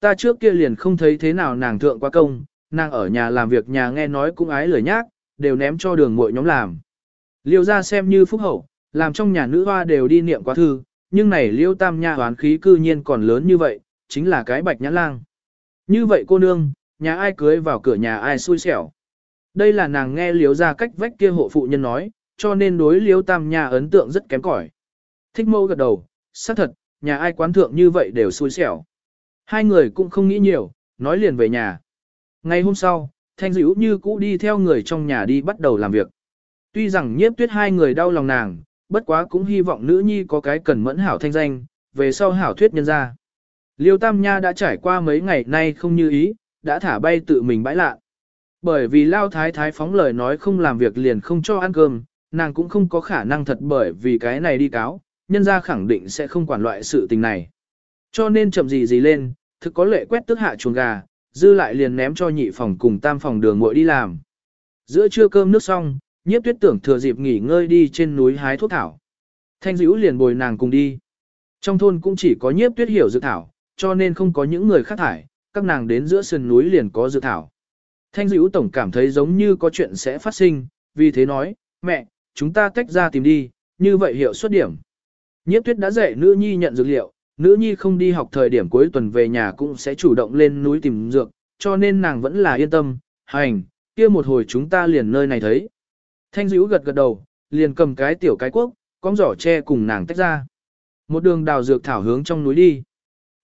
Ta trước kia liền không thấy thế nào nàng thượng qua công, nàng ở nhà làm việc nhà nghe nói cũng ái lời nhác, đều ném cho đường muội nhóm làm. Liêu ra xem như phúc hậu, làm trong nhà nữ hoa đều đi niệm quá thư, nhưng này liêu tam nha hoán khí cư nhiên còn lớn như vậy, chính là cái bạch nhãn lang. Như vậy cô nương, nhà ai cưới vào cửa nhà ai xui xẻo. Đây là nàng nghe liếu ra cách vách kia hộ phụ nhân nói, cho nên đối liếu tam nha ấn tượng rất kém cỏi. Thích mâu gật đầu, xác thật, nhà ai quán thượng như vậy đều xui xẻo. Hai người cũng không nghĩ nhiều, nói liền về nhà. Ngày hôm sau, Thanh Dữ như cũ đi theo người trong nhà đi bắt đầu làm việc. Tuy rằng nhiếp tuyết hai người đau lòng nàng, bất quá cũng hy vọng nữ nhi có cái cần mẫn hảo thanh danh, về sau hảo thuyết nhân ra. Liêu Tam Nha đã trải qua mấy ngày nay không như ý, đã thả bay tự mình bãi lạ. Bởi vì Lao Thái Thái phóng lời nói không làm việc liền không cho ăn cơm, nàng cũng không có khả năng thật bởi vì cái này đi cáo, nhân ra khẳng định sẽ không quản loại sự tình này. Cho nên chậm gì gì lên, thực có lệ quét tức hạ chuồng gà, dư lại liền ném cho nhị phòng cùng tam phòng đường muội đi làm. Giữa trưa cơm nước xong, nhiếp tuyết tưởng thừa dịp nghỉ ngơi đi trên núi hái thuốc thảo. Thanh dữ liền bồi nàng cùng đi. Trong thôn cũng chỉ có nhiếp tuyết hiểu dược thảo, cho nên không có những người khác thải, các nàng đến giữa sườn núi liền có dược thảo. Thanh dữ tổng cảm thấy giống như có chuyện sẽ phát sinh, vì thế nói, mẹ, chúng ta tách ra tìm đi, như vậy hiệu suất điểm. Nhiếp tuyết đã dạy nữ nhi nhận dược liệu, nữ nhi không đi học thời điểm cuối tuần về nhà cũng sẽ chủ động lên núi tìm dược, cho nên nàng vẫn là yên tâm, hành, kia một hồi chúng ta liền nơi này thấy. Thanh dữ gật gật đầu, liền cầm cái tiểu cái quốc, con giỏ tre cùng nàng tách ra. Một đường đào dược thảo hướng trong núi đi.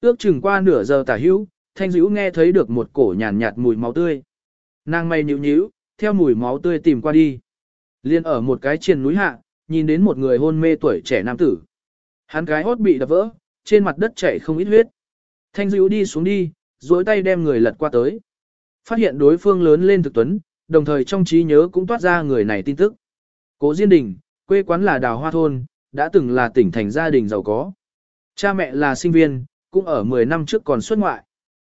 Ước chừng qua nửa giờ tả hữu, thanh dữ nghe thấy được một cổ nhàn nhạt, mùi máu tươi. Nàng may nhíu nhíu, theo mùi máu tươi tìm qua đi. Liên ở một cái triền núi hạ, nhìn đến một người hôn mê tuổi trẻ nam tử. Hắn cái hốt bị đập vỡ, trên mặt đất chảy không ít huyết. Thanh dữ đi xuống đi, duỗi tay đem người lật qua tới. Phát hiện đối phương lớn lên thực tuấn, đồng thời trong trí nhớ cũng toát ra người này tin tức. Cố Diên Đình, quê quán là Đào Hoa Thôn, đã từng là tỉnh thành gia đình giàu có. Cha mẹ là sinh viên, cũng ở 10 năm trước còn xuất ngoại.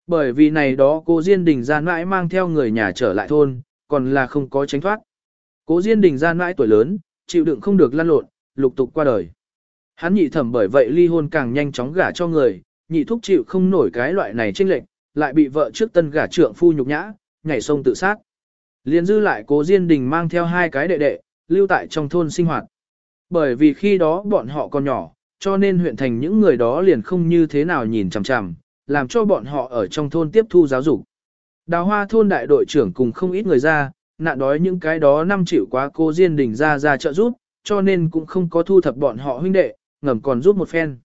Bởi vì này đó cô Diên Đình ra mãi mang theo người nhà trở lại thôn, còn là không có tránh thoát. Cố Diên Đình ra mãi tuổi lớn, chịu đựng không được lăn lộn, lục tục qua đời. Hắn nhị thẩm bởi vậy ly hôn càng nhanh chóng gả cho người, nhị thúc chịu không nổi cái loại này chênh lệch lại bị vợ trước tân gả trượng phu nhục nhã, nhảy sông tự sát. Liên dư lại cố Diên Đình mang theo hai cái đệ đệ, lưu tại trong thôn sinh hoạt. Bởi vì khi đó bọn họ còn nhỏ, cho nên huyện thành những người đó liền không như thế nào nhìn chằm chằm, làm cho bọn họ ở trong thôn tiếp thu giáo dục. Đào hoa thôn đại đội trưởng cùng không ít người ra, nạn đói những cái đó năm chịu quá cô Diên Đình ra ra trợ giúp, cho nên cũng không có thu thập bọn họ huynh đệ, ngầm còn giúp một phen.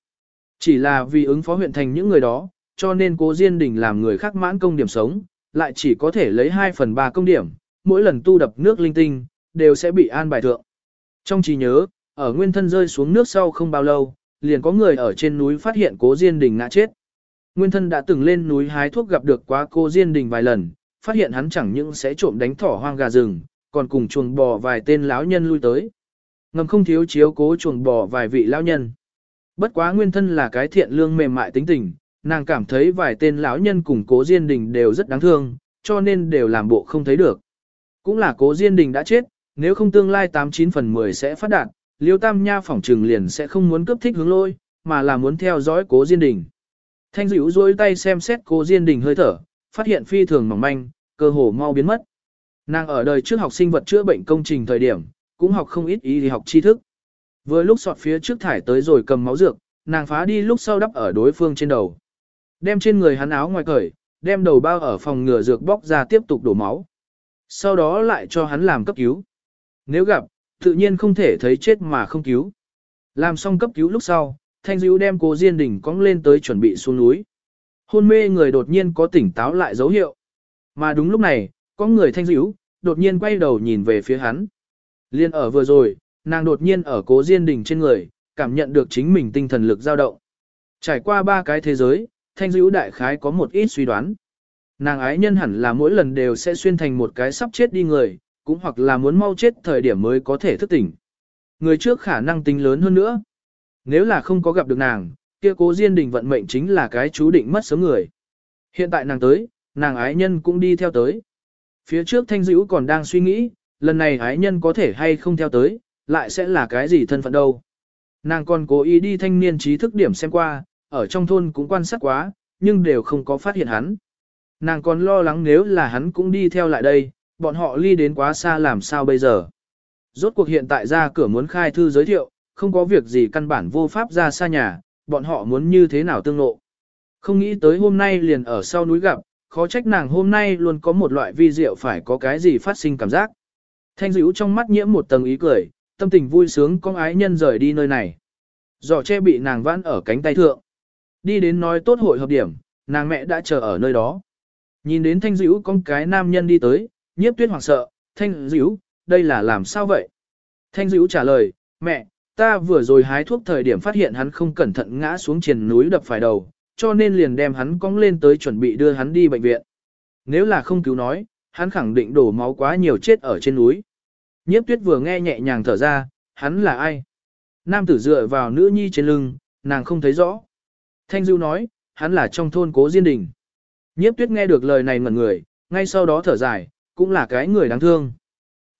Chỉ là vì ứng phó huyện thành những người đó, cho nên cố Diên Đình làm người khác mãn công điểm sống, lại chỉ có thể lấy 2 phần 3 công điểm, mỗi lần tu đập nước linh tinh, đều sẽ bị an bài thượng. Trong trí nhớ, ở nguyên thân rơi xuống nước sau không bao lâu, liền có người ở trên núi phát hiện cố Diên Đình ngã chết. Nguyên thân đã từng lên núi hái thuốc gặp được quá cô Diên Đình vài lần, phát hiện hắn chẳng những sẽ trộm đánh thỏ hoang gà rừng, còn cùng chuồng bò vài tên lão nhân lui tới. Ngầm không thiếu chiếu cố chuồng bò vài vị lão nhân. Bất quá nguyên thân là cái thiện lương mềm mại tính tình, nàng cảm thấy vài tên lão nhân cùng cố Diên Đình đều rất đáng thương, cho nên đều làm bộ không thấy được. Cũng là cố Diên Đình đã chết, nếu không tương lai 89 phần 10 sẽ phát đạt, Liêu Tam Nha phỏng trừng liền sẽ không muốn cướp thích hướng lôi, mà là muốn theo dõi cố Diên Đình. Thanh dữ dối tay xem xét cố Diên Đình hơi thở, phát hiện phi thường mỏng manh, cơ hồ mau biến mất. Nàng ở đời trước học sinh vật chữa bệnh công trình thời điểm, cũng học không ít ý thì học tri thức. Vừa lúc sọt phía trước thải tới rồi cầm máu dược, nàng phá đi lúc sau đắp ở đối phương trên đầu. Đem trên người hắn áo ngoài cởi, đem đầu bao ở phòng ngừa dược bóc ra tiếp tục đổ máu. Sau đó lại cho hắn làm cấp cứu. Nếu gặp, tự nhiên không thể thấy chết mà không cứu. Làm xong cấp cứu lúc sau, Thanh Dữu đem cô Diên Đình cong lên tới chuẩn bị xuống núi. Hôn mê người đột nhiên có tỉnh táo lại dấu hiệu. Mà đúng lúc này, có người Thanh Dữu, đột nhiên quay đầu nhìn về phía hắn. Liên ở vừa rồi, nàng đột nhiên ở cố Diên Đình trên người, cảm nhận được chính mình tinh thần lực dao động. Trải qua ba cái thế giới, Thanh dữ đại khái có một ít suy đoán. Nàng ái nhân hẳn là mỗi lần đều sẽ xuyên thành một cái sắp chết đi người, cũng hoặc là muốn mau chết thời điểm mới có thể thức tỉnh. Người trước khả năng tính lớn hơn nữa. Nếu là không có gặp được nàng, kia cố Diên Đình vận mệnh chính là cái chú định mất sớm người. Hiện tại nàng tới, nàng ái nhân cũng đi theo tới. Phía trước Thanh dữ còn đang suy nghĩ, lần này ái nhân có thể hay không theo tới, lại sẽ là cái gì thân phận đâu. Nàng còn cố ý đi thanh niên trí thức điểm xem qua, ở trong thôn cũng quan sát quá, nhưng đều không có phát hiện hắn. Nàng còn lo lắng nếu là hắn cũng đi theo lại đây, bọn họ ly đến quá xa làm sao bây giờ. Rốt cuộc hiện tại ra cửa muốn khai thư giới thiệu, không có việc gì căn bản vô pháp ra xa nhà, bọn họ muốn như thế nào tương lộ? Không nghĩ tới hôm nay liền ở sau núi gặp, khó trách nàng hôm nay luôn có một loại vi diệu phải có cái gì phát sinh cảm giác. Thanh dữ trong mắt nhiễm một tầng ý cười, tâm tình vui sướng con ái nhân rời đi nơi này. Giỏ che bị nàng vãn ở cánh tay thượng. Đi đến nói tốt hội hợp điểm, nàng mẹ đã chờ ở nơi đó. Nhìn đến thanh dữ con cái nam nhân đi tới, nhiếp tuyết hoảng sợ, thanh dữ, đây là làm sao vậy? Thanh dữ trả lời, mẹ, ta vừa rồi hái thuốc thời điểm phát hiện hắn không cẩn thận ngã xuống triền núi đập phải đầu, cho nên liền đem hắn cong lên tới chuẩn bị đưa hắn đi bệnh viện. Nếu là không cứu nói, hắn khẳng định đổ máu quá nhiều chết ở trên núi. Nhiếp tuyết vừa nghe nhẹ nhàng thở ra, hắn là ai? Nam tử dựa vào nữ nhi trên lưng, nàng không thấy rõ. Thanh Du nói, hắn là trong thôn cố Diên Đình. Nhiếp tuyết nghe được lời này ngẩn người, ngay sau đó thở dài, cũng là cái người đáng thương.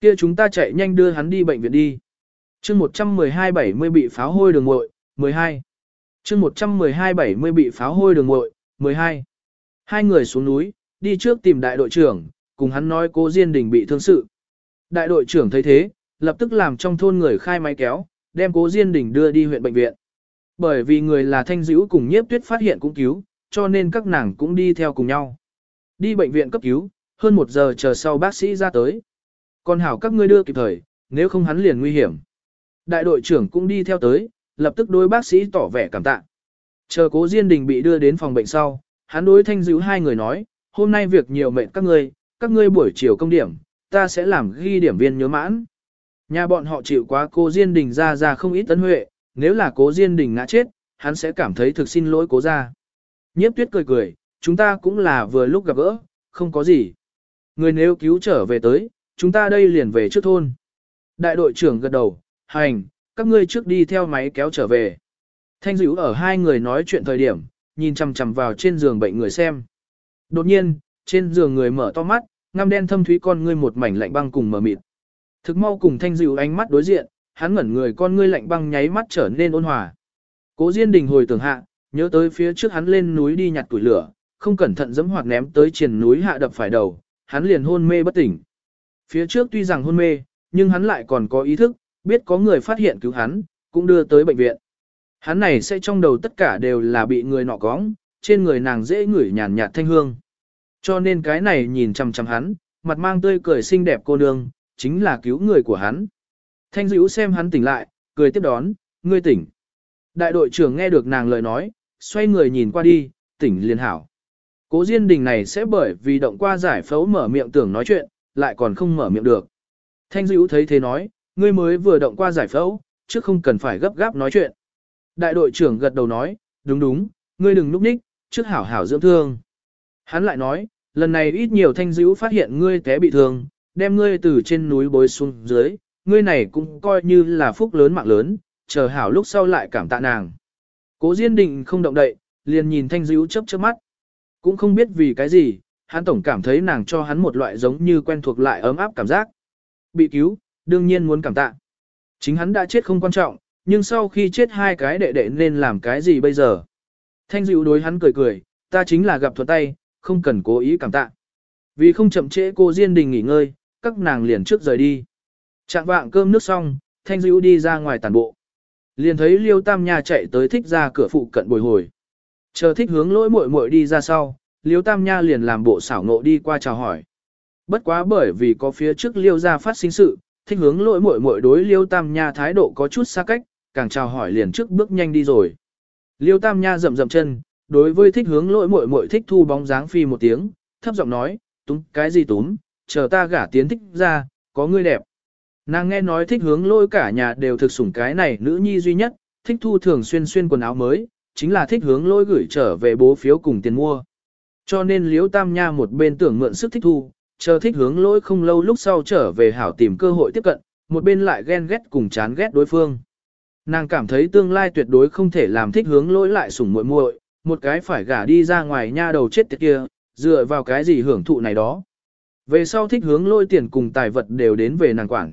Kia chúng ta chạy nhanh đưa hắn đi bệnh viện đi. chương 112-70 bị pháo hôi đường muội 12. chương 112-70 bị pháo hôi đường muội 12. Hai người xuống núi, đi trước tìm đại đội trưởng, cùng hắn nói cố Diên Đình bị thương sự. Đại đội trưởng thấy thế, lập tức làm trong thôn người khai máy kéo, đem cố Diên Đình đưa đi huyện bệnh viện. Bởi vì người là thanh dữ cùng nhiếp tuyết phát hiện cũng cứu, cho nên các nàng cũng đi theo cùng nhau. Đi bệnh viện cấp cứu, hơn một giờ chờ sau bác sĩ ra tới. Còn hảo các ngươi đưa kịp thời, nếu không hắn liền nguy hiểm. Đại đội trưởng cũng đi theo tới, lập tức đối bác sĩ tỏ vẻ cảm tạ. Chờ cố Diên Đình bị đưa đến phòng bệnh sau, hắn đối thanh dữ hai người nói, hôm nay việc nhiều mệnh các ngươi, các ngươi buổi chiều công điểm, ta sẽ làm ghi điểm viên nhớ mãn. Nhà bọn họ chịu quá cô Diên Đình ra ra không ít tấn huệ, nếu là cố Diên Đình ngã chết, hắn sẽ cảm thấy thực xin lỗi cố ra. Nhiếp tuyết cười cười, chúng ta cũng là vừa lúc gặp gỡ, không có gì. Người nếu cứu trở về tới, chúng ta đây liền về trước thôn. Đại đội trưởng gật đầu, hành, các ngươi trước đi theo máy kéo trở về. Thanh dữ ở hai người nói chuyện thời điểm, nhìn chằm chằm vào trên giường bệnh người xem. Đột nhiên, trên giường người mở to mắt, ngăm đen thâm thúy con ngươi một mảnh lạnh băng cùng mờ mịt. Thực mau cùng thanh dịu ánh mắt đối diện, hắn ngẩn người con ngươi lạnh băng nháy mắt trở nên ôn hòa. Cố Diên Đình hồi tưởng hạ, nhớ tới phía trước hắn lên núi đi nhặt củi lửa, không cẩn thận giẫm hoặc ném tới triền núi hạ đập phải đầu, hắn liền hôn mê bất tỉnh. Phía trước tuy rằng hôn mê, nhưng hắn lại còn có ý thức, biết có người phát hiện cứu hắn, cũng đưa tới bệnh viện. Hắn này sẽ trong đầu tất cả đều là bị người nọ cóng, trên người nàng dễ ngửi nhàn nhạt thanh hương. Cho nên cái này nhìn chằm chằm hắn, mặt mang tươi cười xinh đẹp cô nương, chính là cứu người của hắn. Thanh dữ xem hắn tỉnh lại, cười tiếp đón, ngươi tỉnh. Đại đội trưởng nghe được nàng lời nói, xoay người nhìn qua đi, tỉnh liền hảo. Cố Diên Đình này sẽ bởi vì động qua giải phẫu mở miệng tưởng nói chuyện, lại còn không mở miệng được. Thanh dữ thấy thế nói, ngươi mới vừa động qua giải phẫu, chứ không cần phải gấp gáp nói chuyện. Đại đội trưởng gật đầu nói, đúng đúng, ngươi đừng núp ních, trước hảo hảo dưỡng thương. Hắn lại nói, lần này ít nhiều thanh dữ phát hiện ngươi té bị thương, đem ngươi từ trên núi bối xuống dưới, ngươi này cũng coi như là phúc lớn mạng lớn, chờ hảo lúc sau lại cảm tạ nàng. Cố Diên Định không động đậy, liền nhìn thanh dữ chớp chớp mắt. Cũng không biết vì cái gì, hắn tổng cảm thấy nàng cho hắn một loại giống như quen thuộc lại ấm áp cảm giác. Bị cứu, đương nhiên muốn cảm tạ. Chính hắn đã chết không quan trọng, nhưng sau khi chết hai cái đệ đệ nên làm cái gì bây giờ? Thanh dịu đối hắn cười cười, ta chính là gặp thuật tay, không cần cố ý cảm tạ. Vì không chậm trễ cô Diên Đình nghỉ ngơi, các nàng liền trước rời đi. Trạng vạng cơm nước xong, Thanh Dữu đi ra ngoài tàn bộ. Liền thấy Liêu Tam Nha chạy tới thích ra cửa phụ cận bồi hồi. Chờ thích hướng lỗi muội muội đi ra sau, Liêu Tam Nha liền làm bộ xảo ngộ đi qua chào hỏi. Bất quá bởi vì có phía trước Liêu ra phát sinh sự, thích hướng lỗi muội muội đối Liêu Tam Nha thái độ có chút xa cách, càng chào hỏi liền trước bước nhanh đi rồi. Liêu Tam Nha rậm rậm chân, đối với thích hướng lỗi muội muội thích thu bóng dáng phi một tiếng, thấp giọng nói, túm cái gì túm, chờ ta gả tiến thích ra, có ngươi đẹp. Nàng nghe nói thích hướng lôi cả nhà đều thực sủng cái này nữ nhi duy nhất, thích thu thường xuyên xuyên quần áo mới, chính là thích hướng lôi gửi trở về bố phiếu cùng tiền mua. Cho nên liếu tam nha một bên tưởng mượn sức thích thu, chờ thích hướng lôi không lâu lúc sau trở về hảo tìm cơ hội tiếp cận, một bên lại ghen ghét cùng chán ghét đối phương. Nàng cảm thấy tương lai tuyệt đối không thể làm thích hướng lỗi lại sủng muội muội, một cái phải gả đi ra ngoài nha đầu chết tiệt kia, dựa vào cái gì hưởng thụ này đó. Về sau thích hướng lôi tiền cùng tài vật đều đến về nàng quản.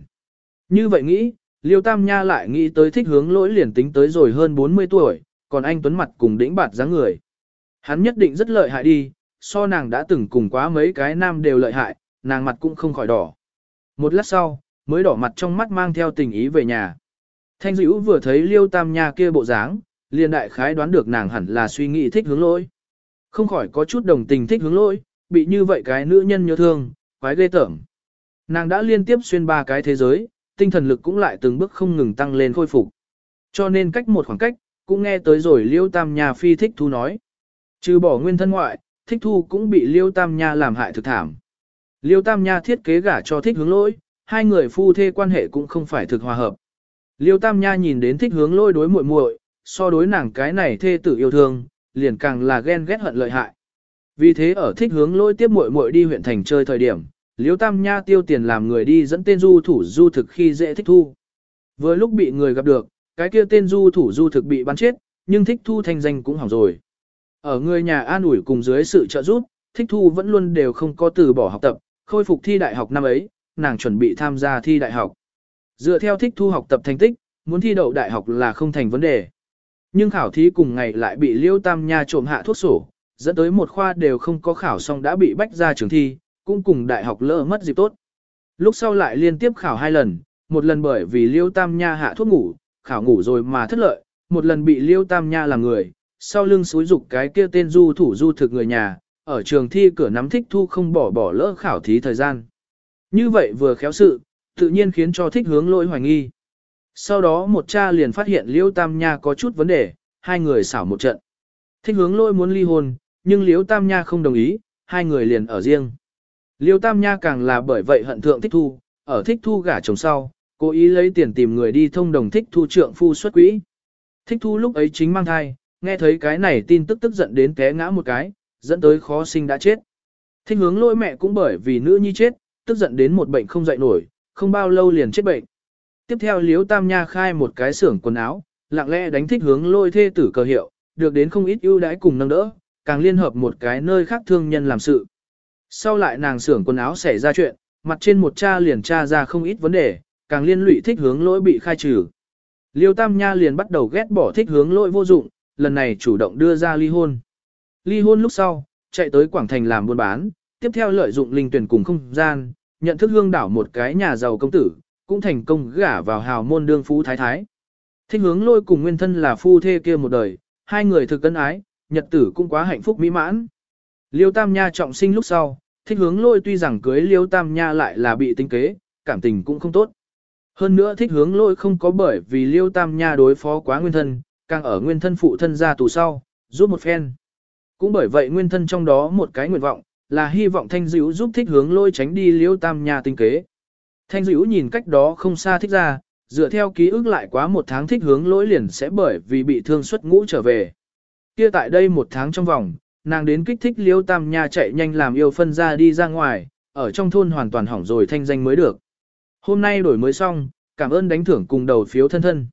Như vậy nghĩ, Liêu Tam Nha lại nghĩ tới thích hướng lỗi liền tính tới rồi hơn 40 tuổi, còn anh Tuấn mặt cùng đĩnh bạt dáng người. Hắn nhất định rất lợi hại đi, so nàng đã từng cùng quá mấy cái nam đều lợi hại, nàng mặt cũng không khỏi đỏ. Một lát sau, mới đỏ mặt trong mắt mang theo tình ý về nhà. Thanh dữ vừa thấy liêu tam nha kia bộ dáng, liền đại khái đoán được nàng hẳn là suy nghĩ thích hướng lỗi. Không khỏi có chút đồng tình thích hướng lỗi, bị như vậy cái nữ nhân nhớ thương, quái ghê tởm. Nàng đã liên tiếp xuyên ba cái thế giới, tinh thần lực cũng lại từng bước không ngừng tăng lên khôi phục. Cho nên cách một khoảng cách, cũng nghe tới rồi liêu tam nha phi thích thu nói. Trừ bỏ nguyên thân ngoại, thích thu cũng bị liêu tam nha làm hại thực thảm. Liêu tam nha thiết kế gả cho thích hướng lỗi, hai người phu thê quan hệ cũng không phải thực hòa hợp. Liêu tam nha nhìn đến thích hướng lỗi đối muội muội, so đối nàng cái này thê tử yêu thương, liền càng là ghen ghét hận lợi hại. Vì thế ở thích hướng lôi tiếp muội muội đi huyện thành chơi thời điểm, liễu Tam Nha tiêu tiền làm người đi dẫn tên du thủ du thực khi dễ thích thu. Vừa lúc bị người gặp được, cái kia tên du thủ du thực bị bắn chết, nhưng thích thu thanh danh cũng hỏng rồi. Ở người nhà an ủi cùng dưới sự trợ giúp, thích thu vẫn luôn đều không có từ bỏ học tập, khôi phục thi đại học năm ấy, nàng chuẩn bị tham gia thi đại học. Dựa theo thích thu học tập thành tích, muốn thi đậu đại học là không thành vấn đề. Nhưng khảo thí cùng ngày lại bị Liêu Tam Nha trộm hạ thuốc sổ, dẫn tới một khoa đều không có khảo xong đã bị bách ra trường thi, cũng cùng đại học lỡ mất dịp tốt. Lúc sau lại liên tiếp khảo hai lần, một lần bởi vì Liêu Tam Nha hạ thuốc ngủ, khảo ngủ rồi mà thất lợi, một lần bị Liêu Tam Nha làm người, sau lưng xúi dục cái kia tên du thủ du thực người nhà, ở trường thi cửa nắm thích thu không bỏ bỏ lỡ khảo thí thời gian. Như vậy vừa khéo sự, tự nhiên khiến cho thích hướng lỗi hoài nghi. Sau đó một cha liền phát hiện Liễu Tam Nha có chút vấn đề, hai người xảo một trận. Thích hướng lôi muốn ly hôn, nhưng Liễu Tam Nha không đồng ý, hai người liền ở riêng. Liêu Tam Nha càng là bởi vậy hận thượng thích thu, ở thích thu gả chồng sau, cố ý lấy tiền tìm người đi thông đồng thích thu trượng phu xuất quỹ. Thích thu lúc ấy chính mang thai, nghe thấy cái này tin tức tức giận đến té ngã một cái, dẫn tới khó sinh đã chết. Thích hướng lỗi mẹ cũng bởi vì nữ nhi chết, tức giận đến một bệnh không dậy nổi, không bao lâu liền chết bệnh. Tiếp theo Liêu Tam Nha khai một cái xưởng quần áo, lặng lẽ đánh thích hướng lôi thê tử cờ hiệu, được đến không ít ưu đãi cùng nâng đỡ, càng liên hợp một cái nơi khác thương nhân làm sự. Sau lại nàng xưởng quần áo xảy ra chuyện, mặt trên một cha liền tra ra không ít vấn đề, càng liên lụy thích hướng lỗi bị khai trừ. Liêu Tam Nha liền bắt đầu ghét bỏ thích hướng lỗi vô dụng, lần này chủ động đưa ra ly hôn. Ly hôn lúc sau, chạy tới Quảng Thành làm buôn bán, tiếp theo lợi dụng linh tuyển cùng không gian, nhận thức hương đảo một cái nhà giàu công tử, cũng thành công gả vào hào môn đương phú thái thái. Thích hướng lôi cùng nguyên thân là phu thê kia một đời, hai người thực cân ái, nhật tử cũng quá hạnh phúc mỹ mãn. Liêu Tam Nha trọng sinh lúc sau, thích hướng lôi tuy rằng cưới Liêu Tam Nha lại là bị tinh kế, cảm tình cũng không tốt. Hơn nữa thích hướng lôi không có bởi vì Liêu Tam Nha đối phó quá nguyên thân, càng ở nguyên thân phụ thân ra tù sau, giúp một phen. Cũng bởi vậy nguyên thân trong đó một cái nguyện vọng, là hy vọng Thanh Dữ giúp thích hướng lôi tránh đi Liêu Tam Nha tinh kế. Thanh Dữ nhìn cách đó không xa thích ra, dựa theo ký ức lại quá một tháng thích hướng lỗi liền sẽ bởi vì bị thương xuất ngũ trở về. Kia tại đây một tháng trong vòng, nàng đến kích thích liêu tam nha chạy nhanh làm yêu phân ra đi ra ngoài, ở trong thôn hoàn toàn hỏng rồi thanh danh mới được. Hôm nay đổi mới xong, cảm ơn đánh thưởng cùng đầu phiếu thân thân.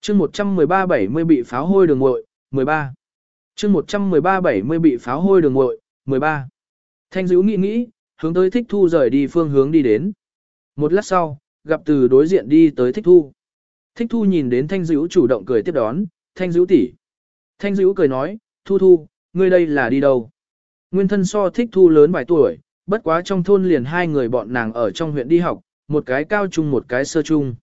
chương 113-70 bị pháo hôi đường ngội, 13. chương 113-70 bị pháo hôi đường ngội, 13. Thanh dữ nghĩ nghĩ, hướng tới thích thu rời đi phương hướng đi đến. Một lát sau, gặp từ đối diện đi tới thích thu. Thích thu nhìn đến thanh dữ chủ động cười tiếp đón, thanh dữ tỷ. Thanh dữ cười nói, thu thu, ngươi đây là đi đâu? Nguyên thân so thích thu lớn vài tuổi, bất quá trong thôn liền hai người bọn nàng ở trong huyện đi học, một cái cao trung một cái sơ trung.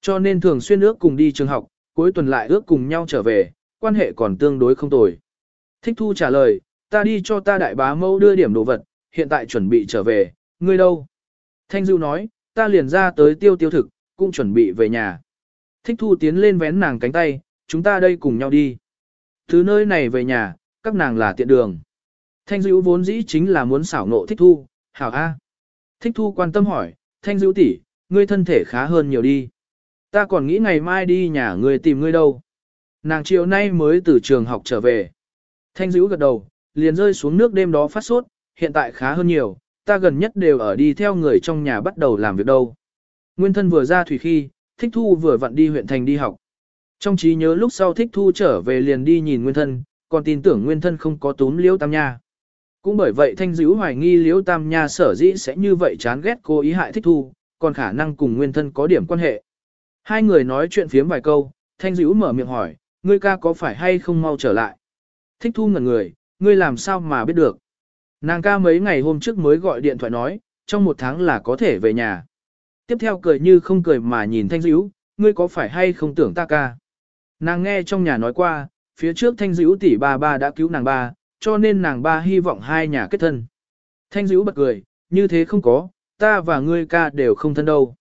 Cho nên thường xuyên ước cùng đi trường học, cuối tuần lại ước cùng nhau trở về, quan hệ còn tương đối không tồi. Thích thu trả lời, ta đi cho ta đại bá mẫu đưa điểm đồ vật, hiện tại chuẩn bị trở về, ngươi đâu? Thanh Dưu nói, ta liền ra tới tiêu tiêu thực, cũng chuẩn bị về nhà. Thích thu tiến lên vén nàng cánh tay, chúng ta đây cùng nhau đi. Từ nơi này về nhà, các nàng là tiện đường. Thanh dữ vốn dĩ chính là muốn xảo nộ thích thu, hảo A. Thích thu quan tâm hỏi, thanh dữ tỷ, ngươi thân thể khá hơn nhiều đi. Ta còn nghĩ ngày mai đi nhà ngươi tìm ngươi đâu. Nàng chiều nay mới từ trường học trở về. Thanh dữ gật đầu, liền rơi xuống nước đêm đó phát sốt, hiện tại khá hơn nhiều, ta gần nhất đều ở đi theo người trong nhà bắt đầu làm việc đâu. Nguyên thân vừa ra thủy khi, thích thu vừa vặn đi huyện thành đi học. Trong trí nhớ lúc sau thích thu trở về liền đi nhìn nguyên thân, còn tin tưởng nguyên thân không có túm liễu tam nha. Cũng bởi vậy thanh dữ hoài nghi liễu tam nha sở dĩ sẽ như vậy chán ghét cô ý hại thích thu, còn khả năng cùng nguyên thân có điểm quan hệ. Hai người nói chuyện phiếm vài câu, thanh dữ mở miệng hỏi, ngươi ca có phải hay không mau trở lại. Thích thu ngẩn người, ngươi làm sao mà biết được. Nàng ca mấy ngày hôm trước mới gọi điện thoại nói, trong một tháng là có thể về nhà. Tiếp theo cười như không cười mà nhìn Thanh Dữ, ngươi có phải hay không tưởng ta ca. Nàng nghe trong nhà nói qua, phía trước Thanh Dữ tỷ ba ba đã cứu nàng ba, cho nên nàng ba hy vọng hai nhà kết thân. Thanh Dữ bật cười, như thế không có, ta và ngươi ca đều không thân đâu.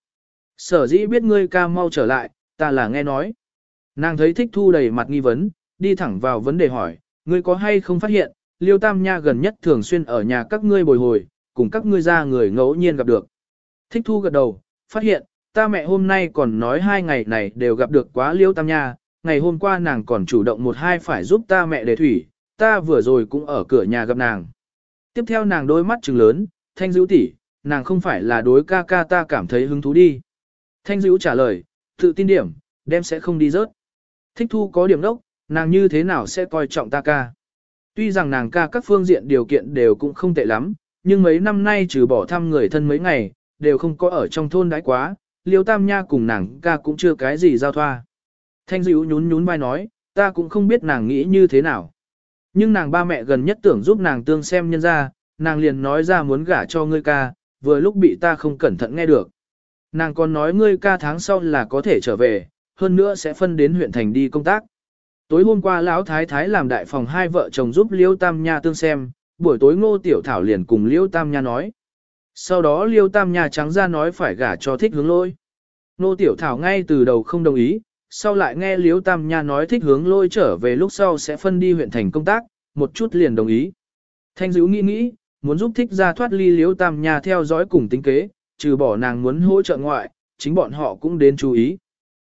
Sở dĩ biết ngươi ca mau trở lại, ta là nghe nói. Nàng thấy thích thu đầy mặt nghi vấn, đi thẳng vào vấn đề hỏi, ngươi có hay không phát hiện, Liêu Tam Nha gần nhất thường xuyên ở nhà các ngươi bồi hồi, cùng các ngươi ra người ngẫu nhiên gặp được. Thích thu gật đầu, phát hiện, ta mẹ hôm nay còn nói hai ngày này đều gặp được quá Liêu Tam Nha, ngày hôm qua nàng còn chủ động một hai phải giúp ta mẹ để thủy, ta vừa rồi cũng ở cửa nhà gặp nàng. Tiếp theo nàng đôi mắt trừng lớn, thanh dữ tỷ, nàng không phải là đối ca ca ta cảm thấy hứng thú đi. Thanh dữ trả lời, tự tin điểm, đem sẽ không đi rớt. Thích thu có điểm đốc, nàng như thế nào sẽ coi trọng ta ca. Tuy rằng nàng ca các phương diện điều kiện đều cũng không tệ lắm, nhưng mấy năm nay trừ bỏ thăm người thân mấy ngày, đều không có ở trong thôn đãi quá, liêu tam nha cùng nàng ca cũng chưa cái gì giao thoa. Thanh dữ nhún nhún vai nói, ta cũng không biết nàng nghĩ như thế nào. Nhưng nàng ba mẹ gần nhất tưởng giúp nàng tương xem nhân ra, nàng liền nói ra muốn gả cho ngươi ca, vừa lúc bị ta không cẩn thận nghe được. Nàng còn nói ngươi ca tháng sau là có thể trở về, hơn nữa sẽ phân đến huyện thành đi công tác. Tối hôm qua lão thái thái làm đại phòng hai vợ chồng giúp Liêu Tam Nha tương xem, buổi tối Ngô Tiểu Thảo liền cùng Liêu Tam Nha nói. Sau đó Liêu Tam Nha trắng ra nói phải gả cho thích hướng lôi. Ngô Tiểu Thảo ngay từ đầu không đồng ý, sau lại nghe Liêu Tam Nha nói thích hướng lôi trở về lúc sau sẽ phân đi huyện thành công tác, một chút liền đồng ý. Thanh dữ nghĩ nghĩ, muốn giúp thích ra thoát ly Liêu Tam Nha theo dõi cùng tính kế, trừ bỏ nàng muốn hỗ trợ ngoại, chính bọn họ cũng đến chú ý.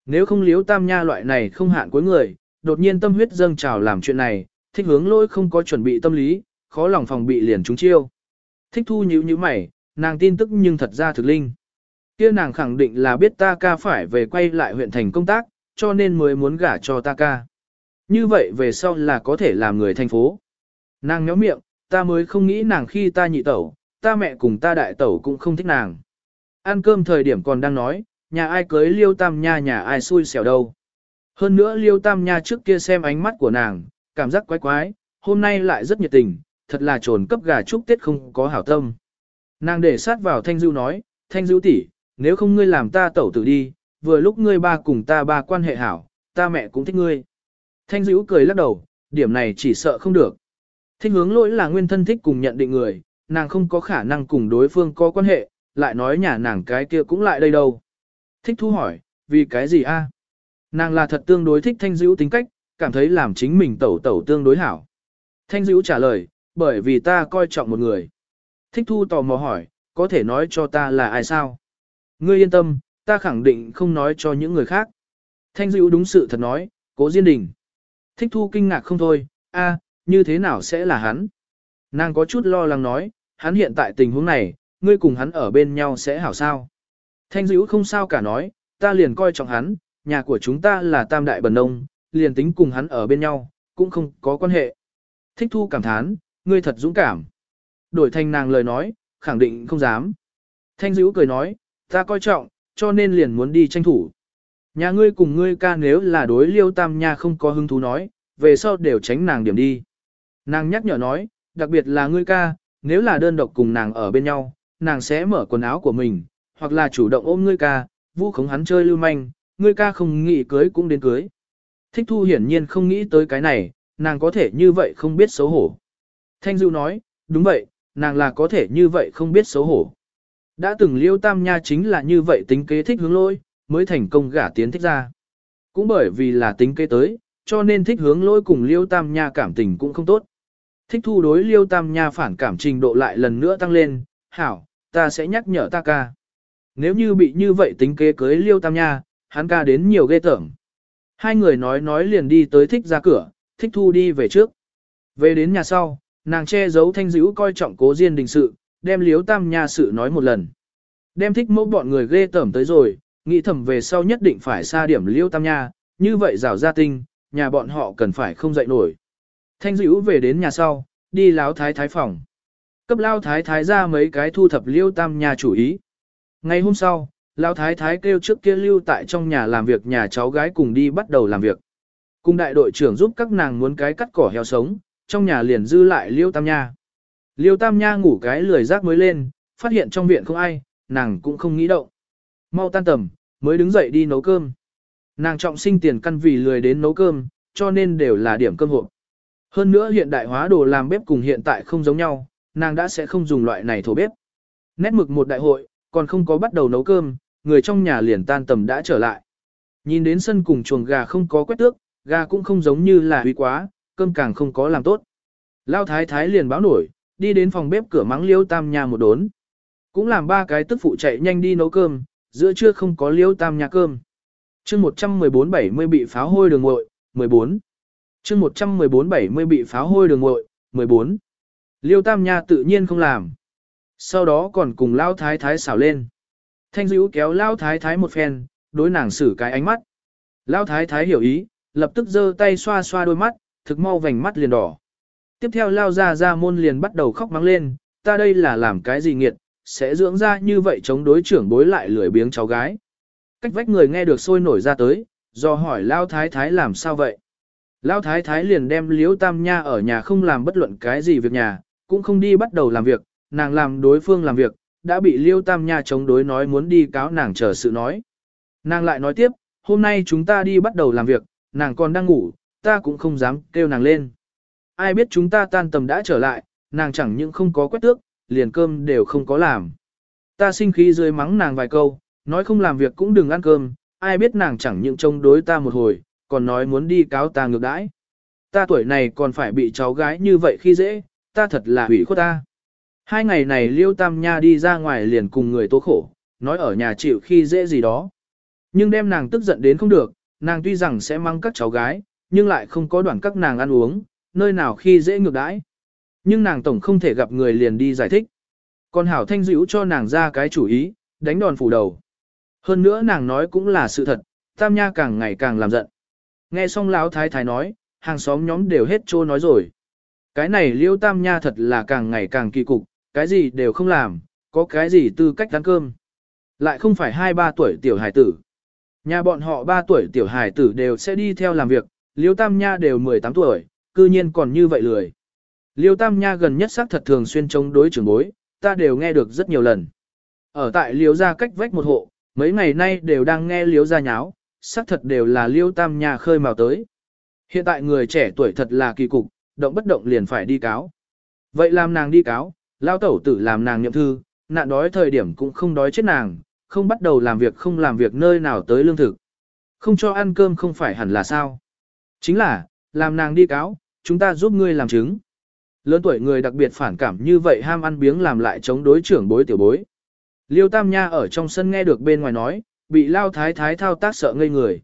Nếu không Liêu Tam Nha loại này không hạn cuối người, đột nhiên tâm huyết dâng trào làm chuyện này, thích hướng lôi không có chuẩn bị tâm lý, khó lòng phòng bị liền trúng chiêu. Thích thu nhíu như mày, nàng tin tức nhưng thật ra thực linh. kia nàng khẳng định là biết ta ca phải về quay lại huyện thành công tác, cho nên mới muốn gả cho ta ca. Như vậy về sau là có thể làm người thành phố. Nàng nhó miệng, ta mới không nghĩ nàng khi ta nhị tẩu, ta mẹ cùng ta đại tẩu cũng không thích nàng. Ăn cơm thời điểm còn đang nói, nhà ai cưới liêu tam nha nhà ai xui xẻo đâu. Hơn nữa Liêu Tam Nha trước kia xem ánh mắt của nàng, cảm giác quái quái, hôm nay lại rất nhiệt tình, thật là trồn cấp gà chúc Tết không có hảo tâm. Nàng để sát vào Thanh Dưu nói, Thanh Dưu tỷ, nếu không ngươi làm ta tẩu tử đi, vừa lúc ngươi ba cùng ta ba quan hệ hảo, ta mẹ cũng thích ngươi. Thanh Dưu cười lắc đầu, điểm này chỉ sợ không được. Thích hướng lỗi là nguyên thân thích cùng nhận định người, nàng không có khả năng cùng đối phương có quan hệ, lại nói nhà nàng cái kia cũng lại đây đâu. Thích thu hỏi, vì cái gì a? Nàng là thật tương đối thích thanh dữ tính cách, cảm thấy làm chính mình tẩu tẩu tương đối hảo. Thanh dữ trả lời, bởi vì ta coi trọng một người. Thích thu tò mò hỏi, có thể nói cho ta là ai sao? Ngươi yên tâm, ta khẳng định không nói cho những người khác. Thanh dữ đúng sự thật nói, cố diên đình. Thích thu kinh ngạc không thôi, a, như thế nào sẽ là hắn? Nàng có chút lo lắng nói, hắn hiện tại tình huống này, ngươi cùng hắn ở bên nhau sẽ hảo sao? Thanh dữ không sao cả nói, ta liền coi trọng hắn, nhà của chúng ta là tam đại bần nông, liền tính cùng hắn ở bên nhau, cũng không có quan hệ. Thích thu cảm thán, ngươi thật dũng cảm. Đổi thành nàng lời nói, khẳng định không dám. Thanh dữ cười nói, ta coi trọng, cho nên liền muốn đi tranh thủ. Nhà ngươi cùng ngươi ca nếu là đối liêu tam nha không có hứng thú nói, về sau đều tránh nàng điểm đi. Nàng nhắc nhở nói, đặc biệt là ngươi ca, nếu là đơn độc cùng nàng ở bên nhau, nàng sẽ mở quần áo của mình, hoặc là chủ động ôm ngươi ca, vu khống hắn chơi lưu manh, ngươi ca không nghĩ cưới cũng đến cưới. Thích thu hiển nhiên không nghĩ tới cái này, nàng có thể như vậy không biết xấu hổ. Thanh Dụ nói, đúng vậy, nàng là có thể như vậy không biết xấu hổ. Đã từng liêu tam nha chính là như vậy tính kế thích hướng lôi, mới thành công gả tiến thích ra. Cũng bởi vì là tính kế tới, cho nên thích hướng lôi cùng liêu tam nha cảm tình cũng không tốt. Thích thu đối liêu tam nha phản cảm trình độ lại lần nữa tăng lên, hảo, ta sẽ nhắc nhở ta ca. Nếu như bị như vậy tính kế cưới liêu tam nha, hắn ca đến nhiều ghê tởm. Hai người nói nói liền đi tới thích ra cửa, thích thu đi về trước. Về đến nhà sau, nàng che giấu thanh dữ coi trọng cố diên đình sự, đem liếu tam nha sự nói một lần. Đem thích mẫu bọn người ghê tởm tới rồi, nghĩ thầm về sau nhất định phải xa điểm liêu tam nha, như vậy rào gia tinh, nhà bọn họ cần phải không dậy nổi. Thanh dữ về đến nhà sau, đi láo thái thái phòng. Cấp lao thái thái ra mấy cái thu thập liêu tam nha chủ ý. Ngày hôm sau, Lão thái thái kêu trước kia lưu tại trong nhà làm việc nhà cháu gái cùng đi bắt đầu làm việc. Cùng đại đội trưởng giúp các nàng muốn cái cắt cỏ heo sống, trong nhà liền dư lại Liêu Tam Nha. Liêu Tam Nha ngủ cái lười rác mới lên, phát hiện trong viện không ai, nàng cũng không nghĩ động. Mau tan tầm, mới đứng dậy đi nấu cơm. Nàng trọng sinh tiền căn vì lười đến nấu cơm, cho nên đều là điểm cơm hộp. Hơn nữa hiện đại hóa đồ làm bếp cùng hiện tại không giống nhau, nàng đã sẽ không dùng loại này thổ bếp. Nét mực một đại hội, còn không có bắt đầu nấu cơm, người trong nhà liền tan tầm đã trở lại. Nhìn đến sân cùng chuồng gà không có quét tước, gà cũng không giống như là huy quá, cơm càng không có làm tốt. Lao thái thái liền báo nổi, đi đến phòng bếp cửa mắng liêu tam nha một đốn. Cũng làm ba cái tức phụ chạy nhanh đi nấu cơm, giữa trưa không có liêu tam nha cơm. chương 114-70 bị pháo hôi đường ngội, 14. chương 114-70 bị pháo hôi đường ngội, 14. Liêu tam nha tự nhiên không làm. Sau đó còn cùng lao thái thái xảo lên. Thanh dữ kéo lao thái thái một phen, đối nàng xử cái ánh mắt. Lao thái thái hiểu ý, lập tức giơ tay xoa xoa đôi mắt, thực mau vành mắt liền đỏ. Tiếp theo lao ra ra môn liền bắt đầu khóc mắng lên, ta đây là làm cái gì nghiệt, sẽ dưỡng ra như vậy chống đối trưởng bối lại lười biếng cháu gái. Cách vách người nghe được sôi nổi ra tới, do hỏi lao thái thái làm sao vậy. Lao thái thái liền đem liếu tam nha ở nhà không làm bất luận cái gì việc nhà, cũng không đi bắt đầu làm việc, nàng làm đối phương làm việc, đã bị liêu tam nha chống đối nói muốn đi cáo nàng chờ sự nói. Nàng lại nói tiếp, hôm nay chúng ta đi bắt đầu làm việc, nàng còn đang ngủ, ta cũng không dám kêu nàng lên. Ai biết chúng ta tan tầm đã trở lại, nàng chẳng những không có quét tước, liền cơm đều không có làm. Ta sinh khí dưới mắng nàng vài câu, nói không làm việc cũng đừng ăn cơm, ai biết nàng chẳng những chống đối ta một hồi, còn nói muốn đi cáo ta ngược đãi. Ta tuổi này còn phải bị cháu gái như vậy khi dễ, ta thật là hủy khuất ta. Hai ngày này Liêu Tam Nha đi ra ngoài liền cùng người tố khổ, nói ở nhà chịu khi dễ gì đó. Nhưng đem nàng tức giận đến không được, nàng tuy rằng sẽ mang các cháu gái, nhưng lại không có đoạn các nàng ăn uống, nơi nào khi dễ ngược đãi. Nhưng nàng tổng không thể gặp người liền đi giải thích. Còn Hảo Thanh dữ cho nàng ra cái chủ ý, đánh đòn phủ đầu. Hơn nữa nàng nói cũng là sự thật, Tam Nha càng ngày càng làm giận. Nghe xong Lão Thái Thái nói, hàng xóm nhóm đều hết trô nói rồi. Cái này Liêu Tam Nha thật là càng ngày càng kỳ cục, cái gì đều không làm, có cái gì tư cách ăn cơm. Lại không phải hai ba tuổi tiểu hài tử. Nhà bọn họ ba tuổi tiểu hài tử đều sẽ đi theo làm việc, Liêu Tam Nha đều 18 tuổi, cư nhiên còn như vậy lười. Liêu Tam Nha gần nhất xác thật thường xuyên chống đối trưởng bối, ta đều nghe được rất nhiều lần. Ở tại Liêu gia cách vách một hộ, mấy ngày nay đều đang nghe Liêu gia nháo, xác thật đều là Liêu Tam Nha khơi mào tới. Hiện tại người trẻ tuổi thật là kỳ cục, động bất động liền phải đi cáo. Vậy làm nàng đi cáo, lao tẩu tử làm nàng nhậm thư, nạn đói thời điểm cũng không đói chết nàng, không bắt đầu làm việc không làm việc nơi nào tới lương thực. Không cho ăn cơm không phải hẳn là sao. Chính là, làm nàng đi cáo, chúng ta giúp ngươi làm chứng. Lớn tuổi người đặc biệt phản cảm như vậy ham ăn biếng làm lại chống đối trưởng bối tiểu bối. Liêu Tam Nha ở trong sân nghe được bên ngoài nói, bị Lao Thái Thái thao tác sợ ngây người.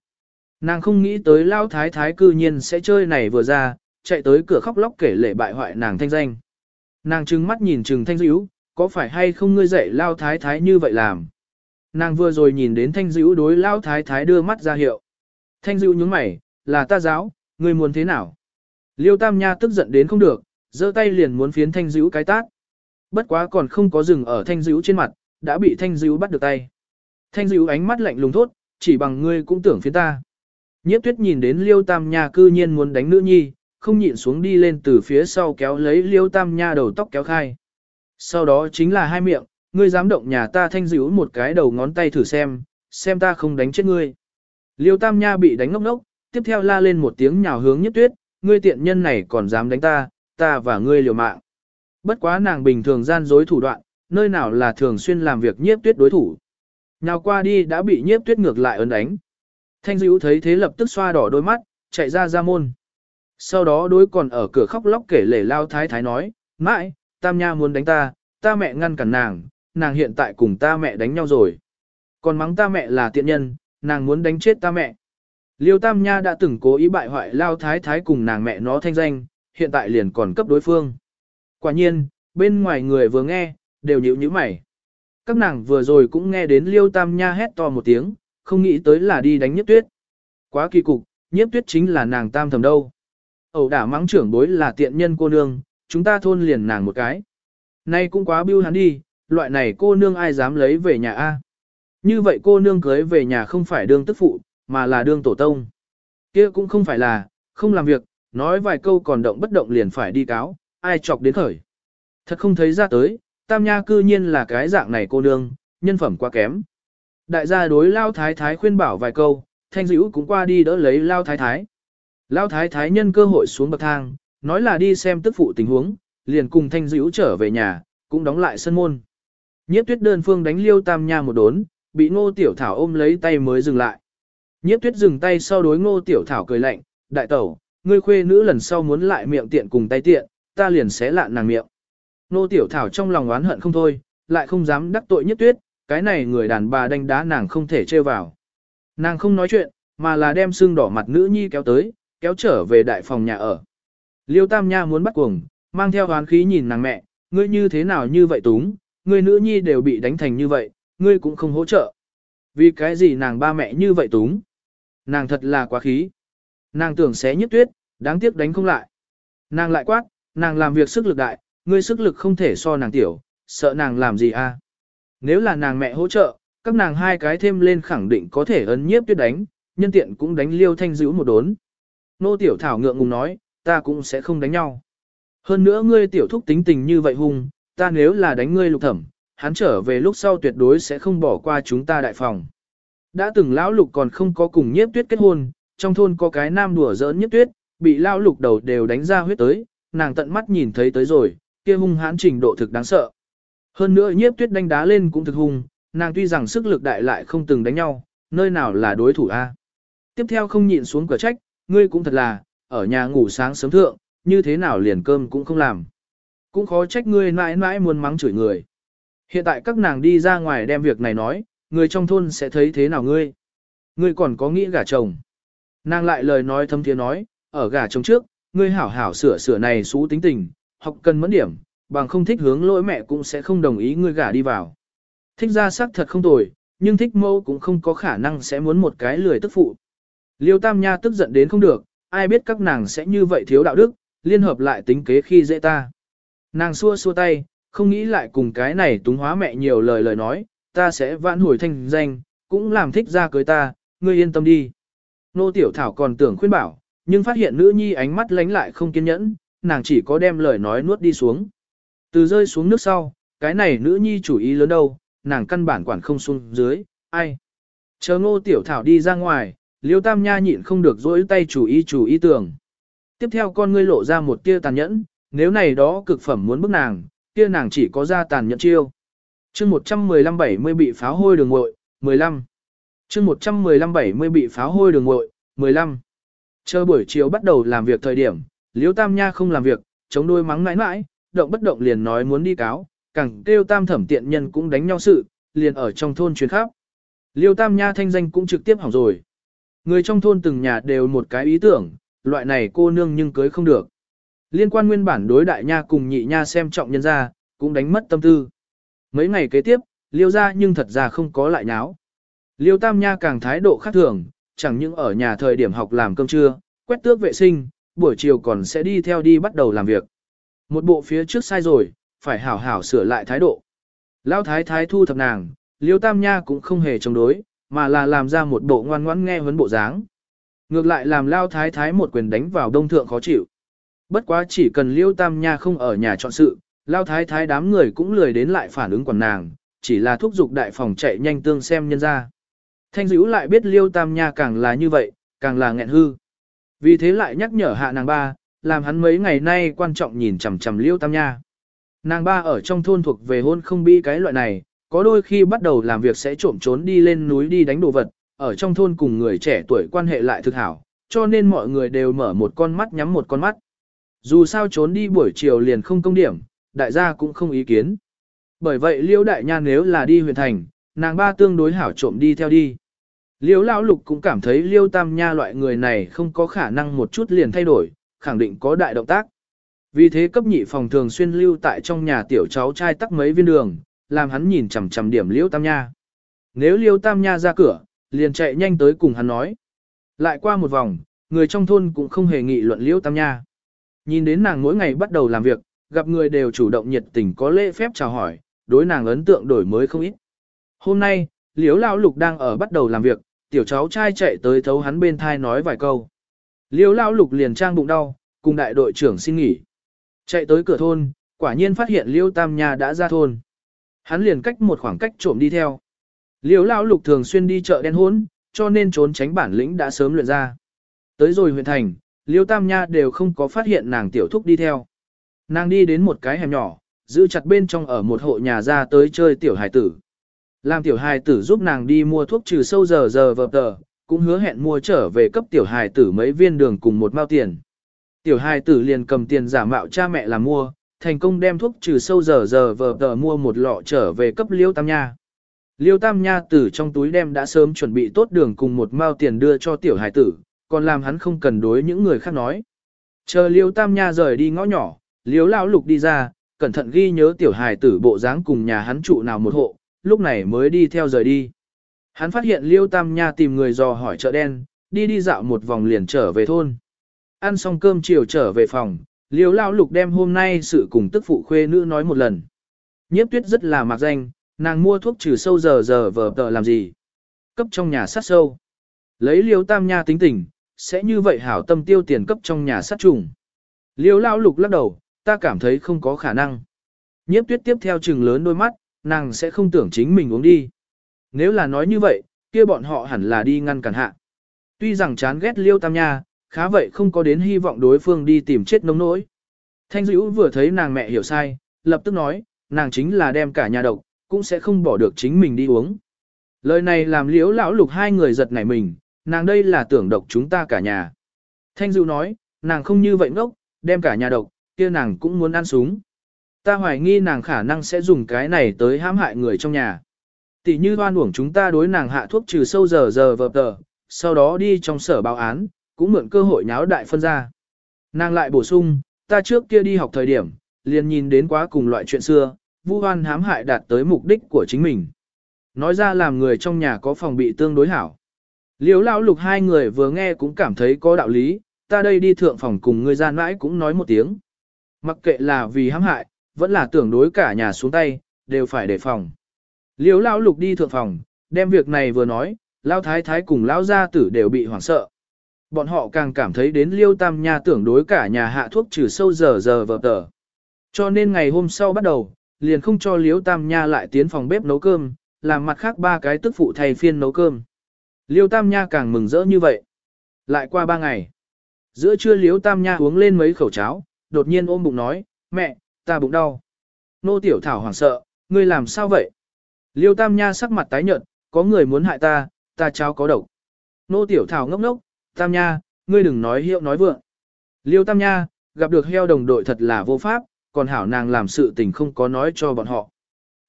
Nàng không nghĩ tới Lao Thái Thái cư nhiên sẽ chơi này vừa ra, chạy tới cửa khóc lóc kể lệ bại hoại nàng thanh danh. Nàng trừng mắt nhìn trừng thanh dữ, có phải hay không ngươi dạy Lao Thái Thái như vậy làm? Nàng vừa rồi nhìn đến thanh dữ đối Lao Thái Thái đưa mắt ra hiệu. Thanh dữ nhướng mày, là ta giáo, ngươi muốn thế nào? Liêu Tam Nha tức giận đến không được, giơ tay liền muốn phiến thanh dữ cái tát. Bất quá còn không có dừng ở thanh dữ trên mặt, đã bị thanh dữ bắt được tay. Thanh dữ ánh mắt lạnh lùng thốt, chỉ bằng ngươi cũng tưởng phiến ta. Nhiếp tuyết nhìn đến Liêu Tam Nha cư nhiên muốn đánh nữ nhi, không nhịn xuống đi lên từ phía sau kéo lấy Liêu Tam Nha đầu tóc kéo khai. Sau đó chính là hai miệng, ngươi dám động nhà ta thanh dữ một cái đầu ngón tay thử xem, xem ta không đánh chết ngươi. Liêu Tam Nha bị đánh ngốc ngốc, tiếp theo la lên một tiếng nhào hướng nhất tuyết, ngươi tiện nhân này còn dám đánh ta, ta và ngươi liều mạng. Bất quá nàng bình thường gian dối thủ đoạn, nơi nào là thường xuyên làm việc nhiếp tuyết đối thủ. Nhào qua đi đã bị nhiếp tuyết ngược lại ấn đánh. Thanh dữ thấy thế lập tức xoa đỏ đôi mắt, chạy ra ra môn. Sau đó đối còn ở cửa khóc lóc kể lể lao thái thái nói, mãi, tam nha muốn đánh ta, ta mẹ ngăn cản nàng, nàng hiện tại cùng ta mẹ đánh nhau rồi. Còn mắng ta mẹ là tiện nhân, nàng muốn đánh chết ta mẹ. Liêu Tam Nha đã từng cố ý bại hoại Lao Thái Thái cùng nàng mẹ nó thanh danh, hiện tại liền còn cấp đối phương. Quả nhiên, bên ngoài người vừa nghe, đều nhíu nhíu mày. Các nàng vừa rồi cũng nghe đến Liêu Tam Nha hét to một tiếng, không nghĩ tới là đi đánh nhất tuyết. Quá kỳ cục, nhiếp tuyết chính là nàng tam thầm đâu. Ẩu đả mắng trưởng bối là tiện nhân cô nương, chúng ta thôn liền nàng một cái. Nay cũng quá bưu hắn đi, loại này cô nương ai dám lấy về nhà A. Như vậy cô nương cưới về nhà không phải đương tức phụ, mà là đương tổ tông. kia cũng không phải là, không làm việc, nói vài câu còn động bất động liền phải đi cáo, ai chọc đến khởi. Thật không thấy ra tới, tam nha cư nhiên là cái dạng này cô nương, nhân phẩm quá kém. Đại gia đối lao thái thái khuyên bảo vài câu, thanh dữ cũng qua đi đỡ lấy lao thái thái. Lão thái thái nhân cơ hội xuống bậc thang, nói là đi xem tức phụ tình huống, liền cùng thanh dữ trở về nhà, cũng đóng lại sân môn. Nhiếp tuyết đơn phương đánh liêu tam nha một đốn, bị ngô tiểu thảo ôm lấy tay mới dừng lại. Nhiếp tuyết dừng tay sau đối ngô tiểu thảo cười lạnh, đại tẩu, ngươi khuê nữ lần sau muốn lại miệng tiện cùng tay tiện, ta liền xé lạn nàng miệng. Ngô tiểu thảo trong lòng oán hận không thôi, lại không dám đắc tội nhiếp tuyết, cái này người đàn bà đánh đá nàng không thể trêu vào. Nàng không nói chuyện, mà là đem xương đỏ mặt nữ nhi kéo tới, kéo trở về đại phòng nhà ở. Liêu Tam Nha muốn bắt cuồng, mang theo hoán khí nhìn nàng mẹ, ngươi như thế nào như vậy túng, ngươi nữ nhi đều bị đánh thành như vậy, ngươi cũng không hỗ trợ. Vì cái gì nàng ba mẹ như vậy túng? Nàng thật là quá khí. Nàng tưởng xé nhất tuyết, đáng tiếc đánh không lại. Nàng lại quát, nàng làm việc sức lực đại, ngươi sức lực không thể so nàng tiểu, sợ nàng làm gì a? À? Nếu là nàng mẹ hỗ trợ, các nàng hai cái thêm lên khẳng định có thể ấn nhiếp tuyết đánh, nhân tiện cũng đánh liêu thanh dữ một đốn. Nô tiểu thảo ngượng ngùng nói, ta cũng sẽ không đánh nhau. Hơn nữa ngươi tiểu thúc tính tình như vậy hung, ta nếu là đánh ngươi lục thẩm, hắn trở về lúc sau tuyệt đối sẽ không bỏ qua chúng ta đại phòng. Đã từng lão lục còn không có cùng nhiếp tuyết kết hôn, trong thôn có cái nam đùa giỡn nhiếp tuyết, bị lão lục đầu đều đánh ra huyết tới, nàng tận mắt nhìn thấy tới rồi, kia hung hãn trình độ thực đáng sợ. Hơn nữa nhiếp tuyết đánh đá lên cũng thực hung, nàng tuy rằng sức lực đại lại không từng đánh nhau, nơi nào là đối thủ a? Tiếp theo không nhịn xuống cửa trách, ngươi cũng thật là, ở nhà ngủ sáng sớm thượng, như thế nào liền cơm cũng không làm. Cũng khó trách ngươi mãi mãi muốn mắng chửi người. Hiện tại các nàng đi ra ngoài đem việc này nói, người trong thôn sẽ thấy thế nào ngươi. Ngươi còn có nghĩ gả chồng. Nàng lại lời nói thâm thiên nói, ở gả chồng trước, ngươi hảo hảo sửa sửa này xú tính tình, học cần mẫn điểm, bằng không thích hướng lỗi mẹ cũng sẽ không đồng ý ngươi gả đi vào. Thích ra sắc thật không tồi, nhưng thích mâu cũng không có khả năng sẽ muốn một cái lười tức phụ. Liêu Tam Nha tức giận đến không được, ai biết các nàng sẽ như vậy thiếu đạo đức, liên hợp lại tính kế khi dễ ta. Nàng xua xua tay, không nghĩ lại cùng cái này túng hóa mẹ nhiều lời lời nói, ta sẽ vãn hồi thanh danh, cũng làm thích ra cưới ta, ngươi yên tâm đi. Nô Tiểu Thảo còn tưởng khuyên bảo, nhưng phát hiện nữ nhi ánh mắt lánh lại không kiên nhẫn, nàng chỉ có đem lời nói nuốt đi xuống. Từ rơi xuống nước sau, cái này nữ nhi chủ ý lớn đâu, nàng căn bản quản không xuống dưới, ai. Chờ ngô tiểu thảo đi ra ngoài, liêu tam nha nhịn không được dỗi tay chủ ý chủ ý tưởng. Tiếp theo con ngươi lộ ra một tia tàn nhẫn, nếu này đó cực phẩm muốn bức nàng, kia nàng chỉ có ra tàn nhẫn chiêu. chương 115-70 bị pháo hôi đường ngội, 15. chương 115-70 bị pháo hôi đường ngội, 15. Chờ buổi chiều bắt đầu làm việc thời điểm, liêu tam nha không làm việc, chống đôi mắng mãi mãi, động bất động liền nói muốn đi cáo, càng kêu tam thẩm tiện nhân cũng đánh nhau sự, liền ở trong thôn chuyến khắp. Liêu tam nha thanh danh cũng trực tiếp hỏng rồi. Người trong thôn từng nhà đều một cái ý tưởng, loại này cô nương nhưng cưới không được. Liên quan nguyên bản đối đại nha cùng nhị nha xem trọng nhân ra, cũng đánh mất tâm tư. Mấy ngày kế tiếp, liêu ra nhưng thật ra không có lại nháo. Liêu tam nha càng thái độ khác thường, chẳng những ở nhà thời điểm học làm cơm trưa, quét tước vệ sinh, buổi chiều còn sẽ đi theo đi bắt đầu làm việc. Một bộ phía trước sai rồi, phải hảo hảo sửa lại thái độ. Lão thái thái thu thập nàng, liêu tam nha cũng không hề chống đối, mà là làm ra một bộ ngoan ngoãn nghe huấn bộ dáng. Ngược lại làm lao thái thái một quyền đánh vào đông thượng khó chịu. Bất quá chỉ cần liêu tam nha không ở nhà chọn sự, lao thái thái đám người cũng lười đến lại phản ứng quản nàng, chỉ là thúc giục đại phòng chạy nhanh tương xem nhân ra. Thanh dữ lại biết liêu tam nha càng là như vậy, càng là nghẹn hư. Vì thế lại nhắc nhở hạ nàng ba, làm hắn mấy ngày nay quan trọng nhìn chằm chằm liêu tam nha. Nàng ba ở trong thôn thuộc về hôn không bi cái loại này, có đôi khi bắt đầu làm việc sẽ trộm trốn đi lên núi đi đánh đồ vật, ở trong thôn cùng người trẻ tuổi quan hệ lại thực hảo, cho nên mọi người đều mở một con mắt nhắm một con mắt. Dù sao trốn đi buổi chiều liền không công điểm, đại gia cũng không ý kiến. Bởi vậy liễu đại nha nếu là đi huyện thành, nàng ba tương đối hảo trộm đi theo đi. Liễu lão lục cũng cảm thấy liêu tam nha loại người này không có khả năng một chút liền thay đổi, khẳng định có đại động tác. Vì thế cấp nhị phòng thường xuyên lưu tại trong nhà tiểu cháu trai tắc mấy viên đường, làm hắn nhìn chằm chằm điểm liễu tam nha. Nếu liễu tam nha ra cửa, liền chạy nhanh tới cùng hắn nói. Lại qua một vòng, người trong thôn cũng không hề nghị luận liễu tam nha. Nhìn đến nàng mỗi ngày bắt đầu làm việc, gặp người đều chủ động nhiệt tình có lễ phép chào hỏi, đối nàng ấn tượng đổi mới không ít. Hôm nay, liễu lão lục đang ở bắt đầu làm việc, tiểu cháu trai chạy tới thấu hắn bên thai nói vài câu. Liễu lão lục liền trang bụng đau, cùng đại đội trưởng xin nghỉ. Chạy tới cửa thôn, quả nhiên phát hiện Liễu Tam Nha đã ra thôn. Hắn liền cách một khoảng cách trộm đi theo. Liêu lão lục thường xuyên đi chợ đen hốn, cho nên trốn tránh bản lĩnh đã sớm luyện ra. Tới rồi huyện thành, Liêu Tam Nha đều không có phát hiện nàng tiểu thúc đi theo. Nàng đi đến một cái hẻm nhỏ, giữ chặt bên trong ở một hộ nhà ra tới chơi tiểu hài tử. Làm tiểu hài tử giúp nàng đi mua thuốc trừ sâu giờ giờ vợp tờ, cũng hứa hẹn mua trở về cấp tiểu hài tử mấy viên đường cùng một mao tiền. Tiểu hài tử liền cầm tiền giả mạo cha mẹ làm mua, thành công đem thuốc trừ sâu giờ giờ vờ tờ mua một lọ trở về cấp Liêu Tam Nha. Liêu Tam Nha tử trong túi đem đã sớm chuẩn bị tốt đường cùng một mao tiền đưa cho tiểu hải tử, còn làm hắn không cần đối những người khác nói. Chờ Liêu Tam Nha rời đi ngõ nhỏ, Liêu Lão Lục đi ra, cẩn thận ghi nhớ tiểu hải tử bộ dáng cùng nhà hắn trụ nào một hộ, lúc này mới đi theo rời đi. Hắn phát hiện Liêu Tam Nha tìm người dò hỏi chợ đen, đi đi dạo một vòng liền trở về thôn. Ăn xong cơm chiều trở về phòng, Liêu Lão Lục đem hôm nay sự cùng tức phụ khuê nữ nói một lần. Nhiếp tuyết rất là mạc danh, nàng mua thuốc trừ sâu giờ giờ vờ tờ làm gì. Cấp trong nhà sát sâu. Lấy Liêu Tam Nha tính tình, sẽ như vậy hảo tâm tiêu tiền cấp trong nhà sát trùng. Liêu Lão Lục lắc đầu, ta cảm thấy không có khả năng. Nhiếp tuyết tiếp theo trừng lớn đôi mắt, nàng sẽ không tưởng chính mình uống đi. Nếu là nói như vậy, kia bọn họ hẳn là đi ngăn cản hạ. Tuy rằng chán ghét liêu tam nha, khá vậy không có đến hy vọng đối phương đi tìm chết nông nỗi. Thanh dữ vừa thấy nàng mẹ hiểu sai, lập tức nói, nàng chính là đem cả nhà độc, cũng sẽ không bỏ được chính mình đi uống. Lời này làm liễu lão lục hai người giật nảy mình, nàng đây là tưởng độc chúng ta cả nhà. Thanh dữ nói, nàng không như vậy ngốc, đem cả nhà độc, kia nàng cũng muốn ăn súng. Ta hoài nghi nàng khả năng sẽ dùng cái này tới hãm hại người trong nhà. Tỷ như hoan uổng chúng ta đối nàng hạ thuốc trừ sâu giờ giờ vợp tờ, sau đó đi trong sở báo án, cũng mượn cơ hội nháo đại phân ra. Nàng lại bổ sung, ta trước kia đi học thời điểm, liền nhìn đến quá cùng loại chuyện xưa, vu hoan hãm hại đạt tới mục đích của chính mình. Nói ra làm người trong nhà có phòng bị tương đối hảo. Liếu lão lục hai người vừa nghe cũng cảm thấy có đạo lý, ta đây đi thượng phòng cùng người gian mãi cũng nói một tiếng. Mặc kệ là vì hãm hại, vẫn là tưởng đối cả nhà xuống tay, đều phải đề phòng. Liếu lão lục đi thượng phòng, đem việc này vừa nói, lão thái thái cùng lão gia tử đều bị hoảng sợ. Bọn họ càng cảm thấy đến liêu tam nha tưởng đối cả nhà hạ thuốc trừ sâu giờ giờ vợ tờ. Cho nên ngày hôm sau bắt đầu, liền không cho liêu tam nha lại tiến phòng bếp nấu cơm, làm mặt khác ba cái tức phụ thay phiên nấu cơm. Liêu tam nha càng mừng rỡ như vậy. Lại qua ba ngày. Giữa trưa liêu tam nha uống lên mấy khẩu cháo, đột nhiên ôm bụng nói, mẹ, ta bụng đau. Nô tiểu thảo hoảng sợ, ngươi làm sao vậy? Liêu tam nha sắc mặt tái nhợt, có người muốn hại ta, ta cháo có độc. Nô tiểu thảo ngốc ngốc, tam nha, ngươi đừng nói hiệu nói vượng. Liêu tam nha, gặp được heo đồng đội thật là vô pháp, còn hảo nàng làm sự tình không có nói cho bọn họ.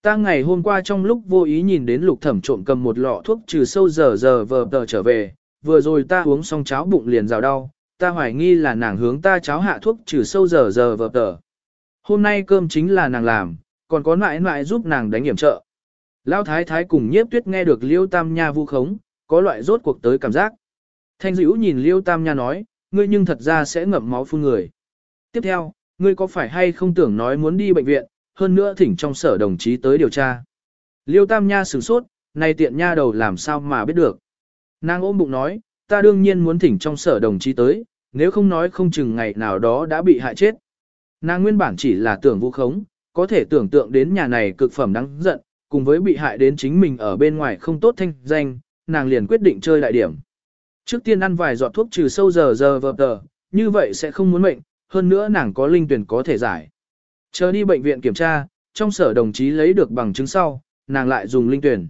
Ta ngày hôm qua trong lúc vô ý nhìn đến lục thẩm trộm cầm một lọ thuốc trừ sâu giờ giờ vờ tờ trở về, vừa rồi ta uống xong cháo bụng liền rào đau, ta hoài nghi là nàng hướng ta cháo hạ thuốc trừ sâu giờ giờ vờ tờ. Hôm nay cơm chính là nàng làm, còn có mãi mãi giúp nàng đánh hiểm trợ. Lão thái thái cùng nhiếp tuyết nghe được liêu tam nha vu khống, có loại rốt cuộc tới cảm giác. Thanh dữ nhìn liêu tam nha nói, ngươi nhưng thật ra sẽ ngậm máu phun người. Tiếp theo, ngươi có phải hay không tưởng nói muốn đi bệnh viện, hơn nữa thỉnh trong sở đồng chí tới điều tra. Liêu tam nha sửng sốt, này tiện nha đầu làm sao mà biết được. Nàng ôm bụng nói, ta đương nhiên muốn thỉnh trong sở đồng chí tới, nếu không nói không chừng ngày nào đó đã bị hại chết. Nàng nguyên bản chỉ là tưởng vu khống, có thể tưởng tượng đến nhà này cực phẩm đáng giận, cùng với bị hại đến chính mình ở bên ngoài không tốt thanh danh, nàng liền quyết định chơi đại điểm. Trước tiên ăn vài giọt thuốc trừ sâu giờ giờ vợp tờ, như vậy sẽ không muốn mệnh, hơn nữa nàng có linh tuyển có thể giải. Chờ đi bệnh viện kiểm tra, trong sở đồng chí lấy được bằng chứng sau, nàng lại dùng linh tuyển.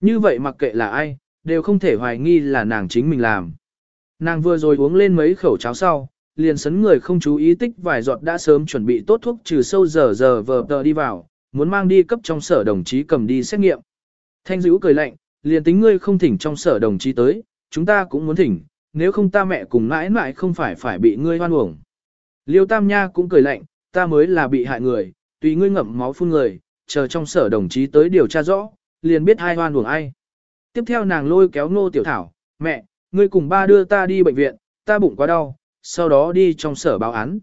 Như vậy mặc kệ là ai, đều không thể hoài nghi là nàng chính mình làm. Nàng vừa rồi uống lên mấy khẩu cháo sau, liền sấn người không chú ý tích vài giọt đã sớm chuẩn bị tốt thuốc trừ sâu giờ giờ vờ tờ đi vào, muốn mang đi cấp trong sở đồng chí cầm đi xét nghiệm. Thanh dữ cười lạnh, liền tính ngươi không thỉnh trong sở đồng chí tới, chúng ta cũng muốn thỉnh, nếu không ta mẹ cùng mãi mãi không phải phải bị ngươi hoan uổng. Liêu Tam Nha cũng cười lạnh, ta mới là bị hại người, tùy ngươi ngậm máu phun người, chờ trong sở đồng chí tới điều tra rõ, liền biết ai hoan uổng ai. Tiếp theo nàng lôi kéo ngô tiểu thảo, mẹ, ngươi cùng ba đưa ta đi bệnh viện, ta bụng quá đau, sau đó đi trong sở báo án.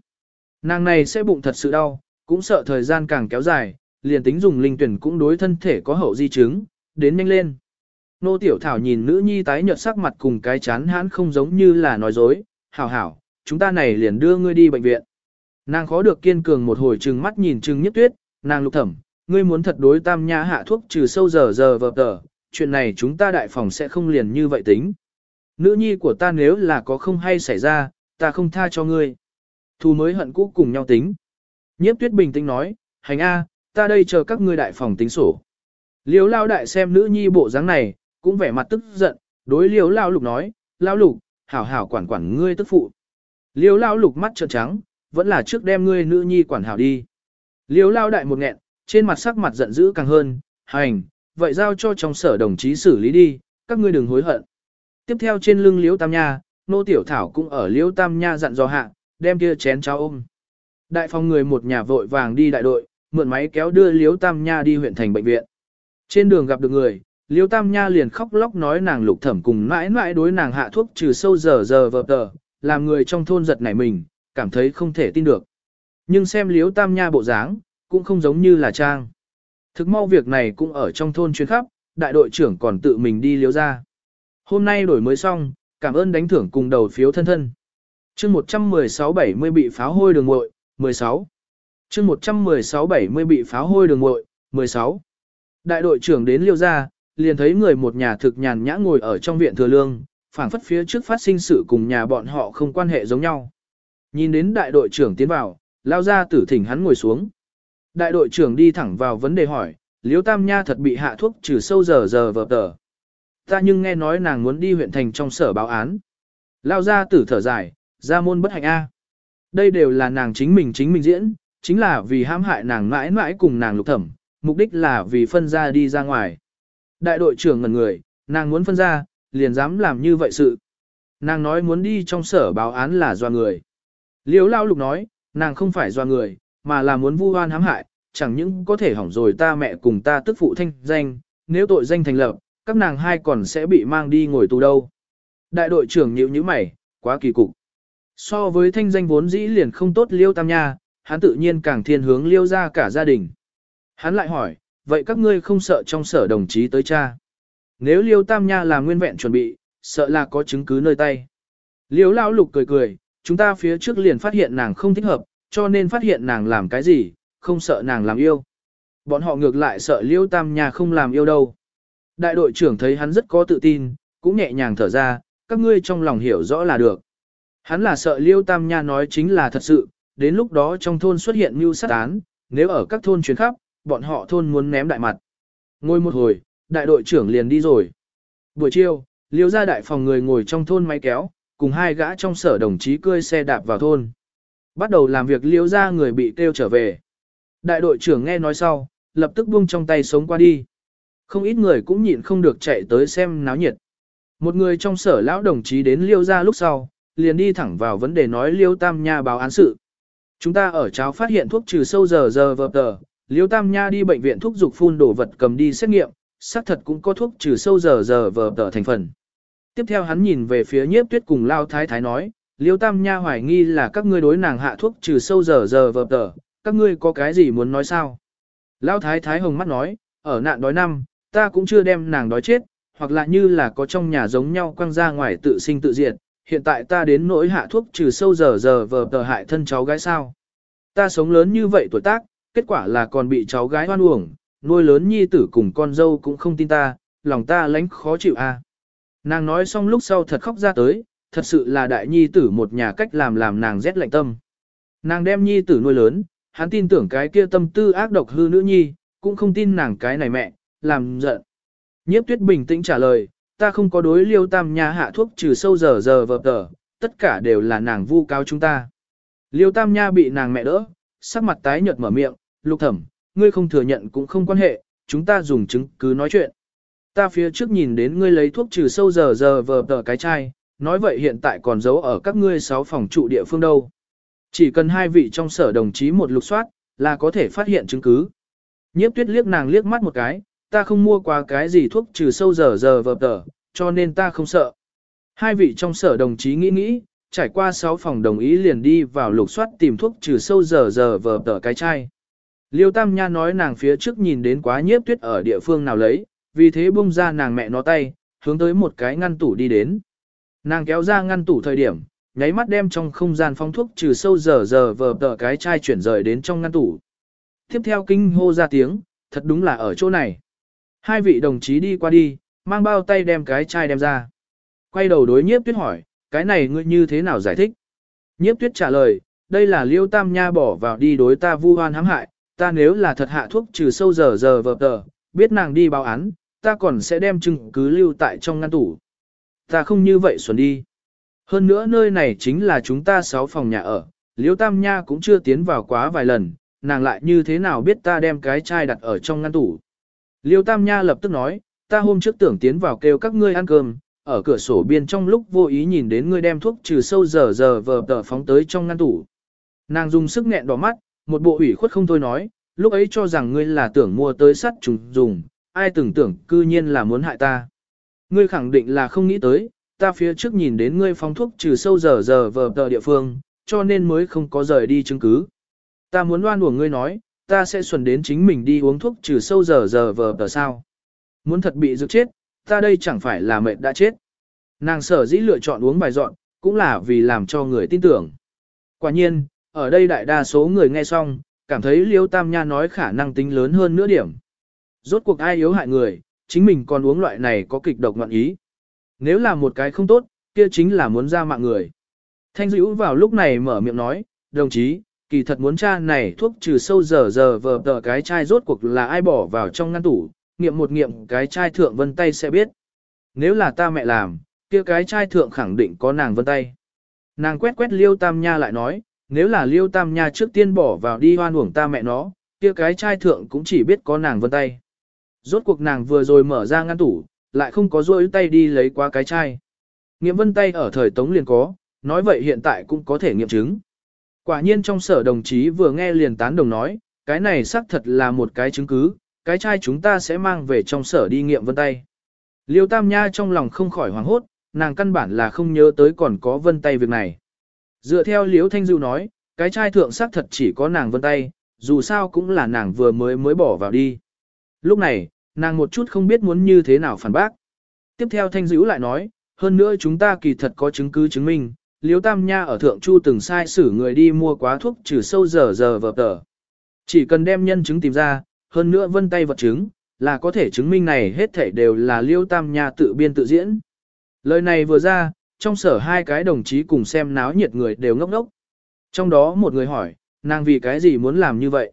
Nàng này sẽ bụng thật sự đau, cũng sợ thời gian càng kéo dài, liền tính dùng linh tuyển cũng đối thân thể có hậu di chứng, đến nhanh lên. Nô Tiểu Thảo nhìn nữ nhi tái nhợt sắc mặt cùng cái chán hãn không giống như là nói dối, hảo hảo, chúng ta này liền đưa ngươi đi bệnh viện. Nàng khó được kiên cường một hồi trừng mắt nhìn trừng nhất tuyết, nàng lục thẩm, ngươi muốn thật đối tam nha hạ thuốc trừ sâu giờ giờ vờ tờ, chuyện này chúng ta đại phòng sẽ không liền như vậy tính. Nữ nhi của ta nếu là có không hay xảy ra, ta không tha cho ngươi. Thù mới hận cũ cùng nhau tính. Nhiếp tuyết bình tĩnh nói, hành A, ta đây chờ các ngươi đại phòng tính sổ. Liếu lao đại xem nữ nhi bộ dáng này, cũng vẻ mặt tức giận, đối liếu lao lục nói, lao lục, hảo hảo quản quản ngươi tức phụ. Liếu lao lục mắt trợn trắng, vẫn là trước đem ngươi nữ nhi quản hảo đi. Liếu lao đại một nghẹn, trên mặt sắc mặt giận dữ càng hơn, hành, vậy giao cho trong sở đồng chí xử lý đi, các ngươi đừng hối hận. Tiếp theo trên lưng liếu tam nha, nô tiểu thảo cũng ở liếu tam nha dặn dò hạ, đem kia chén cháo ôm. Đại phòng người một nhà vội vàng đi đại đội, mượn máy kéo đưa liếu tam nha đi huyện thành bệnh viện. Trên đường gặp được người, Liêu tam nha liền khóc lóc nói nàng lục thẩm cùng mãi mãi đối nàng hạ thuốc trừ sâu giờ giờ vợ tờ, làm người trong thôn giật nảy mình, cảm thấy không thể tin được. Nhưng xem Liêu tam nha bộ dáng, cũng không giống như là trang. Thực mau việc này cũng ở trong thôn chuyến khắp, đại đội trưởng còn tự mình đi liêu ra. Hôm nay đổi mới xong, cảm ơn đánh thưởng cùng đầu phiếu thân thân. chương 116-70 bị pháo hôi đường ngội, 16. chương 116-70 bị pháo hôi đường ngội, 16. Đại đội trưởng đến liêu ra, liền thấy người một nhà thực nhàn nhã ngồi ở trong viện thừa lương, phảng phất phía trước phát sinh sự cùng nhà bọn họ không quan hệ giống nhau. Nhìn đến đại đội trưởng tiến vào, lao ra tử thỉnh hắn ngồi xuống. Đại đội trưởng đi thẳng vào vấn đề hỏi, Liễu Tam Nha thật bị hạ thuốc trừ sâu giờ giờ vợp tờ. Ta nhưng nghe nói nàng muốn đi huyện thành trong sở báo án. Lao ra tử thở dài, ra môn bất hạnh A. Đây đều là nàng chính mình chính mình diễn, chính là vì hãm hại nàng mãi mãi cùng nàng lục thẩm, mục đích là vì phân ra đi ra ngoài. Đại đội trưởng ngẩn người, nàng muốn phân ra, liền dám làm như vậy sự. Nàng nói muốn đi trong sở báo án là do người. Liễu Lao Lục nói, nàng không phải do người, mà là muốn vu oan hãm hại, chẳng những có thể hỏng rồi ta mẹ cùng ta tức phụ thanh danh, nếu tội danh thành lập, các nàng hai còn sẽ bị mang đi ngồi tù đâu. Đại đội trưởng nhíu nhíu mày, quá kỳ cục. So với thanh danh vốn dĩ liền không tốt liêu tam nha, hắn tự nhiên càng thiên hướng liêu ra cả gia đình. Hắn lại hỏi, vậy các ngươi không sợ trong sở đồng chí tới cha? Nếu liêu tam nha là nguyên vẹn chuẩn bị, sợ là có chứng cứ nơi tay. Liêu lão lục cười cười, chúng ta phía trước liền phát hiện nàng không thích hợp, cho nên phát hiện nàng làm cái gì, không sợ nàng làm yêu. Bọn họ ngược lại sợ liêu tam nha không làm yêu đâu. Đại đội trưởng thấy hắn rất có tự tin, cũng nhẹ nhàng thở ra, các ngươi trong lòng hiểu rõ là được. Hắn là sợ liêu tam nha nói chính là thật sự, đến lúc đó trong thôn xuất hiện mưu sát án, nếu ở các thôn chuyển khắp, bọn họ thôn muốn ném đại mặt. Ngồi một hồi, đại đội trưởng liền đi rồi. Buổi chiều, liêu ra đại phòng người ngồi trong thôn máy kéo, cùng hai gã trong sở đồng chí cơi xe đạp vào thôn. Bắt đầu làm việc liêu ra người bị kêu trở về. Đại đội trưởng nghe nói sau, lập tức buông trong tay sống qua đi. Không ít người cũng nhịn không được chạy tới xem náo nhiệt. Một người trong sở lão đồng chí đến liêu ra lúc sau, liền đi thẳng vào vấn đề nói liêu tam nha báo án sự. Chúng ta ở cháo phát hiện thuốc trừ sâu giờ giờ vợp tờ, liêu tam nha đi bệnh viện thuốc dục phun đổ vật cầm đi xét nghiệm, xác thật cũng có thuốc trừ sâu giờ giờ vờ tờ thành phần. Tiếp theo hắn nhìn về phía nhiếp tuyết cùng lao thái thái nói, liêu tam nha hoài nghi là các ngươi đối nàng hạ thuốc trừ sâu giờ giờ vờ tờ, các ngươi có cái gì muốn nói sao? Lao thái thái hồng mắt nói, ở nạn đói năm, ta cũng chưa đem nàng đói chết, hoặc là như là có trong nhà giống nhau quăng ra ngoài tự sinh tự diệt, hiện tại ta đến nỗi hạ thuốc trừ sâu giờ giờ vờ tờ hại thân cháu gái sao. Ta sống lớn như vậy tuổi tác, kết quả là còn bị cháu gái hoan uổng, nuôi lớn nhi tử cùng con dâu cũng không tin ta, lòng ta lánh khó chịu a. À. Nàng nói xong lúc sau thật khóc ra tới, thật sự là đại nhi tử một nhà cách làm làm nàng rét lạnh tâm. Nàng đem nhi tử nuôi lớn, hắn tin tưởng cái kia tâm tư ác độc hư nữ nhi, cũng không tin nàng cái này mẹ, làm giận. Nhiếp tuyết bình tĩnh trả lời, ta không có đối liêu tam nha hạ thuốc trừ sâu giờ giờ vợp tờ, tất cả đều là nàng vu cáo chúng ta. Liêu tam nha bị nàng mẹ đỡ, sắc mặt tái nhợt mở miệng, lục thẩm, ngươi không thừa nhận cũng không quan hệ, chúng ta dùng chứng cứ nói chuyện. Ta phía trước nhìn đến ngươi lấy thuốc trừ sâu giờ giờ vờ tờ cái chai, nói vậy hiện tại còn giấu ở các ngươi sáu phòng trụ địa phương đâu. Chỉ cần hai vị trong sở đồng chí một lục soát, là có thể phát hiện chứng cứ. Nhiếp tuyết liếc nàng liếc mắt một cái, ta không mua qua cái gì thuốc trừ sâu giờ giờ vờ tờ, cho nên ta không sợ. Hai vị trong sở đồng chí nghĩ nghĩ, trải qua sáu phòng đồng ý liền đi vào lục soát tìm thuốc trừ sâu giờ giờ vờ tờ cái chai. Liêu Tam Nha nói nàng phía trước nhìn đến quá nhiếp tuyết ở địa phương nào lấy, vì thế bung ra nàng mẹ nó tay, hướng tới một cái ngăn tủ đi đến. Nàng kéo ra ngăn tủ thời điểm, nháy mắt đem trong không gian phong thuốc trừ sâu giờ giờ vờ tờ cái chai chuyển rời đến trong ngăn tủ. Tiếp theo kinh hô ra tiếng, thật đúng là ở chỗ này. Hai vị đồng chí đi qua đi, mang bao tay đem cái chai đem ra. Quay đầu đối nhiếp tuyết hỏi, cái này ngươi như thế nào giải thích? Nhiếp tuyết trả lời, đây là liêu tam nha bỏ vào đi đối ta vu hoan hãm hại, ta nếu là thật hạ thuốc trừ sâu giờ giờ vờ tờ, biết nàng đi báo án, ta còn sẽ đem chứng cứ lưu tại trong ngăn tủ. Ta không như vậy xuẩn đi. Hơn nữa nơi này chính là chúng ta sáu phòng nhà ở, liêu tam nha cũng chưa tiến vào quá vài lần, nàng lại như thế nào biết ta đem cái chai đặt ở trong ngăn tủ. Liêu tam nha lập tức nói, ta hôm trước tưởng tiến vào kêu các ngươi ăn cơm, ở cửa sổ biên trong lúc vô ý nhìn đến ngươi đem thuốc trừ sâu giờ giờ vờ tờ phóng tới trong ngăn tủ. Nàng dùng sức nghẹn đỏ mắt, một bộ ủy khuất không thôi nói, lúc ấy cho rằng ngươi là tưởng mua tới sắt trùng dùng, ai tưởng tưởng cư nhiên là muốn hại ta. Ngươi khẳng định là không nghĩ tới, ta phía trước nhìn đến ngươi phóng thuốc trừ sâu giờ giờ vờ tờ địa phương, cho nên mới không có rời đi chứng cứ. Ta muốn loan uổng ngươi nói, ta sẽ xuẩn đến chính mình đi uống thuốc trừ sâu giờ giờ vờ tờ sao. Muốn thật bị giựt chết, ta đây chẳng phải là mệt đã chết. Nàng sở dĩ lựa chọn uống bài dọn, cũng là vì làm cho người tin tưởng. Quả nhiên, ở đây đại đa số người nghe xong, cảm thấy Liêu Tam Nha nói khả năng tính lớn hơn nửa điểm. Rốt cuộc ai yếu hại người, chính mình còn uống loại này có kịch độc ngọn ý. Nếu là một cái không tốt, kia chính là muốn ra mạng người. Thanh dữ vào lúc này mở miệng nói, đồng chí, kỳ thật muốn cha này thuốc trừ sâu giờ giờ vờ tờ cái chai rốt cuộc là ai bỏ vào trong ngăn tủ, nghiệm một nghiệm cái chai thượng vân tay sẽ biết. Nếu là ta mẹ làm, kia cái chai thượng khẳng định có nàng vân tay. Nàng quét quét liêu tam nha lại nói, nếu là liêu tam nha trước tiên bỏ vào đi hoan uổng ta mẹ nó, kia cái chai thượng cũng chỉ biết có nàng vân tay. Rốt cuộc nàng vừa rồi mở ra ngăn tủ, lại không có rôi tay đi lấy qua cái chai. Nghiệm vân tay ở thời tống liền có, nói vậy hiện tại cũng có thể nghiệm chứng. Quả nhiên trong sở đồng chí vừa nghe liền tán đồng nói, cái này xác thật là một cái chứng cứ, cái chai chúng ta sẽ mang về trong sở đi nghiệm vân tay. Liêu Tam Nha trong lòng không khỏi hoảng hốt, nàng căn bản là không nhớ tới còn có vân tay việc này. Dựa theo Liễu Thanh Dụ nói, cái chai thượng sắc thật chỉ có nàng vân tay, dù sao cũng là nàng vừa mới mới bỏ vào đi. Lúc này, nàng một chút không biết muốn như thế nào phản bác. Tiếp theo Thanh Dữ lại nói, hơn nữa chúng ta kỳ thật có chứng cứ chứng minh, Liễu Tam Nha ở Thượng Chu từng sai xử người đi mua quá thuốc trừ sâu giờ giờ vợp tờ. Chỉ cần đem nhân chứng tìm ra, hơn nữa vân tay vật chứng, là có thể chứng minh này hết thảy đều là Liễu Tam Nha tự biên tự diễn. Lời này vừa ra, trong sở hai cái đồng chí cùng xem náo nhiệt người đều ngốc ngốc. Trong đó một người hỏi, nàng vì cái gì muốn làm như vậy?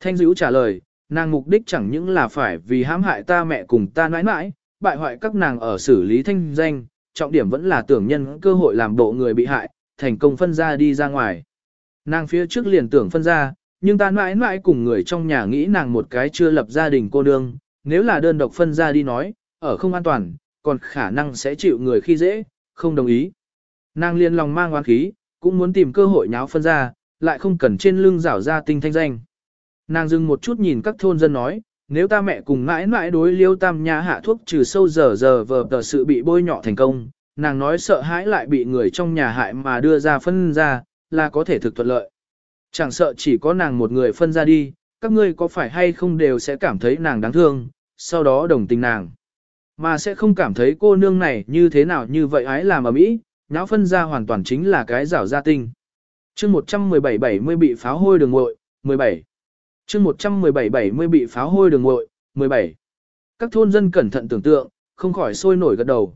Thanh dữ trả lời, nàng mục đích chẳng những là phải vì hãm hại ta mẹ cùng ta nãi nãi, bại hoại các nàng ở xử lý thanh danh, trọng điểm vẫn là tưởng nhân cơ hội làm bộ người bị hại, thành công phân ra đi ra ngoài. Nàng phía trước liền tưởng phân ra, nhưng ta mãi mãi cùng người trong nhà nghĩ nàng một cái chưa lập gia đình cô nương, nếu là đơn độc phân ra đi nói, ở không an toàn, còn khả năng sẽ chịu người khi dễ, không đồng ý. Nàng liền lòng mang oán khí, cũng muốn tìm cơ hội nháo phân ra, lại không cần trên lưng rảo ra tinh thanh danh. Nàng dừng một chút nhìn các thôn dân nói, nếu ta mẹ cùng mãi mãi đối liêu tam nhà hạ thuốc trừ sâu giờ giờ vờ tờ sự bị bôi nhọ thành công, nàng nói sợ hãi lại bị người trong nhà hại mà đưa ra phân ra, là có thể thực thuận lợi. Chẳng sợ chỉ có nàng một người phân ra đi, các ngươi có phải hay không đều sẽ cảm thấy nàng đáng thương, sau đó đồng tình nàng. Mà sẽ không cảm thấy cô nương này như thế nào như vậy ái làm ở mỹ, nháo phân ra hoàn toàn chính là cái rảo gia tinh. chương 117-70 bị pháo hôi đường ngội, 17. chương 117-70 bị pháo hôi đường ngội, 17. Các thôn dân cẩn thận tưởng tượng, không khỏi sôi nổi gật đầu.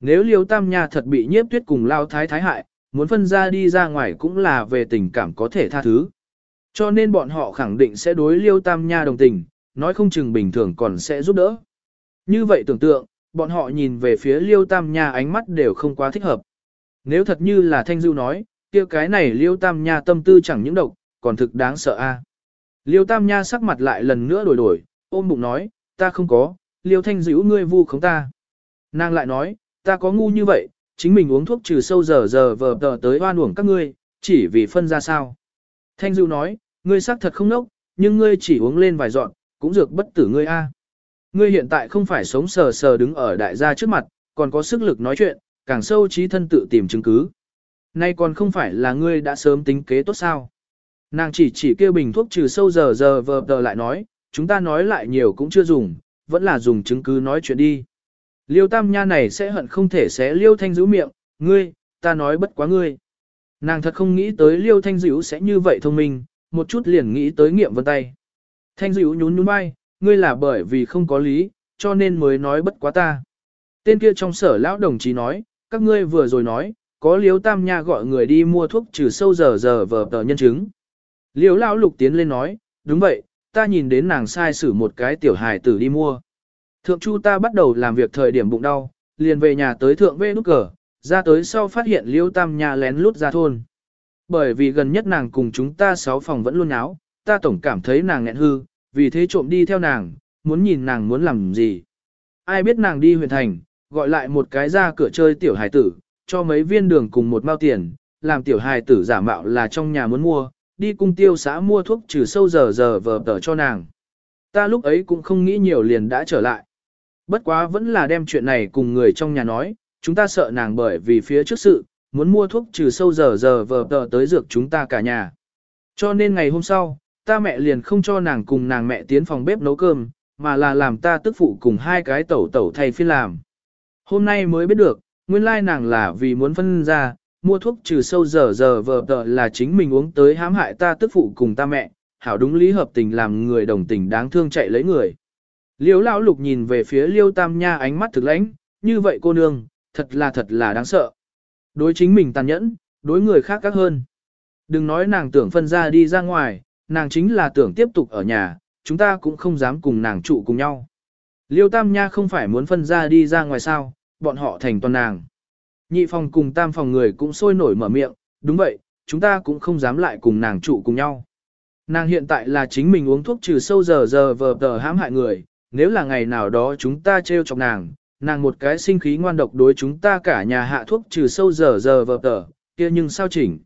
Nếu liêu tam nha thật bị nhiếp tuyết cùng lao thái thái hại, muốn phân ra đi ra ngoài cũng là về tình cảm có thể tha thứ. Cho nên bọn họ khẳng định sẽ đối liêu tam nha đồng tình, nói không chừng bình thường còn sẽ giúp đỡ. Như vậy tưởng tượng, bọn họ nhìn về phía liêu tam nha ánh mắt đều không quá thích hợp. Nếu thật như là Thanh Dưu nói, kia cái này liêu tam nha tâm tư chẳng những độc, còn thực đáng sợ a. Liêu tam nha sắc mặt lại lần nữa đổi đổi, ôm bụng nói, ta không có, liêu thanh dữ ngươi vu khống ta. Nàng lại nói, ta có ngu như vậy, chính mình uống thuốc trừ sâu giờ giờ vờ tờ tới oan uổng các ngươi, chỉ vì phân ra sao. Thanh dữ nói, ngươi xác thật không nốc, nhưng ngươi chỉ uống lên vài dọn, cũng dược bất tử ngươi a. Ngươi hiện tại không phải sống sờ sờ đứng ở đại gia trước mặt, còn có sức lực nói chuyện, càng sâu trí thân tự tìm chứng cứ. Nay còn không phải là ngươi đã sớm tính kế tốt sao. Nàng chỉ chỉ kêu bình thuốc trừ sâu giờ giờ vờ tờ lại nói, chúng ta nói lại nhiều cũng chưa dùng, vẫn là dùng chứng cứ nói chuyện đi. Liêu tam nha này sẽ hận không thể xé liêu thanh giữ miệng, ngươi, ta nói bất quá ngươi. Nàng thật không nghĩ tới liêu thanh dữ sẽ như vậy thông minh, một chút liền nghĩ tới nghiệm vân tay. Thanh dữ nhún nhún vai, ngươi là bởi vì không có lý, cho nên mới nói bất quá ta. Tên kia trong sở lão đồng chí nói, các ngươi vừa rồi nói, có liếu tam nha gọi người đi mua thuốc trừ sâu giờ giờ vờ tờ nhân chứng. Liếu lão lục tiến lên nói, đúng vậy, ta nhìn đến nàng sai xử một cái tiểu hài tử đi mua. Thượng chu ta bắt đầu làm việc thời điểm bụng đau, liền về nhà tới thượng vê nút cờ, ra tới sau phát hiện liêu tam nha lén lút ra thôn. Bởi vì gần nhất nàng cùng chúng ta sáu phòng vẫn luôn áo, ta tổng cảm thấy nàng nghẹn hư, vì thế trộm đi theo nàng, muốn nhìn nàng muốn làm gì. Ai biết nàng đi huyện thành, gọi lại một cái ra cửa chơi tiểu hài tử, cho mấy viên đường cùng một mao tiền, làm tiểu hài tử giả mạo là trong nhà muốn mua, đi cung tiêu xã mua thuốc trừ sâu giờ giờ vờ tờ cho nàng. Ta lúc ấy cũng không nghĩ nhiều liền đã trở lại. Bất quá vẫn là đem chuyện này cùng người trong nhà nói, chúng ta sợ nàng bởi vì phía trước sự, muốn mua thuốc trừ sâu giờ giờ vờ tờ tới dược chúng ta cả nhà. Cho nên ngày hôm sau, ta mẹ liền không cho nàng cùng nàng mẹ tiến phòng bếp nấu cơm, mà là làm ta tức phụ cùng hai cái tẩu tẩu thay phiên làm. Hôm nay mới biết được, nguyên lai nàng là vì muốn phân ra, mua thuốc trừ sâu giờ giờ vờ tờ là chính mình uống tới hãm hại ta tức phụ cùng ta mẹ, hảo đúng lý hợp tình làm người đồng tình đáng thương chạy lấy người. Liêu lão lục nhìn về phía liêu tam nha ánh mắt thực lãnh, như vậy cô nương, thật là thật là đáng sợ. Đối chính mình tàn nhẫn, đối người khác các hơn. Đừng nói nàng tưởng phân ra đi ra ngoài, nàng chính là tưởng tiếp tục ở nhà, chúng ta cũng không dám cùng nàng trụ cùng nhau. Liêu tam nha không phải muốn phân ra đi ra ngoài sao, bọn họ thành toàn nàng. Nhị phòng cùng tam phòng người cũng sôi nổi mở miệng, đúng vậy, chúng ta cũng không dám lại cùng nàng trụ cùng nhau. Nàng hiện tại là chính mình uống thuốc trừ sâu giờ giờ vờ tờ hãm hại người, nếu là ngày nào đó chúng ta trêu chọc nàng, nàng một cái sinh khí ngoan độc đối chúng ta cả nhà hạ thuốc trừ sâu giờ giờ vờ tờ, kia nhưng sao chỉnh.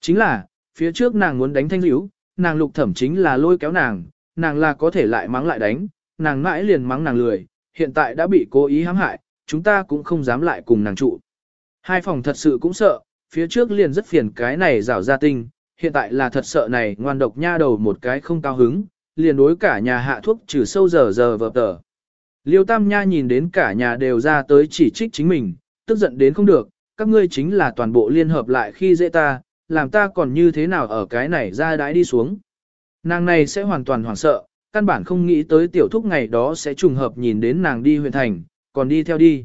Chính là, phía trước nàng muốn đánh thanh liễu, nàng lục thẩm chính là lôi kéo nàng, nàng là có thể lại mắng lại đánh, nàng mãi liền mắng nàng lười, hiện tại đã bị cố ý hãm hại, chúng ta cũng không dám lại cùng nàng trụ. Hai phòng thật sự cũng sợ, phía trước liền rất phiền cái này rảo ra tinh, hiện tại là thật sợ này ngoan độc nha đầu một cái không cao hứng, liền đối cả nhà hạ thuốc trừ sâu giờ giờ vợp tờ. Liêu Tam Nha nhìn đến cả nhà đều ra tới chỉ trích chính mình, tức giận đến không được, các ngươi chính là toàn bộ liên hợp lại khi dễ ta, làm ta còn như thế nào ở cái này ra đãi đi xuống. Nàng này sẽ hoàn toàn hoảng sợ, căn bản không nghĩ tới tiểu thúc ngày đó sẽ trùng hợp nhìn đến nàng đi huyện thành, còn đi theo đi.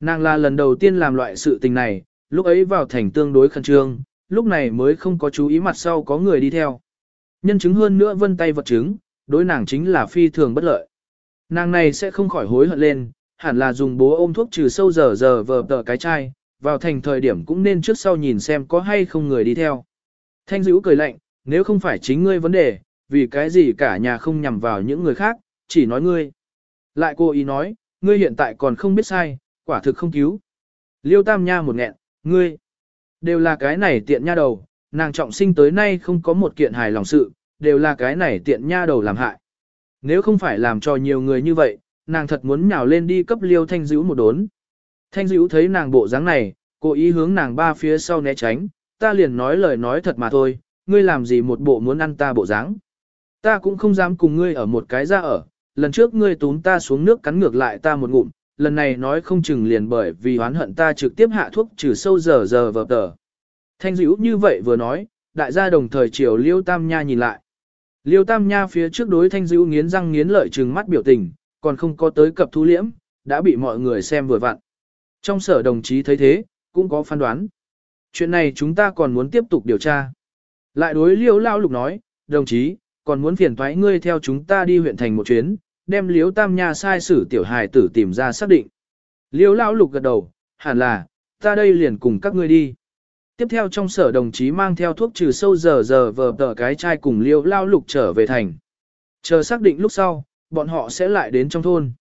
Nàng là lần đầu tiên làm loại sự tình này, lúc ấy vào thành tương đối khẩn trương, lúc này mới không có chú ý mặt sau có người đi theo. Nhân chứng hơn nữa vân tay vật chứng, đối nàng chính là phi thường bất lợi. Nàng này sẽ không khỏi hối hận lên, hẳn là dùng bố ôm thuốc trừ sâu giờ giờ vờ tờ cái chai, vào thành thời điểm cũng nên trước sau nhìn xem có hay không người đi theo. Thanh dữ cười lạnh, nếu không phải chính ngươi vấn đề, vì cái gì cả nhà không nhằm vào những người khác, chỉ nói ngươi. Lại cô ý nói, ngươi hiện tại còn không biết sai, quả thực không cứu. Liêu tam nha một nghẹn, ngươi, đều là cái này tiện nha đầu, nàng trọng sinh tới nay không có một kiện hài lòng sự, đều là cái này tiện nha đầu làm hại. Nếu không phải làm cho nhiều người như vậy, nàng thật muốn nhào lên đi cấp liêu thanh dữ một đốn. Thanh dữ thấy nàng bộ dáng này, cố ý hướng nàng ba phía sau né tránh, ta liền nói lời nói thật mà thôi, ngươi làm gì một bộ muốn ăn ta bộ dáng. Ta cũng không dám cùng ngươi ở một cái ra ở, lần trước ngươi tún ta xuống nước cắn ngược lại ta một ngụm, lần này nói không chừng liền bởi vì oán hận ta trực tiếp hạ thuốc trừ sâu giờ giờ vờ tờ. Thanh dữ như vậy vừa nói, đại gia đồng thời chiều Liêu Tam Nha nhìn lại. Liêu Tam Nha phía trước đối thanh dữ nghiến răng nghiến lợi trừng mắt biểu tình, còn không có tới cập thu liễm, đã bị mọi người xem vừa vặn. Trong sở đồng chí thấy thế, cũng có phán đoán. Chuyện này chúng ta còn muốn tiếp tục điều tra. Lại đối Liêu Lao Lục nói, đồng chí, còn muốn phiền thoái ngươi theo chúng ta đi huyện thành một chuyến, đem liếu Tam Nha sai sử tiểu hài tử tìm ra xác định. Liêu Lao Lục gật đầu, hẳn là, ta đây liền cùng các ngươi đi. Tiếp theo trong sở đồng chí mang theo thuốc trừ sâu giờ giờ vờ tờ cái chai cùng liêu lao lục trở về thành. Chờ xác định lúc sau, bọn họ sẽ lại đến trong thôn.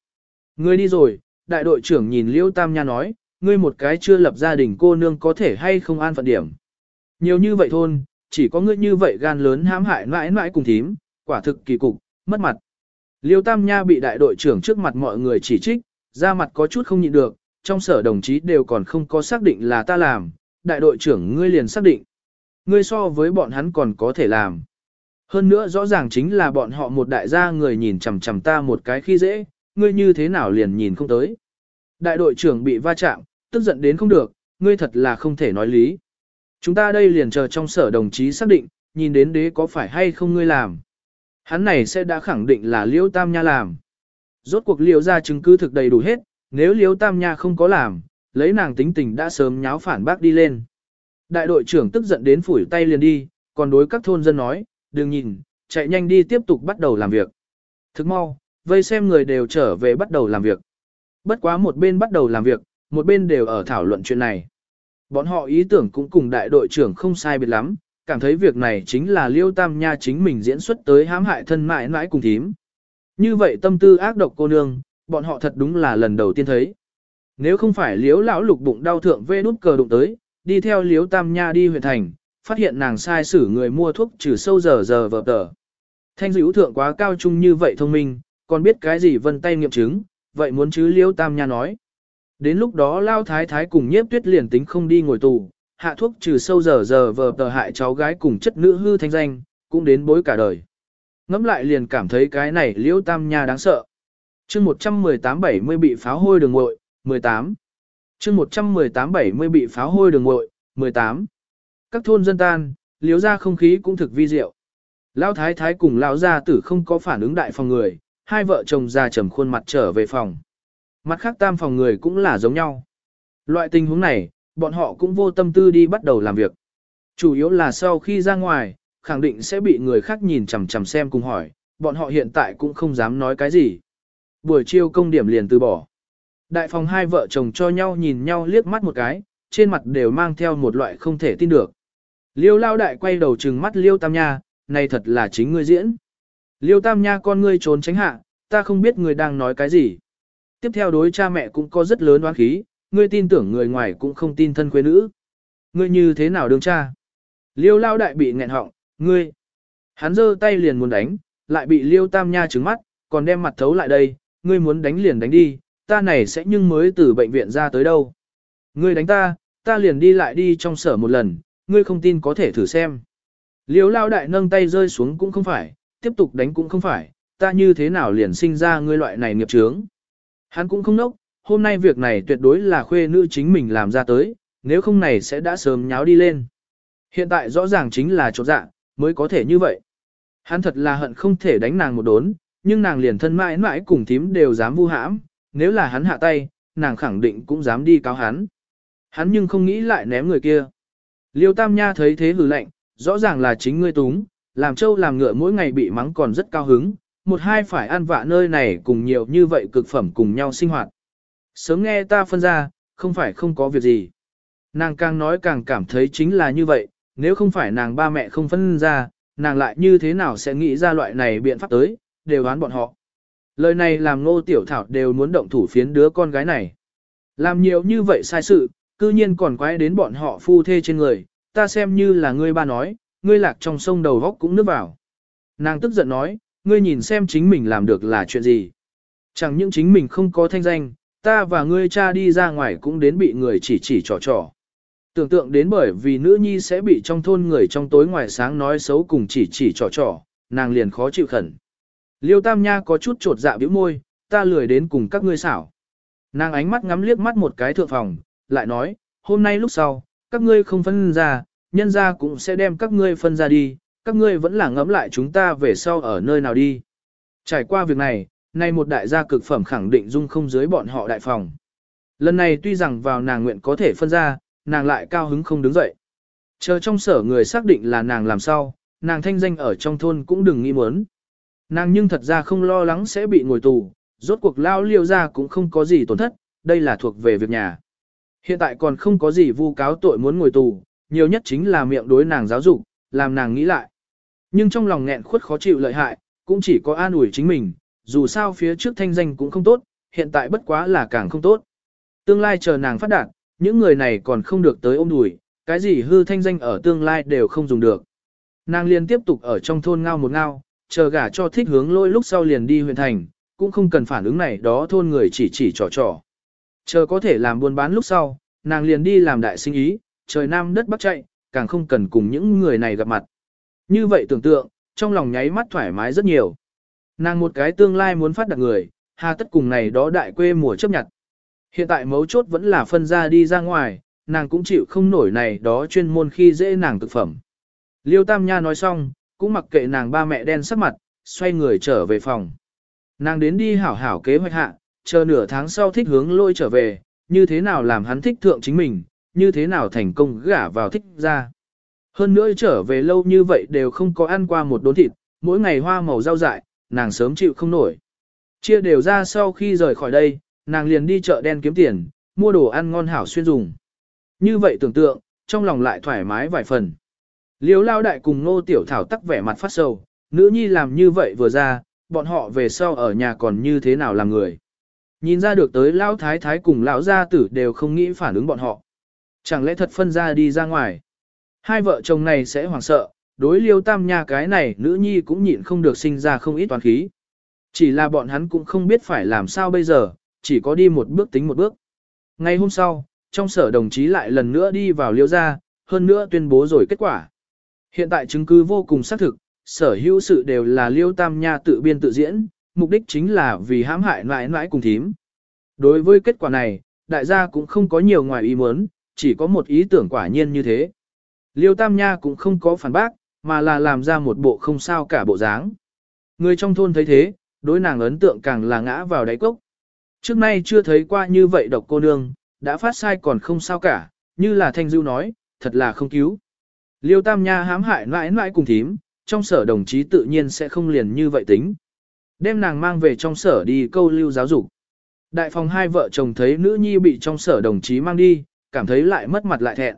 Ngươi đi rồi, đại đội trưởng nhìn Liễu tam nha nói, ngươi một cái chưa lập gia đình cô nương có thể hay không an phận điểm. Nhiều như vậy thôn, chỉ có ngươi như vậy gan lớn hãm hại mãi mãi cùng thím, quả thực kỳ cục, mất mặt. Liêu tam nha bị đại đội trưởng trước mặt mọi người chỉ trích, ra mặt có chút không nhịn được, trong sở đồng chí đều còn không có xác định là ta làm, đại đội trưởng ngươi liền xác định. Ngươi so với bọn hắn còn có thể làm. Hơn nữa rõ ràng chính là bọn họ một đại gia người nhìn chằm chằm ta một cái khi dễ, ngươi như thế nào liền nhìn không tới. Đại đội trưởng bị va chạm, tức giận đến không được, ngươi thật là không thể nói lý. Chúng ta đây liền chờ trong sở đồng chí xác định, nhìn đến đế có phải hay không ngươi làm. Hắn này sẽ đã khẳng định là Liễu Tam Nha làm. Rốt cuộc Liễu ra chứng cứ thực đầy đủ hết, nếu Liễu Tam Nha không có làm, lấy nàng tính tình đã sớm nháo phản bác đi lên. Đại đội trưởng tức giận đến phủi tay liền đi, còn đối các thôn dân nói, đừng nhìn, chạy nhanh đi tiếp tục bắt đầu làm việc. Thức mau, vây xem người đều trở về bắt đầu làm việc. Bất quá một bên bắt đầu làm việc, một bên đều ở thảo luận chuyện này. Bọn họ ý tưởng cũng cùng đại đội trưởng không sai biệt lắm, cảm thấy việc này chính là Liêu Tam Nha chính mình diễn xuất tới hãm hại thân mại mãi cùng thím. Như vậy tâm tư ác độc cô nương, bọn họ thật đúng là lần đầu tiên thấy. Nếu không phải Liễu lão lục bụng đau thượng vê nút cờ đụng tới, đi theo Liễu Tam Nha đi huyện thành, phát hiện nàng sai xử người mua thuốc trừ sâu giờ giờ vờ tờ. Thanh dữ thượng quá cao trung như vậy thông minh, còn biết cái gì vân tay nghiệm chứng, vậy muốn chứ Liễu Tam Nha nói. Đến lúc đó Lao Thái Thái cùng nhiếp tuyết liền tính không đi ngồi tù, hạ thuốc trừ sâu giờ giờ vờ tờ hại cháu gái cùng chất nữ hư thanh danh, cũng đến bối cả đời. Ngắm lại liền cảm thấy cái này Liễu Tam Nha đáng sợ. chương 118-70 bị pháo hôi đường ngội, 18. chương 118-70 bị pháo hôi đường ngội, 18. Các thôn dân tan, liếu ra không khí cũng thực vi diệu. Lão thái thái cùng lão gia tử không có phản ứng đại phòng người, hai vợ chồng già trầm khuôn mặt trở về phòng. Mặt khác tam phòng người cũng là giống nhau. Loại tình huống này, bọn họ cũng vô tâm tư đi bắt đầu làm việc. Chủ yếu là sau khi ra ngoài, khẳng định sẽ bị người khác nhìn chằm chằm xem cùng hỏi, bọn họ hiện tại cũng không dám nói cái gì. Buổi chiều công điểm liền từ bỏ. Đại phòng hai vợ chồng cho nhau nhìn nhau liếc mắt một cái, trên mặt đều mang theo một loại không thể tin được. Liêu lao đại quay đầu trừng mắt Liêu Tam Nha, này thật là chính ngươi diễn. Liêu Tam Nha con ngươi trốn tránh hạ, ta không biết ngươi đang nói cái gì. Tiếp theo đối cha mẹ cũng có rất lớn oán khí, ngươi tin tưởng người ngoài cũng không tin thân quê nữ. Ngươi như thế nào đương cha? Liêu lao đại bị nghẹn họng, ngươi. Hắn giơ tay liền muốn đánh, lại bị Liêu Tam Nha trừng mắt, còn đem mặt thấu lại đây, ngươi muốn đánh liền đánh đi, ta này sẽ nhưng mới từ bệnh viện ra tới đâu. Ngươi đánh ta, ta liền đi lại đi trong sở một lần, ngươi không tin có thể thử xem. Liêu lao đại nâng tay rơi xuống cũng không phải, tiếp tục đánh cũng không phải, ta như thế nào liền sinh ra ngươi loại này nghiệp chướng. Hắn cũng không nốc, hôm nay việc này tuyệt đối là khuê nữ chính mình làm ra tới, nếu không này sẽ đã sớm nháo đi lên. Hiện tại rõ ràng chính là chỗ dạ, mới có thể như vậy. Hắn thật là hận không thể đánh nàng một đốn, nhưng nàng liền thân mãi mãi cùng thím đều dám vu hãm, nếu là hắn hạ tay, nàng khẳng định cũng dám đi cáo hắn. Hắn nhưng không nghĩ lại ném người kia. Liêu Tam Nha thấy thế hừ lạnh, rõ ràng là chính ngươi túng, làm trâu làm ngựa mỗi ngày bị mắng còn rất cao hứng, một hai phải ăn vạ nơi này cùng nhiều như vậy cực phẩm cùng nhau sinh hoạt. Sớm nghe ta phân ra, không phải không có việc gì. Nàng càng nói càng cảm thấy chính là như vậy, nếu không phải nàng ba mẹ không phân ra, nàng lại như thế nào sẽ nghĩ ra loại này biện pháp tới, đều đoán bọn họ. Lời này làm ngô tiểu thảo đều muốn động thủ phiến đứa con gái này. Làm nhiều như vậy sai sự, cư nhiên còn quái đến bọn họ phu thê trên người, ta xem như là ngươi ba nói, ngươi lạc trong sông đầu góc cũng nước vào. Nàng tức giận nói, ngươi nhìn xem chính mình làm được là chuyện gì. Chẳng những chính mình không có thanh danh, ta và ngươi cha đi ra ngoài cũng đến bị người chỉ chỉ trò trò. Tưởng tượng đến bởi vì nữ nhi sẽ bị trong thôn người trong tối ngoài sáng nói xấu cùng chỉ chỉ trò trò, nàng liền khó chịu khẩn. Liêu Tam Nha có chút trột dạ bĩu môi, ta lười đến cùng các ngươi xảo. Nàng ánh mắt ngắm liếc mắt một cái thượng phòng, lại nói, hôm nay lúc sau, các ngươi không phân ra, nhân ra cũng sẽ đem các ngươi phân ra đi, các ngươi vẫn là ngẫm lại chúng ta về sau ở nơi nào đi. Trải qua việc này, nay một đại gia cực phẩm khẳng định dung không dưới bọn họ đại phòng. Lần này tuy rằng vào nàng nguyện có thể phân ra, nàng lại cao hứng không đứng dậy. Chờ trong sở người xác định là nàng làm sao, nàng thanh danh ở trong thôn cũng đừng nghĩ muốn. Nàng nhưng thật ra không lo lắng sẽ bị ngồi tù, rốt cuộc lao liêu ra cũng không có gì tổn thất, đây là thuộc về việc nhà. Hiện tại còn không có gì vu cáo tội muốn ngồi tù, nhiều nhất chính là miệng đối nàng giáo dục, làm nàng nghĩ lại. Nhưng trong lòng nghẹn khuất khó chịu lợi hại, cũng chỉ có an ủi chính mình, dù sao phía trước thanh danh cũng không tốt, hiện tại bất quá là càng không tốt. Tương lai chờ nàng phát đạt, những người này còn không được tới ôm đùi, cái gì hư thanh danh ở tương lai đều không dùng được. Nàng liền tiếp tục ở trong thôn ngao một ngao, chờ gả cho thích hướng lôi lúc sau liền đi huyện thành, cũng không cần phản ứng này đó thôn người chỉ chỉ trò trò. Chờ có thể làm buôn bán lúc sau, nàng liền đi làm đại sinh ý, trời nam đất bắc chạy, càng không cần cùng những người này gặp mặt. Như vậy tưởng tượng, trong lòng nháy mắt thoải mái rất nhiều. Nàng một cái tương lai muốn phát đạt người, hà tất cùng này đó đại quê mùa chấp nhận. Hiện tại mấu chốt vẫn là phân ra đi ra ngoài, nàng cũng chịu không nổi này đó chuyên môn khi dễ nàng thực phẩm. Liêu Tam Nha nói xong, cũng mặc kệ nàng ba mẹ đen sắc mặt, xoay người trở về phòng. Nàng đến đi hảo hảo kế hoạch hạ, chờ nửa tháng sau thích hướng lôi trở về, như thế nào làm hắn thích thượng chính mình, như thế nào thành công gả vào thích ra. Hơn nữa trở về lâu như vậy đều không có ăn qua một đốn thịt, mỗi ngày hoa màu rau dại, nàng sớm chịu không nổi. Chia đều ra sau khi rời khỏi đây, nàng liền đi chợ đen kiếm tiền, mua đồ ăn ngon hảo xuyên dùng. Như vậy tưởng tượng, trong lòng lại thoải mái vài phần. Liếu lao đại cùng nô tiểu thảo tắc vẻ mặt phát sầu, nữ nhi làm như vậy vừa ra, bọn họ về sau ở nhà còn như thế nào làm người. Nhìn ra được tới lao thái thái cùng lão gia tử đều không nghĩ phản ứng bọn họ. Chẳng lẽ thật phân ra đi ra ngoài. Hai vợ chồng này sẽ hoảng sợ, đối liêu tam nha cái này nữ nhi cũng nhịn không được sinh ra không ít toàn khí. Chỉ là bọn hắn cũng không biết phải làm sao bây giờ, chỉ có đi một bước tính một bước. Ngay hôm sau, trong sở đồng chí lại lần nữa đi vào liêu gia hơn nữa tuyên bố rồi kết quả. Hiện tại chứng cứ vô cùng xác thực, sở hữu sự đều là liêu tam nha tự biên tự diễn, mục đích chính là vì hãm hại mãi mãi cùng thím. Đối với kết quả này, đại gia cũng không có nhiều ngoài ý muốn, chỉ có một ý tưởng quả nhiên như thế. Liêu tam nha cũng không có phản bác, mà là làm ra một bộ không sao cả bộ dáng. Người trong thôn thấy thế, đối nàng ấn tượng càng là ngã vào đáy cốc. Trước nay chưa thấy qua như vậy độc cô nương, đã phát sai còn không sao cả, như là Thanh Du nói, thật là không cứu. Liêu Tam Nha hãm hại mãi mãi cùng thím, trong sở đồng chí tự nhiên sẽ không liền như vậy tính. Đem nàng mang về trong sở đi câu lưu giáo dục. Đại phòng hai vợ chồng thấy nữ nhi bị trong sở đồng chí mang đi, cảm thấy lại mất mặt lại thẹn.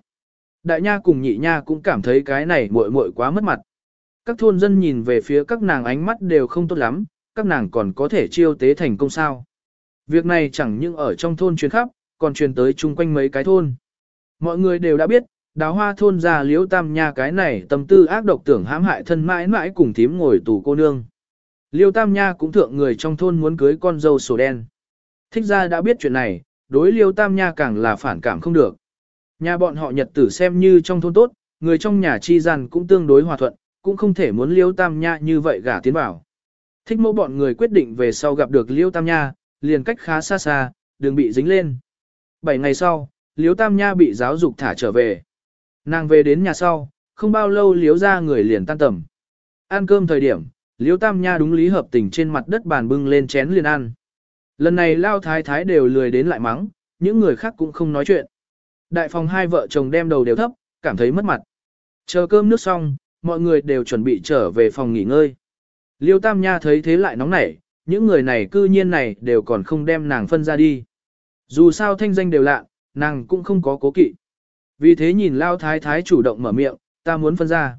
Đại nha cùng nhị nha cũng cảm thấy cái này muội muội quá mất mặt. Các thôn dân nhìn về phía các nàng ánh mắt đều không tốt lắm, các nàng còn có thể chiêu tế thành công sao. Việc này chẳng những ở trong thôn truyền khắp, còn truyền tới chung quanh mấy cái thôn. Mọi người đều đã biết, đào hoa thôn ra liễu tam nha cái này tâm tư ác độc tưởng hãm hại thân mãi mãi cùng thím ngồi tù cô nương. Liêu tam nha cũng thượng người trong thôn muốn cưới con dâu sổ đen. Thích ra đã biết chuyện này, đối liêu tam nha càng là phản cảm không được. Nhà bọn họ nhật tử xem như trong thôn tốt, người trong nhà chi gian cũng tương đối hòa thuận, cũng không thể muốn liêu tam nha như vậy gả tiến vào. Thích mẫu bọn người quyết định về sau gặp được liêu tam nha, liền cách khá xa xa, đừng bị dính lên. Bảy ngày sau, liêu tam nha bị giáo dục thả trở về. Nàng về đến nhà sau, không bao lâu liếu ra người liền tan tầm. Ăn cơm thời điểm, liếu tam nha đúng lý hợp tình trên mặt đất bàn bưng lên chén liền ăn. Lần này lao thái thái đều lười đến lại mắng, những người khác cũng không nói chuyện. Đại phòng hai vợ chồng đem đầu đều thấp, cảm thấy mất mặt. Chờ cơm nước xong, mọi người đều chuẩn bị trở về phòng nghỉ ngơi. Liêu Tam Nha thấy thế lại nóng nảy, những người này cư nhiên này đều còn không đem nàng phân ra đi. Dù sao thanh danh đều lạ, nàng cũng không có cố kỵ. Vì thế nhìn Lao Thái Thái chủ động mở miệng, ta muốn phân ra.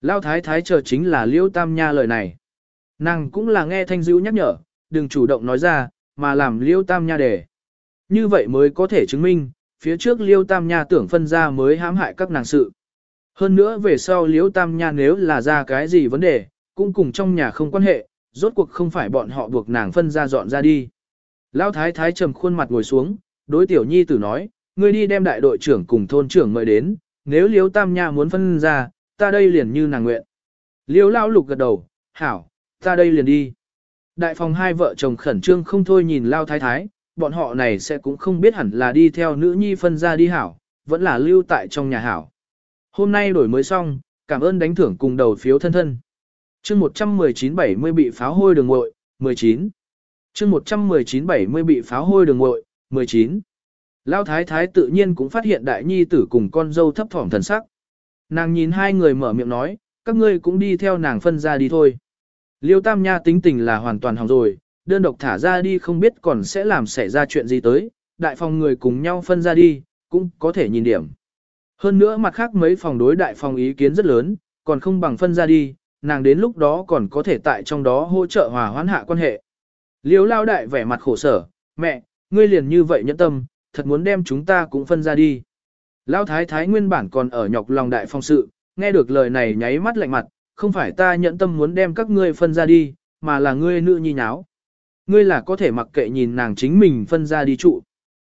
Lao Thái Thái chờ chính là Liêu Tam Nha lời này. Nàng cũng là nghe thanh dữ nhắc nhở, đừng chủ động nói ra, mà làm Liêu Tam Nha để. Như vậy mới có thể chứng minh, phía trước Liêu Tam Nha tưởng phân ra mới hãm hại các nàng sự. Hơn nữa về sau Liêu Tam Nha nếu là ra cái gì vấn đề, cũng cùng trong nhà không quan hệ, rốt cuộc không phải bọn họ buộc nàng phân ra dọn ra đi. Lão thái thái trầm khuôn mặt ngồi xuống, đối tiểu nhi tử nói, ngươi đi đem đại đội trưởng cùng thôn trưởng mời đến, nếu Liêu Tam Nha muốn phân ra, ta đây liền như nàng nguyện. Liêu lão lục gật đầu, hảo, ta đây liền đi. Đại phòng hai vợ chồng khẩn trương không thôi nhìn Lao thái thái, bọn họ này sẽ cũng không biết hẳn là đi theo nữ nhi phân ra đi hảo, vẫn là lưu tại trong nhà hảo. Hôm nay đổi mới xong, cảm ơn đánh thưởng cùng đầu phiếu thân thân. chương 119-70 bị pháo hôi đường ngội, 19. chương 119-70 bị pháo hôi đường ngội, 19. Lao thái thái tự nhiên cũng phát hiện đại nhi tử cùng con dâu thấp thỏm thần sắc. Nàng nhìn hai người mở miệng nói, các ngươi cũng đi theo nàng phân ra đi thôi. Liêu tam nha tính tình là hoàn toàn hỏng rồi, đơn độc thả ra đi không biết còn sẽ làm xảy ra chuyện gì tới, đại phòng người cùng nhau phân ra đi, cũng có thể nhìn điểm. Hơn nữa mặt khác mấy phòng đối đại phòng ý kiến rất lớn, còn không bằng phân ra đi, nàng đến lúc đó còn có thể tại trong đó hỗ trợ hòa hoãn hạ quan hệ. Liêu lao đại vẻ mặt khổ sở, mẹ, ngươi liền như vậy nhẫn tâm, thật muốn đem chúng ta cũng phân ra đi. Lao thái thái nguyên bản còn ở nhọc lòng đại phong sự, nghe được lời này nháy mắt lạnh mặt, không phải ta nhẫn tâm muốn đem các ngươi phân ra đi, mà là ngươi nữ nhi nháo. Ngươi là có thể mặc kệ nhìn nàng chính mình phân ra đi trụ.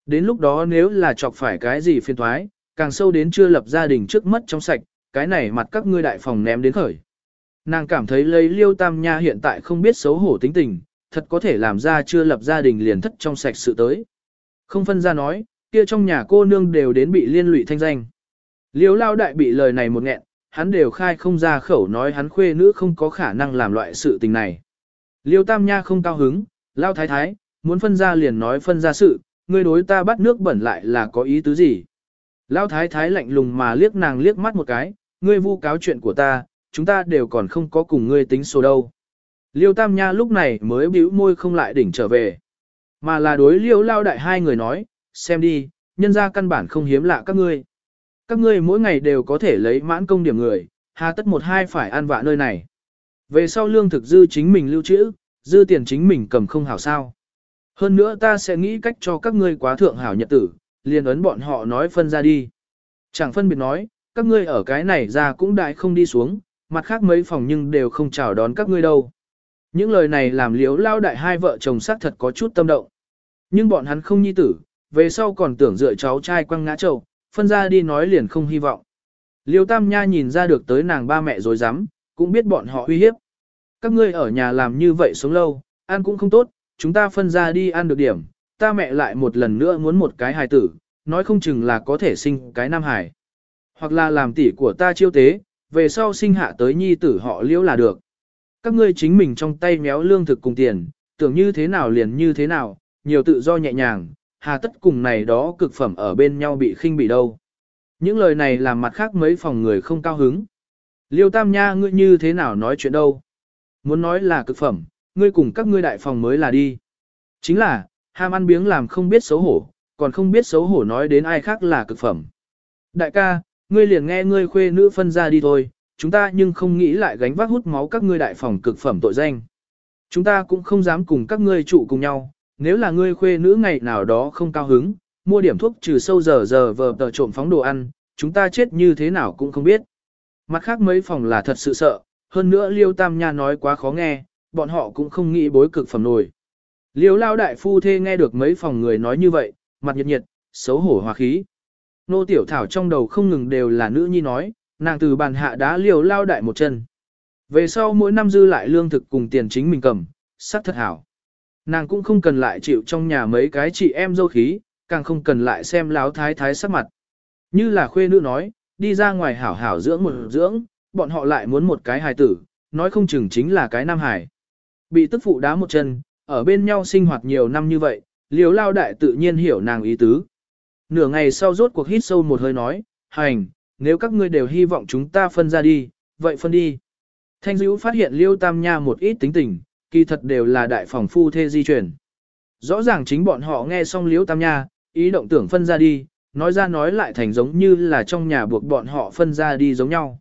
Đến lúc đó nếu là chọc phải cái gì phiền thoái, càng sâu đến chưa lập gia đình trước mất trong sạch, cái này mặt các ngươi đại phòng ném đến khởi. Nàng cảm thấy lấy liêu tam nha hiện tại không biết xấu hổ tính tình, thật có thể làm ra chưa lập gia đình liền thất trong sạch sự tới. Không phân ra nói, kia trong nhà cô nương đều đến bị liên lụy thanh danh. Liêu lao đại bị lời này một nghẹn, hắn đều khai không ra khẩu nói hắn khuê nữ không có khả năng làm loại sự tình này. Liêu tam nha không cao hứng, lao thái thái, muốn phân ra liền nói phân ra sự, ngươi đối ta bắt nước bẩn lại là có ý tứ gì. Lao thái thái lạnh lùng mà liếc nàng liếc mắt một cái, ngươi vu cáo chuyện của ta, chúng ta đều còn không có cùng ngươi tính số đâu. Liêu tam nha lúc này mới bĩu môi không lại đỉnh trở về. Mà là đối liêu lao đại hai người nói, xem đi, nhân ra căn bản không hiếm lạ các ngươi. Các ngươi mỗi ngày đều có thể lấy mãn công điểm người, hà tất một hai phải ăn vạ nơi này. Về sau lương thực dư chính mình lưu trữ, dư tiền chính mình cầm không hảo sao. Hơn nữa ta sẽ nghĩ cách cho các ngươi quá thượng hảo nhật tử, liền ấn bọn họ nói phân ra đi. Chẳng phân biệt nói, các ngươi ở cái này ra cũng đại không đi xuống, mặt khác mấy phòng nhưng đều không chào đón các ngươi đâu. Những lời này làm liếu lao đại hai vợ chồng xác thật có chút tâm động. Nhưng bọn hắn không nhi tử, về sau còn tưởng dựa cháu trai quăng ngã trầu, phân ra đi nói liền không hy vọng. Liêu Tam Nha nhìn ra được tới nàng ba mẹ rồi dám, cũng biết bọn họ uy hiếp. Các ngươi ở nhà làm như vậy sống lâu, ăn cũng không tốt, chúng ta phân ra đi ăn được điểm, ta mẹ lại một lần nữa muốn một cái hài tử, nói không chừng là có thể sinh cái nam hài. Hoặc là làm tỷ của ta chiêu tế, về sau sinh hạ tới nhi tử họ liễu là được. Các ngươi chính mình trong tay méo lương thực cùng tiền, tưởng như thế nào liền như thế nào, nhiều tự do nhẹ nhàng, hà tất cùng này đó cực phẩm ở bên nhau bị khinh bị đâu. Những lời này làm mặt khác mấy phòng người không cao hứng. Liêu Tam Nha ngươi như thế nào nói chuyện đâu? Muốn nói là cực phẩm, ngươi cùng các ngươi đại phòng mới là đi. Chính là, ham ăn biếng làm không biết xấu hổ, còn không biết xấu hổ nói đến ai khác là cực phẩm. Đại ca, ngươi liền nghe ngươi khuê nữ phân ra đi thôi, chúng ta nhưng không nghĩ lại gánh vác hút máu các ngươi đại phòng cực phẩm tội danh. Chúng ta cũng không dám cùng các ngươi trụ cùng nhau, nếu là ngươi khuê nữ ngày nào đó không cao hứng, mua điểm thuốc trừ sâu giờ giờ vờ tờ trộm phóng đồ ăn, chúng ta chết như thế nào cũng không biết. Mặt khác mấy phòng là thật sự sợ, hơn nữa Liêu Tam Nha nói quá khó nghe, bọn họ cũng không nghĩ bối cực phẩm nổi. Liêu Lao Đại Phu Thê nghe được mấy phòng người nói như vậy, mặt nhiệt nhiệt, xấu hổ hòa khí. Nô Tiểu Thảo trong đầu không ngừng đều là nữ nhi nói, nàng từ bàn hạ đá Liêu Lao Đại một chân. Về sau mỗi năm dư lại lương thực cùng tiền chính mình cầm, sắc thật hảo. Nàng cũng không cần lại chịu trong nhà mấy cái chị em dâu khí, càng không cần lại xem láo thái thái sắc mặt. Như là khuê nữ nói, đi ra ngoài hảo hảo dưỡng một dưỡng, bọn họ lại muốn một cái hài tử, nói không chừng chính là cái nam hài. Bị tức phụ đá một chân, ở bên nhau sinh hoạt nhiều năm như vậy, liều lao đại tự nhiên hiểu nàng ý tứ. Nửa ngày sau rốt cuộc hít sâu một hơi nói, hành, nếu các ngươi đều hy vọng chúng ta phân ra đi, vậy phân đi. Thanh dữ phát hiện liêu tam nha một ít tính tình, kỳ thật đều là đại phòng phu thê di chuyển. Rõ ràng chính bọn họ nghe xong liếu tam nha, ý động tưởng phân ra đi, nói ra nói lại thành giống như là trong nhà buộc bọn họ phân ra đi giống nhau.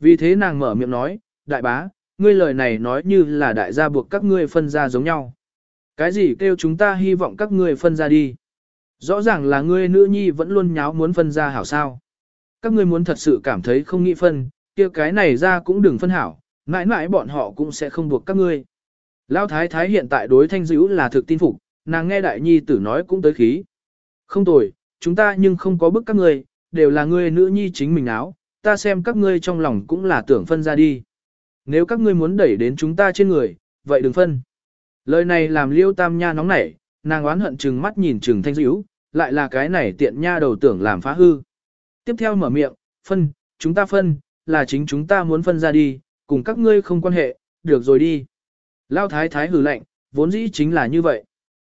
Vì thế nàng mở miệng nói, đại bá, ngươi lời này nói như là đại gia buộc các ngươi phân ra giống nhau. Cái gì kêu chúng ta hy vọng các ngươi phân ra đi. Rõ ràng là ngươi nữ nhi vẫn luôn nháo muốn phân ra hảo sao. Các ngươi muốn thật sự cảm thấy không nghĩ phân, kia cái này ra cũng đừng phân hảo, mãi mãi bọn họ cũng sẽ không buộc các ngươi. Lão thái thái hiện tại đối thanh dữ là thực tin phục, nàng nghe đại nhi tử nói cũng tới khí. Không tồi, chúng ta nhưng không có bức các ngươi, đều là ngươi nữ nhi chính mình áo, ta xem các ngươi trong lòng cũng là tưởng phân ra đi. Nếu các ngươi muốn đẩy đến chúng ta trên người, vậy đừng phân. Lời này làm liêu tam nha nóng nảy, nàng oán hận chừng mắt nhìn chừng thanh dữ, lại là cái này tiện nha đầu tưởng làm phá hư. Tiếp theo mở miệng, phân, chúng ta phân, là chính chúng ta muốn phân ra đi, cùng các ngươi không quan hệ, được rồi đi. Lao thái thái hừ lạnh, vốn dĩ chính là như vậy.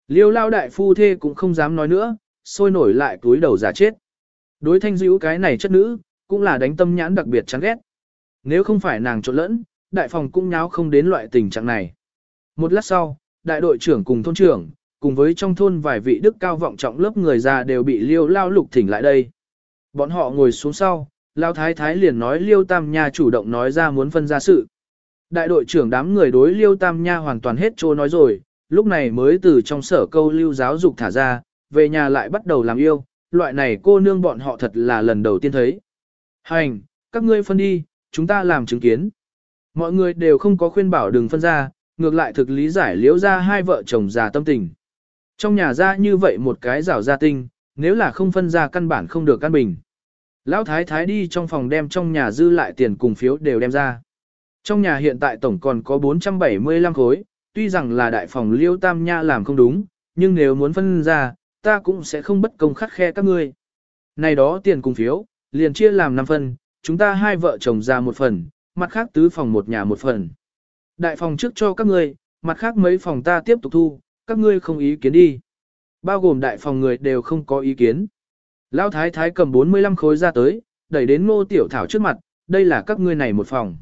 Liêu lao đại phu thê cũng không dám nói nữa, sôi nổi lại túi đầu giả chết. Đối thanh dữ cái này chất nữ, cũng là đánh tâm nhãn đặc biệt chán ghét. Nếu không phải nàng trộn lẫn, đại phòng cũng nháo không đến loại tình trạng này. Một lát sau, đại đội trưởng cùng thôn trưởng, cùng với trong thôn vài vị đức cao vọng trọng lớp người già đều bị liêu lao lục thỉnh lại đây. Bọn họ ngồi xuống sau, lao thái thái liền nói liêu tam nha chủ động nói ra muốn phân ra sự. Đại đội trưởng đám người đối liêu tam nha hoàn toàn hết trô nói rồi, lúc này mới từ trong sở câu lưu giáo dục thả ra, về nhà lại bắt đầu làm yêu, loại này cô nương bọn họ thật là lần đầu tiên thấy. Hành, các ngươi phân đi, chúng ta làm chứng kiến. Mọi người đều không có khuyên bảo đừng phân ra, ngược lại thực lý giải liễu ra hai vợ chồng già tâm tình. Trong nhà ra như vậy một cái rào gia tinh, nếu là không phân ra căn bản không được căn bình. Lão thái thái đi trong phòng đem trong nhà dư lại tiền cùng phiếu đều đem ra. Trong nhà hiện tại tổng còn có 475 khối, tuy rằng là đại phòng liêu tam nha làm không đúng, nhưng nếu muốn phân ra, ta cũng sẽ không bất công khắt khe các ngươi. Này đó tiền cùng phiếu, liền chia làm 5 phần, chúng ta hai vợ chồng ra một phần, mặt khác tứ phòng một nhà một phần. Đại phòng trước cho các ngươi, mặt khác mấy phòng ta tiếp tục thu, các ngươi không ý kiến đi. Bao gồm đại phòng người đều không có ý kiến. Lão thái thái cầm 45 khối ra tới, đẩy đến ngô tiểu thảo trước mặt, đây là các ngươi này một phòng.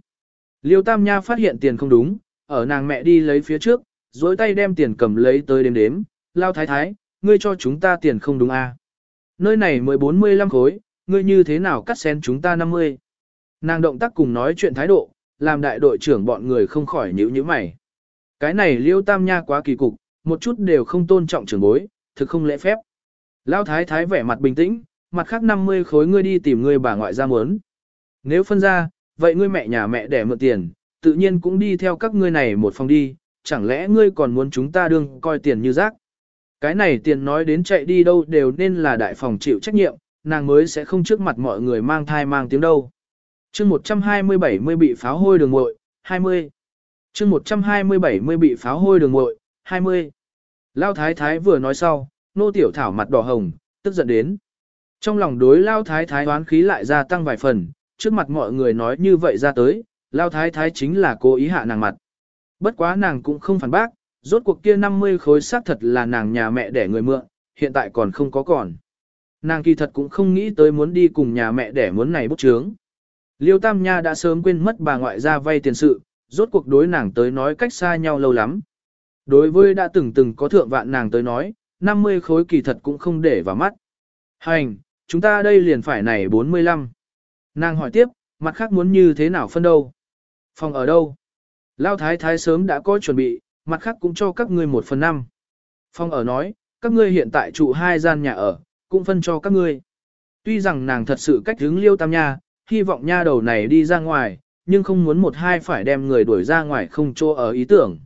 Liêu Tam Nha phát hiện tiền không đúng, ở nàng mẹ đi lấy phía trước, dối tay đem tiền cầm lấy tới đếm đếm, lao thái thái, ngươi cho chúng ta tiền không đúng à. Nơi này mới 45 khối, ngươi như thế nào cắt xén chúng ta 50. Nàng động tác cùng nói chuyện thái độ, làm đại đội trưởng bọn người không khỏi nhíu nhíu mày. Cái này liêu tam nha quá kỳ cục, một chút đều không tôn trọng trưởng bối, thực không lễ phép. Lao thái thái vẻ mặt bình tĩnh, mặt khác 50 khối ngươi đi tìm ngươi bà ngoại ra muốn. Nếu phân ra, vậy ngươi mẹ nhà mẹ đẻ mượn tiền, tự nhiên cũng đi theo các ngươi này một phòng đi, chẳng lẽ ngươi còn muốn chúng ta đương coi tiền như rác. Cái này tiền nói đến chạy đi đâu đều nên là đại phòng chịu trách nhiệm, nàng mới sẽ không trước mặt mọi người mang thai mang tiếng đâu. chương 127 mươi bị pháo hôi đường muội 20. chương 127 mươi bị pháo hôi đường muội 20. Lao thái thái vừa nói sau, nô tiểu thảo mặt đỏ hồng, tức giận đến. Trong lòng đối Lao thái thái đoán khí lại gia tăng vài phần, trước mặt mọi người nói như vậy ra tới, Lao thái thái chính là cố ý hạ nàng mặt. Bất quá nàng cũng không phản bác, rốt cuộc kia 50 khối xác thật là nàng nhà mẹ đẻ người mượn, hiện tại còn không có còn. Nàng kỳ thật cũng không nghĩ tới muốn đi cùng nhà mẹ đẻ muốn này bút chướng. Liêu Tam Nha đã sớm quên mất bà ngoại ra vay tiền sự, rốt cuộc đối nàng tới nói cách xa nhau lâu lắm. Đối với đã từng từng có thượng vạn nàng tới nói, 50 khối kỳ thật cũng không để vào mắt. Hành, chúng ta đây liền phải này 45. Nàng hỏi tiếp, mặt khác muốn như thế nào phân đâu? Phòng ở đâu? Lao thái thái sớm đã có chuẩn bị, mặt khác cũng cho các ngươi một phần năm. Phong ở nói, các ngươi hiện tại trụ hai gian nhà ở, cũng phân cho các ngươi. Tuy rằng nàng thật sự cách hướng liêu tam nha, hy vọng nha đầu này đi ra ngoài, nhưng không muốn một hai phải đem người đuổi ra ngoài không cho ở ý tưởng.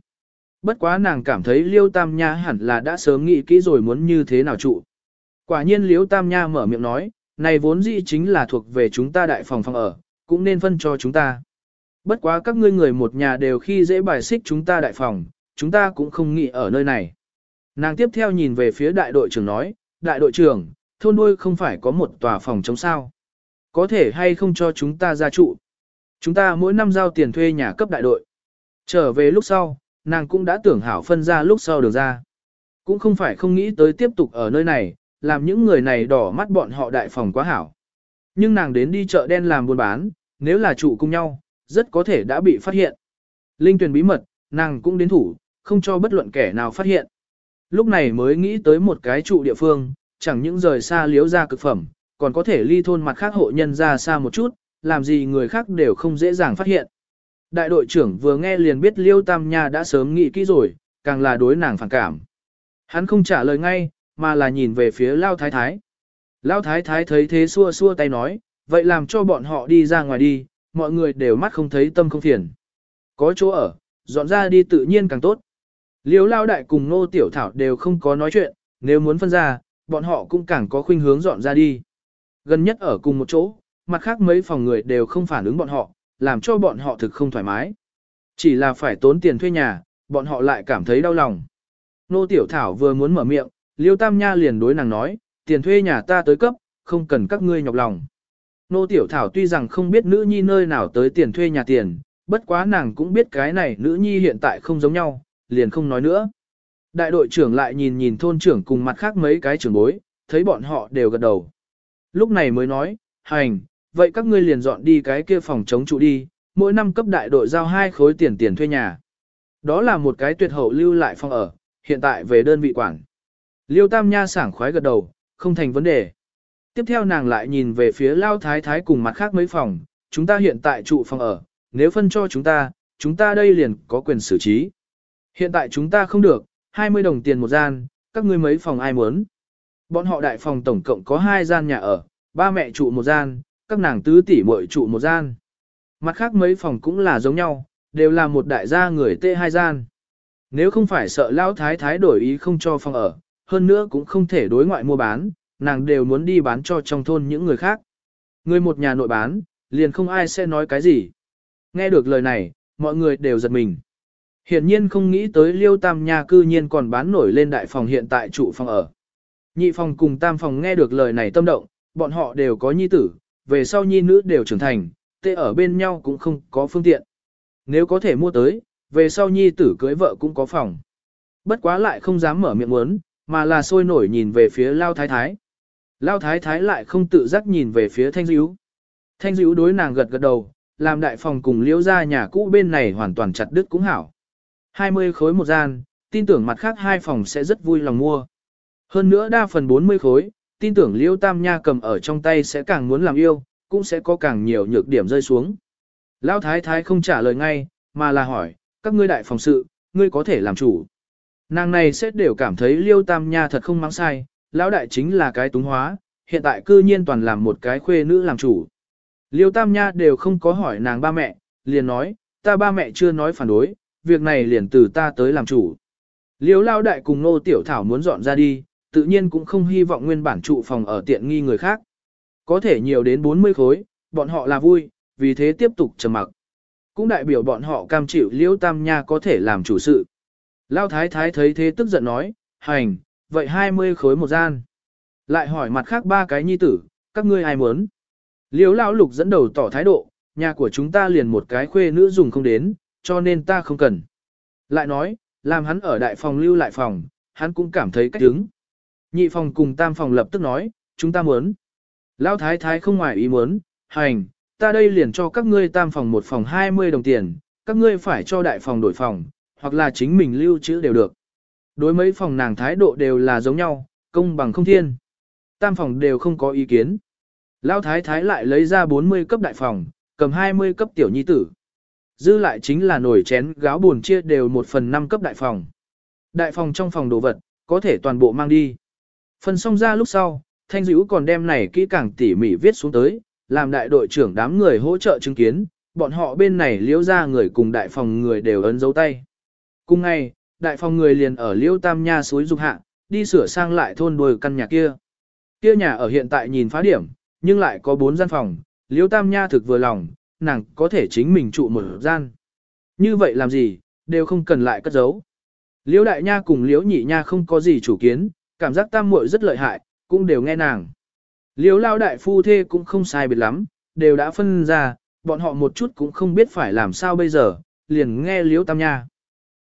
Bất quá nàng cảm thấy liêu tam nha hẳn là đã sớm nghĩ kỹ rồi muốn như thế nào trụ. Quả nhiên liêu tam nha mở miệng nói, này vốn dĩ chính là thuộc về chúng ta đại phòng phòng ở, cũng nên phân cho chúng ta. Bất quá các ngươi người một nhà đều khi dễ bài xích chúng ta đại phòng, chúng ta cũng không nghĩ ở nơi này. Nàng tiếp theo nhìn về phía đại đội trưởng nói, đại đội trưởng, thôn đuôi không phải có một tòa phòng chống sao. Có thể hay không cho chúng ta ra trụ. Chúng ta mỗi năm giao tiền thuê nhà cấp đại đội. Trở về lúc sau, nàng cũng đã tưởng hảo phân ra lúc sau được ra. Cũng không phải không nghĩ tới tiếp tục ở nơi này, làm những người này đỏ mắt bọn họ đại phòng quá hảo. Nhưng nàng đến đi chợ đen làm buôn bán, nếu là trụ cùng nhau, rất có thể đã bị phát hiện. Linh tuyển bí mật, nàng cũng đến thủ, không cho bất luận kẻ nào phát hiện. Lúc này mới nghĩ tới một cái trụ địa phương, chẳng những rời xa liếu ra cực phẩm, còn có thể ly thôn mặt khác hộ nhân ra xa một chút, làm gì người khác đều không dễ dàng phát hiện. Đại đội trưởng vừa nghe liền biết Liêu Tam Nha đã sớm nghĩ kỹ rồi, càng là đối nàng phản cảm. Hắn không trả lời ngay, mà là nhìn về phía Lao Thái Thái. Lao Thái Thái thấy thế xua xua tay nói, vậy làm cho bọn họ đi ra ngoài đi, mọi người đều mắt không thấy tâm không phiền. Có chỗ ở, dọn ra đi tự nhiên càng tốt. Liếu lao đại cùng nô tiểu thảo đều không có nói chuyện, nếu muốn phân ra, bọn họ cũng càng có khuynh hướng dọn ra đi. Gần nhất ở cùng một chỗ, mặt khác mấy phòng người đều không phản ứng bọn họ, làm cho bọn họ thực không thoải mái. Chỉ là phải tốn tiền thuê nhà, bọn họ lại cảm thấy đau lòng. Nô tiểu thảo vừa muốn mở miệng, liêu tam nha liền đối nàng nói, tiền thuê nhà ta tới cấp, không cần các ngươi nhọc lòng. Nô tiểu thảo tuy rằng không biết nữ nhi nơi nào tới tiền thuê nhà tiền, bất quá nàng cũng biết cái này nữ nhi hiện tại không giống nhau, liền không nói nữa. Đại đội trưởng lại nhìn nhìn thôn trưởng cùng mặt khác mấy cái trưởng bối, thấy bọn họ đều gật đầu. Lúc này mới nói, hành, vậy các ngươi liền dọn đi cái kia phòng chống trụ đi, mỗi năm cấp đại đội giao hai khối tiền tiền thuê nhà. Đó là một cái tuyệt hậu lưu lại phòng ở, hiện tại về đơn vị quản. Liêu Tam Nha sảng khoái gật đầu, không thành vấn đề. Tiếp theo nàng lại nhìn về phía Lao Thái Thái cùng mặt khác mấy phòng, chúng ta hiện tại trụ phòng ở, nếu phân cho chúng ta, chúng ta đây liền có quyền xử trí. Hiện tại chúng ta không được, 20 đồng tiền một gian, các ngươi mấy phòng ai muốn. Bọn họ đại phòng tổng cộng có hai gian nhà ở, ba mẹ trụ một gian, các nàng tứ tỷ muội trụ một gian. Mặt khác mấy phòng cũng là giống nhau, đều là một đại gia người tê hai gian. Nếu không phải sợ lão thái thái đổi ý không cho phòng ở, hơn nữa cũng không thể đối ngoại mua bán, nàng đều muốn đi bán cho trong thôn những người khác. Người một nhà nội bán, liền không ai sẽ nói cái gì. Nghe được lời này, mọi người đều giật mình. Hiển nhiên không nghĩ tới Liêu Tam nhà cư nhiên còn bán nổi lên đại phòng hiện tại trụ phòng ở. Nhị phòng cùng tam phòng nghe được lời này tâm động, bọn họ đều có nhi tử, về sau nhi nữ đều trưởng thành, tê ở bên nhau cũng không có phương tiện. Nếu có thể mua tới, về sau nhi tử cưới vợ cũng có phòng. Bất quá lại không dám mở miệng muốn, mà là sôi nổi nhìn về phía Lao Thái Thái. Lao Thái Thái lại không tự giác nhìn về phía Thanh Diễu. Thanh Diễu đối nàng gật gật đầu, làm đại phòng cùng liễu ra nhà cũ bên này hoàn toàn chặt đứt cũng hảo. 20 khối một gian, tin tưởng mặt khác hai phòng sẽ rất vui lòng mua. Hơn nữa đa phần 40 khối, tin tưởng liễu tam nha cầm ở trong tay sẽ càng muốn làm yêu, cũng sẽ có càng nhiều nhược điểm rơi xuống. Lão thái thái không trả lời ngay, mà là hỏi, các ngươi đại phòng sự, ngươi có thể làm chủ. Nàng này sẽ đều cảm thấy liêu tam nha thật không mang sai, lão đại chính là cái túng hóa, hiện tại cư nhiên toàn làm một cái khuê nữ làm chủ. Liêu tam nha đều không có hỏi nàng ba mẹ, liền nói, ta ba mẹ chưa nói phản đối, việc này liền từ ta tới làm chủ. Liêu lao đại cùng nô tiểu thảo muốn dọn ra đi, tự nhiên cũng không hy vọng nguyên bản trụ phòng ở tiện nghi người khác. Có thể nhiều đến 40 khối, bọn họ là vui, vì thế tiếp tục trầm mặc. Cũng đại biểu bọn họ cam chịu liêu tam nha có thể làm chủ sự. Lao thái thái thấy thế tức giận nói, hành, vậy 20 khối một gian. Lại hỏi mặt khác ba cái nhi tử, các ngươi ai muốn? Liêu lão lục dẫn đầu tỏ thái độ, nhà của chúng ta liền một cái khuê nữ dùng không đến, cho nên ta không cần. Lại nói, làm hắn ở đại phòng lưu lại phòng, hắn cũng cảm thấy cách đứng. Nhị phòng cùng tam phòng lập tức nói, chúng ta muốn. Lão thái thái không ngoài ý muốn, hành, ta đây liền cho các ngươi tam phòng một phòng 20 đồng tiền, các ngươi phải cho đại phòng đổi phòng, hoặc là chính mình lưu trữ đều được. Đối mấy phòng nàng thái độ đều là giống nhau, công bằng không thiên. Tam phòng đều không có ý kiến. Lão thái thái lại lấy ra 40 cấp đại phòng, cầm 20 cấp tiểu nhi tử. Dư lại chính là nồi chén gáo buồn chia đều một phần 5 cấp đại phòng. Đại phòng trong phòng đồ vật, có thể toàn bộ mang đi. Phần xong ra lúc sau, Thanh Dữ còn đem này kỹ càng tỉ mỉ viết xuống tới, làm đại đội trưởng đám người hỗ trợ chứng kiến, bọn họ bên này liễu ra người cùng đại phòng người đều ấn dấu tay. Cùng ngày, đại phòng người liền ở liễu tam nha suối dục hạ, đi sửa sang lại thôn đồi căn nhà kia. Kia nhà ở hiện tại nhìn phá điểm, nhưng lại có bốn gian phòng, liễu tam nha thực vừa lòng, nàng có thể chính mình trụ một gian. Như vậy làm gì, đều không cần lại cất giấu. Liễu đại nha cùng liễu nhị nha không có gì chủ kiến, cảm giác tam muội rất lợi hại, cũng đều nghe nàng. Liễu lao đại phu thê cũng không sai biệt lắm, đều đã phân ra, bọn họ một chút cũng không biết phải làm sao bây giờ, liền nghe liễu tam nha.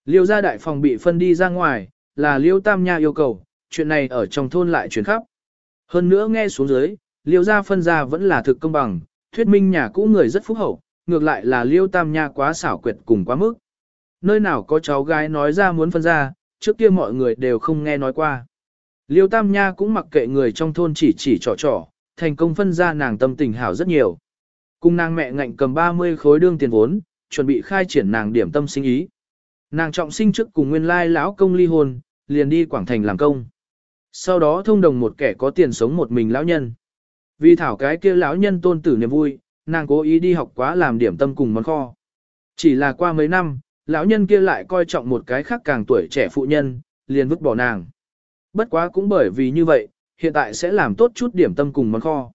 Liêu gia đại phòng bị phân đi ra ngoài, là Liêu tam nha yêu cầu, chuyện này ở trong thôn lại truyền khắp. Hơn nữa nghe xuống dưới, Liêu gia phân gia vẫn là thực công bằng, thuyết minh nhà cũ người rất phúc hậu, ngược lại là Liêu tam nha quá xảo quyệt cùng quá mức. Nơi nào có cháu gái nói ra muốn phân gia, trước kia mọi người đều không nghe nói qua. Liêu Tam Nha cũng mặc kệ người trong thôn chỉ chỉ trò trò, thành công phân ra nàng tâm tình hảo rất nhiều. Cùng nàng mẹ ngạnh cầm 30 khối đương tiền vốn, chuẩn bị khai triển nàng điểm tâm sinh ý. Nàng trọng sinh trước cùng nguyên lai lão công ly hôn, liền đi Quảng Thành làm công. Sau đó thông đồng một kẻ có tiền sống một mình lão nhân. Vì thảo cái kia lão nhân tôn tử niềm vui, nàng cố ý đi học quá làm điểm tâm cùng món kho. Chỉ là qua mấy năm, lão nhân kia lại coi trọng một cái khác càng tuổi trẻ phụ nhân, liền vứt bỏ nàng. Bất quá cũng bởi vì như vậy, hiện tại sẽ làm tốt chút điểm tâm cùng món kho.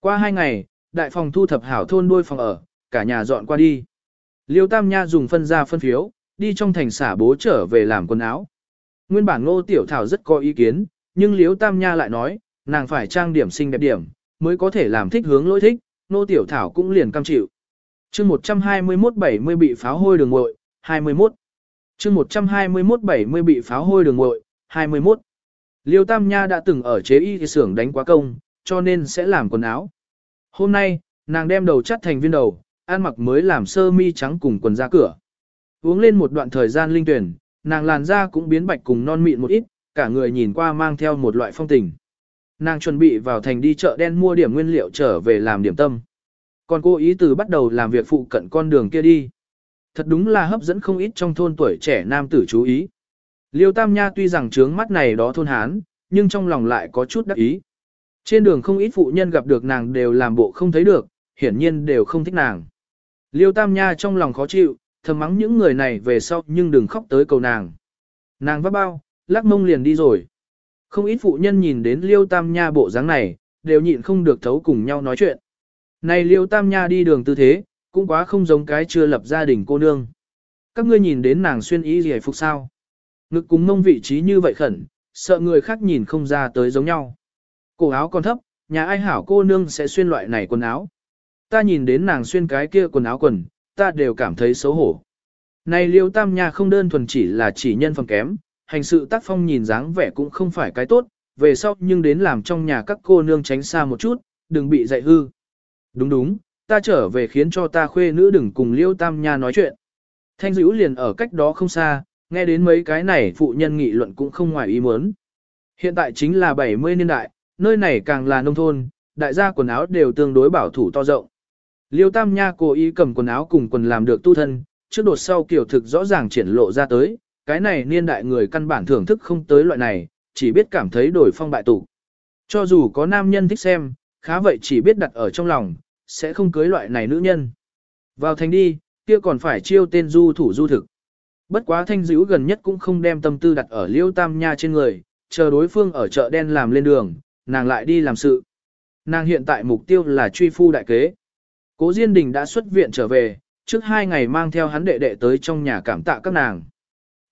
Qua hai ngày, đại phòng thu thập hảo thôn đuôi phòng ở, cả nhà dọn qua đi. Liêu Tam Nha dùng phân ra phân phiếu, đi trong thành xả bố trở về làm quần áo. Nguyên bản ngô tiểu thảo rất có ý kiến, nhưng Liễu Tam Nha lại nói, nàng phải trang điểm xinh đẹp điểm, mới có thể làm thích hướng lỗi thích, ngô tiểu thảo cũng liền cam chịu. chương 121-70 bị pháo hôi đường ngội, 21. chương 121-70 bị pháo hôi đường ngội, 21. Liêu Tam Nha đã từng ở chế y xưởng đánh quá công, cho nên sẽ làm quần áo. Hôm nay, nàng đem đầu chắt thành viên đầu, ăn mặc mới làm sơ mi trắng cùng quần ra cửa. Uống lên một đoạn thời gian linh tuyển, nàng làn da cũng biến bạch cùng non mịn một ít, cả người nhìn qua mang theo một loại phong tình. Nàng chuẩn bị vào thành đi chợ đen mua điểm nguyên liệu trở về làm điểm tâm. Còn cô ý từ bắt đầu làm việc phụ cận con đường kia đi. Thật đúng là hấp dẫn không ít trong thôn tuổi trẻ nam tử chú ý. Liêu Tam Nha tuy rằng trướng mắt này đó thôn hán, nhưng trong lòng lại có chút đắc ý. Trên đường không ít phụ nhân gặp được nàng đều làm bộ không thấy được, hiển nhiên đều không thích nàng. Liêu Tam Nha trong lòng khó chịu, thầm mắng những người này về sau nhưng đừng khóc tới cầu nàng. Nàng vấp bao, lắc mông liền đi rồi. Không ít phụ nhân nhìn đến Liêu Tam Nha bộ dáng này, đều nhịn không được thấu cùng nhau nói chuyện. Này Liêu Tam Nha đi đường tư thế, cũng quá không giống cái chưa lập gia đình cô nương. Các ngươi nhìn đến nàng xuyên ý gì phục sao? Ngực cùng mông vị trí như vậy khẩn, sợ người khác nhìn không ra tới giống nhau. Cổ áo còn thấp, nhà ai hảo cô nương sẽ xuyên loại này quần áo. Ta nhìn đến nàng xuyên cái kia quần áo quần, ta đều cảm thấy xấu hổ. Này liêu tam nha không đơn thuần chỉ là chỉ nhân phẩm kém, hành sự tác phong nhìn dáng vẻ cũng không phải cái tốt, về sau nhưng đến làm trong nhà các cô nương tránh xa một chút, đừng bị dạy hư. Đúng đúng, ta trở về khiến cho ta khuê nữ đừng cùng liêu tam nha nói chuyện. Thanh dữ liền ở cách đó không xa, nghe đến mấy cái này phụ nhân nghị luận cũng không ngoài ý muốn. Hiện tại chính là 70 niên đại, nơi này càng là nông thôn, đại gia quần áo đều tương đối bảo thủ to rộng. Liêu Tam Nha cố ý cầm quần áo cùng quần làm được tu thân, trước đột sau kiểu thực rõ ràng triển lộ ra tới, cái này niên đại người căn bản thưởng thức không tới loại này, chỉ biết cảm thấy đổi phong bại tụ. Cho dù có nam nhân thích xem, khá vậy chỉ biết đặt ở trong lòng, sẽ không cưới loại này nữ nhân. Vào thành đi, kia còn phải chiêu tên du thủ du thực. Bất quá thanh dữ gần nhất cũng không đem tâm tư đặt ở liêu tam nha trên người, chờ đối phương ở chợ đen làm lên đường, nàng lại đi làm sự. Nàng hiện tại mục tiêu là truy phu đại kế. Cố Diên Đình đã xuất viện trở về, trước hai ngày mang theo hắn đệ đệ tới trong nhà cảm tạ các nàng.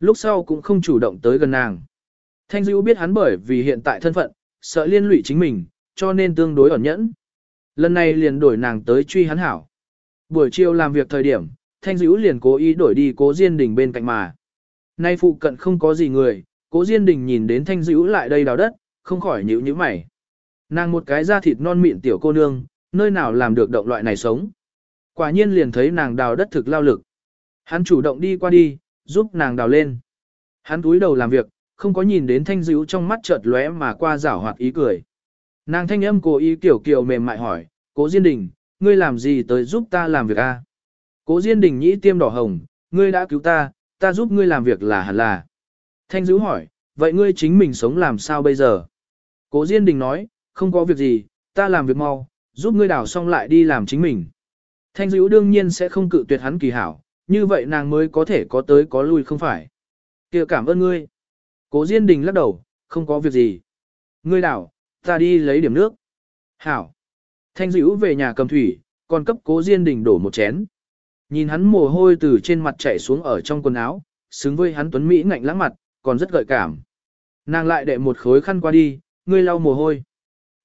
Lúc sau cũng không chủ động tới gần nàng. Thanh Dữ biết hắn bởi vì hiện tại thân phận, sợ liên lụy chính mình, cho nên tương đối ẩn nhẫn. Lần này liền đổi nàng tới truy hắn hảo. Buổi chiều làm việc thời điểm, Thanh Dữ liền cố ý đổi đi cố Diên Đình bên cạnh mà. Nay phụ cận không có gì người, cố Diên Đình nhìn đến Thanh Dữ lại đây đào đất, không khỏi nhíu nhíu mày. Nàng một cái da thịt non mịn tiểu cô nương, nơi nào làm được động loại này sống. Quả nhiên liền thấy nàng đào đất thực lao lực. Hắn chủ động đi qua đi, giúp nàng đào lên. Hắn túi đầu làm việc, không có nhìn đến thanh dữ trong mắt chợt lóe mà qua rảo hoạt ý cười. Nàng thanh âm cố ý kiểu kiểu mềm mại hỏi, cố Diên Đình, ngươi làm gì tới giúp ta làm việc a? Cố Diên Đình nhĩ tiêm đỏ hồng, ngươi đã cứu ta, ta giúp ngươi làm việc là hẳn là. Thanh dữ hỏi, vậy ngươi chính mình sống làm sao bây giờ? Cố Diên Đình nói, không có việc gì, ta làm việc mau, giúp ngươi đào xong lại đi làm chính mình. Thanh dữ đương nhiên sẽ không cự tuyệt hắn kỳ hảo, như vậy nàng mới có thể có tới có lui không phải. kia cảm ơn ngươi. Cố Diên Đình lắc đầu, không có việc gì. Ngươi đảo, ta đi lấy điểm nước. Hảo. Thanh dữ về nhà cầm thủy, còn cấp cố Diên Đình đổ một chén. Nhìn hắn mồ hôi từ trên mặt chảy xuống ở trong quần áo, xứng với hắn tuấn Mỹ ngạnh lãng mặt, còn rất gợi cảm. Nàng lại đệ một khối khăn qua đi, ngươi lau mồ hôi.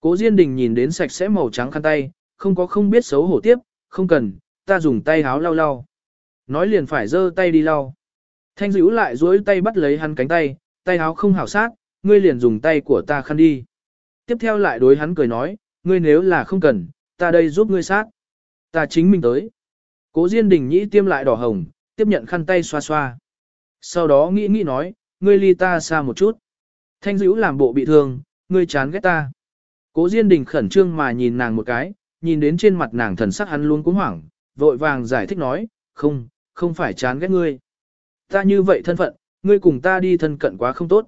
Cố Diên Đình nhìn đến sạch sẽ màu trắng khăn tay, không có không biết xấu hổ tiếp, không cần, ta dùng tay háo lau lau. Nói liền phải giơ tay đi lau. Thanh dữ lại duỗi tay bắt lấy hắn cánh tay, tay háo không hảo sát, ngươi liền dùng tay của ta khăn đi. Tiếp theo lại đối hắn cười nói, ngươi nếu là không cần, ta đây giúp ngươi sát. Ta chính mình tới. Cố Diên Đình nhĩ tiêm lại đỏ hồng, tiếp nhận khăn tay xoa xoa. Sau đó nghĩ nghĩ nói, ngươi ly ta xa một chút. Thanh dữ làm bộ bị thương, ngươi chán ghét ta. Cố Diên Đình khẩn trương mà nhìn nàng một cái, nhìn đến trên mặt nàng thần sắc hắn luôn cuống hoảng, vội vàng giải thích nói, không, không phải chán ghét ngươi. Ta như vậy thân phận, ngươi cùng ta đi thân cận quá không tốt.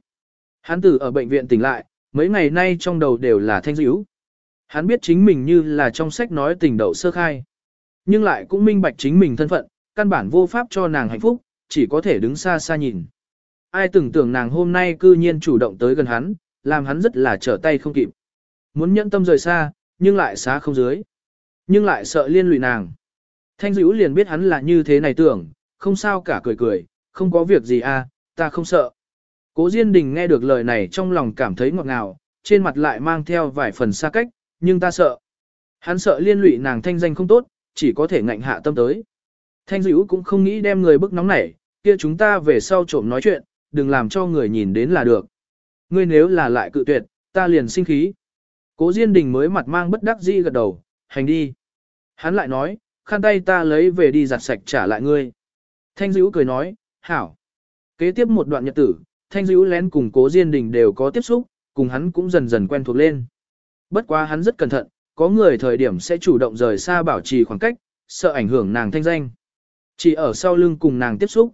Hắn tử ở bệnh viện tỉnh lại, mấy ngày nay trong đầu đều là thanh dữ. Hắn biết chính mình như là trong sách nói tình đậu sơ khai. Nhưng lại cũng minh bạch chính mình thân phận, căn bản vô pháp cho nàng hạnh phúc, chỉ có thể đứng xa xa nhìn. Ai tưởng tưởng nàng hôm nay cư nhiên chủ động tới gần hắn, làm hắn rất là trở tay không kịp. Muốn nhẫn tâm rời xa, nhưng lại xá không dưới. Nhưng lại sợ liên lụy nàng. Thanh dữ liền biết hắn là như thế này tưởng, không sao cả cười cười, không có việc gì à, ta không sợ. Cố Diên Đình nghe được lời này trong lòng cảm thấy ngọt ngào, trên mặt lại mang theo vài phần xa cách, nhưng ta sợ. Hắn sợ liên lụy nàng thanh danh không tốt, chỉ có thể ngạnh hạ tâm tới. Thanh dữ cũng không nghĩ đem người bức nóng nảy, kia chúng ta về sau trộm nói chuyện, đừng làm cho người nhìn đến là được. Ngươi nếu là lại cự tuyệt, ta liền sinh khí. Cố Diên Đình mới mặt mang bất đắc dĩ gật đầu, hành đi. Hắn lại nói, khăn tay ta lấy về đi giặt sạch trả lại ngươi. Thanh Dữ cười nói, hảo. Kế tiếp một đoạn nhật tử, Thanh Dữ lén cùng Cố Diên Đình đều có tiếp xúc, cùng hắn cũng dần dần quen thuộc lên. Bất quá hắn rất cẩn thận, có người thời điểm sẽ chủ động rời xa bảo trì khoảng cách, sợ ảnh hưởng nàng thanh danh. Chỉ ở sau lưng cùng nàng tiếp xúc.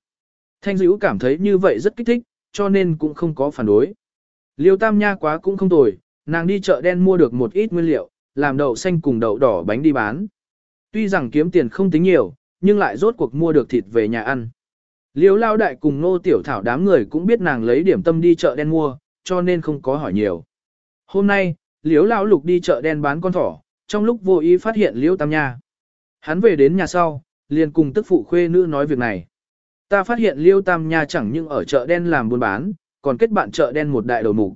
Thanh Dữ cảm thấy như vậy rất kích thích, cho nên cũng không có phản đối. Liêu Tam Nha quá cũng không tồi, nàng đi chợ đen mua được một ít nguyên liệu, làm đậu xanh cùng đậu đỏ bánh đi bán. Tuy rằng kiếm tiền không tính nhiều, nhưng lại rốt cuộc mua được thịt về nhà ăn. Liêu lao đại cùng nô tiểu thảo đám người cũng biết nàng lấy điểm tâm đi chợ đen mua, cho nên không có hỏi nhiều. Hôm nay, liếu lao lục đi chợ đen bán con thỏ, trong lúc vô ý phát hiện liêu tam nha. Hắn về đến nhà sau, liền cùng tức phụ khuê nữ nói việc này. Ta phát hiện liêu tam nha chẳng những ở chợ đen làm buôn bán, còn kết bạn chợ đen một đại đầu mục.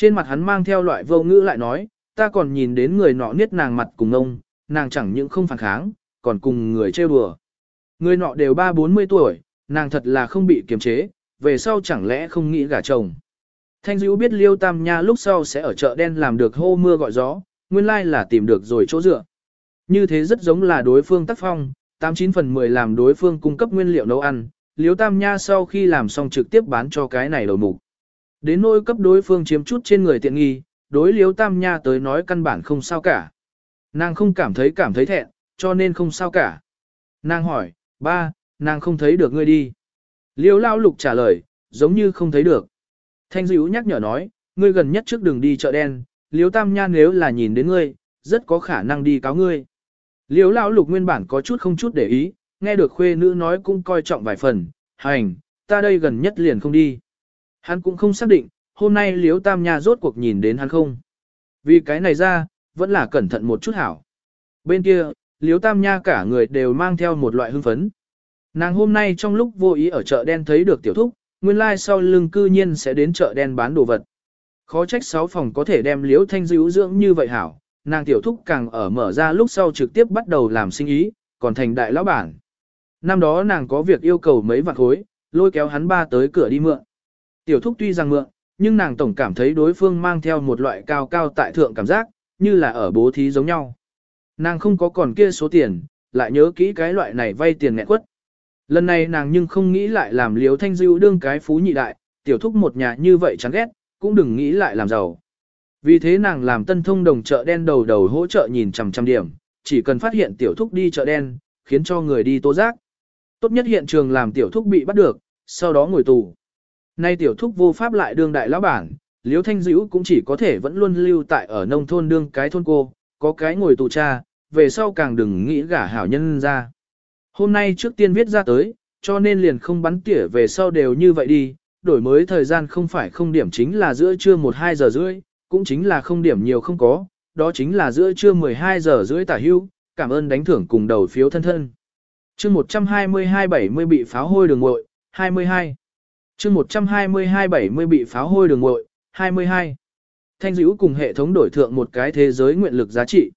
Trên mặt hắn mang theo loại vô ngữ lại nói, ta còn nhìn đến người nọ niết nàng mặt cùng ông, nàng chẳng những không phản kháng, còn cùng người trêu đùa. Người nọ đều ba bốn mươi tuổi, nàng thật là không bị kiềm chế, về sau chẳng lẽ không nghĩ gả chồng. Thanh Dữ biết Liêu Tam Nha lúc sau sẽ ở chợ đen làm được hô mưa gọi gió, nguyên lai là tìm được rồi chỗ dựa. Như thế rất giống là đối phương tác phong, 89 phần 10 làm đối phương cung cấp nguyên liệu nấu ăn, Liêu Tam Nha sau khi làm xong trực tiếp bán cho cái này đầu mục. Đến nỗi cấp đối phương chiếm chút trên người tiện nghi, đối liếu Tam Nha tới nói căn bản không sao cả. Nàng không cảm thấy cảm thấy thẹn, cho nên không sao cả. Nàng hỏi, ba, nàng không thấy được ngươi đi. Liêu Lao Lục trả lời, giống như không thấy được. Thanh dữ nhắc nhở nói, ngươi gần nhất trước đường đi chợ đen, Liêu Tam Nha nếu là nhìn đến ngươi, rất có khả năng đi cáo ngươi. Liêu Lao Lục nguyên bản có chút không chút để ý, nghe được khuê nữ nói cũng coi trọng vài phần, hành, ta đây gần nhất liền không đi. Hắn cũng không xác định, hôm nay Liễu Tam Nha rốt cuộc nhìn đến hắn không. Vì cái này ra, vẫn là cẩn thận một chút hảo. Bên kia, Liễu Tam Nha cả người đều mang theo một loại hưng phấn. Nàng hôm nay trong lúc vô ý ở chợ đen thấy được tiểu thúc, nguyên lai like sau lưng cư nhiên sẽ đến chợ đen bán đồ vật. Khó trách sáu phòng có thể đem liễu thanh dữ dưỡng như vậy hảo, nàng tiểu thúc càng ở mở ra lúc sau trực tiếp bắt đầu làm sinh ý, còn thành đại lão bản. Năm đó nàng có việc yêu cầu mấy vạn khối, lôi kéo hắn ba tới cửa đi mượn. Tiểu thúc tuy rằng mượn, nhưng nàng tổng cảm thấy đối phương mang theo một loại cao cao tại thượng cảm giác, như là ở bố thí giống nhau. Nàng không có còn kia số tiền, lại nhớ kỹ cái loại này vay tiền nghẹn quất. Lần này nàng nhưng không nghĩ lại làm liếu thanh dữ đương cái phú nhị đại, tiểu thúc một nhà như vậy chán ghét, cũng đừng nghĩ lại làm giàu. Vì thế nàng làm tân thông đồng chợ đen đầu đầu hỗ trợ nhìn chằm chằm điểm, chỉ cần phát hiện tiểu thúc đi chợ đen, khiến cho người đi tố giác. Tốt nhất hiện trường làm tiểu thúc bị bắt được, sau đó ngồi tù. Nay tiểu thúc vô pháp lại đương đại lão bản, liễu thanh dữ cũng chỉ có thể vẫn luôn lưu tại ở nông thôn đương cái thôn cô, có cái ngồi tù cha, về sau càng đừng nghĩ gả hảo nhân ra. Hôm nay trước tiên viết ra tới, cho nên liền không bắn tỉa về sau đều như vậy đi, đổi mới thời gian không phải không điểm chính là giữa trưa 1-2 giờ rưỡi, cũng chính là không điểm nhiều không có, đó chính là giữa trưa 12 giờ rưỡi tả hưu, cảm ơn đánh thưởng cùng đầu phiếu thân thân. chương 122-70 bị pháo hôi đường ngội, 22 chương 122-70 bị pháo hôi đường ngội, 22. Thanh dữ cùng hệ thống đổi thượng một cái thế giới nguyện lực giá trị.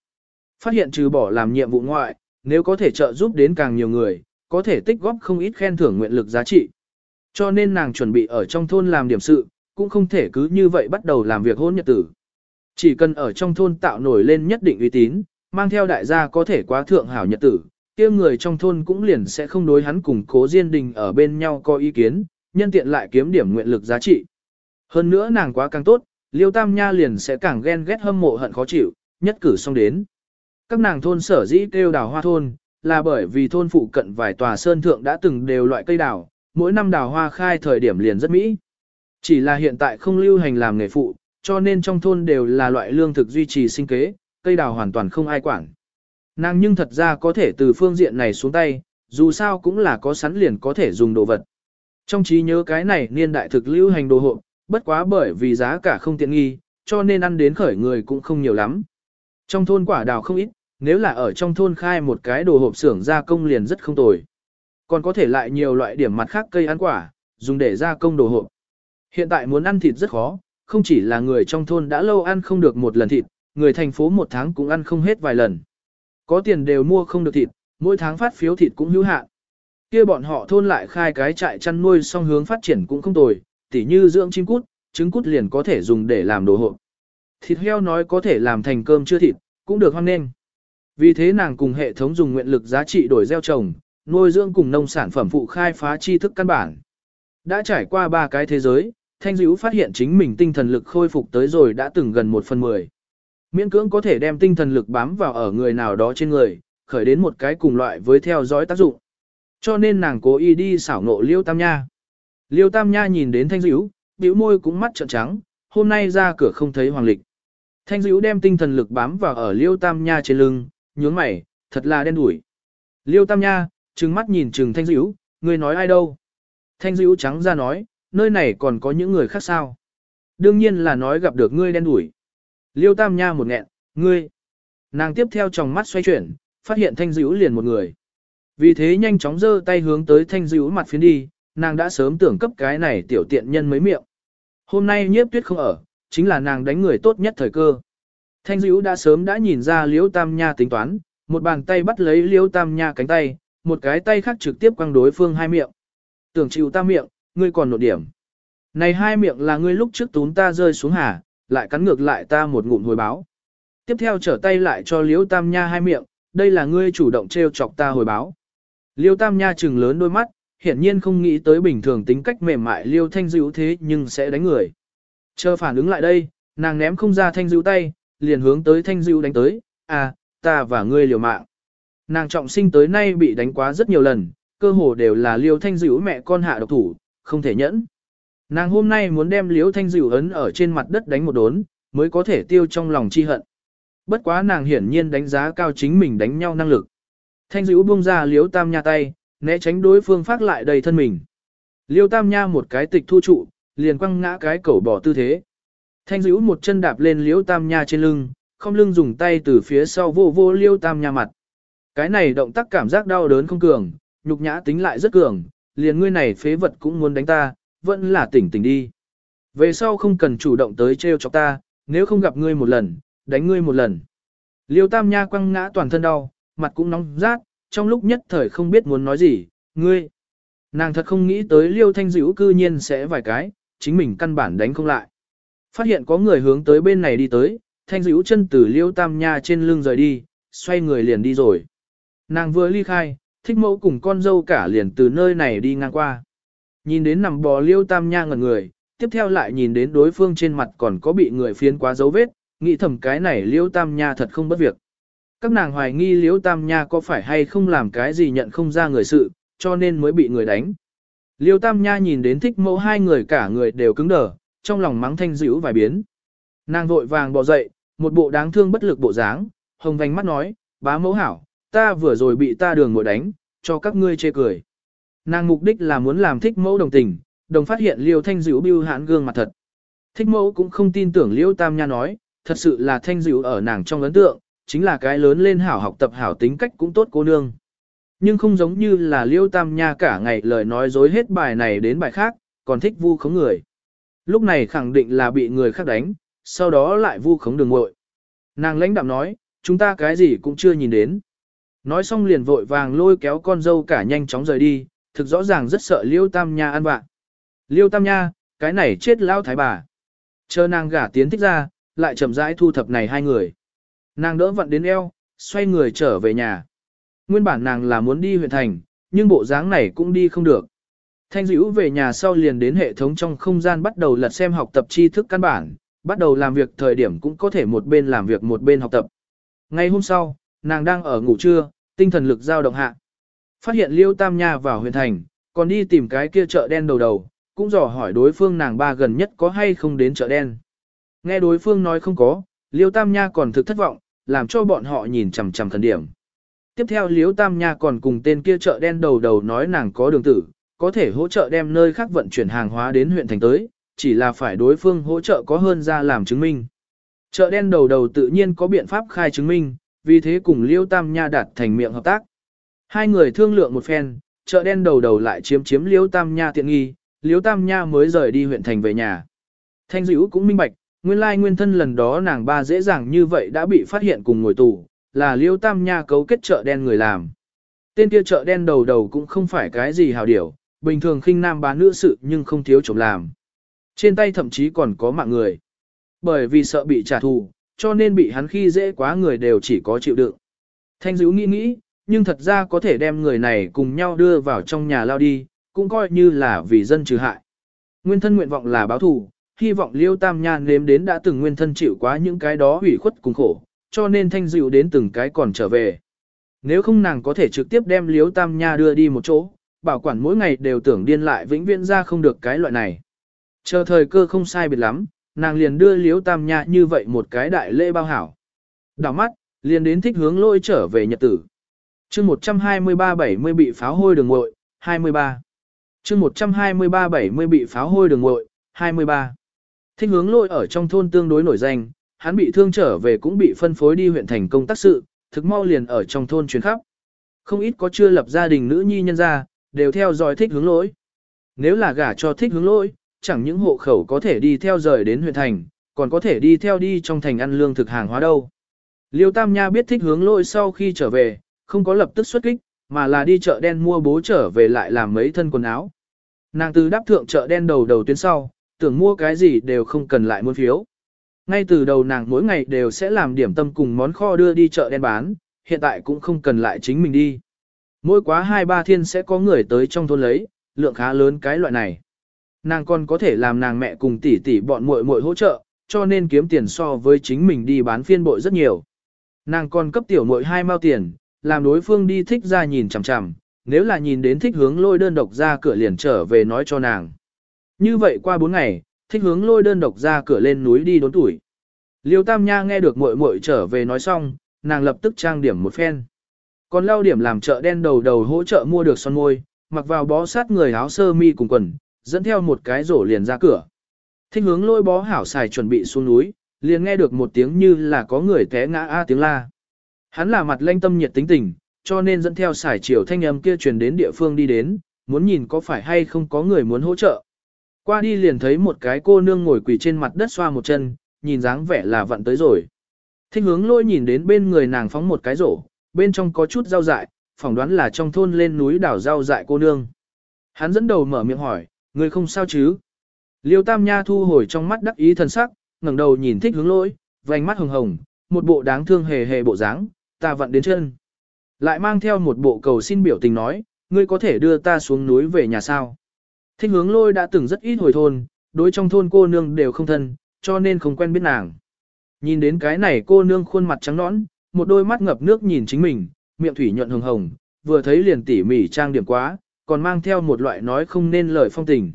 Phát hiện trừ bỏ làm nhiệm vụ ngoại, nếu có thể trợ giúp đến càng nhiều người, có thể tích góp không ít khen thưởng nguyện lực giá trị. Cho nên nàng chuẩn bị ở trong thôn làm điểm sự, cũng không thể cứ như vậy bắt đầu làm việc hôn nhật tử. Chỉ cần ở trong thôn tạo nổi lên nhất định uy tín, mang theo đại gia có thể quá thượng hảo nhật tử, kia người trong thôn cũng liền sẽ không đối hắn cùng cố diên đình ở bên nhau có ý kiến, nhân tiện lại kiếm điểm nguyện lực giá trị. Hơn nữa nàng quá càng tốt, Liêu Tam Nha liền sẽ càng ghen ghét hâm mộ hận khó chịu, nhất cử xong đến. Các nàng thôn sở dĩ kêu đào hoa thôn, là bởi vì thôn phụ cận vài tòa sơn thượng đã từng đều loại cây đào, mỗi năm đào hoa khai thời điểm liền rất mỹ. Chỉ là hiện tại không lưu hành làm nghề phụ, cho nên trong thôn đều là loại lương thực duy trì sinh kế, cây đào hoàn toàn không ai quản. Nàng nhưng thật ra có thể từ phương diện này xuống tay, dù sao cũng là có sẵn liền có thể dùng đồ vật. Trong trí nhớ cái này niên đại thực lưu hành đồ hộp, bất quá bởi vì giá cả không tiện nghi, cho nên ăn đến khởi người cũng không nhiều lắm. Trong thôn quả đào không ít, nếu là ở trong thôn khai một cái đồ hộp xưởng gia công liền rất không tồi. Còn có thể lại nhiều loại điểm mặt khác cây ăn quả, dùng để gia công đồ hộp. Hiện tại muốn ăn thịt rất khó, không chỉ là người trong thôn đã lâu ăn không được một lần thịt, người thành phố một tháng cũng ăn không hết vài lần. Có tiền đều mua không được thịt, mỗi tháng phát phiếu thịt cũng hữu hạn. Kia bọn họ thôn lại khai cái trại chăn nuôi song hướng phát triển cũng không tồi, tỉ như dưỡng chim cút, trứng cút liền có thể dùng để làm đồ hộp. Thịt heo nói có thể làm thành cơm chưa thịt, cũng được hoan nghênh. Vì thế nàng cùng hệ thống dùng nguyện lực giá trị đổi gieo trồng, nuôi dưỡng cùng nông sản phẩm phụ khai phá tri thức căn bản. Đã trải qua ba cái thế giới, Thanh Dữ phát hiện chính mình tinh thần lực khôi phục tới rồi đã từng gần một phần mười. Miễn cưỡng có thể đem tinh thần lực bám vào ở người nào đó trên người, khởi đến một cái cùng loại với theo dõi tác dụng. Cho nên nàng cố ý đi xảo ngộ Liêu Tam Nha. Liêu Tam Nha nhìn đến Thanh Dữ, bĩu môi cũng mắt trợn trắng, hôm nay ra cửa không thấy hoàng lịch. Thanh Dữ đem tinh thần lực bám vào ở Liêu Tam Nha trên lưng, nhướng mày, thật là đen đủi. Liêu Tam Nha, trừng mắt nhìn trừng Thanh Dữ, người nói ai đâu? Thanh Dữ trắng ra nói, nơi này còn có những người khác sao? Đương nhiên là nói gặp được ngươi đen đủi. Liêu Tam Nha một nghẹn, ngươi. Nàng tiếp theo trong mắt xoay chuyển, phát hiện Thanh Dữ liền một người. Vì thế nhanh chóng giơ tay hướng tới Thanh Dữ mặt phiến đi, nàng đã sớm tưởng cấp cái này tiểu tiện nhân mấy miệng. Hôm nay nhiếp tuyết không ở, chính là nàng đánh người tốt nhất thời cơ. Thanh dữ đã sớm đã nhìn ra liễu tam nha tính toán, một bàn tay bắt lấy liễu tam nha cánh tay, một cái tay khác trực tiếp quăng đối phương hai miệng. Tưởng chịu ta miệng, ngươi còn nộ điểm. Này hai miệng là ngươi lúc trước tún ta rơi xuống hà, lại cắn ngược lại ta một ngụm hồi báo. Tiếp theo trở tay lại cho liễu tam nha hai miệng, đây là ngươi chủ động trêu chọc ta hồi báo. Liêu tam nha trừng lớn đôi mắt, hiển nhiên không nghĩ tới bình thường tính cách mềm mại liêu thanh dữ thế nhưng sẽ đánh người. Chờ phản ứng lại đây, nàng ném không ra thanh dữ tay, liền hướng tới thanh dữ đánh tới, à, ta và ngươi liều mạng. Nàng trọng sinh tới nay bị đánh quá rất nhiều lần, cơ hồ đều là liêu thanh dữ mẹ con hạ độc thủ, không thể nhẫn. Nàng hôm nay muốn đem liêu thanh dữ ấn ở trên mặt đất đánh một đốn, mới có thể tiêu trong lòng chi hận. Bất quá nàng hiển nhiên đánh giá cao chính mình đánh nhau năng lực. Thanh dữ buông ra liếu tam nha tay, né tránh đối phương phát lại đầy thân mình. Liêu tam nha một cái tịch thu trụ, liền quăng ngã cái cẩu bỏ tư thế. Thanh dữ một chân đạp lên liêu tam nha trên lưng, không lưng dùng tay từ phía sau vô vô liêu tam nha mặt. Cái này động tác cảm giác đau đớn không cường, nhục nhã tính lại rất cường, liền ngươi này phế vật cũng muốn đánh ta, vẫn là tỉnh tỉnh đi. Về sau không cần chủ động tới trêu chọc ta, nếu không gặp ngươi một lần, đánh ngươi một lần. Liêu tam nha quăng ngã toàn thân đau, mặt cũng nóng rát, trong lúc nhất thời không biết muốn nói gì, ngươi. Nàng thật không nghĩ tới liêu thanh dữ cư nhiên sẽ vài cái, chính mình căn bản đánh không lại. Phát hiện có người hướng tới bên này đi tới, thanh dữ chân từ liêu tam nha trên lưng rời đi, xoay người liền đi rồi. Nàng vừa ly khai, thích mẫu cùng con dâu cả liền từ nơi này đi ngang qua. Nhìn đến nằm bò liêu tam nha ngẩn người, tiếp theo lại nhìn đến đối phương trên mặt còn có bị người phiến quá dấu vết, nghĩ thầm cái này liêu tam nha thật không bất việc. Các nàng hoài nghi liễu tam nha có phải hay không làm cái gì nhận không ra người sự, cho nên mới bị người đánh. Liêu tam nha nhìn đến thích mẫu hai người cả người đều cứng đờ, trong lòng mắng thanh dữ vài biến. Nàng vội vàng bỏ dậy, một bộ đáng thương bất lực bộ dáng, hồng vành mắt nói, bá mẫu hảo, ta vừa rồi bị ta đường ngồi đánh, cho các ngươi chê cười. Nàng mục đích là muốn làm thích mẫu đồng tình, đồng phát hiện liêu thanh dữ bưu hãn gương mặt thật. Thích mẫu cũng không tin tưởng liêu tam nha nói, thật sự là thanh dữ ở nàng trong ấn tượng, chính là cái lớn lên hảo học tập hảo tính cách cũng tốt cô nương. Nhưng không giống như là liêu tam nha cả ngày lời nói dối hết bài này đến bài khác, còn thích vu khống người. Lúc này khẳng định là bị người khác đánh, sau đó lại vu khống đường ngội. Nàng lãnh đạm nói, chúng ta cái gì cũng chưa nhìn đến. Nói xong liền vội vàng lôi kéo con dâu cả nhanh chóng rời đi, thực rõ ràng rất sợ Liêu Tam Nha ăn bạn. Liêu Tam Nha, cái này chết lao thái bà. Chờ nàng gả tiến thích ra, lại chậm rãi thu thập này hai người. Nàng đỡ vận đến eo, xoay người trở về nhà. Nguyên bản nàng là muốn đi huyện thành, nhưng bộ dáng này cũng đi không được. Thanh dữ về nhà sau liền đến hệ thống trong không gian bắt đầu lật xem học tập tri thức căn bản, bắt đầu làm việc thời điểm cũng có thể một bên làm việc một bên học tập. Ngày hôm sau, nàng đang ở ngủ trưa, tinh thần lực dao động hạ. Phát hiện Liêu Tam Nha vào huyện thành, còn đi tìm cái kia chợ đen đầu đầu, cũng dò hỏi đối phương nàng ba gần nhất có hay không đến chợ đen. Nghe đối phương nói không có, Liêu Tam Nha còn thực thất vọng, làm cho bọn họ nhìn chằm chằm thần điểm. Tiếp theo Liêu Tam Nha còn cùng tên kia chợ đen đầu đầu nói nàng có đường tử, có thể hỗ trợ đem nơi khác vận chuyển hàng hóa đến huyện thành tới, chỉ là phải đối phương hỗ trợ có hơn ra làm chứng minh. Chợ đen đầu đầu tự nhiên có biện pháp khai chứng minh, vì thế cùng Liêu Tam Nha đạt thành miệng hợp tác. Hai người thương lượng một phen, chợ đen đầu đầu lại chiếm chiếm Liêu Tam Nha tiện nghi, Liêu Tam Nha mới rời đi huyện thành về nhà. Thanh dữ cũng minh bạch, nguyên lai nguyên thân lần đó nàng ba dễ dàng như vậy đã bị phát hiện cùng ngồi tù, là Liêu Tam Nha cấu kết chợ đen người làm. Tên kia chợ đen đầu đầu cũng không phải cái gì hào điểu, bình thường khinh nam bán nữ sự nhưng không thiếu chồng làm. Trên tay thậm chí còn có mạng người. Bởi vì sợ bị trả thù, cho nên bị hắn khi dễ quá người đều chỉ có chịu đựng. Thanh dữ nghĩ nghĩ, nhưng thật ra có thể đem người này cùng nhau đưa vào trong nhà lao đi, cũng coi như là vì dân trừ hại. Nguyên thân nguyện vọng là báo thù, hy vọng Liêu Tam Nha nếm đến đã từng nguyên thân chịu quá những cái đó hủy khuất cùng khổ, cho nên thanh dịu đến từng cái còn trở về. Nếu không nàng có thể trực tiếp đem Liêu Tam Nha đưa đi một chỗ, bảo quản mỗi ngày đều tưởng điên lại vĩnh viễn ra không được cái loại này. Chờ thời cơ không sai biệt lắm, nàng liền đưa Liễu Tam Nha như vậy một cái đại lễ bao hảo. Đảo mắt, liền đến thích hướng lôi trở về nhật tử. chương 123-70 bị pháo hôi đường ngội, 23. chương 123-70 bị pháo hôi đường ngội, 23. Thích hướng lôi ở trong thôn tương đối nổi danh, hắn bị thương trở về cũng bị phân phối đi huyện thành công tác sự, thực mau liền ở trong thôn chuyến khắp. Không ít có chưa lập gia đình nữ nhi nhân gia, đều theo dõi thích hướng lỗi. Nếu là gả cho thích hướng lỗi, chẳng những hộ khẩu có thể đi theo rời đến huyện thành, còn có thể đi theo đi trong thành ăn lương thực hàng hóa đâu. Liêu Tam Nha biết thích hướng lôi sau khi trở về, không có lập tức xuất kích, mà là đi chợ đen mua bố trở về lại làm mấy thân quần áo. Nàng từ đáp thượng chợ đen đầu đầu tuyến sau, tưởng mua cái gì đều không cần lại muốn phiếu. Ngay từ đầu nàng mỗi ngày đều sẽ làm điểm tâm cùng món kho đưa đi chợ đen bán, hiện tại cũng không cần lại chính mình đi. Mỗi quá hai ba thiên sẽ có người tới trong thôn lấy, lượng khá lớn cái loại này. Nàng còn có thể làm nàng mẹ cùng tỷ tỷ bọn muội muội hỗ trợ, cho nên kiếm tiền so với chính mình đi bán phiên bội rất nhiều. Nàng còn cấp tiểu muội hai mao tiền, làm đối phương đi thích ra nhìn chằm chằm, nếu là nhìn đến thích hướng lôi đơn độc ra cửa liền trở về nói cho nàng. Như vậy qua bốn ngày, thích hướng lôi đơn độc ra cửa lên núi đi đốn tuổi. Liêu Tam Nha nghe được muội muội trở về nói xong, nàng lập tức trang điểm một phen. Còn lao điểm làm chợ đen đầu đầu hỗ trợ mua được son môi, mặc vào bó sát người áo sơ mi cùng quần, dẫn theo một cái rổ liền ra cửa. Thích hướng lôi bó hảo xài chuẩn bị xuống núi, liền nghe được một tiếng như là có người té ngã a tiếng la. Hắn là mặt lanh tâm nhiệt tính tình, cho nên dẫn theo xài chiều thanh âm kia truyền đến địa phương đi đến, muốn nhìn có phải hay không có người muốn hỗ trợ. Qua đi liền thấy một cái cô nương ngồi quỳ trên mặt đất xoa một chân, nhìn dáng vẻ là vặn tới rồi. Thích hướng lôi nhìn đến bên người nàng phóng một cái rổ, bên trong có chút rau dại, phỏng đoán là trong thôn lên núi đảo rau dại cô nương. Hắn dẫn đầu mở miệng hỏi, người không sao chứ? Liêu Tam Nha thu hồi trong mắt đắc ý thần sắc, ngẩng đầu nhìn thích hướng lôi, vành mắt hồng hồng, một bộ đáng thương hề hề bộ dáng, ta vặn đến chân. Lại mang theo một bộ cầu xin biểu tình nói, ngươi có thể đưa ta xuống núi về nhà sao? Thích hướng lôi đã từng rất ít hồi thôn, đối trong thôn cô nương đều không thân, cho nên không quen biết nàng. Nhìn đến cái này cô nương khuôn mặt trắng nõn, một đôi mắt ngập nước nhìn chính mình, miệng thủy nhuận hồng hồng, vừa thấy liền tỉ mỉ trang điểm quá, còn mang theo một loại nói không nên lời phong tình.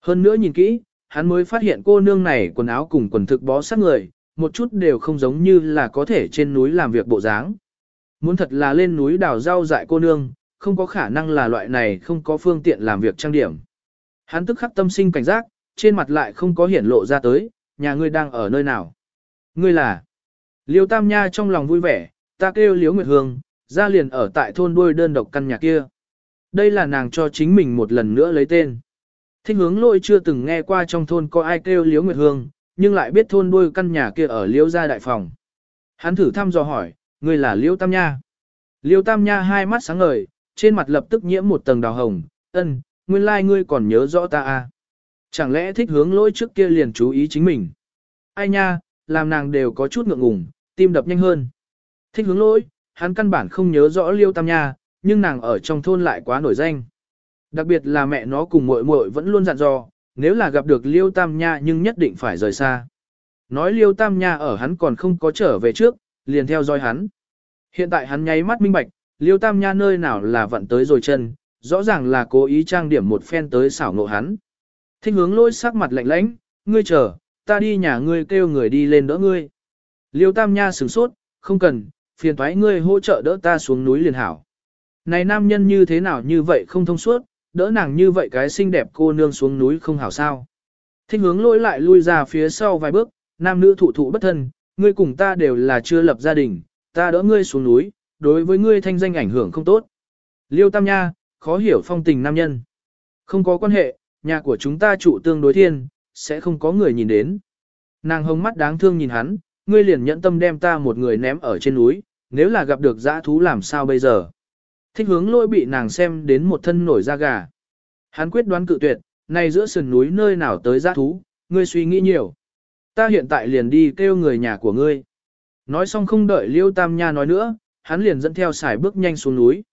Hơn nữa nhìn kỹ, hắn mới phát hiện cô nương này quần áo cùng quần thực bó sát người, một chút đều không giống như là có thể trên núi làm việc bộ dáng. Muốn thật là lên núi đào rau dại cô nương, không có khả năng là loại này không có phương tiện làm việc trang điểm. Hắn tức khắc tâm sinh cảnh giác, trên mặt lại không có hiển lộ ra tới, nhà ngươi đang ở nơi nào. Ngươi là, Liêu Tam Nha trong lòng vui vẻ, ta kêu Liễu Nguyệt Hương, ra liền ở tại thôn đuôi đơn độc căn nhà kia. Đây là nàng cho chính mình một lần nữa lấy tên. Thích hướng lôi chưa từng nghe qua trong thôn có ai kêu Liễu Nguyệt Hương, nhưng lại biết thôn đuôi căn nhà kia ở Liễu gia đại phòng. Hắn thử thăm dò hỏi, ngươi là Liễu Tam Nha. Liêu Tam Nha hai mắt sáng ngời, trên mặt lập tức nhiễm một tầng đào hồng, ân, nguyên lai like ngươi còn nhớ rõ ta à. Chẳng lẽ thích hướng lỗi trước kia liền chú ý chính mình. Ai nha, làm nàng đều có chút ngượng ngùng, tim đập nhanh hơn. Thích hướng lỗi, hắn căn bản không nhớ rõ Liêu Tam Nha, nhưng nàng ở trong thôn lại quá nổi danh. Đặc biệt là mẹ nó cùng muội muội vẫn luôn dặn dò, nếu là gặp được Liêu Tam Nha nhưng nhất định phải rời xa. Nói Liêu Tam Nha ở hắn còn không có trở về trước, liền theo dõi hắn. Hiện tại hắn nháy mắt minh bạch, Liêu Tam Nha nơi nào là vận tới rồi chân, rõ ràng là cố ý trang điểm một phen tới xảo ngộ hắn. Thích hướng lôi sắc mặt lạnh lãnh, ngươi chờ, ta đi nhà ngươi kêu người đi lên đỡ ngươi. Liêu Tam Nha sửng sốt, không cần, phiền thoái ngươi hỗ trợ đỡ ta xuống núi liền hảo. Này nam nhân như thế nào như vậy không thông suốt, đỡ nàng như vậy cái xinh đẹp cô nương xuống núi không hảo sao. Thích hướng lôi lại lui ra phía sau vài bước, nam nữ thụ thụ bất thân, ngươi cùng ta đều là chưa lập gia đình, ta đỡ ngươi xuống núi, đối với ngươi thanh danh ảnh hưởng không tốt. Liêu Tam Nha, khó hiểu phong tình nam nhân. Không có quan hệ, nhà của chúng ta trụ tương đối thiên, sẽ không có người nhìn đến. Nàng hông mắt đáng thương nhìn hắn, ngươi liền nhẫn tâm đem ta một người ném ở trên núi, nếu là gặp được dã thú làm sao bây giờ. Thích hướng lôi bị nàng xem đến một thân nổi da gà. Hắn quyết đoán cự tuyệt, này giữa sườn núi nơi nào tới dã thú, ngươi suy nghĩ nhiều. Ta hiện tại liền đi kêu người nhà của ngươi. Nói xong không đợi Liêu Tam Nha nói nữa, hắn liền dẫn theo xài bước nhanh xuống núi.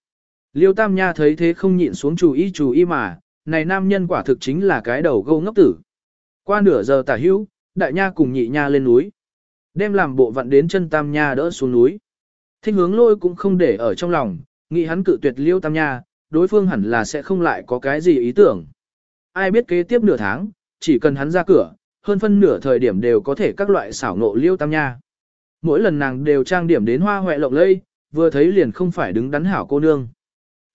Liêu Tam Nha thấy thế không nhịn xuống chú ý chú ý mà, này nam nhân quả thực chính là cái đầu gâu ngốc tử. Qua nửa giờ tả hữu, đại nha cùng nhị nha lên núi. Đem làm bộ vặn đến chân Tam Nha đỡ xuống núi. Thích hướng lôi cũng không để ở trong lòng, nghĩ hắn cự tuyệt Liêu Tam Nha, đối phương hẳn là sẽ không lại có cái gì ý tưởng. Ai biết kế tiếp nửa tháng, chỉ cần hắn ra cửa, hơn phân nửa thời điểm đều có thể các loại xảo nộ Liêu Tam Nha. Mỗi lần nàng đều trang điểm đến hoa hoẹ lộng lây, vừa thấy liền không phải đứng đắn hảo cô nương.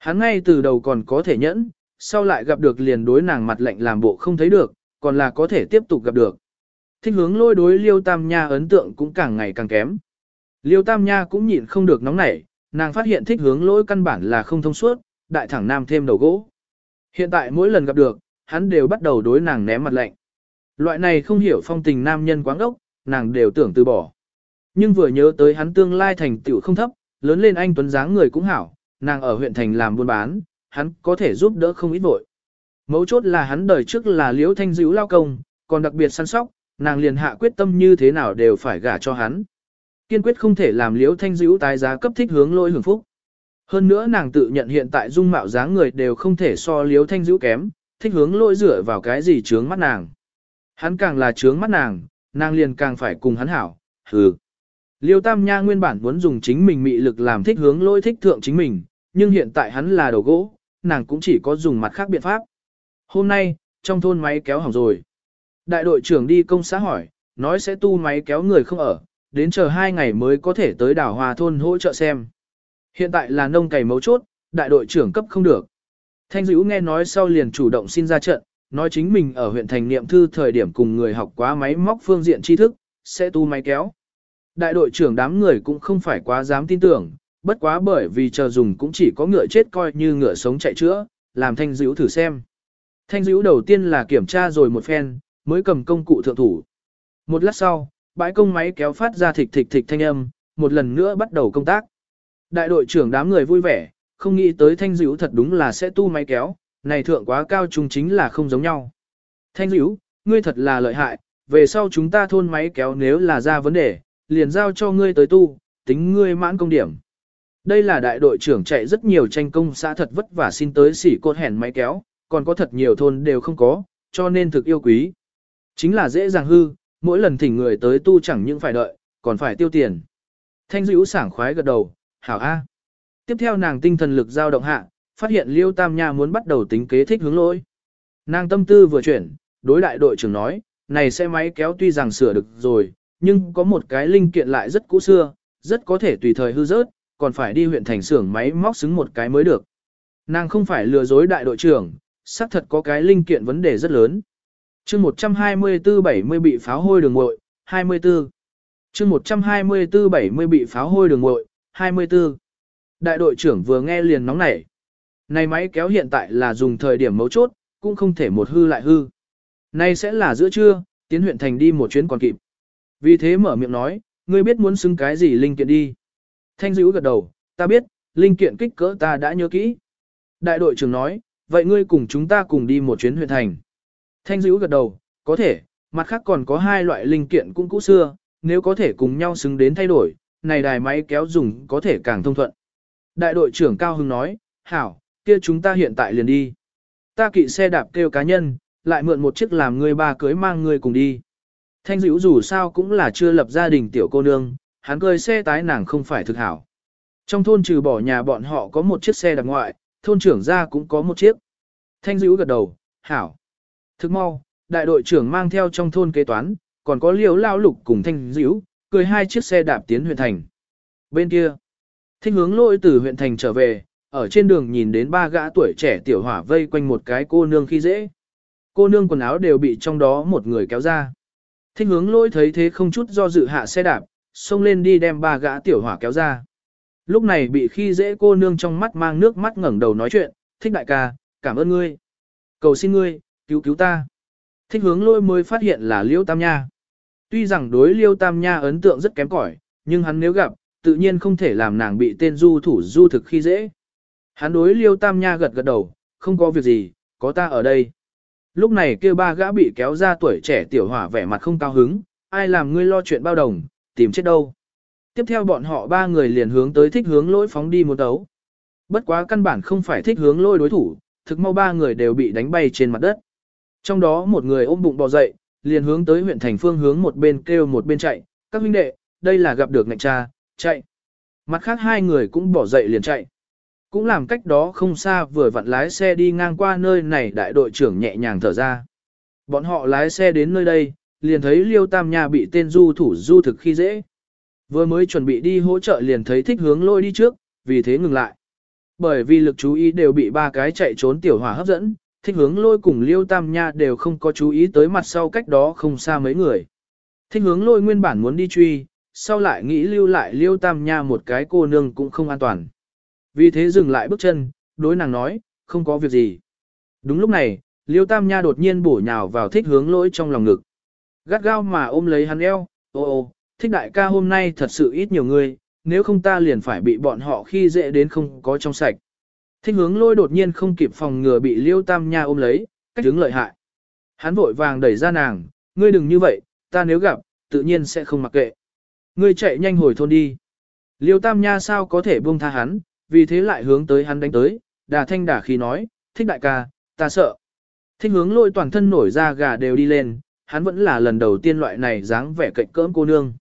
Hắn ngay từ đầu còn có thể nhẫn, sau lại gặp được liền đối nàng mặt lạnh làm bộ không thấy được, còn là có thể tiếp tục gặp được. Thích hướng lôi đối Liêu Tam Nha ấn tượng cũng càng ngày càng kém. Liêu Tam Nha cũng nhịn không được nóng nảy, nàng phát hiện thích hướng lôi căn bản là không thông suốt, đại thẳng nam thêm đầu gỗ. Hiện tại mỗi lần gặp được, hắn đều bắt đầu đối nàng ném mặt lạnh. Loại này không hiểu phong tình nam nhân quáng ốc, nàng đều tưởng từ bỏ. Nhưng vừa nhớ tới hắn tương lai thành tựu không thấp, lớn lên anh tuấn dáng người cũng hảo, nàng ở huyện thành làm buôn bán, hắn có thể giúp đỡ không ít vội. Mấu chốt là hắn đời trước là liễu thanh dữ lao công, còn đặc biệt săn sóc, nàng liền hạ quyết tâm như thế nào đều phải gả cho hắn. Kiên quyết không thể làm liễu thanh dữ tái giá cấp thích hướng lôi hưởng phúc. Hơn nữa nàng tự nhận hiện tại dung mạo dáng người đều không thể so liễu thanh dữ kém, thích hướng lôi dựa vào cái gì trướng mắt nàng. Hắn càng là trướng mắt nàng, nàng liền càng phải cùng hắn hảo, hừ. Liêu Tam Nha nguyên bản muốn dùng chính mình mị lực làm thích hướng lôi thích thượng chính mình, nhưng hiện tại hắn là đầu gỗ, nàng cũng chỉ có dùng mặt khác biện pháp. Hôm nay, trong thôn máy kéo hỏng rồi. Đại đội trưởng đi công xã hỏi, nói sẽ tu máy kéo người không ở, đến chờ hai ngày mới có thể tới đảo hòa thôn hỗ trợ xem. Hiện tại là nông cày mấu chốt, đại đội trưởng cấp không được. Thanh dữ nghe nói sau liền chủ động xin ra trận, nói chính mình ở huyện thành niệm thư thời điểm cùng người học quá máy móc phương diện tri thức, sẽ tu máy kéo. Đại đội trưởng đám người cũng không phải quá dám tin tưởng, bất quá bởi vì chờ dùng cũng chỉ có ngựa chết coi như ngựa sống chạy chữa, làm thanh dữ thử xem. Thanh dữ đầu tiên là kiểm tra rồi một phen, mới cầm công cụ thượng thủ. Một lát sau, bãi công máy kéo phát ra thịch thịch thịch thanh âm, một lần nữa bắt đầu công tác. Đại đội trưởng đám người vui vẻ, không nghĩ tới thanh dữ thật đúng là sẽ tu máy kéo, này thượng quá cao trung chính là không giống nhau. Thanh dữ, ngươi thật là lợi hại, về sau chúng ta thôn máy kéo nếu là ra vấn đề, liền giao cho ngươi tới tu, tính ngươi mãn công điểm. Đây là đại đội trưởng chạy rất nhiều tranh công xã thật vất vả xin tới xỉ cột hẻn máy kéo, còn có thật nhiều thôn đều không có, cho nên thực yêu quý. Chính là dễ dàng hư, mỗi lần thỉnh người tới tu chẳng những phải đợi, còn phải tiêu tiền. Thanh dữ sảng khoái gật đầu, hảo A. Tiếp theo nàng tinh thần lực dao động hạ, phát hiện Liêu Tam Nha muốn bắt đầu tính kế thích hướng lỗi. Nàng tâm tư vừa chuyển, đối đại đội trưởng nói, này xe máy kéo tuy rằng sửa được rồi, nhưng có một cái linh kiện lại rất cũ xưa, rất có thể tùy thời hư rớt, còn phải đi huyện thành xưởng máy móc xứng một cái mới được. Nàng không phải lừa dối đại đội trưởng, xác thật có cái linh kiện vấn đề rất lớn. chương 124-70 bị pháo hôi đường ngội, 24. chương 124-70 bị pháo hôi đường ngội, 24. Đại đội trưởng vừa nghe liền nóng nảy. Này máy kéo hiện tại là dùng thời điểm mấu chốt, cũng không thể một hư lại hư. Nay sẽ là giữa trưa, tiến huyện thành đi một chuyến còn kịp. Vì thế mở miệng nói, ngươi biết muốn xứng cái gì linh kiện đi. Thanh dữ gật đầu, ta biết, linh kiện kích cỡ ta đã nhớ kỹ. Đại đội trưởng nói, vậy ngươi cùng chúng ta cùng đi một chuyến huyện thành. Thanh dữ gật đầu, có thể, mặt khác còn có hai loại linh kiện cũng cũ xưa, nếu có thể cùng nhau xứng đến thay đổi, này đài máy kéo dùng có thể càng thông thuận. Đại đội trưởng Cao Hưng nói, hảo, kia chúng ta hiện tại liền đi. Ta kỵ xe đạp kêu cá nhân, lại mượn một chiếc làm người ba cưới mang người cùng đi. Thanh dữ dù sao cũng là chưa lập gia đình tiểu cô nương, hắn cười xe tái nàng không phải thực hảo. Trong thôn trừ bỏ nhà bọn họ có một chiếc xe đạp ngoại, thôn trưởng ra cũng có một chiếc. Thanh dữ gật đầu, hảo. Thức mau, đại đội trưởng mang theo trong thôn kế toán, còn có liều lao lục cùng thanh dữ, cười hai chiếc xe đạp tiến huyện thành. Bên kia, thích hướng lôi từ huyện thành trở về, ở trên đường nhìn đến ba gã tuổi trẻ tiểu hỏa vây quanh một cái cô nương khi dễ. Cô nương quần áo đều bị trong đó một người kéo ra. Thích hướng lôi thấy thế không chút do dự hạ xe đạp, xông lên đi đem ba gã tiểu hỏa kéo ra. Lúc này bị khi dễ cô nương trong mắt mang nước mắt ngẩng đầu nói chuyện, thích đại ca, cảm ơn ngươi. Cầu xin ngươi, cứu cứu ta. Thích hướng lôi mới phát hiện là Liêu Tam Nha. Tuy rằng đối Liêu Tam Nha ấn tượng rất kém cỏi, nhưng hắn nếu gặp, tự nhiên không thể làm nàng bị tên du thủ du thực khi dễ. Hắn đối Liêu Tam Nha gật gật đầu, không có việc gì, có ta ở đây. Lúc này kêu ba gã bị kéo ra tuổi trẻ tiểu hỏa vẻ mặt không cao hứng, ai làm ngươi lo chuyện bao đồng, tìm chết đâu. Tiếp theo bọn họ ba người liền hướng tới thích hướng lỗi phóng đi một đấu. Bất quá căn bản không phải thích hướng lôi đối thủ, thực mau ba người đều bị đánh bay trên mặt đất. Trong đó một người ôm bụng bò dậy, liền hướng tới huyện thành phương hướng một bên kêu một bên chạy, các huynh đệ, đây là gặp được ngạch cha, chạy. Mặt khác hai người cũng bỏ dậy liền chạy. Cũng làm cách đó không xa vừa vặn lái xe đi ngang qua nơi này đại đội trưởng nhẹ nhàng thở ra. Bọn họ lái xe đến nơi đây, liền thấy Liêu Tam Nha bị tên du thủ du thực khi dễ. Vừa mới chuẩn bị đi hỗ trợ liền thấy thích hướng lôi đi trước, vì thế ngừng lại. Bởi vì lực chú ý đều bị ba cái chạy trốn tiểu hỏa hấp dẫn, thích hướng lôi cùng Liêu Tam Nha đều không có chú ý tới mặt sau cách đó không xa mấy người. Thích hướng lôi nguyên bản muốn đi truy, sau lại nghĩ lưu lại Liêu Tam Nha một cái cô nương cũng không an toàn. Vì thế dừng lại bước chân, đối nàng nói, không có việc gì. Đúng lúc này, Liêu Tam Nha đột nhiên bổ nhào vào thích hướng lỗi trong lòng ngực. Gắt gao mà ôm lấy hắn eo, ô ô, thích đại ca hôm nay thật sự ít nhiều người, nếu không ta liền phải bị bọn họ khi dễ đến không có trong sạch. Thích hướng lôi đột nhiên không kịp phòng ngừa bị Liêu Tam Nha ôm lấy, cách đứng lợi hại. Hắn vội vàng đẩy ra nàng, ngươi đừng như vậy, ta nếu gặp, tự nhiên sẽ không mặc kệ. Ngươi chạy nhanh hồi thôn đi. Liêu Tam Nha sao có thể buông tha hắn, vì thế lại hướng tới hắn đánh tới, đà thanh đà khi nói, thích đại ca, ta sợ. Thích hướng lôi toàn thân nổi ra gà đều đi lên, hắn vẫn là lần đầu tiên loại này dáng vẻ cạnh cỡm cô nương.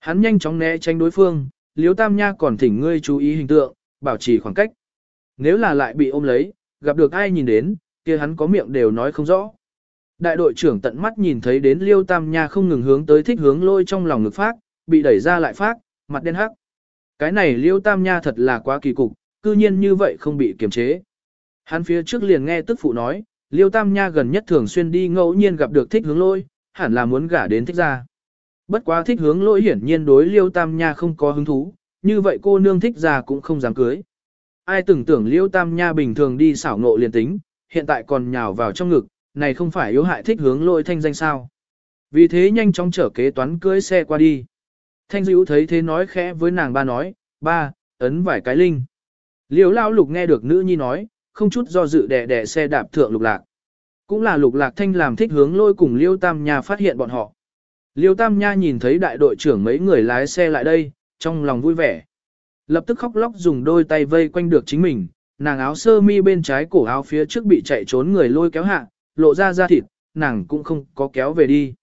Hắn nhanh chóng né tránh đối phương, Liễu Tam Nha còn thỉnh ngươi chú ý hình tượng, bảo trì khoảng cách. Nếu là lại bị ôm lấy, gặp được ai nhìn đến, kia hắn có miệng đều nói không rõ. Đại đội trưởng tận mắt nhìn thấy đến Liêu Tam Nha không ngừng hướng tới thích hướng lôi trong lòng ngực phát, bị đẩy ra lại phát, mặt đen hắc. Cái này Liêu Tam Nha thật là quá kỳ cục, cư nhiên như vậy không bị kiềm chế. Hắn phía trước liền nghe tức phụ nói, Liêu Tam Nha gần nhất thường xuyên đi ngẫu nhiên gặp được thích hướng lôi, hẳn là muốn gả đến thích ra. Bất quá thích hướng lôi hiển nhiên đối Liêu Tam Nha không có hứng thú, như vậy cô nương thích ra cũng không dám cưới. Ai tưởng tưởng Liêu Tam Nha bình thường đi xảo nộ liền tính, hiện tại còn nhào vào trong ngực, này không phải yếu hại thích hướng lôi thanh danh sao. Vì thế nhanh chóng trở kế toán cưới xe qua đi. Thanh dữ thấy thế nói khẽ với nàng ba nói, ba, ấn vài cái linh. Liêu lao lục nghe được nữ nhi nói, không chút do dự đẻ đẻ xe đạp thượng lục lạc. Cũng là lục lạc thanh làm thích hướng lôi cùng Liêu Tam Nha phát hiện bọn họ. Liêu Tam Nha nhìn thấy đại đội trưởng mấy người lái xe lại đây, trong lòng vui vẻ. Lập tức khóc lóc dùng đôi tay vây quanh được chính mình, nàng áo sơ mi bên trái cổ áo phía trước bị chạy trốn người lôi kéo hạ, lộ ra da thịt, nàng cũng không có kéo về đi.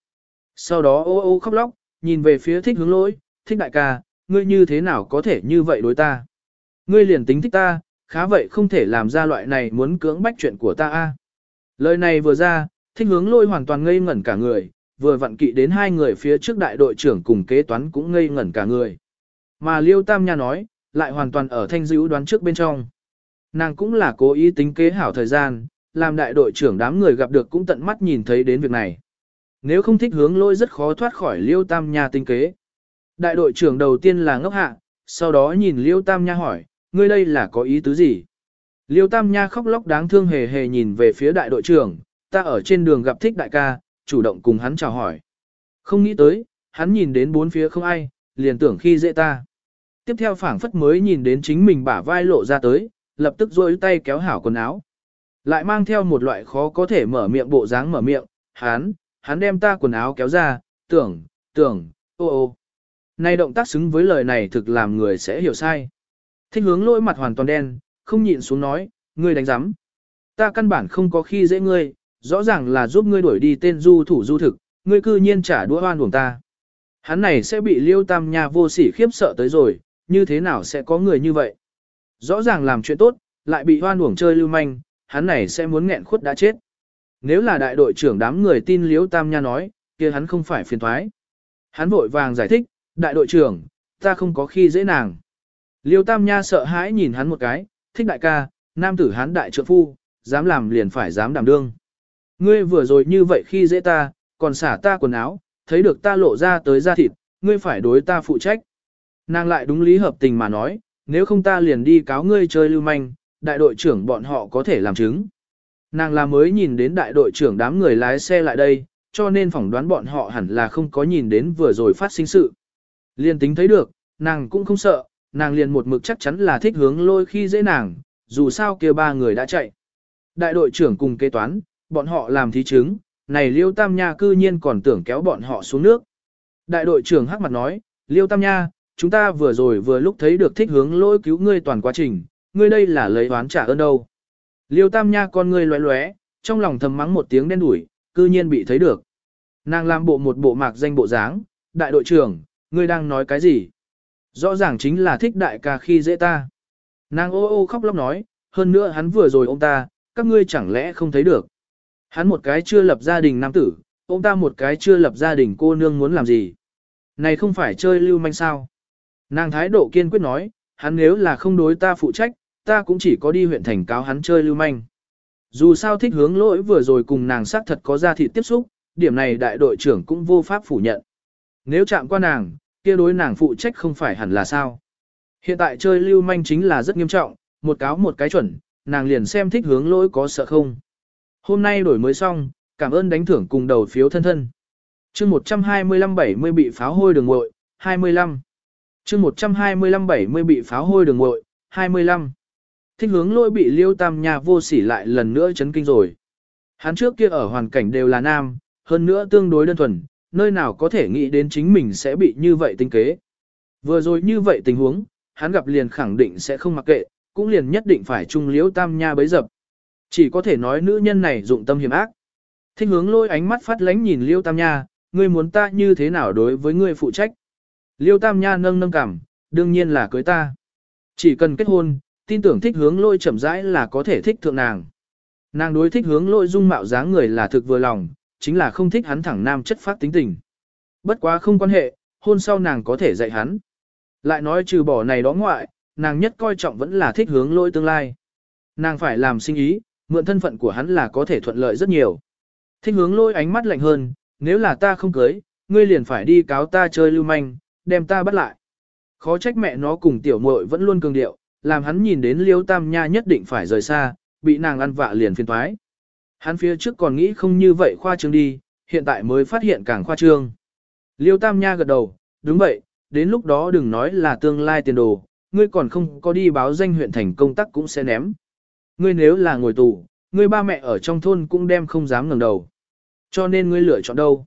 Sau đó ô ô khóc lóc, nhìn về phía thích hướng lôi, thích đại ca, ngươi như thế nào có thể như vậy đối ta? Ngươi liền tính thích ta, khá vậy không thể làm ra loại này muốn cưỡng bách chuyện của ta a. Lời này vừa ra, thích hướng lôi hoàn toàn ngây ngẩn cả người, vừa vặn kỵ đến hai người phía trước đại đội trưởng cùng kế toán cũng ngây ngẩn cả người. Mà Liêu Tam Nha nói, lại hoàn toàn ở thanh dữ đoán trước bên trong. Nàng cũng là cố ý tính kế hảo thời gian, làm đại đội trưởng đám người gặp được cũng tận mắt nhìn thấy đến việc này. Nếu không thích hướng lôi rất khó thoát khỏi Liêu Tam Nha tinh kế. Đại đội trưởng đầu tiên là ngốc hạ, sau đó nhìn Liêu Tam Nha hỏi, ngươi đây là có ý tứ gì? Liêu Tam Nha khóc lóc đáng thương hề hề nhìn về phía đại đội trưởng, ta ở trên đường gặp thích đại ca, chủ động cùng hắn chào hỏi. Không nghĩ tới, hắn nhìn đến bốn phía không ai, liền tưởng khi dễ ta. Tiếp theo phảng phất mới nhìn đến chính mình bả vai lộ ra tới, lập tức rôi tay kéo hảo quần áo. Lại mang theo một loại khó có thể mở miệng bộ dáng mở miệng, hắn, hắn đem ta quần áo kéo ra, tưởng, tưởng, ô ô. Này động tác xứng với lời này thực làm người sẽ hiểu sai. Thích hướng lôi mặt hoàn toàn đen, không nhịn xuống nói, ngươi đánh giám. Ta căn bản không có khi dễ ngươi, rõ ràng là giúp ngươi đuổi đi tên du thủ du thực, ngươi cư nhiên trả đũa oan uổng ta. Hắn này sẽ bị liêu tam nha vô sỉ khiếp sợ tới rồi, như thế nào sẽ có người như vậy? Rõ ràng làm chuyện tốt, lại bị hoan uổng chơi lưu manh, hắn này sẽ muốn nghẹn khuất đã chết. Nếu là đại đội trưởng đám người tin liêu tam nha nói, kia hắn không phải phiền thoái. Hắn vội vàng giải thích, đại đội trưởng, ta không có khi dễ nàng. Liêu tam nha sợ hãi nhìn hắn một cái, thích đại ca, nam tử hắn đại trượng phu, dám làm liền phải dám đảm đương. Ngươi vừa rồi như vậy khi dễ ta, còn xả ta quần áo, thấy được ta lộ ra tới da thịt, ngươi phải đối ta phụ trách. Nàng lại đúng lý hợp tình mà nói, nếu không ta liền đi cáo ngươi chơi lưu manh, đại đội trưởng bọn họ có thể làm chứng. Nàng là mới nhìn đến đại đội trưởng đám người lái xe lại đây, cho nên phỏng đoán bọn họ hẳn là không có nhìn đến vừa rồi phát sinh sự. Liên tính thấy được, nàng cũng không sợ, nàng liền một mực chắc chắn là thích hướng lôi khi dễ nàng, dù sao kia ba người đã chạy. Đại đội trưởng cùng kế toán, bọn họ làm thí chứng, này Liêu Tam Nha cư nhiên còn tưởng kéo bọn họ xuống nước. Đại đội trưởng hắc mặt nói, Liêu Tam Nha, chúng ta vừa rồi vừa lúc thấy được thích hướng lôi cứu ngươi toàn quá trình, ngươi đây là lấy oán trả ơn đâu. Liêu Tam Nha con ngươi lóe lóe, trong lòng thầm mắng một tiếng đen đủi, cư nhiên bị thấy được. Nàng làm bộ một bộ mạc danh bộ dáng, đại đội trưởng, ngươi đang nói cái gì? Rõ ràng chính là thích đại ca khi dễ ta. Nàng ô ô khóc lóc nói, hơn nữa hắn vừa rồi ôm ta, các ngươi chẳng lẽ không thấy được. Hắn một cái chưa lập gia đình nam tử, ôm ta một cái chưa lập gia đình cô nương muốn làm gì. Này không phải chơi lưu manh sao. Nàng thái độ kiên quyết nói, hắn nếu là không đối ta phụ trách, ta cũng chỉ có đi huyện thành cáo hắn chơi lưu manh. Dù sao thích hướng lỗi vừa rồi cùng nàng xác thật có ra thì tiếp xúc, điểm này đại đội trưởng cũng vô pháp phủ nhận. Nếu chạm qua nàng, kia đối nàng phụ trách không phải hẳn là sao. Hiện tại chơi lưu manh chính là rất nghiêm trọng, một cáo một cái chuẩn, nàng liền xem thích hướng lỗi có sợ không. Hôm nay đổi mới xong, cảm ơn đánh thưởng cùng đầu phiếu thân thân. chương 125-70 bị pháo hôi đường ngội, 25. chương 125-70 bị pháo hôi đường ngội, 25. Thích hướng lỗi bị liêu tam nhà vô sỉ lại lần nữa chấn kinh rồi. Hắn trước kia ở hoàn cảnh đều là nam, hơn nữa tương đối đơn thuần, nơi nào có thể nghĩ đến chính mình sẽ bị như vậy tinh kế. Vừa rồi như vậy tình huống, hắn gặp liền khẳng định sẽ không mặc kệ, cũng liền nhất định phải chung liễu tam nha bấy dập. Chỉ có thể nói nữ nhân này dụng tâm hiểm ác. Thích hướng lôi ánh mắt phát lánh nhìn liêu tam nha, ngươi muốn ta như thế nào đối với ngươi phụ trách. Liêu tam nha nâng nâng cảm, đương nhiên là cưới ta. Chỉ cần kết hôn, tin tưởng thích hướng lôi chậm rãi là có thể thích thượng nàng. Nàng đối thích hướng lôi dung mạo dáng người là thực vừa lòng, chính là không thích hắn thẳng nam chất phát tính tình. Bất quá không quan hệ, hôn sau nàng có thể dạy hắn. Lại nói trừ bỏ này đó ngoại, nàng nhất coi trọng vẫn là thích hướng lôi tương lai. Nàng phải làm sinh ý, mượn thân phận của hắn là có thể thuận lợi rất nhiều. Thích hướng lôi ánh mắt lạnh hơn, nếu là ta không cưới, ngươi liền phải đi cáo ta chơi lưu manh, đem ta bắt lại. Khó trách mẹ nó cùng tiểu muội vẫn luôn cường điệu, làm hắn nhìn đến liêu tam nha nhất định phải rời xa, bị nàng ăn vạ liền phiền thoái. Hắn phía trước còn nghĩ không như vậy khoa trương đi, hiện tại mới phát hiện càng khoa trương. Liêu tam nha gật đầu, đúng vậy, đến lúc đó đừng nói là tương lai tiền đồ, ngươi còn không có đi báo danh huyện thành công tác cũng sẽ ném. Ngươi nếu là ngồi tù, ngươi ba mẹ ở trong thôn cũng đem không dám ngẩng đầu. Cho nên ngươi lựa chọn đâu?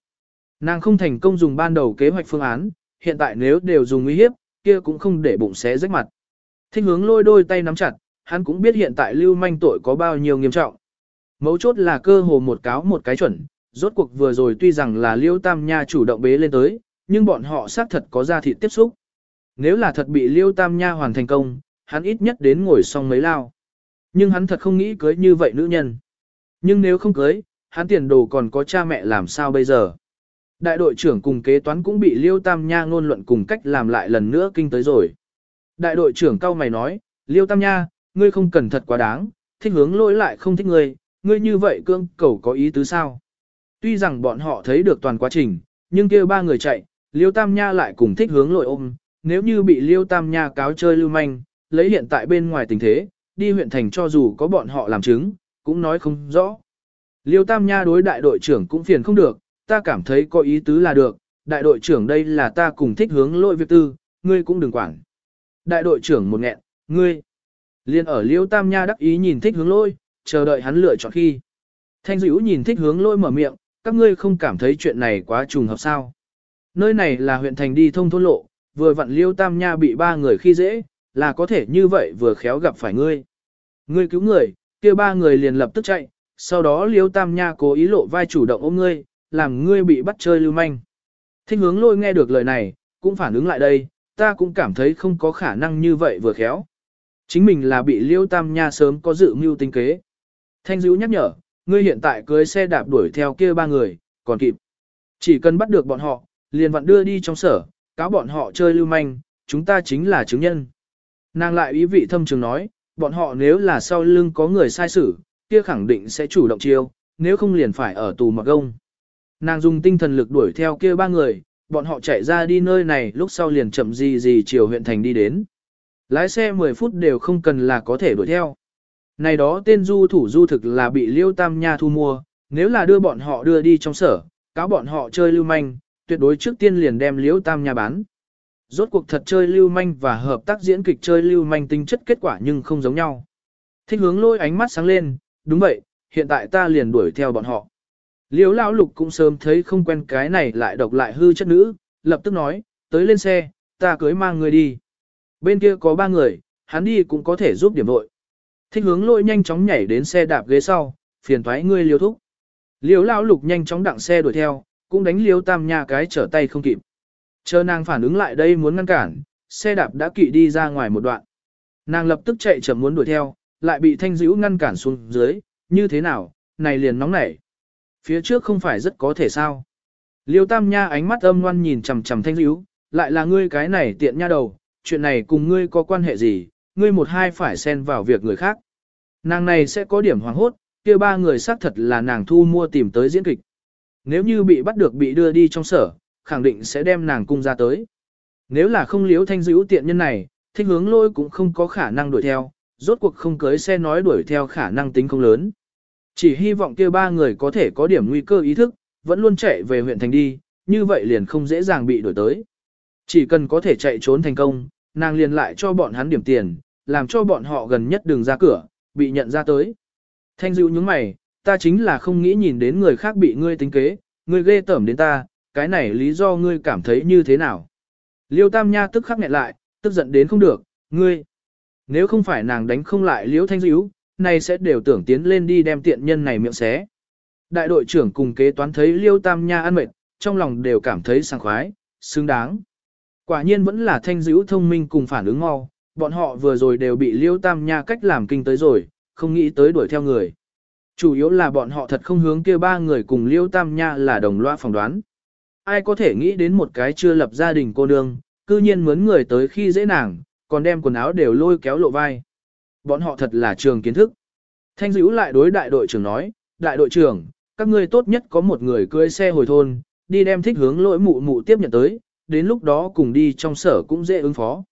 Nàng không thành công dùng ban đầu kế hoạch phương án, hiện tại nếu đều dùng uy hiếp, kia cũng không để bụng xé rách mặt. Thích hướng lôi đôi tay nắm chặt, hắn cũng biết hiện tại lưu manh tội có bao nhiêu nghiêm trọng. Mấu chốt là cơ hồ một cáo một cái chuẩn, rốt cuộc vừa rồi tuy rằng là liêu tam nha chủ động bế lên tới, nhưng bọn họ xác thật có ra thịt tiếp xúc. Nếu là thật bị liêu tam nha hoàn thành công, hắn ít nhất đến ngồi xong mấy lao. Nhưng hắn thật không nghĩ cưới như vậy nữ nhân. Nhưng nếu không cưới, hắn tiền đồ còn có cha mẹ làm sao bây giờ. Đại đội trưởng cùng kế toán cũng bị Liêu Tam Nha ngôn luận cùng cách làm lại lần nữa kinh tới rồi. Đại đội trưởng cao mày nói, Liêu Tam Nha, ngươi không cần thật quá đáng, thích hướng lỗi lại không thích ngươi, ngươi như vậy cương cầu có ý tứ sao. Tuy rằng bọn họ thấy được toàn quá trình, nhưng kêu ba người chạy, Liêu Tam Nha lại cùng thích hướng lội ôm, nếu như bị Liêu Tam Nha cáo chơi lưu manh, lấy hiện tại bên ngoài tình thế, đi huyện thành cho dù có bọn họ làm chứng, cũng nói không rõ. Liêu Tam Nha đối đại đội trưởng cũng phiền không được, ta cảm thấy có ý tứ là được, đại đội trưởng đây là ta cùng thích hướng lội việc tư, ngươi cũng đừng quản. Đại đội trưởng một nghẹn, ngươi. Liên ở Liêu Tam Nha đắc ý nhìn thích hướng lôi, chờ đợi hắn lựa chọn khi. Thanh dữ nhìn thích hướng lôi mở miệng, các ngươi không cảm thấy chuyện này quá trùng hợp sao. Nơi này là huyện thành đi thông thôn lộ, vừa vặn Liêu Tam Nha bị ba người khi dễ, là có thể như vậy vừa khéo gặp phải ngươi. Ngươi cứu người, kia ba người liền lập tức chạy, sau đó Liêu Tam Nha cố ý lộ vai chủ động ôm ngươi, làm ngươi bị bắt chơi lưu manh. Thích hướng lôi nghe được lời này, cũng phản ứng lại đây, ta cũng cảm thấy không có khả năng như vậy vừa khéo. Chính mình là bị Liêu Tam Nha sớm có dự mưu tinh kế. Thanh Dữ nhắc nhở, ngươi hiện tại cưới xe đạp đuổi theo kia ba người, còn kịp. Chỉ cần bắt được bọn họ, liền vặn đưa đi trong sở, cáo bọn họ chơi lưu manh, chúng ta chính là chứng nhân. Nàng lại ý vị thâm trường nói, bọn họ nếu là sau lưng có người sai xử, kia khẳng định sẽ chủ động chiêu, nếu không liền phải ở tù mặc gông. Nàng dùng tinh thần lực đuổi theo kia ba người, bọn họ chạy ra đi nơi này lúc sau liền chậm gì gì chiều huyện thành đi đến. Lái xe 10 phút đều không cần là có thể đuổi theo. Này đó tên du thủ du thực là bị Liêu Tam Nha thu mua, nếu là đưa bọn họ đưa đi trong sở, cáo bọn họ chơi lưu manh, tuyệt đối trước tiên liền đem Liêu Tam Nha bán. Rốt cuộc thật chơi lưu manh và hợp tác diễn kịch chơi lưu manh tính chất kết quả nhưng không giống nhau. Thích hướng lôi ánh mắt sáng lên, đúng vậy, hiện tại ta liền đuổi theo bọn họ. Liêu lão lục cũng sớm thấy không quen cái này lại độc lại hư chất nữ, lập tức nói, tới lên xe, ta cưới mang người đi. Bên kia có ba người, hắn đi cũng có thể giúp điểm vội. Thích hướng lôi nhanh chóng nhảy đến xe đạp ghế sau, phiền thoái ngươi liêu thúc. Liêu lão lục nhanh chóng đặng xe đuổi theo, cũng đánh liêu tam nha cái trở tay không kịp. Chờ nàng phản ứng lại đây muốn ngăn cản, xe đạp đã kỵ đi ra ngoài một đoạn. Nàng lập tức chạy chậm muốn đuổi theo, lại bị thanh dữ ngăn cản xuống dưới, như thế nào, này liền nóng nảy. Phía trước không phải rất có thể sao. Liêu tam nha ánh mắt âm ngoan nhìn chằm chằm thanh dữ, lại là ngươi cái này tiện nha đầu, chuyện này cùng ngươi có quan hệ gì, ngươi một hai phải xen vào việc người khác. Nàng này sẽ có điểm hoàng hốt, kia ba người xác thật là nàng thu mua tìm tới diễn kịch. Nếu như bị bắt được bị đưa đi trong sở, khẳng định sẽ đem nàng cung ra tới. Nếu là không liếu thanh dữ tiện nhân này, thích hướng lôi cũng không có khả năng đuổi theo, rốt cuộc không cưới xe nói đuổi theo khả năng tính không lớn. Chỉ hy vọng kia ba người có thể có điểm nguy cơ ý thức, vẫn luôn chạy về huyện thành đi, như vậy liền không dễ dàng bị đuổi tới. Chỉ cần có thể chạy trốn thành công, nàng liền lại cho bọn hắn điểm tiền, làm cho bọn họ gần nhất đường ra cửa, bị nhận ra tới. Thanh dịu những mày, ta chính là không nghĩ nhìn đến người khác bị ngươi tính kế, ngươi ghê tởm đến ta, cái này lý do ngươi cảm thấy như thế nào. Liêu Tam Nha tức khắc nghẹn lại, tức giận đến không được, ngươi. Nếu không phải nàng đánh không lại Liêu Thanh Dữ, này sẽ đều tưởng tiến lên đi đem tiện nhân này miệng xé. Đại đội trưởng cùng kế toán thấy Liêu Tam Nha ăn mệt, trong lòng đều cảm thấy sảng khoái, xứng đáng. Quả nhiên vẫn là Thanh Dữ thông minh cùng phản ứng mau, bọn họ vừa rồi đều bị Liêu Tam Nha cách làm kinh tới rồi, không nghĩ tới đuổi theo người. Chủ yếu là bọn họ thật không hướng kia ba người cùng Liêu Tam Nha là đồng loa phỏng đoán. Ai có thể nghĩ đến một cái chưa lập gia đình cô nương, cư nhiên mướn người tới khi dễ nàng, còn đem quần áo đều lôi kéo lộ vai. Bọn họ thật là trường kiến thức. Thanh dữ lại đối đại đội trưởng nói, đại đội trưởng, các ngươi tốt nhất có một người cưỡi xe hồi thôn, đi đem thích hướng lỗi mụ mụ tiếp nhận tới, đến lúc đó cùng đi trong sở cũng dễ ứng phó.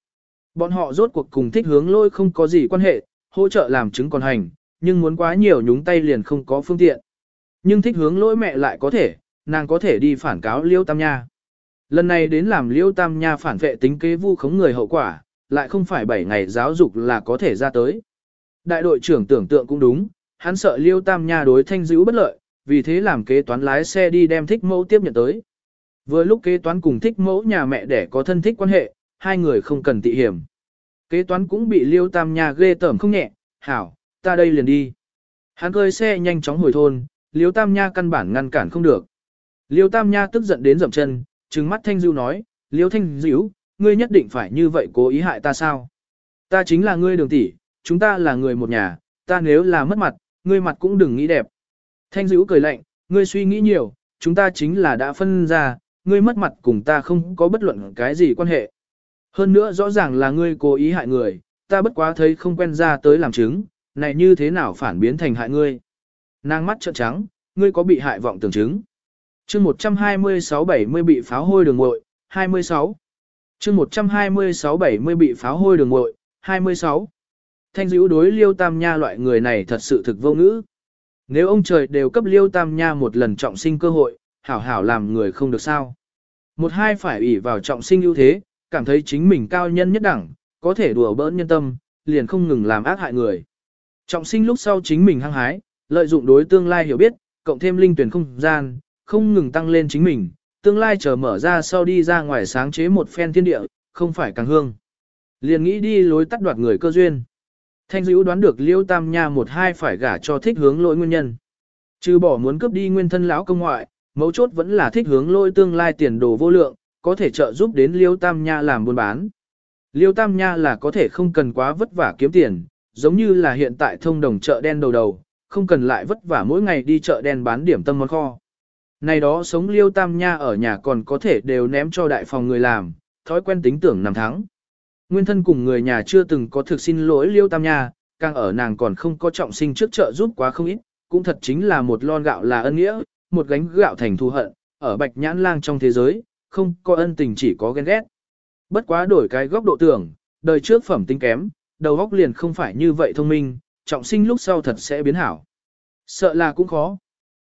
Bọn họ rốt cuộc cùng thích hướng lôi không có gì quan hệ, hỗ trợ làm chứng còn hành, nhưng muốn quá nhiều nhúng tay liền không có phương tiện. Nhưng thích hướng lỗi mẹ lại có thể, nàng có thể đi phản cáo Liêu Tam Nha. Lần này đến làm Liêu Tam Nha phản vệ tính kế vu khống người hậu quả, lại không phải 7 ngày giáo dục là có thể ra tới. Đại đội trưởng tưởng tượng cũng đúng, hắn sợ Liêu Tam Nha đối thanh dữ bất lợi, vì thế làm kế toán lái xe đi đem thích mẫu tiếp nhận tới. Vừa lúc kế toán cùng thích mẫu nhà mẹ để có thân thích quan hệ, hai người không cần tị hiểm. Kế toán cũng bị Liêu Tam Nha ghê tởm không nhẹ, hảo, ta đây liền đi. Hắn cơi xe nhanh chóng hồi thôn, Liêu Tam Nha căn bản ngăn cản không được. Liêu Tam Nha tức giận đến dậm chân, trừng mắt Thanh Dữu nói, Liêu Thanh Dữu, ngươi nhất định phải như vậy cố ý hại ta sao? Ta chính là ngươi đường tỷ, chúng ta là người một nhà, ta nếu là mất mặt, ngươi mặt cũng đừng nghĩ đẹp. Thanh Dữu cười lạnh, ngươi suy nghĩ nhiều, chúng ta chính là đã phân ra, ngươi mất mặt cùng ta không có bất luận cái gì quan hệ. Hơn nữa rõ ràng là ngươi cố ý hại người, ta bất quá thấy không quen ra tới làm chứng, này như thế nào phản biến thành hại ngươi. Nàng mắt trợn trắng, ngươi có bị hại vọng tưởng chứng. chương 126-70 bị pháo hôi đường ngội, 26. chương 126-70 bị pháo hôi đường ngội, 26. Thanh dữ đối liêu tam nha loại người này thật sự thực vô ngữ. Nếu ông trời đều cấp liêu tam nha một lần trọng sinh cơ hội, hảo hảo làm người không được sao. Một hai phải ủy vào trọng sinh ưu thế, cảm thấy chính mình cao nhân nhất đẳng, có thể đùa bỡn nhân tâm, liền không ngừng làm ác hại người. Trọng sinh lúc sau chính mình hăng hái, lợi dụng đối tương lai hiểu biết, cộng thêm linh tuyển không gian, không ngừng tăng lên chính mình, tương lai chờ mở ra sau đi ra ngoài sáng chế một phen thiên địa, không phải càng hương. Liền nghĩ đi lối tắt đoạt người cơ duyên. Thanh dữ đoán được liêu tam nha một hai phải gả cho thích hướng lỗi nguyên nhân. Trừ bỏ muốn cướp đi nguyên thân lão công ngoại, mấu chốt vẫn là thích hướng lỗi tương lai tiền đồ vô lượng, có thể trợ giúp đến liêu tam nha làm buôn bán. Liêu tam nha là có thể không cần quá vất vả kiếm tiền, giống như là hiện tại thông đồng chợ đen đầu đầu, không cần lại vất vả mỗi ngày đi chợ đen bán điểm tâm món kho. Này đó sống liêu tam nha ở nhà còn có thể đều ném cho đại phòng người làm, thói quen tính tưởng nằm thắng. Nguyên thân cùng người nhà chưa từng có thực xin lỗi liêu tam nha, càng ở nàng còn không có trọng sinh trước chợ giúp quá không ít, cũng thật chính là một lon gạo là ân nghĩa, một gánh gạo thành thù hận, ở bạch nhãn lang trong thế giới, không có ân tình chỉ có ghen ghét. Bất quá đổi cái góc độ tưởng, đời trước phẩm tính kém, đầu óc liền không phải như vậy thông minh, trọng sinh lúc sau thật sẽ biến hảo. Sợ là cũng khó.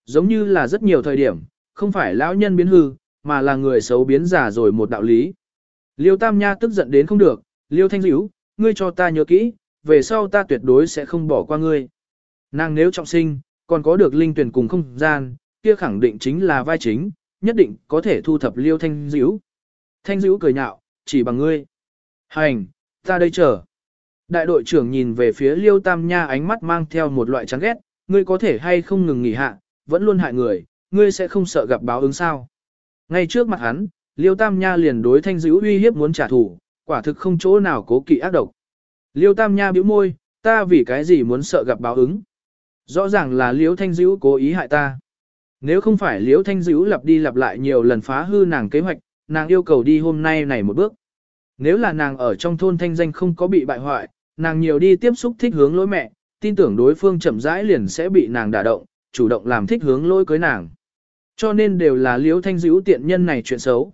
Giống như là rất nhiều thời điểm, không phải lão nhân biến hư, mà là người xấu biến giả rồi một đạo lý. Liêu Tam Nha tức giận đến không được, Liêu Thanh Dữ, ngươi cho ta nhớ kỹ, về sau ta tuyệt đối sẽ không bỏ qua ngươi. Nàng nếu trọng sinh, còn có được linh tuyển cùng không gian, kia khẳng định chính là vai chính, nhất định có thể thu thập Liêu Thanh Dữ. Thanh Dữ cười nhạo, chỉ bằng ngươi. Hành, ta đây chờ. Đại đội trưởng nhìn về phía Liêu Tam Nha ánh mắt mang theo một loại chán ghét, ngươi có thể hay không ngừng nghỉ hạ, vẫn luôn hại người, ngươi sẽ không sợ gặp báo ứng sao. Ngay trước mặt hắn, Liêu Tam Nha liền đối thanh dữ uy hiếp muốn trả thù, quả thực không chỗ nào cố kỵ ác độc. Liêu Tam Nha bĩu môi, ta vì cái gì muốn sợ gặp báo ứng. Rõ ràng là Liêu Thanh Dữ cố ý hại ta. Nếu không phải Liễu Thanh Dữ lặp đi lặp lại nhiều lần phá hư nàng kế hoạch, nàng yêu cầu đi hôm nay này một bước. Nếu là nàng ở trong thôn thanh danh không có bị bại hoại, nàng nhiều đi tiếp xúc thích hướng lỗi mẹ, tin tưởng đối phương chậm rãi liền sẽ bị nàng đả động, chủ động làm thích hướng lỗi cưới nàng. Cho nên đều là liễu thanh dữ tiện nhân này chuyện xấu.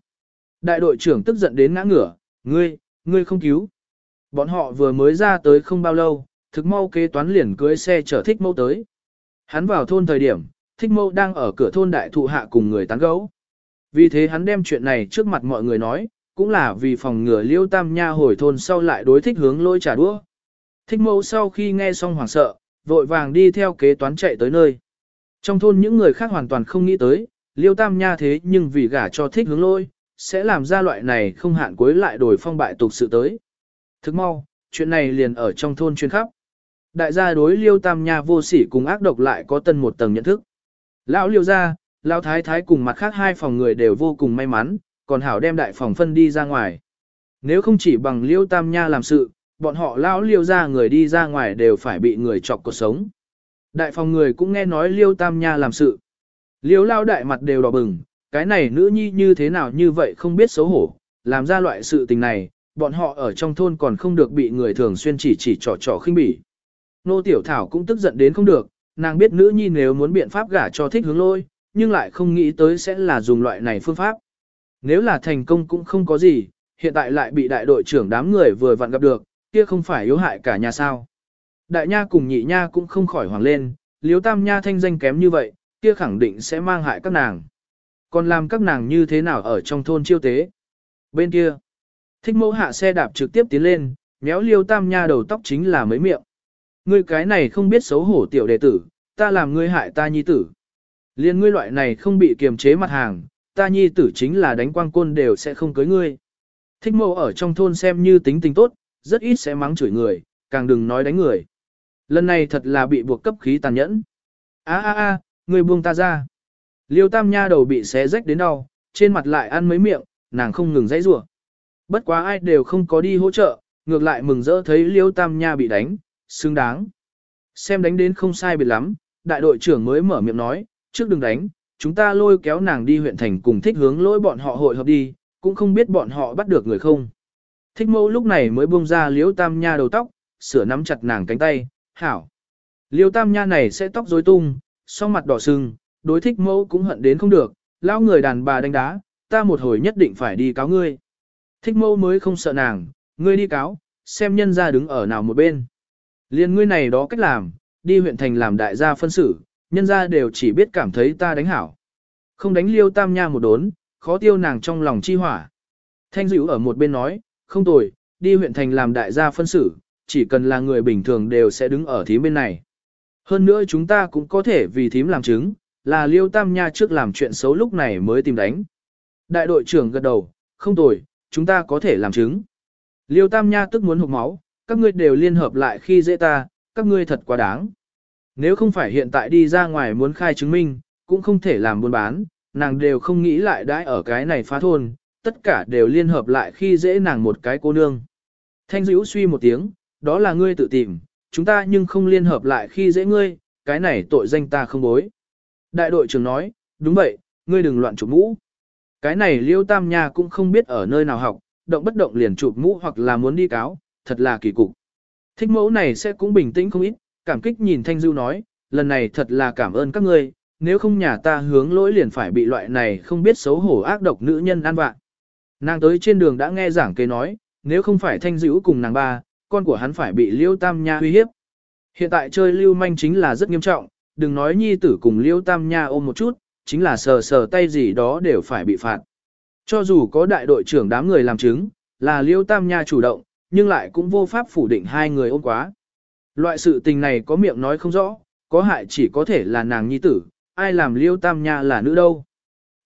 Đại đội trưởng tức giận đến ngã ngửa, ngươi, ngươi không cứu. Bọn họ vừa mới ra tới không bao lâu, thực mau kế toán liền cưới xe chở thích mâu tới. Hắn vào thôn thời điểm, thích mâu đang ở cửa thôn đại thụ hạ cùng người tán gấu. Vì thế hắn đem chuyện này trước mặt mọi người nói, cũng là vì phòng ngừa liêu tam nha hồi thôn sau lại đối thích hướng lôi trả đũa. Thích mâu sau khi nghe xong hoảng sợ, vội vàng đi theo kế toán chạy tới nơi. Trong thôn những người khác hoàn toàn không nghĩ tới, liêu tam nha thế nhưng vì gả cho thích hướng lôi, sẽ làm ra loại này không hạn cuối lại đổi phong bại tục sự tới. Thức mau, chuyện này liền ở trong thôn chuyên khắp. Đại gia đối liêu tam nha vô sỉ cùng ác độc lại có tân một tầng nhận thức. Lão liêu gia, lão thái thái cùng mặt khác hai phòng người đều vô cùng may mắn, còn hảo đem đại phòng phân đi ra ngoài. Nếu không chỉ bằng liêu tam nha làm sự, bọn họ lão liêu ra người đi ra ngoài đều phải bị người chọc cuộc sống. Đại phòng người cũng nghe nói liêu tam nha làm sự. Liêu lao đại mặt đều đỏ bừng, cái này nữ nhi như thế nào như vậy không biết xấu hổ, làm ra loại sự tình này, bọn họ ở trong thôn còn không được bị người thường xuyên chỉ chỉ trò trò khinh bỉ. Nô Tiểu Thảo cũng tức giận đến không được, nàng biết nữ nhi nếu muốn biện pháp gả cho thích hướng lôi, nhưng lại không nghĩ tới sẽ là dùng loại này phương pháp. Nếu là thành công cũng không có gì, hiện tại lại bị đại đội trưởng đám người vừa vặn gặp được, kia không phải yếu hại cả nhà sao. Đại nha cùng nhị nha cũng không khỏi hoàng lên, liếu tam nha thanh danh kém như vậy, kia khẳng định sẽ mang hại các nàng. Còn làm các nàng như thế nào ở trong thôn chiêu tế? Bên kia, thích mẫu hạ xe đạp trực tiếp tiến lên, méo liêu tam nha đầu tóc chính là mấy miệng. Ngươi cái này không biết xấu hổ tiểu đệ tử, ta làm ngươi hại ta nhi tử. Liên ngươi loại này không bị kiềm chế mặt hàng, ta nhi tử chính là đánh quang côn đều sẽ không cưới ngươi. Thích mộ ở trong thôn xem như tính tình tốt, rất ít sẽ mắng chửi người, càng đừng nói đánh người. Lần này thật là bị buộc cấp khí tàn nhẫn. a a a ngươi buông ta ra. Liêu tam nha đầu bị xé rách đến đau, trên mặt lại ăn mấy miệng, nàng không ngừng dãy rủa. Bất quá ai đều không có đi hỗ trợ, ngược lại mừng rỡ thấy liêu tam nha bị đánh, xứng đáng. Xem đánh đến không sai biệt lắm, đại đội trưởng mới mở miệng nói, trước đừng đánh, chúng ta lôi kéo nàng đi huyện thành cùng thích hướng lỗi bọn họ hội hợp đi, cũng không biết bọn họ bắt được người không. Thích mẫu lúc này mới buông ra Liễu tam nha đầu tóc, sửa nắm chặt nàng cánh tay, hảo. Liễu tam nha này sẽ tóc rối tung, song mặt đỏ sưng, đối thích mẫu cũng hận đến không được, lão người đàn bà đánh đá, ta một hồi nhất định phải đi cáo ngươi. Thích mẫu mới không sợ nàng, ngươi đi cáo, xem nhân ra đứng ở nào một bên. Liên ngươi này đó cách làm, đi huyện thành làm đại gia phân xử, nhân gia đều chỉ biết cảm thấy ta đánh hảo. Không đánh liêu tam nha một đốn, khó tiêu nàng trong lòng chi hỏa. Thanh dữ ở một bên nói, không tồi, đi huyện thành làm đại gia phân xử, chỉ cần là người bình thường đều sẽ đứng ở thím bên này. Hơn nữa chúng ta cũng có thể vì thím làm chứng, là liêu tam nha trước làm chuyện xấu lúc này mới tìm đánh. Đại đội trưởng gật đầu, không tồi, chúng ta có thể làm chứng. Liêu tam nha tức muốn hụt máu, các ngươi đều liên hợp lại khi dễ ta, các ngươi thật quá đáng. Nếu không phải hiện tại đi ra ngoài muốn khai chứng minh, cũng không thể làm buôn bán, nàng đều không nghĩ lại đãi ở cái này phá thôn, tất cả đều liên hợp lại khi dễ nàng một cái cô nương. Thanh dữ suy một tiếng, đó là ngươi tự tìm, chúng ta nhưng không liên hợp lại khi dễ ngươi, cái này tội danh ta không bối. Đại đội trưởng nói, đúng vậy, ngươi đừng loạn chụp mũ. Cái này liêu tam nha cũng không biết ở nơi nào học, động bất động liền chụp mũ hoặc là muốn đi cáo, thật là kỳ cục. Thích mẫu này sẽ cũng bình tĩnh không ít, cảm kích nhìn Thanh Dưu nói, lần này thật là cảm ơn các ngươi, nếu không nhà ta hướng lỗi liền phải bị loại này không biết xấu hổ ác độc nữ nhân ăn vạ. Nàng tới trên đường đã nghe giảng kế nói, nếu không phải Thanh Dữ cùng nàng ba, con của hắn phải bị Liêu Tam Nha uy hiếp. Hiện tại chơi lưu manh chính là rất nghiêm trọng, đừng nói nhi tử cùng Liêu Tam Nha ôm một chút, chính là sờ sờ tay gì đó đều phải bị phạt. Cho dù có đại đội trưởng đám người làm chứng, là Liêu Tam Nha chủ động, nhưng lại cũng vô pháp phủ định hai người ôm quá. Loại sự tình này có miệng nói không rõ, có hại chỉ có thể là nàng nhi tử, ai làm Liêu Tam Nha là nữ đâu.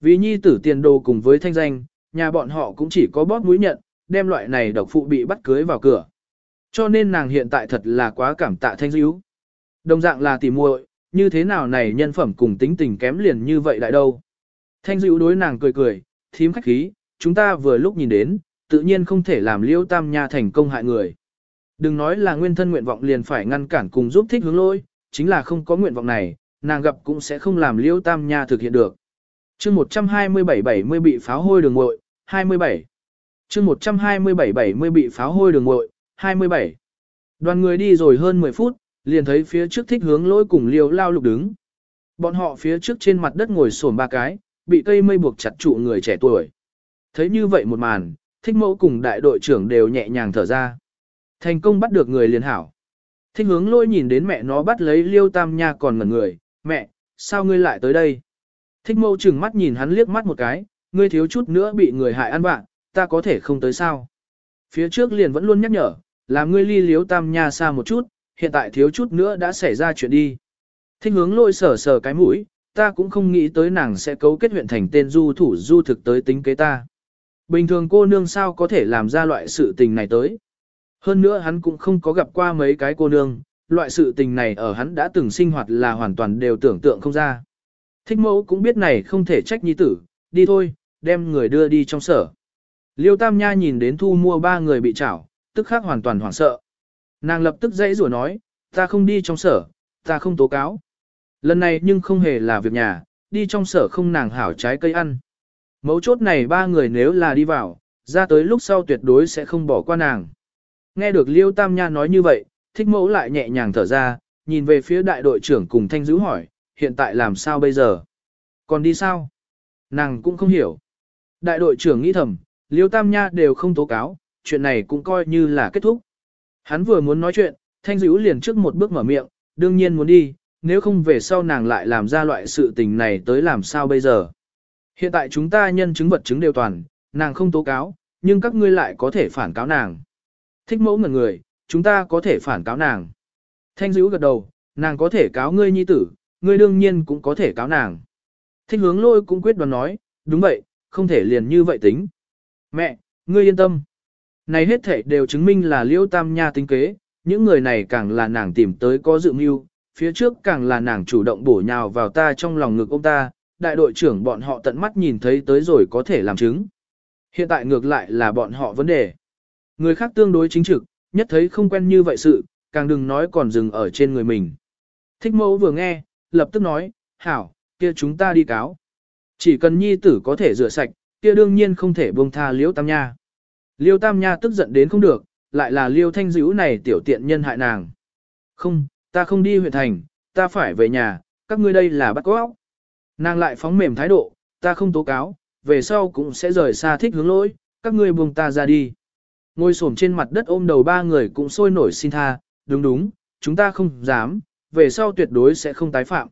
Vì nhi tử tiền đồ cùng với thanh danh, nhà bọn họ cũng chỉ có bóp mũi nhận, đem loại này độc phụ bị bắt cưới vào cửa. Cho nên nàng hiện tại thật là quá cảm tạ thanh dữ. Đồng dạng là tỉ muội, như thế nào này nhân phẩm cùng tính tình kém liền như vậy đại đâu. Thanh dữ đối nàng cười cười, thím khách khí, chúng ta vừa lúc nhìn đến, tự nhiên không thể làm liêu tam nha thành công hại người. Đừng nói là nguyên thân nguyện vọng liền phải ngăn cản cùng giúp thích hướng lôi, chính là không có nguyện vọng này, nàng gặp cũng sẽ không làm liêu tam nha thực hiện được. chương 127-70 bị pháo hôi đường ngội, 27. chương 127-70 bị pháo hôi đường ngội, 27. Đoàn người đi rồi hơn 10 phút, liền thấy phía trước thích hướng lỗi cùng liều lao lục đứng. Bọn họ phía trước trên mặt đất ngồi xổm ba cái, bị cây mây buộc chặt trụ người trẻ tuổi. Thấy như vậy một màn, thích mẫu cùng đại đội trưởng đều nhẹ nhàng thở ra. Thành công bắt được người liền hảo. Thích hướng lỗi nhìn đến mẹ nó bắt lấy liêu tam nha còn ngẩn người, Mẹ, sao ngươi lại tới đây? Thích mẫu chừng mắt nhìn hắn liếc mắt một cái, ngươi thiếu chút nữa bị người hại ăn bạn, ta có thể không tới sao? Phía trước liền vẫn luôn nhắc nhở, làm ngươi ly liếu tam nha xa một chút, hiện tại thiếu chút nữa đã xảy ra chuyện đi. Thích hướng lôi sờ sờ cái mũi, ta cũng không nghĩ tới nàng sẽ cấu kết huyện thành tên du thủ du thực tới tính kế ta. Bình thường cô nương sao có thể làm ra loại sự tình này tới. Hơn nữa hắn cũng không có gặp qua mấy cái cô nương, loại sự tình này ở hắn đã từng sinh hoạt là hoàn toàn đều tưởng tượng không ra. Thích mẫu cũng biết này không thể trách nhi tử, đi thôi, đem người đưa đi trong sở. Liêu Tam Nha nhìn đến thu mua ba người bị chảo, tức khắc hoàn toàn hoảng sợ. Nàng lập tức dãy rủa nói, ta không đi trong sở, ta không tố cáo. Lần này nhưng không hề là việc nhà, đi trong sở không nàng hảo trái cây ăn. Mấu chốt này ba người nếu là đi vào, ra tới lúc sau tuyệt đối sẽ không bỏ qua nàng. Nghe được Liêu Tam Nha nói như vậy, thích mẫu lại nhẹ nhàng thở ra, nhìn về phía đại đội trưởng cùng thanh dữ hỏi, hiện tại làm sao bây giờ? Còn đi sao? Nàng cũng không hiểu. Đại đội trưởng nghĩ thầm, Liêu Tam Nha đều không tố cáo, chuyện này cũng coi như là kết thúc. Hắn vừa muốn nói chuyện, thanh dữ liền trước một bước mở miệng, đương nhiên muốn đi, nếu không về sau nàng lại làm ra loại sự tình này tới làm sao bây giờ. Hiện tại chúng ta nhân chứng vật chứng đều toàn, nàng không tố cáo, nhưng các ngươi lại có thể phản cáo nàng. Thích mẫu ngần người, chúng ta có thể phản cáo nàng. Thanh dữ gật đầu, nàng có thể cáo ngươi nhi tử, ngươi đương nhiên cũng có thể cáo nàng. Thích hướng lôi cũng quyết đoán nói, đúng vậy, không thể liền như vậy tính. Mẹ, ngươi yên tâm. Này hết thể đều chứng minh là liễu tam nha tính kế, những người này càng là nàng tìm tới có dự mưu, phía trước càng là nàng chủ động bổ nhào vào ta trong lòng ngực ông ta, đại đội trưởng bọn họ tận mắt nhìn thấy tới rồi có thể làm chứng. Hiện tại ngược lại là bọn họ vấn đề. Người khác tương đối chính trực, nhất thấy không quen như vậy sự, càng đừng nói còn dừng ở trên người mình. Thích mẫu vừa nghe, lập tức nói, hảo, kia chúng ta đi cáo. Chỉ cần nhi tử có thể rửa sạch, kia đương nhiên không thể buông tha liễu tam nha. Liêu tam nha tức giận đến không được, lại là liêu thanh dữ này tiểu tiện nhân hại nàng. Không, ta không đi huyện thành, ta phải về nhà, các ngươi đây là bắt cóc. Nàng lại phóng mềm thái độ, ta không tố cáo, về sau cũng sẽ rời xa thích hướng lỗi, các ngươi buông ta ra đi. Ngồi xổm trên mặt đất ôm đầu ba người cũng sôi nổi xin tha, đúng đúng, chúng ta không dám, về sau tuyệt đối sẽ không tái phạm.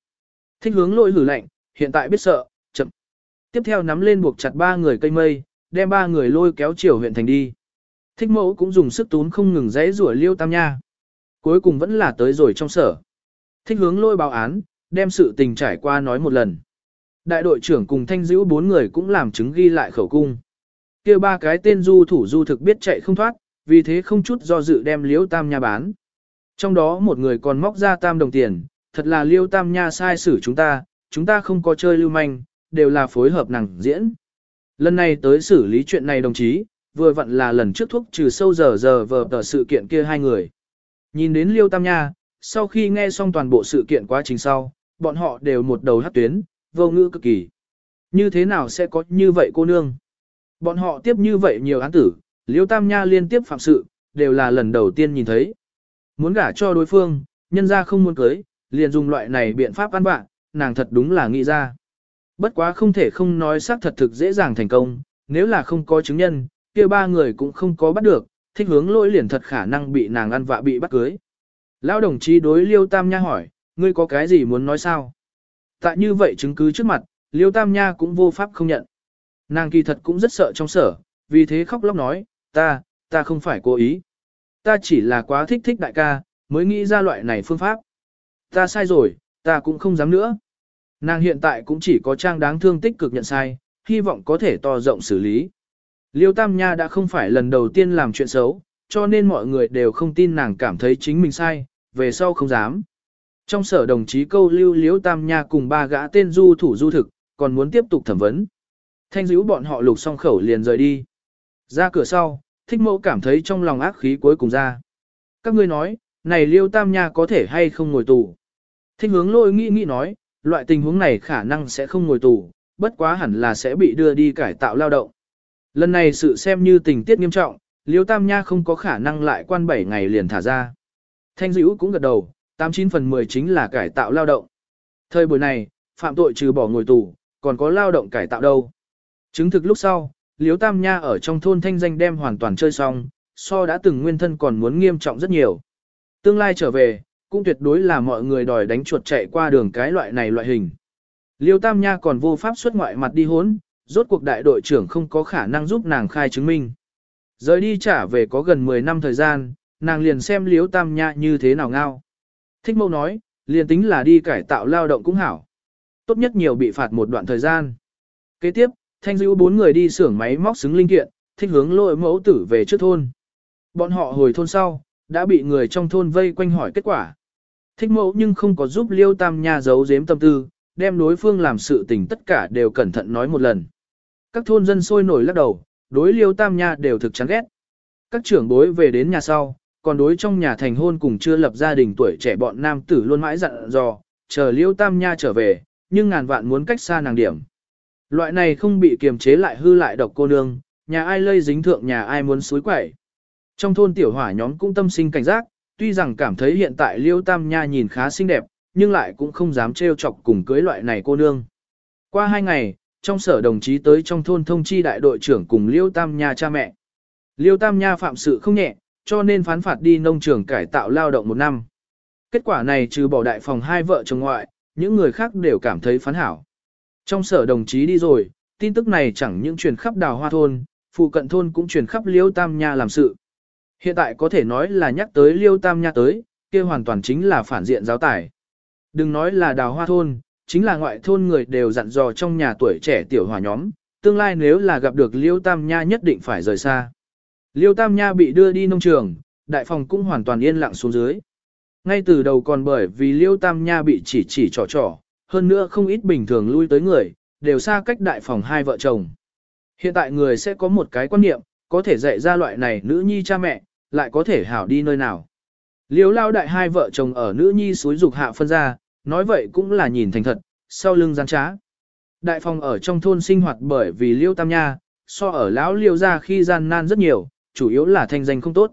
Thích hướng lỗi hử lạnh, hiện tại biết sợ, chậm. Tiếp theo nắm lên buộc chặt ba người cây mây, đem ba người lôi kéo chiều huyện thành đi. Thích mẫu cũng dùng sức tún không ngừng dãy rủa liêu tam nha. Cuối cùng vẫn là tới rồi trong sở. Thích hướng lôi báo án, đem sự tình trải qua nói một lần. Đại đội trưởng cùng thanh dữ bốn người cũng làm chứng ghi lại khẩu cung. kia ba cái tên du thủ du thực biết chạy không thoát, vì thế không chút do dự đem liêu tam nha bán. Trong đó một người còn móc ra tam đồng tiền, thật là liêu tam nha sai xử chúng ta, chúng ta không có chơi lưu manh, đều là phối hợp nàng diễn. Lần này tới xử lý chuyện này đồng chí, vừa vặn là lần trước thuốc trừ sâu giờ giờ vờ tờ sự kiện kia hai người. Nhìn đến liêu tam nha, sau khi nghe xong toàn bộ sự kiện quá trình sau, bọn họ đều một đầu hát tuyến, vô ngữ cực kỳ. Như thế nào sẽ có như vậy cô nương? Bọn họ tiếp như vậy nhiều án tử, liêu tam nha liên tiếp phạm sự, đều là lần đầu tiên nhìn thấy. Muốn gả cho đối phương, nhân ra không muốn cưới, liền dùng loại này biện pháp ăn bạn, nàng thật đúng là nghĩ ra. Bất quá không thể không nói xác thật thực dễ dàng thành công, nếu là không có chứng nhân, kia ba người cũng không có bắt được, thích hướng lỗi liền thật khả năng bị nàng ăn vạ bị bắt cưới. Lão đồng chí đối Liêu Tam Nha hỏi, ngươi có cái gì muốn nói sao? Tại như vậy chứng cứ trước mặt, Liêu Tam Nha cũng vô pháp không nhận. Nàng kỳ thật cũng rất sợ trong sở, vì thế khóc lóc nói, ta, ta không phải cố ý. Ta chỉ là quá thích thích đại ca, mới nghĩ ra loại này phương pháp. Ta sai rồi, ta cũng không dám nữa. Nàng hiện tại cũng chỉ có trang đáng thương tích cực nhận sai, hy vọng có thể to rộng xử lý. Liêu Tam Nha đã không phải lần đầu tiên làm chuyện xấu, cho nên mọi người đều không tin nàng cảm thấy chính mình sai, về sau không dám. Trong sở đồng chí câu lưu liễu Tam Nha cùng ba gã tên du thủ du thực, còn muốn tiếp tục thẩm vấn. Thanh dữ bọn họ lục xong khẩu liền rời đi. Ra cửa sau, thích mẫu cảm thấy trong lòng ác khí cuối cùng ra. Các ngươi nói, này Liêu Tam Nha có thể hay không ngồi tù. Thích hướng lôi nghĩ nghĩ nói, loại tình huống này khả năng sẽ không ngồi tù, bất quá hẳn là sẽ bị đưa đi cải tạo lao động. Lần này sự xem như tình tiết nghiêm trọng, Liêu Tam Nha không có khả năng lại quan 7 ngày liền thả ra. Thanh dữ cũng gật đầu, 89 phần 10 chính là cải tạo lao động. Thời buổi này, phạm tội trừ bỏ ngồi tù, còn có lao động cải tạo đâu. Chứng thực lúc sau, Liêu Tam Nha ở trong thôn thanh danh đem hoàn toàn chơi xong, so đã từng nguyên thân còn muốn nghiêm trọng rất nhiều. Tương lai trở về, cũng tuyệt đối là mọi người đòi đánh chuột chạy qua đường cái loại này loại hình. Liêu Tam Nha còn vô pháp xuất ngoại mặt đi hốn, rốt cuộc đại đội trưởng không có khả năng giúp nàng khai chứng minh. Rời đi trả về có gần 10 năm thời gian, nàng liền xem Liêu Tam Nha như thế nào ngao. Thích mâu nói, liền tính là đi cải tạo lao động cũng hảo. Tốt nhất nhiều bị phạt một đoạn thời gian. Kế tiếp, thanh dữ bốn người đi xưởng máy móc xứng linh kiện, thích hướng lôi mẫu tử về trước thôn. Bọn họ hồi thôn sau, đã bị người trong thôn vây quanh hỏi kết quả. Thích mẫu nhưng không có giúp liêu tam nha giấu giếm tâm tư, đem đối phương làm sự tình tất cả đều cẩn thận nói một lần. Các thôn dân sôi nổi lắc đầu, đối liêu tam nha đều thực chán ghét. Các trưởng bối về đến nhà sau, còn đối trong nhà thành hôn cùng chưa lập gia đình tuổi trẻ bọn nam tử luôn mãi dặn dò, chờ liễu tam nha trở về, nhưng ngàn vạn muốn cách xa nàng điểm. Loại này không bị kiềm chế lại hư lại độc cô nương, nhà ai lây dính thượng nhà ai muốn suối quẩy. Trong thôn tiểu hỏa nhóm cũng tâm sinh cảnh giác, tuy rằng cảm thấy hiện tại liễu tam nha nhìn khá xinh đẹp, nhưng lại cũng không dám trêu chọc cùng cưới loại này cô nương. Qua hai ngày, trong sở đồng chí tới trong thôn thông chi đại đội trưởng cùng liêu tam nha cha mẹ. Liêu tam nha phạm sự không nhẹ, cho nên phán phạt đi nông trường cải tạo lao động một năm. Kết quả này trừ bỏ đại phòng hai vợ chồng ngoại, những người khác đều cảm thấy phán hảo. Trong sở đồng chí đi rồi, tin tức này chẳng những truyền khắp đào hoa thôn, phụ cận thôn cũng truyền khắp liêu tam nha làm sự. Hiện tại có thể nói là nhắc tới liêu tam nha tới, kia hoàn toàn chính là phản diện giáo tải. Đừng nói là đào hoa thôn, chính là ngoại thôn người đều dặn dò trong nhà tuổi trẻ tiểu hòa nhóm, tương lai nếu là gặp được liêu tam nha nhất định phải rời xa. Liêu tam nha bị đưa đi nông trường, đại phòng cũng hoàn toàn yên lặng xuống dưới. Ngay từ đầu còn bởi vì liêu tam nha bị chỉ chỉ trò trò, hơn nữa không ít bình thường lui tới người, đều xa cách đại phòng hai vợ chồng. Hiện tại người sẽ có một cái quan niệm, có thể dạy ra loại này nữ nhi cha mẹ, lại có thể hảo đi nơi nào. Liêu lao đại hai vợ chồng ở nữ nhi suối dục hạ phân ra, nói vậy cũng là nhìn thành thật, sau lưng gian trá. Đại phòng ở trong thôn sinh hoạt bởi vì liêu tam nha, so ở lão liêu ra khi gian nan rất nhiều, chủ yếu là thanh danh không tốt.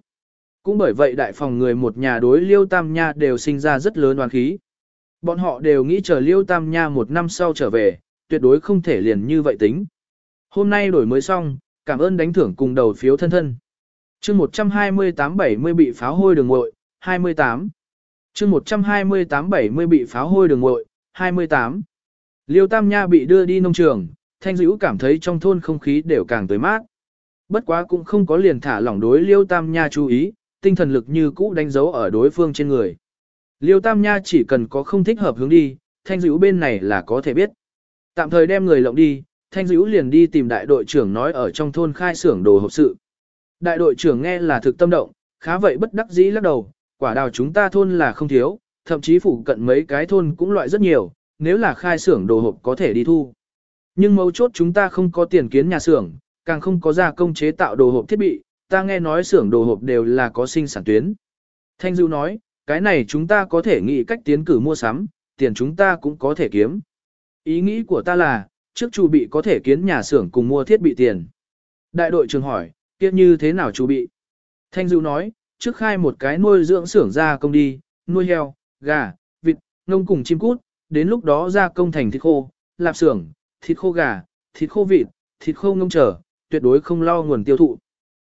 Cũng bởi vậy đại phòng người một nhà đối liêu tam nha đều sinh ra rất lớn oán khí. Bọn họ đều nghĩ chờ liêu tam nha một năm sau trở về, tuyệt đối không thể liền như vậy tính. Hôm nay đổi mới xong, cảm ơn đánh thưởng cùng đầu phiếu thân thân. chương 128-70 bị pháo hôi đường ngội, 28. chương 128-70 bị pháo hôi đường ngội, 28. Liêu Tam Nha bị đưa đi nông trường, Thanh Dữ cảm thấy trong thôn không khí đều càng tới mát. Bất quá cũng không có liền thả lỏng đối Liêu Tam Nha chú ý, tinh thần lực như cũ đánh dấu ở đối phương trên người. Liêu Tam Nha chỉ cần có không thích hợp hướng đi, Thanh Dữ bên này là có thể biết. Tạm thời đem người lộng đi, Thanh Dữ liền đi tìm đại đội trưởng nói ở trong thôn khai xưởng đồ hộp sự. Đại đội trưởng nghe là thực tâm động, khá vậy bất đắc dĩ lắc đầu, quả đào chúng ta thôn là không thiếu, thậm chí phụ cận mấy cái thôn cũng loại rất nhiều, nếu là khai xưởng đồ hộp có thể đi thu. Nhưng mấu chốt chúng ta không có tiền kiến nhà xưởng, càng không có gia công chế tạo đồ hộp thiết bị, ta nghe nói xưởng đồ hộp đều là có sinh sản tuyến. Thanh Dữ nói, cái này chúng ta có thể nghĩ cách tiến cử mua sắm, tiền chúng ta cũng có thể kiếm. Ý nghĩ của ta là, trước chu bị có thể kiến nhà xưởng cùng mua thiết bị tiền. Đại đội trưởng hỏi, kia như thế nào chu bị? Thanh Dữ nói, trước khai một cái nuôi dưỡng xưởng ra công đi, nuôi heo, gà, vịt, ngông cùng chim cút, đến lúc đó ra công thành thịt khô, lạp xưởng, thịt khô gà, thịt khô vịt, thịt khô ngông trở, tuyệt đối không lo nguồn tiêu thụ.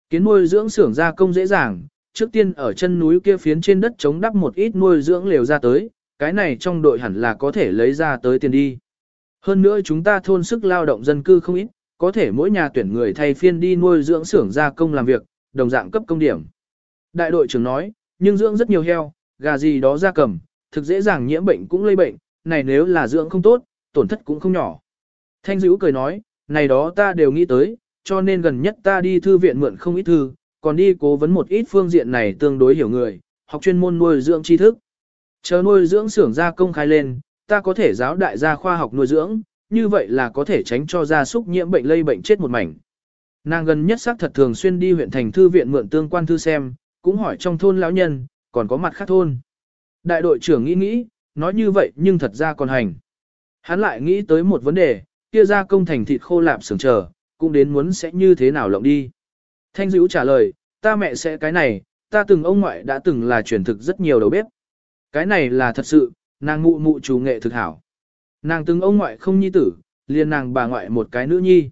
Kiến nuôi dưỡng xưởng gia công dễ dàng, trước tiên ở chân núi kia phiến trên đất chống đắp một ít nuôi dưỡng lều ra tới, cái này trong đội hẳn là có thể lấy ra tới tiền đi. Hơn nữa chúng ta thôn sức lao động dân cư không ít, có thể mỗi nhà tuyển người thay phiên đi nuôi dưỡng xưởng gia công làm việc, đồng dạng cấp công điểm. Đại đội trưởng nói, nhưng dưỡng rất nhiều heo, gà gì đó ra cầm, thực dễ dàng nhiễm bệnh cũng lây bệnh, này nếu là dưỡng không tốt, tổn thất cũng không nhỏ. Thanh dữ cười nói, này đó ta đều nghĩ tới, cho nên gần nhất ta đi thư viện mượn không ít thư, còn đi cố vấn một ít phương diện này tương đối hiểu người, học chuyên môn nuôi dưỡng tri thức. Chờ nuôi dưỡng xưởng gia công khai lên, ta có thể giáo đại gia khoa học nuôi dưỡng, như vậy là có thể tránh cho gia súc nhiễm bệnh lây bệnh chết một mảnh. Nàng gần nhất xác thật thường xuyên đi huyện thành thư viện mượn tương quan thư xem, cũng hỏi trong thôn lão nhân, còn có mặt khác thôn. Đại đội trưởng nghĩ nghĩ, nói như vậy nhưng thật ra còn hành. Hắn lại nghĩ tới một vấn đề, kia ra công thành thịt khô lạp sưởng chờ, cũng đến muốn sẽ như thế nào lộng đi. Thanh dữ trả lời, ta mẹ sẽ cái này, ta từng ông ngoại đã từng là truyền thực rất nhiều đầu bếp. Cái này là thật sự, nàng mụ mụ chủ nghệ thực hảo. Nàng từng ông ngoại không nhi tử, liền nàng bà ngoại một cái nữ nhi.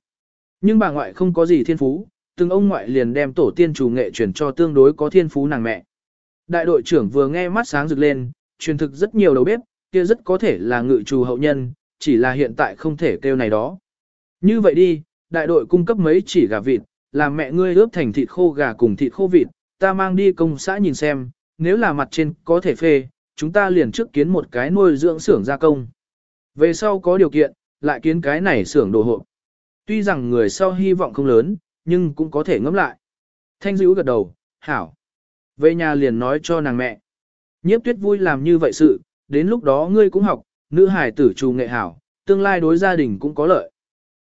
Nhưng bà ngoại không có gì thiên phú, từng ông ngoại liền đem tổ tiên chủ nghệ truyền cho tương đối có thiên phú nàng mẹ. Đại đội trưởng vừa nghe mắt sáng rực lên, truyền thực rất nhiều đầu bếp, kia rất có thể là ngự trù hậu nhân, chỉ là hiện tại không thể kêu này đó. Như vậy đi, đại đội cung cấp mấy chỉ gà vịt, làm mẹ ngươi ướp thành thịt khô gà cùng thịt khô vịt, ta mang đi công xã nhìn xem, nếu là mặt trên có thể phê, chúng ta liền trước kiến một cái nuôi dưỡng xưởng gia công. Về sau có điều kiện, lại kiến cái này xưởng đồ hộp. Tuy rằng người sau hy vọng không lớn, nhưng cũng có thể ngẫm lại. Thanh dữ gật đầu, hảo. Về nhà liền nói cho nàng mẹ. Nhiếp tuyết vui làm như vậy sự, đến lúc đó ngươi cũng học, nữ hải tử trù nghệ hảo, tương lai đối gia đình cũng có lợi.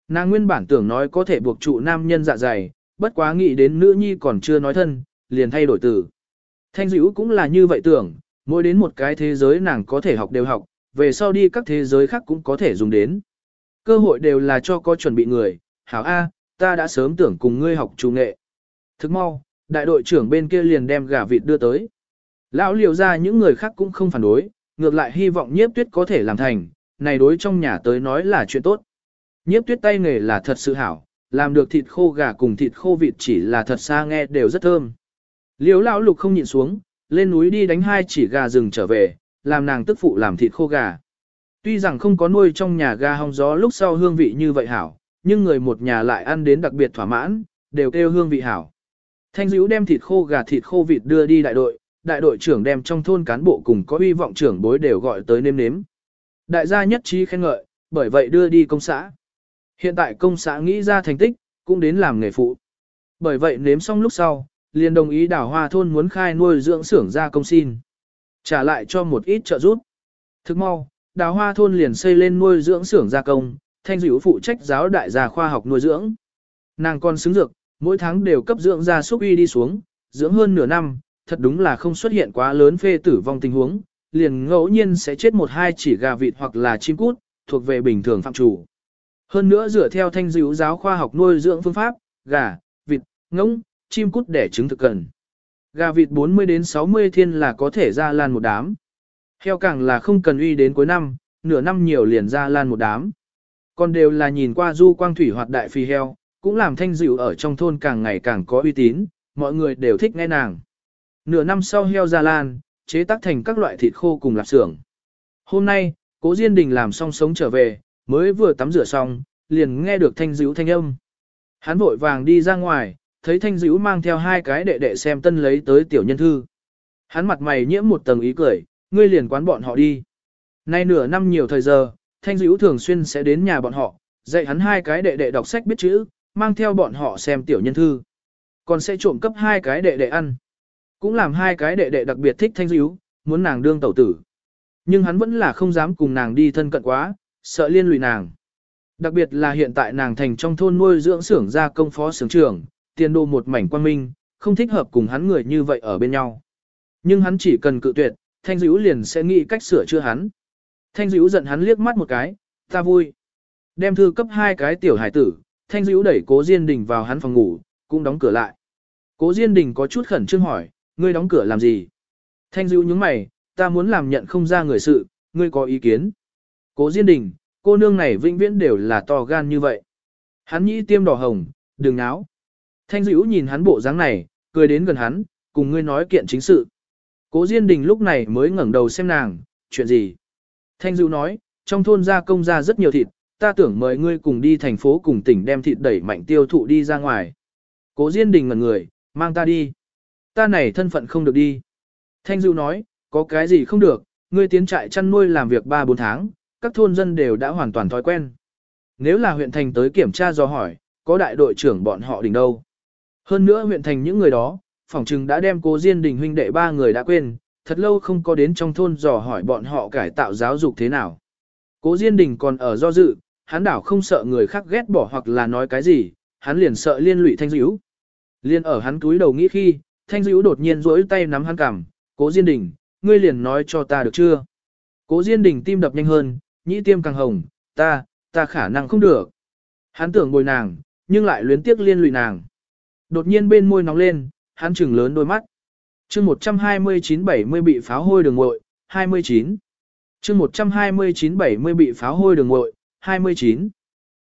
Nàng nguyên bản tưởng nói có thể buộc trụ nam nhân dạ dày, bất quá nghĩ đến nữ nhi còn chưa nói thân, liền thay đổi từ. Thanh dữ cũng là như vậy tưởng, mỗi đến một cái thế giới nàng có thể học đều học, về sau đi các thế giới khác cũng có thể dùng đến. Cơ hội đều là cho có chuẩn bị người, hảo A, ta đã sớm tưởng cùng ngươi học chủ nghệ. Thức mau, đại đội trưởng bên kia liền đem gà vịt đưa tới. Lão liều ra những người khác cũng không phản đối, ngược lại hy vọng nhiếp tuyết có thể làm thành, này đối trong nhà tới nói là chuyện tốt. Nhiếp tuyết tay nghề là thật sự hảo, làm được thịt khô gà cùng thịt khô vịt chỉ là thật xa nghe đều rất thơm. Liếu lão lục không nhịn xuống, lên núi đi đánh hai chỉ gà rừng trở về, làm nàng tức phụ làm thịt khô gà. Tuy rằng không có nuôi trong nhà gà hong gió lúc sau hương vị như vậy hảo, nhưng người một nhà lại ăn đến đặc biệt thỏa mãn, đều kêu hương vị hảo. Thanh dữ đem thịt khô gà thịt khô vịt đưa đi đại đội, đại đội trưởng đem trong thôn cán bộ cùng có uy vọng trưởng bối đều gọi tới nêm nếm. Đại gia nhất trí khen ngợi, bởi vậy đưa đi công xã. Hiện tại công xã nghĩ ra thành tích, cũng đến làm nghề phụ. Bởi vậy nếm xong lúc sau, liền đồng ý đảo hoa thôn muốn khai nuôi dưỡng xưởng ra công xin. Trả lại cho một ít trợ giúp. Thức mau, đào hoa thôn liền xây lên nuôi dưỡng xưởng gia công, thanh dữ phụ trách giáo đại gia khoa học nuôi dưỡng. Nàng con xứng dược, mỗi tháng đều cấp dưỡng gia súc uy đi xuống, dưỡng hơn nửa năm, thật đúng là không xuất hiện quá lớn phê tử vong tình huống, liền ngẫu nhiên sẽ chết một hai chỉ gà vịt hoặc là chim cút, thuộc về bình thường phạm chủ. Hơn nữa dựa theo thanh dữ giáo khoa học nuôi dưỡng phương pháp, gà, vịt, ngỗng, chim cút đẻ trứng thực cần. Gà vịt 40 đến 60 thiên là có thể ra lan một đám. Heo càng là không cần uy đến cuối năm, nửa năm nhiều liền ra lan một đám. Còn đều là nhìn qua du quang thủy hoạt đại phi heo, cũng làm thanh dịu ở trong thôn càng ngày càng có uy tín, mọi người đều thích nghe nàng. Nửa năm sau heo ra lan, chế tác thành các loại thịt khô cùng lạp xưởng. Hôm nay, cố Diên Đình làm xong sống trở về, mới vừa tắm rửa xong, liền nghe được thanh dữ thanh âm. Hắn vội vàng đi ra ngoài, thấy thanh dữ mang theo hai cái đệ đệ xem tân lấy tới tiểu nhân thư. Hắn mặt mày nhiễm một tầng ý cười, ngươi liền quán bọn họ đi. Nay nửa năm nhiều thời giờ, thanh dữ thường xuyên sẽ đến nhà bọn họ, dạy hắn hai cái đệ đệ đọc sách biết chữ, mang theo bọn họ xem tiểu nhân thư. Còn sẽ trộm cấp hai cái đệ đệ ăn. Cũng làm hai cái đệ đệ đặc biệt thích thanh dữ, muốn nàng đương tẩu tử. Nhưng hắn vẫn là không dám cùng nàng đi thân cận quá, sợ liên lụy nàng. Đặc biệt là hiện tại nàng thành trong thôn nuôi dưỡng xưởng gia công phó xưởng trưởng, tiền đồ một mảnh quan minh, không thích hợp cùng hắn người như vậy ở bên nhau. Nhưng hắn chỉ cần cự tuyệt, Thanh Dữ liền sẽ nghĩ cách sửa chữa hắn. Thanh Dữ giận hắn liếc mắt một cái, ta vui. Đem thư cấp hai cái tiểu hải tử, Thanh Dữ đẩy Cố Diên Đình vào hắn phòng ngủ, cũng đóng cửa lại. Cố Diên Đình có chút khẩn trương hỏi, ngươi đóng cửa làm gì? Thanh Dữ nhướng mày, ta muốn làm nhận không ra người sự, ngươi có ý kiến. Cố Diên Đình, cô nương này vĩnh viễn đều là to gan như vậy. Hắn nhĩ tiêm đỏ hồng, đừng náo. Thanh dữ nhìn hắn bộ dáng này, cười đến gần hắn, cùng ngươi nói kiện chính sự. Cố Diên Đình lúc này mới ngẩng đầu xem nàng, chuyện gì? Thanh dữ nói, trong thôn gia công ra rất nhiều thịt, ta tưởng mời ngươi cùng đi thành phố cùng tỉnh đem thịt đẩy mạnh tiêu thụ đi ra ngoài. Cố Diên Đình ngẩn người, mang ta đi. Ta này thân phận không được đi. Thanh dữ nói, có cái gì không được, ngươi tiến trại chăn nuôi làm việc 3-4 tháng, các thôn dân đều đã hoàn toàn thói quen. Nếu là huyện thành tới kiểm tra do hỏi, có đại đội trưởng bọn họ đỉnh đâu? Hơn nữa huyện thành những người đó, phỏng chừng đã đem cố Diên Đình huynh đệ ba người đã quên, thật lâu không có đến trong thôn dò hỏi bọn họ cải tạo giáo dục thế nào. Cố Diên Đình còn ở do dự, hắn đảo không sợ người khác ghét bỏ hoặc là nói cái gì, hắn liền sợ liên lụy Thanh Dữ. Liên ở hắn túi đầu nghĩ khi, Thanh Dữ đột nhiên duỗi tay nắm hắn cằm, Cố Diên Đình, ngươi liền nói cho ta được chưa? Cố Diên Đình tim đập nhanh hơn, nhĩ tiêm càng hồng, ta, ta khả năng không được. Hắn tưởng bồi nàng, nhưng lại luyến tiếc liên lụy nàng. Đột nhiên bên môi nóng lên, hắn trừng lớn đôi mắt. chương 129-70 bị pháo hôi đường ngội, 29. chương 129-70 bị pháo hôi đường ngội, 29.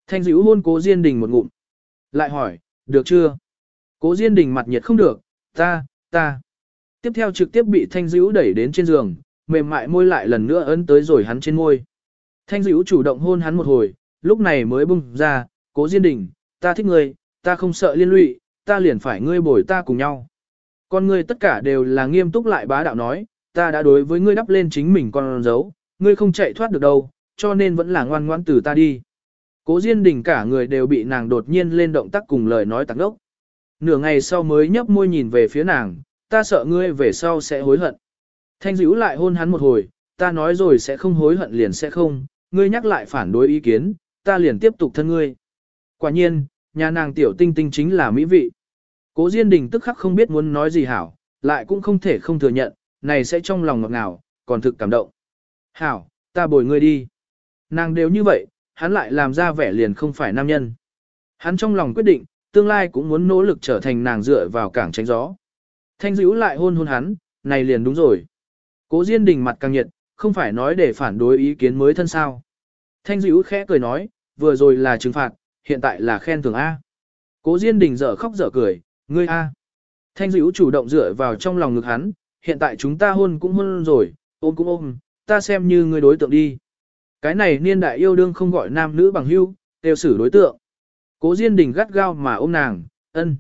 Thanh dữ hôn cố Diên Đình một ngụm. Lại hỏi, được chưa? Cố Diên Đình mặt nhiệt không được, ta, ta. Tiếp theo trực tiếp bị Thanh dữ đẩy đến trên giường, mềm mại môi lại lần nữa ấn tới rồi hắn trên môi. Thanh dữ chủ động hôn hắn một hồi, lúc này mới bung ra, cố diên đình, ta thích ngươi, ta không sợ liên lụy, ta liền phải ngươi bồi ta cùng nhau. Con ngươi tất cả đều là nghiêm túc lại bá đạo nói, ta đã đối với ngươi đắp lên chính mình con dấu, ngươi không chạy thoát được đâu, cho nên vẫn là ngoan ngoãn từ ta đi. Cố Diên Đình cả người đều bị nàng đột nhiên lên động tác cùng lời nói tạc đốc. Nửa ngày sau mới nhấp môi nhìn về phía nàng, ta sợ ngươi về sau sẽ hối hận. Thanh dữ lại hôn hắn một hồi, ta nói rồi sẽ không hối hận liền sẽ không, ngươi nhắc lại phản đối ý kiến, ta liền tiếp tục thân ngươi. Quả nhiên, nhà nàng tiểu tinh tinh chính là mỹ vị. Cố Diên Đình tức khắc không biết muốn nói gì hảo, lại cũng không thể không thừa nhận, này sẽ trong lòng ngọt ngào, còn thực cảm động. Hảo, ta bồi ngươi đi. Nàng đều như vậy, hắn lại làm ra vẻ liền không phải nam nhân. Hắn trong lòng quyết định, tương lai cũng muốn nỗ lực trở thành nàng dựa vào cảng tránh gió. Thanh dữ lại hôn hôn hắn, này liền đúng rồi. Cố Diên Đình mặt càng nhiệt, không phải nói để phản đối ý kiến mới thân sao. Thanh dữ khẽ cười nói, vừa rồi là trừng phạt, hiện tại là khen thưởng A. Cố Diên Đình dở khóc dở cười, ngươi A. Thanh dữ chủ động dựa vào trong lòng ngực hắn, hiện tại chúng ta hôn cũng hôn rồi, ôm cũng ôm, ta xem như ngươi đối tượng đi. Cái này niên đại yêu đương không gọi nam nữ bằng hữu, đều xử đối tượng. Cố Diên Đình gắt gao mà ôm nàng, ân.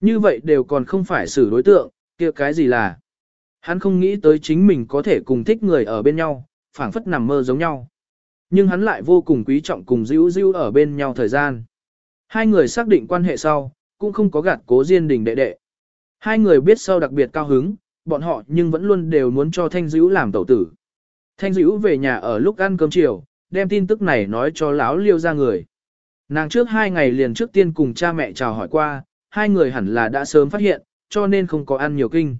Như vậy đều còn không phải xử đối tượng, kia cái gì là. Hắn không nghĩ tới chính mình có thể cùng thích người ở bên nhau, phảng phất nằm mơ giống nhau. Nhưng hắn lại vô cùng quý trọng cùng Diễu Diễu ở bên nhau thời gian. Hai người xác định quan hệ sau, cũng không có gạt cố Diên Đình đệ đệ. Hai người biết sau đặc biệt cao hứng, bọn họ nhưng vẫn luôn đều muốn cho Thanh Diễu làm tẩu tử. Thanh Diễu về nhà ở lúc ăn cơm chiều, đem tin tức này nói cho lão liêu ra người. Nàng trước hai ngày liền trước tiên cùng cha mẹ chào hỏi qua, hai người hẳn là đã sớm phát hiện, cho nên không có ăn nhiều kinh.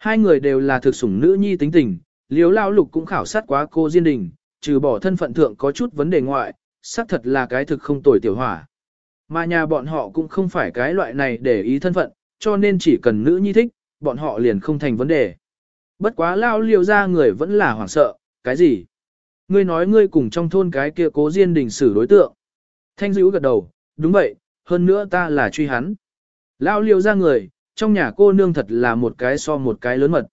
Hai người đều là thực sủng nữ nhi tính tình, liếu lao lục cũng khảo sát quá cô Diên Đình, trừ bỏ thân phận thượng có chút vấn đề ngoại, xác thật là cái thực không tồi tiểu hỏa. Mà nhà bọn họ cũng không phải cái loại này để ý thân phận, cho nên chỉ cần nữ nhi thích, bọn họ liền không thành vấn đề. Bất quá lao liều ra người vẫn là hoảng sợ, cái gì? Ngươi nói ngươi cùng trong thôn cái kia cố diên đình xử đối tượng. Thanh dữ gật đầu, đúng vậy, hơn nữa ta là truy hắn. Lao liều ra người, trong nhà cô nương thật là một cái so một cái lớn mật.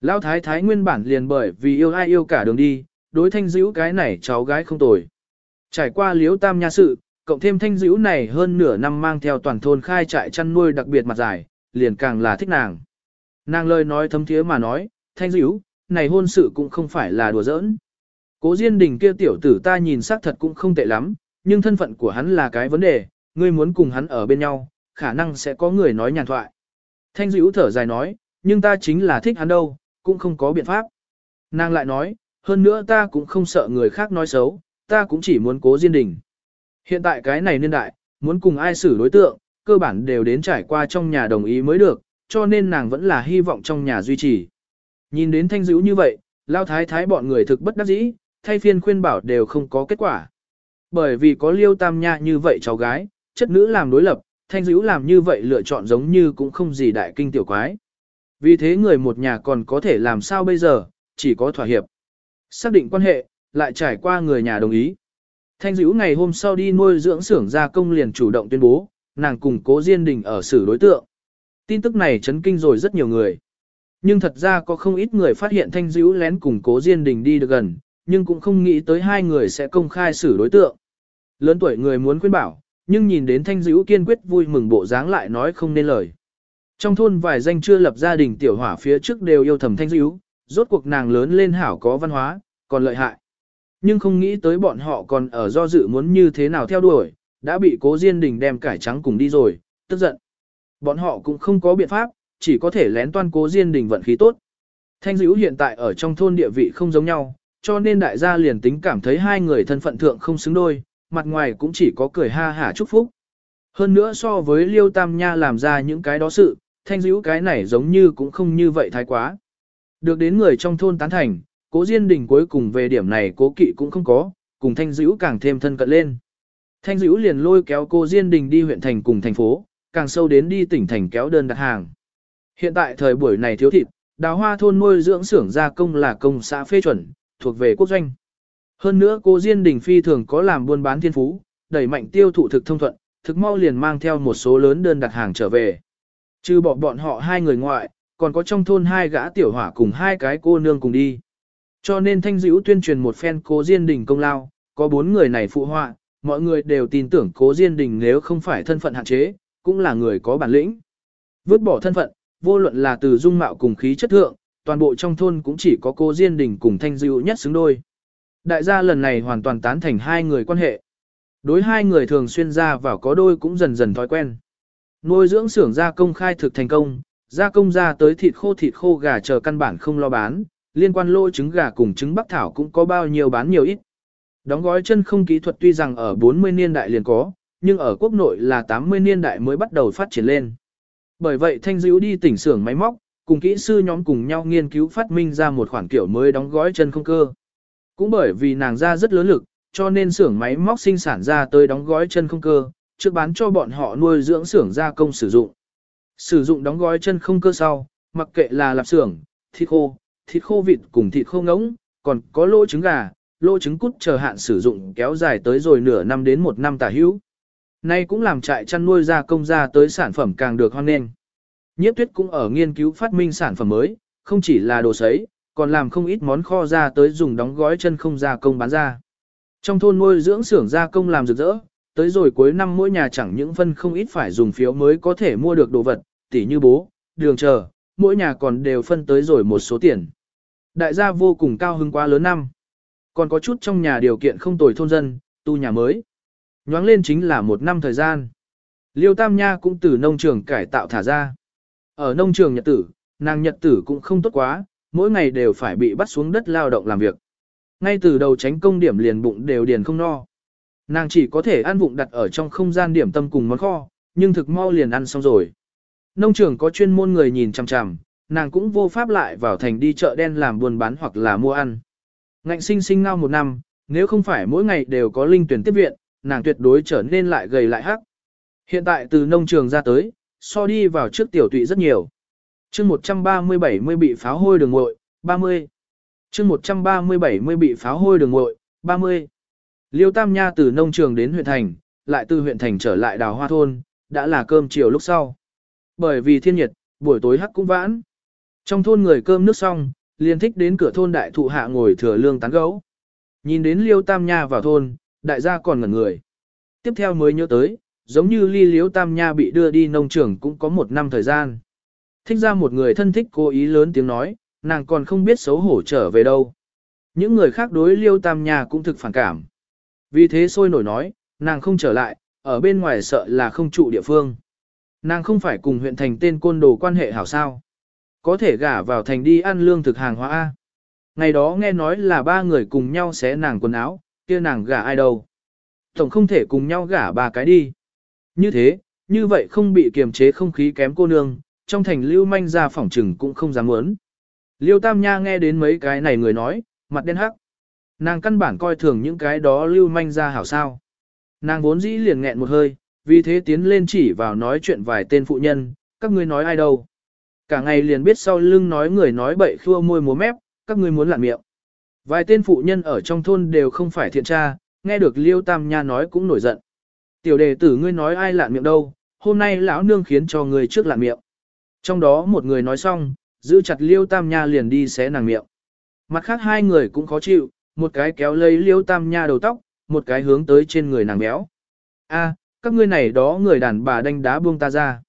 Lão thái thái nguyên bản liền bởi vì yêu ai yêu cả đường đi, đối thanh dữ cái này cháu gái không tồi. Trải qua liếu tam nha sự, cộng thêm thanh dữ này hơn nửa năm mang theo toàn thôn khai trại chăn nuôi đặc biệt mặt dài, liền càng là thích nàng. Nàng lời nói thấm thiế mà nói, thanh dữ, này hôn sự cũng không phải là đùa giỡn. Cố Diên Đình kia tiểu tử ta nhìn xác thật cũng không tệ lắm, nhưng thân phận của hắn là cái vấn đề, ngươi muốn cùng hắn ở bên nhau, khả năng sẽ có người nói nhàn thoại. Thanh dữ thở dài nói, nhưng ta chính là thích hắn đâu, cũng không có biện pháp. Nàng lại nói, hơn nữa ta cũng không sợ người khác nói xấu, ta cũng chỉ muốn cố Diên Đình. Hiện tại cái này niên đại, muốn cùng ai xử đối tượng, cơ bản đều đến trải qua trong nhà đồng ý mới được, cho nên nàng vẫn là hy vọng trong nhà duy trì. Nhìn đến thanh dữ như vậy, lao thái thái bọn người thực bất đắc dĩ, thay phiên khuyên bảo đều không có kết quả. Bởi vì có liêu tam nha như vậy cháu gái, chất nữ làm đối lập, thanh dữ làm như vậy lựa chọn giống như cũng không gì đại kinh tiểu quái. Vì thế người một nhà còn có thể làm sao bây giờ, chỉ có thỏa hiệp. Xác định quan hệ, lại trải qua người nhà đồng ý. Thanh dữ ngày hôm sau đi nuôi dưỡng xưởng gia công liền chủ động tuyên bố, nàng cùng cố Diên Đình ở xử đối tượng. Tin tức này chấn kinh rồi rất nhiều người. Nhưng thật ra có không ít người phát hiện Thanh dữ lén cùng cố Diên Đình đi được gần, nhưng cũng không nghĩ tới hai người sẽ công khai xử đối tượng. Lớn tuổi người muốn khuyên bảo, nhưng nhìn đến Thanh dữ kiên quyết vui mừng bộ dáng lại nói không nên lời. Trong thôn vài danh chưa lập gia đình tiểu hỏa phía trước đều yêu thầm Thanh dữ, rốt cuộc nàng lớn lên hảo có văn hóa, còn lợi hại. Nhưng không nghĩ tới bọn họ còn ở do dự muốn như thế nào theo đuổi, đã bị cố Diên Đình đem cải trắng cùng đi rồi, tức giận. Bọn họ cũng không có biện pháp, chỉ có thể lén toan cố Diên Đình vận khí tốt. Thanh dữ hiện tại ở trong thôn địa vị không giống nhau, cho nên đại gia liền tính cảm thấy hai người thân phận thượng không xứng đôi, mặt ngoài cũng chỉ có cười ha hả chúc phúc. Hơn nữa so với Liêu Tam Nha làm ra những cái đó sự, thanh dữ cái này giống như cũng không như vậy thái quá. Được đến người trong thôn tán thành, cố Diên Đình cuối cùng về điểm này cố kỵ cũng không có, cùng Thanh Dữ càng thêm thân cận lên. Thanh Dữ liền lôi kéo cô Diên Đình đi huyện thành cùng thành phố, càng sâu đến đi tỉnh thành kéo đơn đặt hàng. Hiện tại thời buổi này thiếu thịt, đào hoa thôn nuôi dưỡng xưởng gia công là công xã phê chuẩn, thuộc về quốc doanh. Hơn nữa cô Diên Đình phi thường có làm buôn bán thiên phú, đẩy mạnh tiêu thụ thực thông thuận, thực mau liền mang theo một số lớn đơn đặt hàng trở về. Trừ bỏ bọn họ hai người ngoại, còn có trong thôn hai gã tiểu hỏa cùng hai cái cô nương cùng đi. Cho nên thanh dữ tuyên truyền một phen cố diên đình công lao, có bốn người này phụ họa, mọi người đều tin tưởng cố diên đình nếu không phải thân phận hạn chế, cũng là người có bản lĩnh. Vứt bỏ thân phận, vô luận là từ dung mạo cùng khí chất thượng, toàn bộ trong thôn cũng chỉ có cố diên đình cùng thanh dữ nhất xứng đôi. Đại gia lần này hoàn toàn tán thành hai người quan hệ. Đối hai người thường xuyên ra vào có đôi cũng dần dần thói quen. Nuôi dưỡng xưởng gia công khai thực thành công, gia công ra tới thịt khô thịt khô gà chờ căn bản không lo bán, liên quan lô trứng gà cùng trứng bắc thảo cũng có bao nhiêu bán nhiều ít. Đóng gói chân không kỹ thuật tuy rằng ở 40 niên đại liền có, nhưng ở quốc nội là 80 niên đại mới bắt đầu phát triển lên. Bởi vậy Thanh diễu đi tỉnh xưởng máy móc, cùng kỹ sư nhóm cùng nhau nghiên cứu phát minh ra một khoản kiểu mới đóng gói chân không cơ. Cũng bởi vì nàng ra rất lớn lực, cho nên xưởng máy móc sinh sản ra tới đóng gói chân không cơ, trước bán cho bọn họ nuôi dưỡng xưởng gia công sử dụng. Sử dụng đóng gói chân không cơ sau, mặc kệ là lạp xưởng, thịt khô, thịt khô vịt cùng thịt khô ngỗng, còn có lỗ trứng gà, lỗ trứng cút chờ hạn sử dụng kéo dài tới rồi nửa năm đến một năm tả hữu. Nay cũng làm trại chăn nuôi gia công ra tới sản phẩm càng được hoan nghênh. Nhiếp tuyết cũng ở nghiên cứu phát minh sản phẩm mới, không chỉ là đồ sấy, còn làm không ít món kho ra tới dùng đóng gói chân không gia công bán ra. Trong thôn nuôi dưỡng xưởng gia công làm rực rỡ, tới rồi cuối năm mỗi nhà chẳng những phân không ít phải dùng phiếu mới có thể mua được đồ vật, tỉ như bố, đường chờ, mỗi nhà còn đều phân tới rồi một số tiền. Đại gia vô cùng cao hứng quá lớn năm. Còn có chút trong nhà điều kiện không tồi thôn dân, tu nhà mới. Nhoáng lên chính là một năm thời gian. Liêu Tam Nha cũng từ nông trường cải tạo thả ra. Ở nông trường nhật tử, nàng nhật tử cũng không tốt quá, mỗi ngày đều phải bị bắt xuống đất lao động làm việc. Ngay từ đầu tránh công điểm liền bụng đều điền không no. Nàng chỉ có thể ăn vụng đặt ở trong không gian điểm tâm cùng món kho, nhưng thực mau liền ăn xong rồi. Nông trường có chuyên môn người nhìn chằm chằm, nàng cũng vô pháp lại vào thành đi chợ đen làm buôn bán hoặc là mua ăn. Ngạnh sinh sinh ngao một năm, nếu không phải mỗi ngày đều có linh tuyển tiếp viện, nàng tuyệt đối trở nên lại gầy lại hắc. Hiện tại từ nông trường ra tới, so đi vào trước tiểu tụy rất nhiều chương 130-70 bị pháo hôi đường ngội, 30. chương 130-70 bị pháo hôi đường ngội, 30. Liêu Tam Nha từ nông trường đến huyện thành, lại từ huyện thành trở lại đào hoa thôn, đã là cơm chiều lúc sau. Bởi vì thiên nhiệt, buổi tối hắc cũng vãn. Trong thôn người cơm nước xong, liền thích đến cửa thôn đại thụ hạ ngồi thừa lương tán gấu. Nhìn đến Liêu Tam Nha vào thôn, đại gia còn ngẩn người. Tiếp theo mới nhớ tới, giống như ly Liêu tam nha bị đưa đi nông trường cũng có một năm thời gian. Thích ra một người thân thích cố ý lớn tiếng nói, nàng còn không biết xấu hổ trở về đâu. Những người khác đối liêu tam nha cũng thực phản cảm. Vì thế sôi nổi nói, nàng không trở lại, ở bên ngoài sợ là không trụ địa phương. Nàng không phải cùng huyện thành tên côn đồ quan hệ hảo sao. Có thể gả vào thành đi ăn lương thực hàng hóa A. Ngày đó nghe nói là ba người cùng nhau xé nàng quần áo, kia nàng gả ai đâu. Tổng không thể cùng nhau gả ba cái đi. Như thế, như vậy không bị kiềm chế không khí kém cô nương, trong thành lưu manh ra phỏng trừng cũng không dám muốn. Liêu Tam Nha nghe đến mấy cái này người nói, mặt đen hắc. Nàng căn bản coi thường những cái đó lưu manh ra hảo sao. Nàng vốn dĩ liền nghẹn một hơi, vì thế tiến lên chỉ vào nói chuyện vài tên phụ nhân, các ngươi nói ai đâu. Cả ngày liền biết sau lưng nói người nói bậy khua môi múa mép, các ngươi muốn lặn miệng. Vài tên phụ nhân ở trong thôn đều không phải thiện tra, nghe được Liêu Tam Nha nói cũng nổi giận. Tiểu đề tử ngươi nói ai lạn miệng đâu, hôm nay lão nương khiến cho ngươi trước lạn miệng. Trong đó một người nói xong, giữ chặt Liêu Tam Nha liền đi xé nàng miệng. Mặt khác hai người cũng khó chịu, một cái kéo lấy Liêu Tam Nha đầu tóc, một cái hướng tới trên người nàng béo. A, các ngươi này đó người đàn bà đánh đá buông ta ra.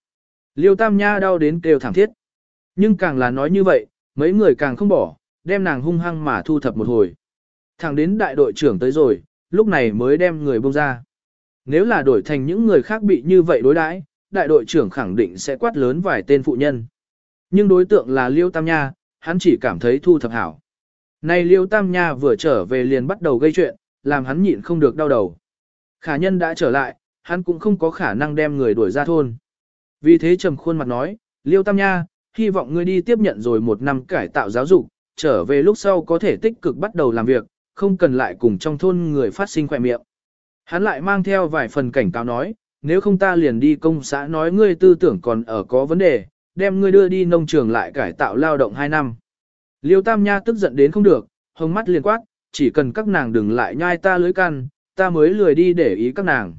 Liêu Tam Nha đau đến kêu thảm thiết. Nhưng càng là nói như vậy, mấy người càng không bỏ, đem nàng hung hăng mà thu thập một hồi. Thẳng đến đại đội trưởng tới rồi, lúc này mới đem người buông ra. Nếu là đổi thành những người khác bị như vậy đối đãi, đại đội trưởng khẳng định sẽ quát lớn vài tên phụ nhân. Nhưng đối tượng là Liêu Tam Nha, hắn chỉ cảm thấy thu thập hảo. Này Liêu Tam Nha vừa trở về liền bắt đầu gây chuyện, làm hắn nhịn không được đau đầu. Khả nhân đã trở lại, hắn cũng không có khả năng đem người đuổi ra thôn. Vì thế trầm khuôn mặt nói, Liêu Tam Nha, hy vọng ngươi đi tiếp nhận rồi một năm cải tạo giáo dục, trở về lúc sau có thể tích cực bắt đầu làm việc, không cần lại cùng trong thôn người phát sinh khỏe miệng. Hắn lại mang theo vài phần cảnh cáo nói, nếu không ta liền đi công xã nói ngươi tư tưởng còn ở có vấn đề, đem ngươi đưa đi nông trường lại cải tạo lao động 2 năm. Liêu Tam Nha tức giận đến không được, hồng mắt liền quát, chỉ cần các nàng đừng lại nhai ta lưới căn, ta mới lười đi để ý các nàng.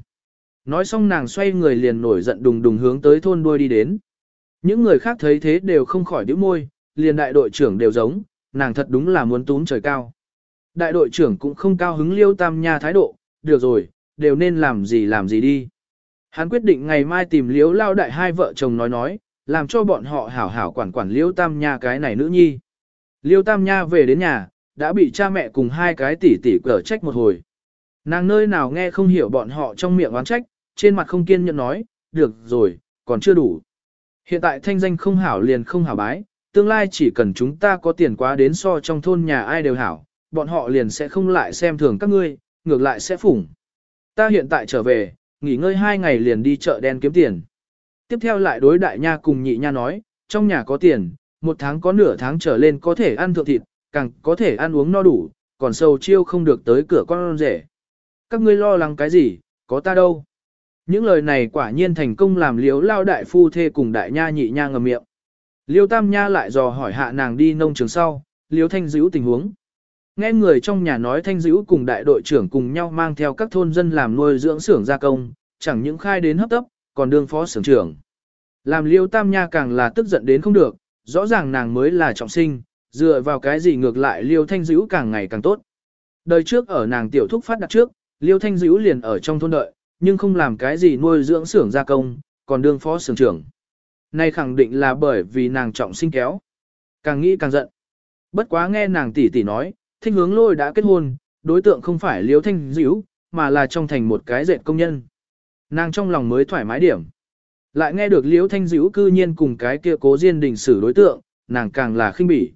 Nói xong nàng xoay người liền nổi giận đùng đùng hướng tới thôn đuôi đi đến. Những người khác thấy thế đều không khỏi đứa môi, liền đại đội trưởng đều giống, nàng thật đúng là muốn túm trời cao. Đại đội trưởng cũng không cao hứng liêu tam nha thái độ, được rồi, đều nên làm gì làm gì đi. Hắn quyết định ngày mai tìm liếu lao đại hai vợ chồng nói nói, làm cho bọn họ hảo hảo quản quản liêu tam nha cái này nữ nhi. Liêu tam nha về đến nhà, đã bị cha mẹ cùng hai cái tỷ tỷ cở trách một hồi. Nàng nơi nào nghe không hiểu bọn họ trong miệng oán trách, trên mặt không kiên nhẫn nói, được rồi, còn chưa đủ. Hiện tại thanh danh không hảo liền không hảo bái, tương lai chỉ cần chúng ta có tiền quá đến so trong thôn nhà ai đều hảo, bọn họ liền sẽ không lại xem thường các ngươi, ngược lại sẽ phủng. Ta hiện tại trở về, nghỉ ngơi hai ngày liền đi chợ đen kiếm tiền. Tiếp theo lại đối đại nha cùng nhị nha nói, trong nhà có tiền, một tháng có nửa tháng trở lên có thể ăn thượng thịt, càng có thể ăn uống no đủ, còn sầu chiêu không được tới cửa con rể. Các ngươi lo lắng cái gì, có ta đâu. Những lời này quả nhiên thành công làm liếu lao đại phu thê cùng đại nha nhị nha ngầm miệng. Liêu tam nha lại dò hỏi hạ nàng đi nông trường sau, liêu thanh dữ tình huống. Nghe người trong nhà nói thanh dữ cùng đại đội trưởng cùng nhau mang theo các thôn dân làm nuôi dưỡng xưởng gia công, chẳng những khai đến hấp tấp, còn đương phó xưởng trưởng. Làm liêu tam nha càng là tức giận đến không được, rõ ràng nàng mới là trọng sinh, dựa vào cái gì ngược lại liêu thanh dữ càng ngày càng tốt. Đời trước ở nàng tiểu thúc phát đặt trước, liêu thanh dữ liền ở trong thôn đợi, nhưng không làm cái gì nuôi dưỡng xưởng gia công, còn đương phó xưởng trưởng. Này khẳng định là bởi vì nàng trọng sinh kéo. Càng nghĩ càng giận. Bất quá nghe nàng tỷ tỷ nói, thích hướng lôi đã kết hôn, đối tượng không phải liêu thanh Diễu mà là trong thành một cái dệt công nhân. Nàng trong lòng mới thoải mái điểm. Lại nghe được liêu thanh Diễu cư nhiên cùng cái kia cố diên đình xử đối tượng, nàng càng là khinh bỉ.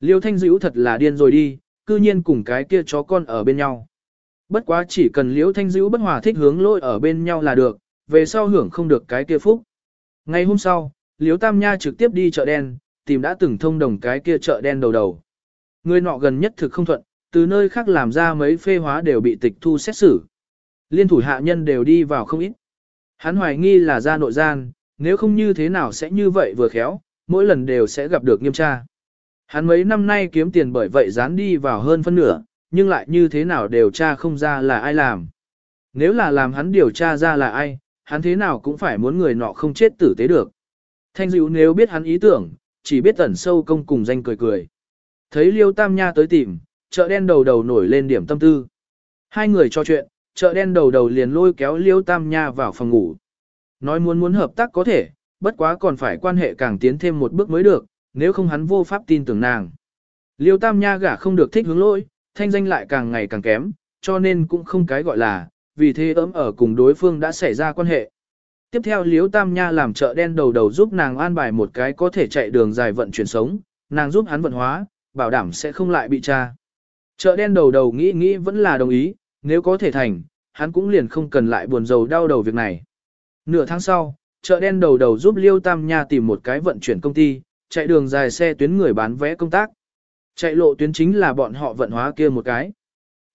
Liêu thanh Diễu thật là điên rồi đi, cư nhiên cùng cái kia chó con ở bên nhau. Bất quá chỉ cần liễu thanh Diễu bất hòa thích hướng lôi ở bên nhau là được, về sau hưởng không được cái kia phúc. Ngày hôm sau, liễu tam nha trực tiếp đi chợ đen, tìm đã từng thông đồng cái kia chợ đen đầu đầu. Người nọ gần nhất thực không thuận, từ nơi khác làm ra mấy phê hóa đều bị tịch thu xét xử. Liên thủ hạ nhân đều đi vào không ít. Hắn hoài nghi là ra nội gian, nếu không như thế nào sẽ như vậy vừa khéo, mỗi lần đều sẽ gặp được nghiêm tra. Hắn mấy năm nay kiếm tiền bởi vậy dán đi vào hơn phân nửa, nhưng lại như thế nào điều tra không ra là ai làm. Nếu là làm hắn điều tra ra là ai, hắn thế nào cũng phải muốn người nọ không chết tử tế được. Thanh dịu nếu biết hắn ý tưởng, chỉ biết ẩn sâu công cùng danh cười cười. Thấy Liêu Tam Nha tới tìm, chợ đen đầu đầu nổi lên điểm tâm tư. Hai người trò chuyện, chợ đen đầu đầu liền lôi kéo Liêu Tam Nha vào phòng ngủ. Nói muốn muốn hợp tác có thể, bất quá còn phải quan hệ càng tiến thêm một bước mới được, nếu không hắn vô pháp tin tưởng nàng. Liêu Tam Nha gả không được thích hướng lỗi, thanh danh lại càng ngày càng kém, cho nên cũng không cái gọi là, vì thế ấm ở cùng đối phương đã xảy ra quan hệ. Tiếp theo Liêu Tam Nha làm chợ đen đầu đầu giúp nàng an bài một cái có thể chạy đường dài vận chuyển sống, nàng giúp hắn vận hóa, bảo đảm sẽ không lại bị tra. Chợ đen đầu đầu nghĩ nghĩ vẫn là đồng ý, nếu có thể thành, hắn cũng liền không cần lại buồn rầu đau đầu việc này. Nửa tháng sau, chợ đen đầu đầu giúp Liêu Tam Nha tìm một cái vận chuyển công ty, chạy đường dài xe tuyến người bán vé công tác. Chạy lộ tuyến chính là bọn họ vận hóa kia một cái.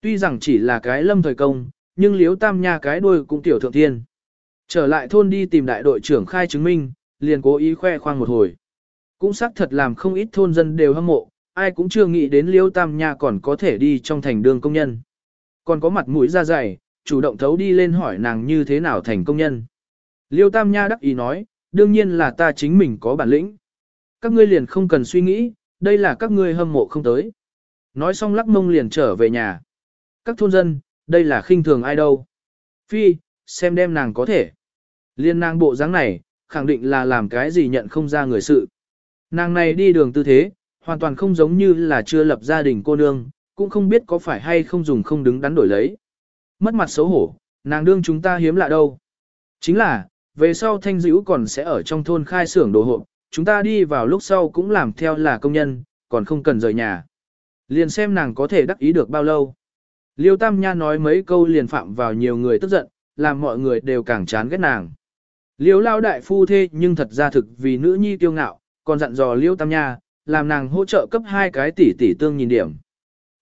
Tuy rằng chỉ là cái lâm thời công, nhưng Liêu tam nha cái đuôi cũng tiểu thượng thiên. Trở lại thôn đi tìm đại đội trưởng khai chứng minh, liền cố ý khoe khoang một hồi. Cũng xác thật làm không ít thôn dân đều hâm mộ, ai cũng chưa nghĩ đến liêu tam nha còn có thể đi trong thành đường công nhân. Còn có mặt mũi ra dày, chủ động thấu đi lên hỏi nàng như thế nào thành công nhân. Liêu tam nha đắc ý nói, đương nhiên là ta chính mình có bản lĩnh. Các ngươi liền không cần suy nghĩ, đây là các ngươi hâm mộ không tới. Nói xong lắc mông liền trở về nhà. Các thôn dân, đây là khinh thường ai đâu. Phi, xem đem nàng có thể. Liên nàng bộ dáng này, khẳng định là làm cái gì nhận không ra người sự. Nàng này đi đường tư thế, hoàn toàn không giống như là chưa lập gia đình cô nương, cũng không biết có phải hay không dùng không đứng đắn đổi lấy. Mất mặt xấu hổ, nàng đương chúng ta hiếm lạ đâu. Chính là, về sau thanh dữ còn sẽ ở trong thôn khai xưởng đồ hộp, chúng ta đi vào lúc sau cũng làm theo là công nhân, còn không cần rời nhà. Liền xem nàng có thể đắc ý được bao lâu. Liêu Tam Nha nói mấy câu liền phạm vào nhiều người tức giận, làm mọi người đều càng chán ghét nàng. Liêu lao đại phu thê nhưng thật ra thực vì nữ nhi kiêu ngạo, còn dặn dò Liêu Tam Nha, làm nàng hỗ trợ cấp hai cái tỷ tỷ tương nhìn điểm.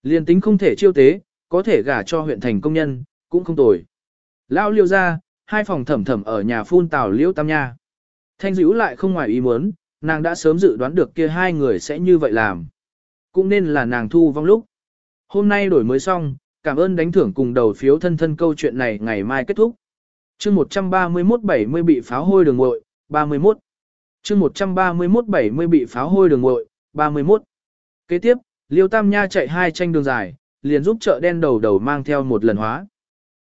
liên tính không thể chiêu tế, có thể gả cho huyện thành công nhân, cũng không tồi. Lao liêu ra, hai phòng thẩm thẩm ở nhà phun Tào Liêu Tam Nha. Thanh dữ lại không ngoài ý muốn, nàng đã sớm dự đoán được kia hai người sẽ như vậy làm. Cũng nên là nàng thu vong lúc. Hôm nay đổi mới xong, cảm ơn đánh thưởng cùng đầu phiếu thân thân câu chuyện này ngày mai kết thúc. chương 131-70 bị pháo hôi đường ngội, 31. chương 131-70 bị pháo hôi đường ngội, 31. Kế tiếp, Liêu Tam Nha chạy hai tranh đường dài, liền giúp chợ đen đầu đầu mang theo một lần hóa.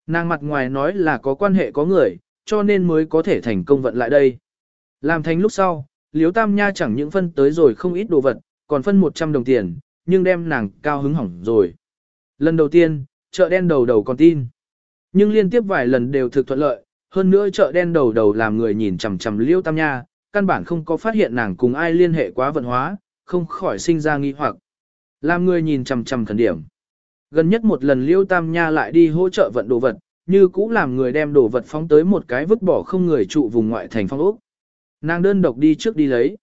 Nàng mặt ngoài nói là có quan hệ có người, cho nên mới có thể thành công vận lại đây. Làm thành lúc sau, Liêu Tam Nha chẳng những phân tới rồi không ít đồ vật, còn phân 100 đồng tiền, nhưng đem nàng cao hứng hỏng rồi. Lần đầu tiên, chợ đen đầu đầu còn tin. Nhưng liên tiếp vài lần đều thực thuận lợi, hơn nữa chợ đen đầu đầu làm người nhìn chằm chằm Liêu Tam Nha, căn bản không có phát hiện nàng cùng ai liên hệ quá vận hóa, không khỏi sinh ra nghi hoặc. Làm người nhìn chằm chằm khẩn điểm. Gần nhất một lần Liêu Tam Nha lại đi hỗ trợ vận đồ vật, như cũ làm người đem đồ vật phóng tới một cái vứt bỏ không người trụ vùng ngoại thành phong ốc. Nàng đơn độc đi trước đi lấy.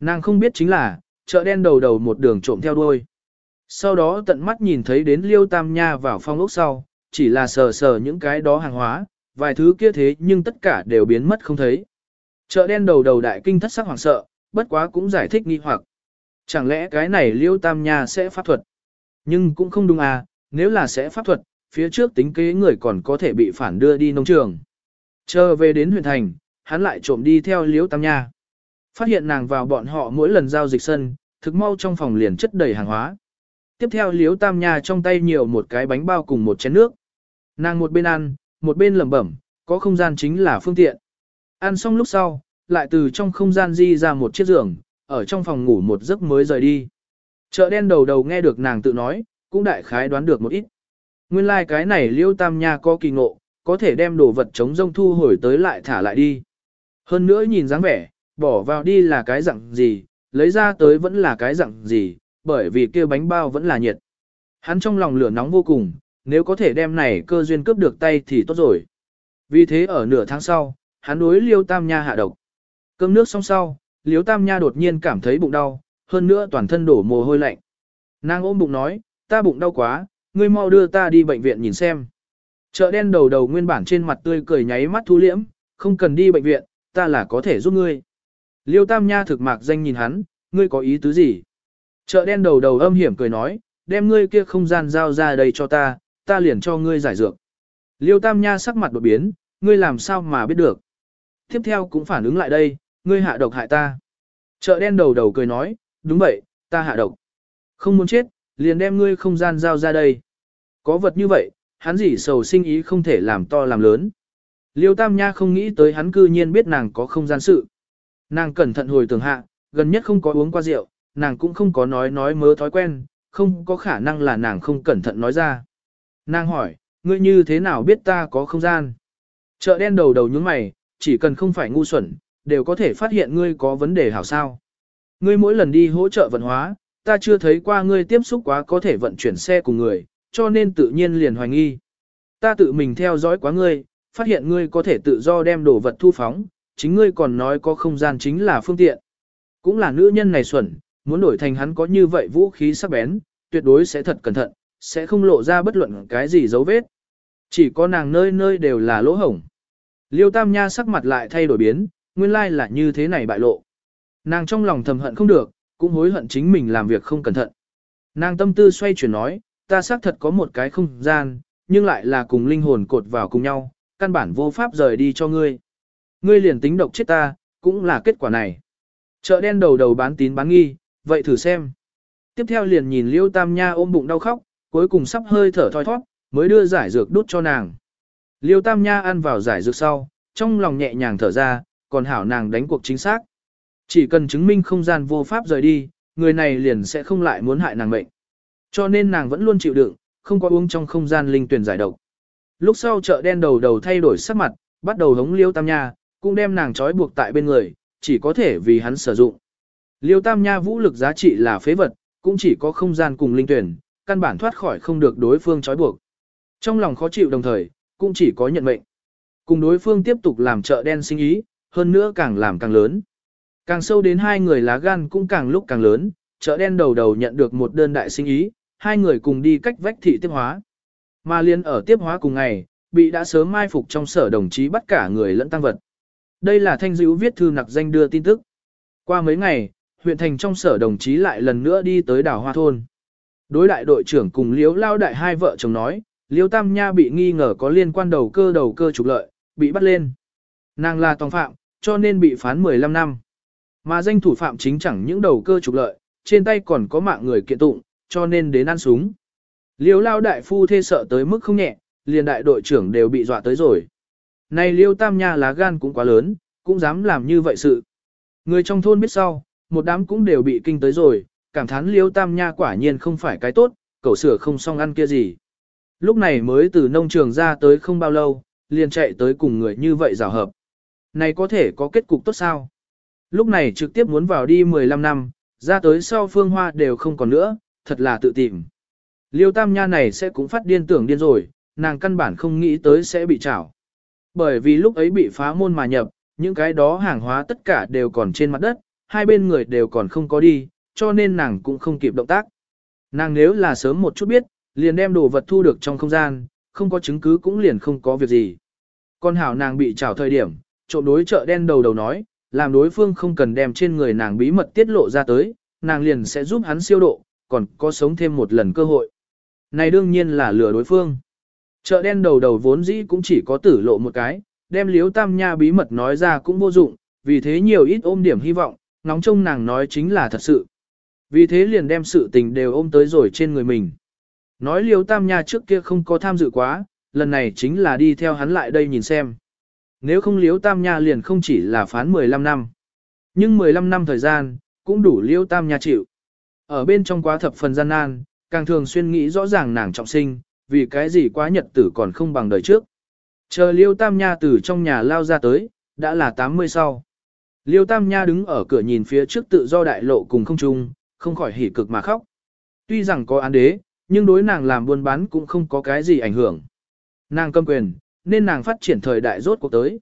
Nàng không biết chính là, chợ đen đầu đầu một đường trộm theo đuôi. Sau đó tận mắt nhìn thấy đến Liêu Tam Nha vào phong ốc sau, chỉ là sờ sờ những cái đó hàng hóa, vài thứ kia thế nhưng tất cả đều biến mất không thấy. Chợ đen đầu đầu đại kinh thất sắc hoảng sợ, bất quá cũng giải thích nghi hoặc. Chẳng lẽ cái này Liêu Tam Nha sẽ pháp thuật? Nhưng cũng không đúng à, nếu là sẽ pháp thuật, phía trước tính kế người còn có thể bị phản đưa đi nông trường. Chờ về đến huyện thành, hắn lại trộm đi theo Liêu Tam Nha. Phát hiện nàng vào bọn họ mỗi lần giao dịch sân, thực mau trong phòng liền chất đầy hàng hóa. Tiếp theo Liêu Tam Nha trong tay nhiều một cái bánh bao cùng một chén nước. Nàng một bên ăn, một bên lẩm bẩm, có không gian chính là phương tiện. Ăn xong lúc sau, lại từ trong không gian di ra một chiếc giường, ở trong phòng ngủ một giấc mới rời đi. Chợ đen đầu đầu nghe được nàng tự nói, cũng đại khái đoán được một ít. Nguyên lai like cái này liêu tam nha có kỳ ngộ, có thể đem đồ vật chống rông thu hồi tới lại thả lại đi. Hơn nữa nhìn dáng vẻ, bỏ vào đi là cái dạng gì, lấy ra tới vẫn là cái dạng gì, bởi vì kia bánh bao vẫn là nhiệt. Hắn trong lòng lửa nóng vô cùng, nếu có thể đem này cơ duyên cướp được tay thì tốt rồi. Vì thế ở nửa tháng sau, hắn đối liêu tam nha hạ độc. Cơm nước xong sau, liêu tam nha đột nhiên cảm thấy bụng đau, hơn nữa toàn thân đổ mồ hôi lạnh. Nàng ôm bụng nói, ta bụng đau quá, ngươi mau đưa ta đi bệnh viện nhìn xem. Chợ đen đầu đầu nguyên bản trên mặt tươi cười nháy mắt thu liễm, không cần đi bệnh viện, ta là có thể giúp ngươi. Liêu tam nha thực mạc danh nhìn hắn, ngươi có ý tứ gì? Chợ đen đầu đầu âm hiểm cười nói, đem ngươi kia không gian giao ra đây cho ta, ta liền cho ngươi giải dược. Liêu tam nha sắc mặt đột biến, ngươi làm sao mà biết được. Tiếp theo cũng phản ứng lại đây, ngươi hạ độc hại ta. Chợ đen đầu đầu cười nói, đúng vậy, ta hạ độc. Không muốn chết, liền đem ngươi không gian giao ra đây. Có vật như vậy, hắn gì sầu sinh ý không thể làm to làm lớn. Liêu Tam Nha không nghĩ tới hắn cư nhiên biết nàng có không gian sự. Nàng cẩn thận hồi tưởng hạ, gần nhất không có uống qua rượu, nàng cũng không có nói nói mớ thói quen, không có khả năng là nàng không cẩn thận nói ra. Nàng hỏi, ngươi như thế nào biết ta có không gian? Chợ đen đầu đầu nhướng mày, chỉ cần không phải ngu xuẩn, đều có thể phát hiện ngươi có vấn đề hảo sao. Ngươi mỗi lần đi hỗ trợ vận hóa, ta chưa thấy qua ngươi tiếp xúc quá có thể vận chuyển xe cùng người, cho nên tự nhiên liền hoài nghi. Ta tự mình theo dõi quá ngươi, phát hiện ngươi có thể tự do đem đồ vật thu phóng, chính ngươi còn nói có không gian chính là phương tiện. Cũng là nữ nhân này xuẩn, muốn đổi thành hắn có như vậy vũ khí sắc bén, tuyệt đối sẽ thật cẩn thận, sẽ không lộ ra bất luận cái gì dấu vết. Chỉ có nàng nơi nơi đều là lỗ hổng. Liêu Tam Nha sắc mặt lại thay đổi biến, nguyên lai là như thế này bại lộ. Nàng trong lòng thầm hận không được, cũng hối hận chính mình làm việc không cẩn thận. Nàng tâm tư xoay chuyển nói, ta xác thật có một cái không gian, nhưng lại là cùng linh hồn cột vào cùng nhau, căn bản vô pháp rời đi cho ngươi. Ngươi liền tính độc chết ta, cũng là kết quả này. Chợ đen đầu đầu bán tín bán nghi, vậy thử xem. Tiếp theo liền nhìn Liêu Tam Nha ôm bụng đau khóc, cuối cùng sắp hơi thở thoi thoát, mới đưa giải dược đút cho nàng. Liêu Tam Nha ăn vào giải dược sau, trong lòng nhẹ nhàng thở ra, còn hảo nàng đánh cuộc chính xác. Chỉ cần chứng minh không gian vô pháp rời đi, người này liền sẽ không lại muốn hại nàng mệnh. Cho nên nàng vẫn luôn chịu đựng, không có uống trong không gian linh tuyển giải độc. Lúc sau chợ đen đầu đầu thay đổi sắc mặt, bắt đầu hống Liêu Tam Nha, cũng đem nàng trói buộc tại bên người, chỉ có thể vì hắn sử dụng. Liêu Tam Nha vũ lực giá trị là phế vật, cũng chỉ có không gian cùng linh tuyển, căn bản thoát khỏi không được đối phương trói buộc. Trong lòng khó chịu đồng thời, cũng chỉ có nhận mệnh. Cùng đối phương tiếp tục làm chợ đen sinh ý, hơn nữa càng làm càng lớn. Càng sâu đến hai người lá gan cũng càng lúc càng lớn, chợ đen đầu đầu nhận được một đơn đại sinh ý, hai người cùng đi cách vách thị tiếp hóa. Mà liên ở tiếp hóa cùng ngày, bị đã sớm mai phục trong sở đồng chí bắt cả người lẫn tăng vật. Đây là thanh dữ viết thư nặc danh đưa tin tức. Qua mấy ngày, huyện thành trong sở đồng chí lại lần nữa đi tới đảo Hoa Thôn. Đối đại đội trưởng cùng Liễu Lao đại hai vợ chồng nói, Liễu Tam Nha bị nghi ngờ có liên quan đầu cơ đầu cơ trục lợi, bị bắt lên. Nàng là tòng phạm, cho nên bị phán 15 năm. Mà danh thủ phạm chính chẳng những đầu cơ trục lợi, trên tay còn có mạng người kiện tụng, cho nên đến ăn súng. Liêu lao đại phu thê sợ tới mức không nhẹ, liền đại đội trưởng đều bị dọa tới rồi. Này liêu tam nha lá gan cũng quá lớn, cũng dám làm như vậy sự. Người trong thôn biết sau, một đám cũng đều bị kinh tới rồi, cảm thán liêu tam nha quả nhiên không phải cái tốt, cậu sửa không xong ăn kia gì. Lúc này mới từ nông trường ra tới không bao lâu, liền chạy tới cùng người như vậy rào hợp. Này có thể có kết cục tốt sao? Lúc này trực tiếp muốn vào đi 15 năm, ra tới sau phương hoa đều không còn nữa, thật là tự tìm. Liêu tam nha này sẽ cũng phát điên tưởng điên rồi, nàng căn bản không nghĩ tới sẽ bị trảo. Bởi vì lúc ấy bị phá môn mà nhập, những cái đó hàng hóa tất cả đều còn trên mặt đất, hai bên người đều còn không có đi, cho nên nàng cũng không kịp động tác. Nàng nếu là sớm một chút biết, liền đem đồ vật thu được trong không gian, không có chứng cứ cũng liền không có việc gì. Con hảo nàng bị trảo thời điểm, trộm đối chợ đen đầu đầu nói, làm đối phương không cần đem trên người nàng bí mật tiết lộ ra tới, nàng liền sẽ giúp hắn siêu độ, còn có sống thêm một lần cơ hội. Này đương nhiên là lừa đối phương. Chợ đen đầu đầu vốn dĩ cũng chỉ có tử lộ một cái, đem liếu tam nha bí mật nói ra cũng vô dụng, vì thế nhiều ít ôm điểm hy vọng, nóng trông nàng nói chính là thật sự. Vì thế liền đem sự tình đều ôm tới rồi trên người mình. Nói liếu tam nha trước kia không có tham dự quá, lần này chính là đi theo hắn lại đây nhìn xem. Nếu không liếu tam nha liền không chỉ là phán 15 năm. Nhưng 15 năm thời gian, cũng đủ liếu tam nha chịu. Ở bên trong quá thập phần gian nan, càng thường xuyên nghĩ rõ ràng nàng trọng sinh, vì cái gì quá nhật tử còn không bằng đời trước. Chờ liêu tam nha từ trong nhà lao ra tới, đã là 80 sau. Liêu tam nha đứng ở cửa nhìn phía trước tự do đại lộ cùng không trung, không khỏi hỉ cực mà khóc. Tuy rằng có án đế, nhưng đối nàng làm buôn bán cũng không có cái gì ảnh hưởng. Nàng cầm quyền, nên nàng phát triển thời đại rốt cuộc tới.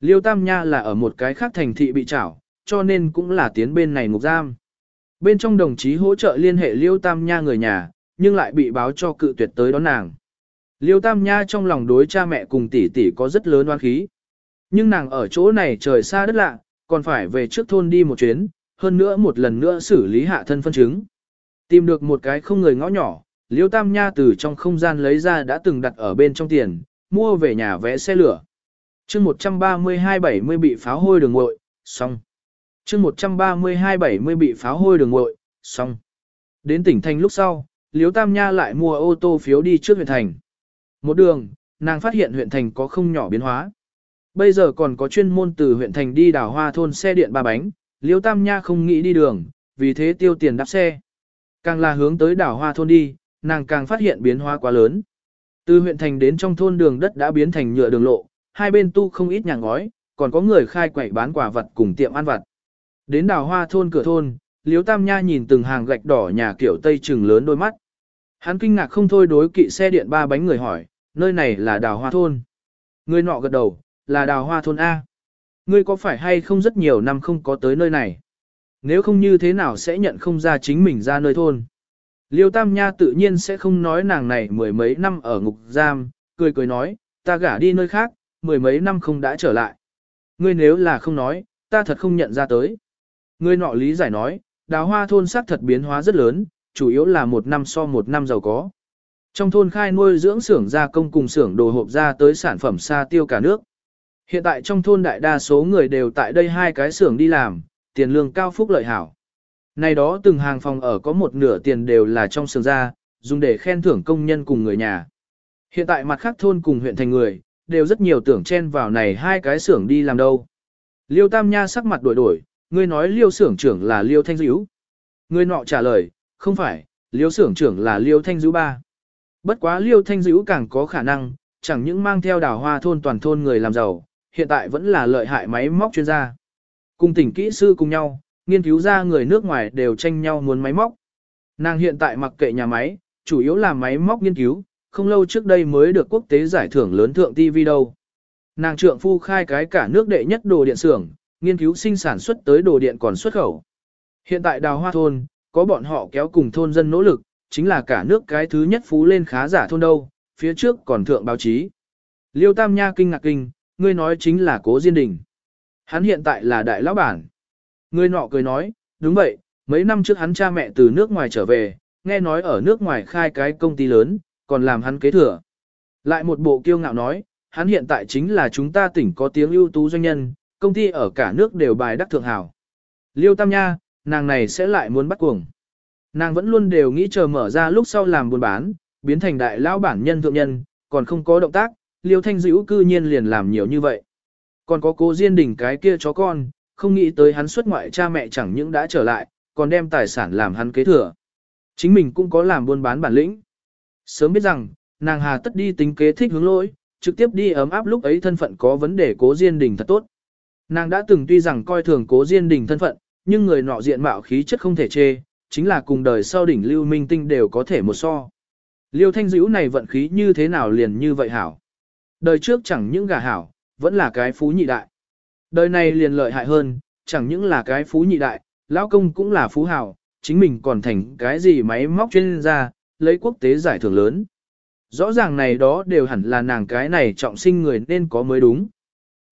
Liêu Tam Nha là ở một cái khác thành thị bị trảo, cho nên cũng là tiến bên này ngục giam. Bên trong đồng chí hỗ trợ liên hệ Liêu Tam Nha người nhà, nhưng lại bị báo cho cự tuyệt tới đón nàng. Liêu Tam Nha trong lòng đối cha mẹ cùng tỷ tỷ có rất lớn oan khí. Nhưng nàng ở chỗ này trời xa đất lạ, còn phải về trước thôn đi một chuyến, hơn nữa một lần nữa xử lý hạ thân phân chứng. Tìm được một cái không người ngõ nhỏ, Liêu Tam Nha từ trong không gian lấy ra đã từng đặt ở bên trong tiền, mua về nhà vẽ xe lửa. chương 132-70 bị pháo hôi đường ngội, xong. chương 132-70 bị pháo hôi đường ngội, xong. Đến tỉnh thành lúc sau, Liếu Tam Nha lại mua ô tô phiếu đi trước huyện thành. Một đường, nàng phát hiện huyện thành có không nhỏ biến hóa. Bây giờ còn có chuyên môn từ huyện thành đi đảo hoa thôn xe điện ba bánh, Liêu Tam Nha không nghĩ đi đường, vì thế tiêu tiền đắp xe. Càng là hướng tới đảo hoa thôn đi, nàng càng phát hiện biến hóa quá lớn. Từ huyện thành đến trong thôn đường đất đã biến thành nhựa đường lộ, hai bên tu không ít nhà ngói, còn có người khai quẩy bán quả vật cùng tiệm ăn vặt. Đến đào hoa thôn cửa thôn, Liếu Tam Nha nhìn từng hàng gạch đỏ nhà kiểu Tây trừng lớn đôi mắt. Hắn kinh ngạc không thôi đối kỵ xe điện ba bánh người hỏi, nơi này là đào hoa thôn. Người nọ gật đầu, là đào hoa thôn A. Ngươi có phải hay không rất nhiều năm không có tới nơi này? Nếu không như thế nào sẽ nhận không ra chính mình ra nơi thôn? Liêu Tam Nha tự nhiên sẽ không nói nàng này mười mấy năm ở ngục giam, cười cười nói, ta gả đi nơi khác, mười mấy năm không đã trở lại. Ngươi nếu là không nói, ta thật không nhận ra tới. Ngươi nọ lý giải nói, đào hoa thôn sắc thật biến hóa rất lớn, chủ yếu là một năm so một năm giàu có. Trong thôn khai nuôi dưỡng xưởng gia công cùng xưởng đồ hộp ra tới sản phẩm xa tiêu cả nước. Hiện tại trong thôn đại đa số người đều tại đây hai cái xưởng đi làm, tiền lương cao phúc lợi hảo. Này đó từng hàng phòng ở có một nửa tiền đều là trong sườn ra, dùng để khen thưởng công nhân cùng người nhà. Hiện tại mặt khác thôn cùng huyện thành người, đều rất nhiều tưởng chen vào này hai cái xưởng đi làm đâu. Liêu Tam Nha sắc mặt đổi đổi, ngươi nói Liêu xưởng trưởng là Liêu Thanh Dữ. Ngươi nọ trả lời, không phải, Liêu xưởng trưởng là Liêu Thanh Dữ ba. Bất quá Liêu Thanh Dữ càng có khả năng, chẳng những mang theo đào hoa thôn toàn thôn người làm giàu, hiện tại vẫn là lợi hại máy móc chuyên gia. Cùng tỉnh kỹ sư cùng nhau, nghiên cứu ra người nước ngoài đều tranh nhau muốn máy móc. Nàng hiện tại mặc kệ nhà máy, chủ yếu là máy móc nghiên cứu, không lâu trước đây mới được quốc tế giải thưởng lớn thượng TV đâu. Nàng trượng phu khai cái cả nước đệ nhất đồ điện xưởng, nghiên cứu sinh sản xuất tới đồ điện còn xuất khẩu. Hiện tại đào hoa thôn, có bọn họ kéo cùng thôn dân nỗ lực, chính là cả nước cái thứ nhất phú lên khá giả thôn đâu, phía trước còn thượng báo chí. Liêu Tam Nha kinh ngạc kinh, ngươi nói chính là cố Diên Đình. Hắn hiện tại là đại lão bản. Người nọ cười nói, đúng vậy, mấy năm trước hắn cha mẹ từ nước ngoài trở về, nghe nói ở nước ngoài khai cái công ty lớn, còn làm hắn kế thừa. Lại một bộ kiêu ngạo nói, hắn hiện tại chính là chúng ta tỉnh có tiếng ưu tú doanh nhân, công ty ở cả nước đều bài đắc thượng hảo. Liêu Tam Nha, nàng này sẽ lại muốn bắt cuồng. Nàng vẫn luôn đều nghĩ chờ mở ra lúc sau làm buôn bán, biến thành đại lão bản nhân thượng nhân, còn không có động tác, liêu thanh dữ cư nhiên liền làm nhiều như vậy. Còn có cố diên đỉnh cái kia chó con, không nghĩ tới hắn xuất ngoại cha mẹ chẳng những đã trở lại, còn đem tài sản làm hắn kế thừa. Chính mình cũng có làm buôn bán bản lĩnh. Sớm biết rằng, nàng hà tất đi tính kế thích hướng lỗi, trực tiếp đi ấm áp lúc ấy thân phận có vấn đề cố diên đình thật tốt. Nàng đã từng tuy rằng coi thường cố diên đình thân phận, nhưng người nọ diện mạo khí chất không thể chê, chính là cùng đời sau đỉnh lưu minh tinh đều có thể một so. Liêu thanh dữ này vận khí như thế nào liền như vậy hảo. Đời trước chẳng những gà hảo, vẫn là cái phú nhị đại. Đời này liền lợi hại hơn, chẳng những là cái phú nhị đại, lão công cũng là phú hảo, chính mình còn thành cái gì máy móc chuyên gia, lấy quốc tế giải thưởng lớn. Rõ ràng này đó đều hẳn là nàng cái này trọng sinh người nên có mới đúng.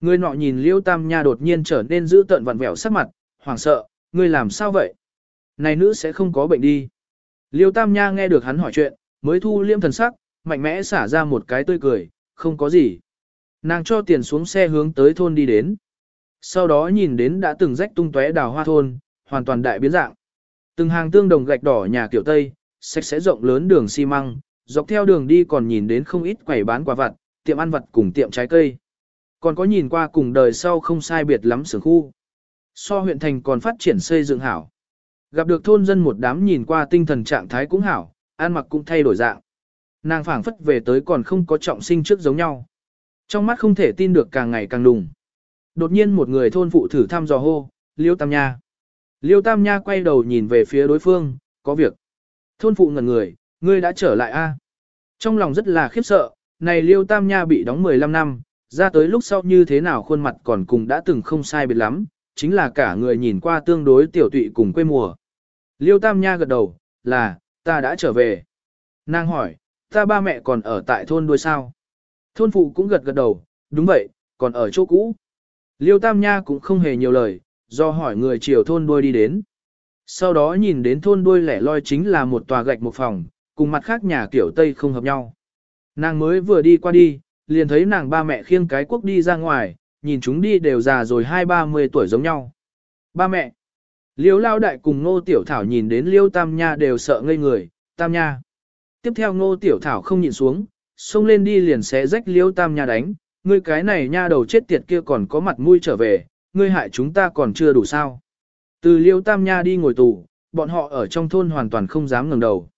Người nọ nhìn Liêu Tam Nha đột nhiên trở nên dữ tợn vặn vẹo sắc mặt, hoảng sợ, ngươi làm sao vậy? Này nữ sẽ không có bệnh đi. Liêu Tam Nha nghe được hắn hỏi chuyện, mới thu liêm thần sắc, mạnh mẽ xả ra một cái tươi cười, không có gì. Nàng cho tiền xuống xe hướng tới thôn đi đến. Sau đó nhìn đến đã từng rách tung tóe đào hoa thôn, hoàn toàn đại biến dạng. Từng hàng tương đồng gạch đỏ nhà kiểu Tây, sạch sẽ rộng lớn đường xi măng, dọc theo đường đi còn nhìn đến không ít quầy bán quà vặt, tiệm ăn vặt cùng tiệm trái cây. Còn có nhìn qua cùng đời sau không sai biệt lắm sưởng khu. So huyện thành còn phát triển xây dựng hảo. Gặp được thôn dân một đám nhìn qua tinh thần trạng thái cũng hảo, ăn mặc cũng thay đổi dạng. Nàng phảng phất về tới còn không có trọng sinh trước giống nhau. Trong mắt không thể tin được càng ngày càng đùng. Đột nhiên một người thôn phụ thử thăm dò hô, Liêu Tam Nha. Liêu Tam Nha quay đầu nhìn về phía đối phương, có việc. Thôn phụ ngẩn người, ngươi đã trở lại a? Trong lòng rất là khiếp sợ, này Liêu Tam Nha bị đóng 15 năm, ra tới lúc sau như thế nào khuôn mặt còn cùng đã từng không sai biệt lắm, chính là cả người nhìn qua tương đối tiểu tụy cùng quê mùa. Liêu Tam Nha gật đầu, là, ta đã trở về. Nàng hỏi, ta ba mẹ còn ở tại thôn đuôi sao? Thôn phụ cũng gật gật đầu, đúng vậy, còn ở chỗ cũ. Liêu Tam Nha cũng không hề nhiều lời, do hỏi người chiều thôn đuôi đi đến. Sau đó nhìn đến thôn đuôi lẻ loi chính là một tòa gạch một phòng, cùng mặt khác nhà kiểu Tây không hợp nhau. Nàng mới vừa đi qua đi, liền thấy nàng ba mẹ khiêng cái quốc đi ra ngoài, nhìn chúng đi đều già rồi hai ba mươi tuổi giống nhau. Ba mẹ. Liêu lao đại cùng ngô tiểu thảo nhìn đến liêu tam nha đều sợ ngây người, tam nha. Tiếp theo ngô tiểu thảo không nhìn xuống, xông lên đi liền xé rách liêu tam nha đánh, ngươi cái này nha đầu chết tiệt kia còn có mặt mũi trở về, ngươi hại chúng ta còn chưa đủ sao. Từ liêu tam nha đi ngồi tù, bọn họ ở trong thôn hoàn toàn không dám ngẩng đầu.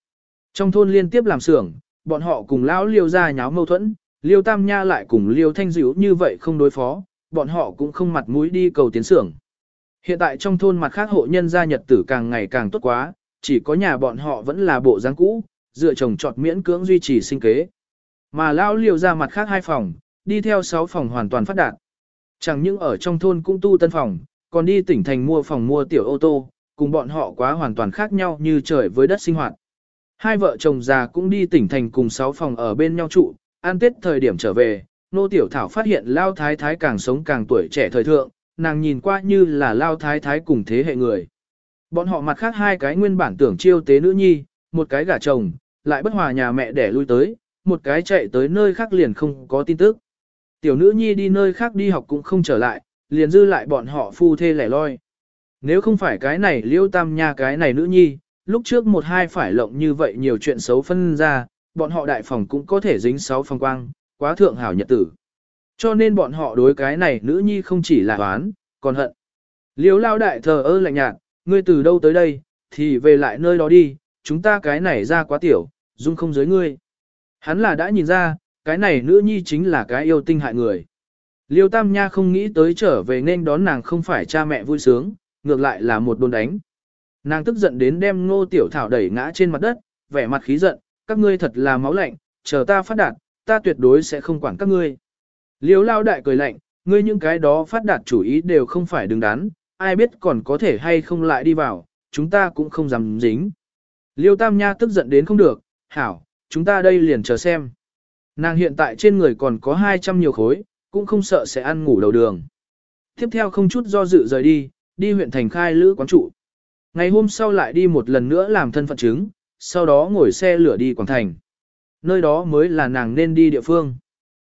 Trong thôn liên tiếp làm xưởng, bọn họ cùng lão liêu ra nháo mâu thuẫn, liêu tam nha lại cùng liêu thanh dữ như vậy không đối phó, bọn họ cũng không mặt mũi đi cầu tiến xưởng. Hiện tại trong thôn mặt khác hộ nhân gia nhật tử càng ngày càng tốt quá, chỉ có nhà bọn họ vẫn là bộ dáng cũ, dựa chồng trọt miễn cưỡng duy trì sinh kế. Mà lão liều ra mặt khác hai phòng, đi theo sáu phòng hoàn toàn phát đạt. Chẳng những ở trong thôn cũng tu tân phòng, còn đi tỉnh thành mua phòng mua tiểu ô tô, cùng bọn họ quá hoàn toàn khác nhau như trời với đất sinh hoạt. Hai vợ chồng già cũng đi tỉnh thành cùng sáu phòng ở bên nhau trụ, an tết thời điểm trở về, nô tiểu thảo phát hiện lao thái thái càng sống càng tuổi trẻ thời thượng, nàng nhìn qua như là lao thái thái cùng thế hệ người. Bọn họ mặt khác hai cái nguyên bản tưởng chiêu tế nữ nhi, một cái gả chồng, lại bất hòa nhà mẹ để lui tới, một cái chạy tới nơi khác liền không có tin tức. Tiểu nữ nhi đi nơi khác đi học cũng không trở lại, liền dư lại bọn họ phu thê lẻ loi. Nếu không phải cái này liêu tam nha cái này nữ nhi, lúc trước một hai phải lộng như vậy nhiều chuyện xấu phân ra, bọn họ đại phòng cũng có thể dính sáu phong quang, quá thượng hảo nhật tử. Cho nên bọn họ đối cái này nữ nhi không chỉ là oán, còn hận. Liêu lao đại thờ ơ lạnh nhạt, ngươi từ đâu tới đây, thì về lại nơi đó đi, chúng ta cái này ra quá tiểu, dung không giới ngươi. Hắn là đã nhìn ra, cái này nữ nhi chính là cái yêu tinh hại người. Liêu Tam Nha không nghĩ tới trở về nên đón nàng không phải cha mẹ vui sướng, ngược lại là một đồn đánh. Nàng tức giận đến đem ngô tiểu thảo đẩy ngã trên mặt đất, vẻ mặt khí giận, các ngươi thật là máu lạnh, chờ ta phát đạt, ta tuyệt đối sẽ không quản các ngươi. Liêu lao đại cười lạnh, ngươi những cái đó phát đạt chủ ý đều không phải đứng đắn, ai biết còn có thể hay không lại đi vào, chúng ta cũng không dám dính. Liêu Tam Nha tức giận đến không được, hảo, chúng ta đây liền chờ xem. Nàng hiện tại trên người còn có 200 nhiều khối, cũng không sợ sẽ ăn ngủ đầu đường. Tiếp theo không chút do dự rời đi, đi huyện thành khai lữ quán trụ. Ngày hôm sau lại đi một lần nữa làm thân phận chứng, sau đó ngồi xe lửa đi Quảng Thành. Nơi đó mới là nàng nên đi địa phương.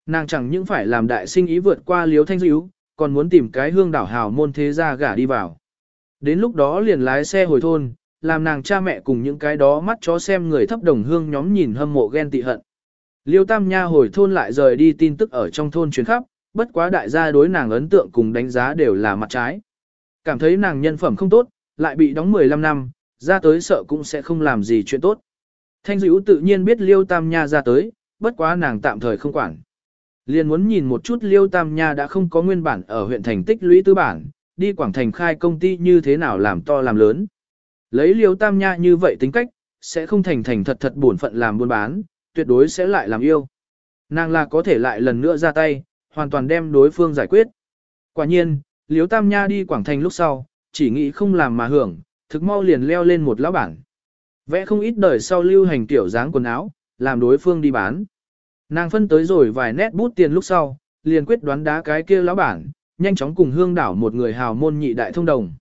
Nàng chẳng những phải làm đại sinh ý vượt qua liếu thanh dữ, còn muốn tìm cái hương đảo hào môn thế gia gả đi vào. Đến lúc đó liền lái xe hồi thôn, làm nàng cha mẹ cùng những cái đó mắt chó xem người thấp đồng hương nhóm nhìn hâm mộ ghen tị hận. Liêu Tam Nha hồi thôn lại rời đi tin tức ở trong thôn truyền khắp, bất quá đại gia đối nàng ấn tượng cùng đánh giá đều là mặt trái. Cảm thấy nàng nhân phẩm không tốt, lại bị đóng 15 năm, ra tới sợ cũng sẽ không làm gì chuyện tốt. Thanh dữ tự nhiên biết Liêu Tam Nha ra tới, bất quá nàng tạm thời không quản. Liền muốn nhìn một chút Liêu Tam Nha đã không có nguyên bản ở huyện thành tích lũy tư bản, đi Quảng Thành khai công ty như thế nào làm to làm lớn. Lấy Liêu Tam Nha như vậy tính cách, sẽ không thành thành thật thật buồn phận làm buôn bán, tuyệt đối sẽ lại làm yêu. Nàng là có thể lại lần nữa ra tay, hoàn toàn đem đối phương giải quyết. Quả nhiên, Liếu Tam Nha đi Quảng Thành lúc sau, chỉ nghĩ không làm mà hưởng, thực mau liền leo lên một lão bản. Vẽ không ít đời sau lưu hành tiểu dáng quần áo, làm đối phương đi bán. Nàng phân tới rồi vài nét bút tiền lúc sau, liền quyết đoán đá cái kia lão bản, nhanh chóng cùng hương đảo một người hào môn nhị đại thông đồng.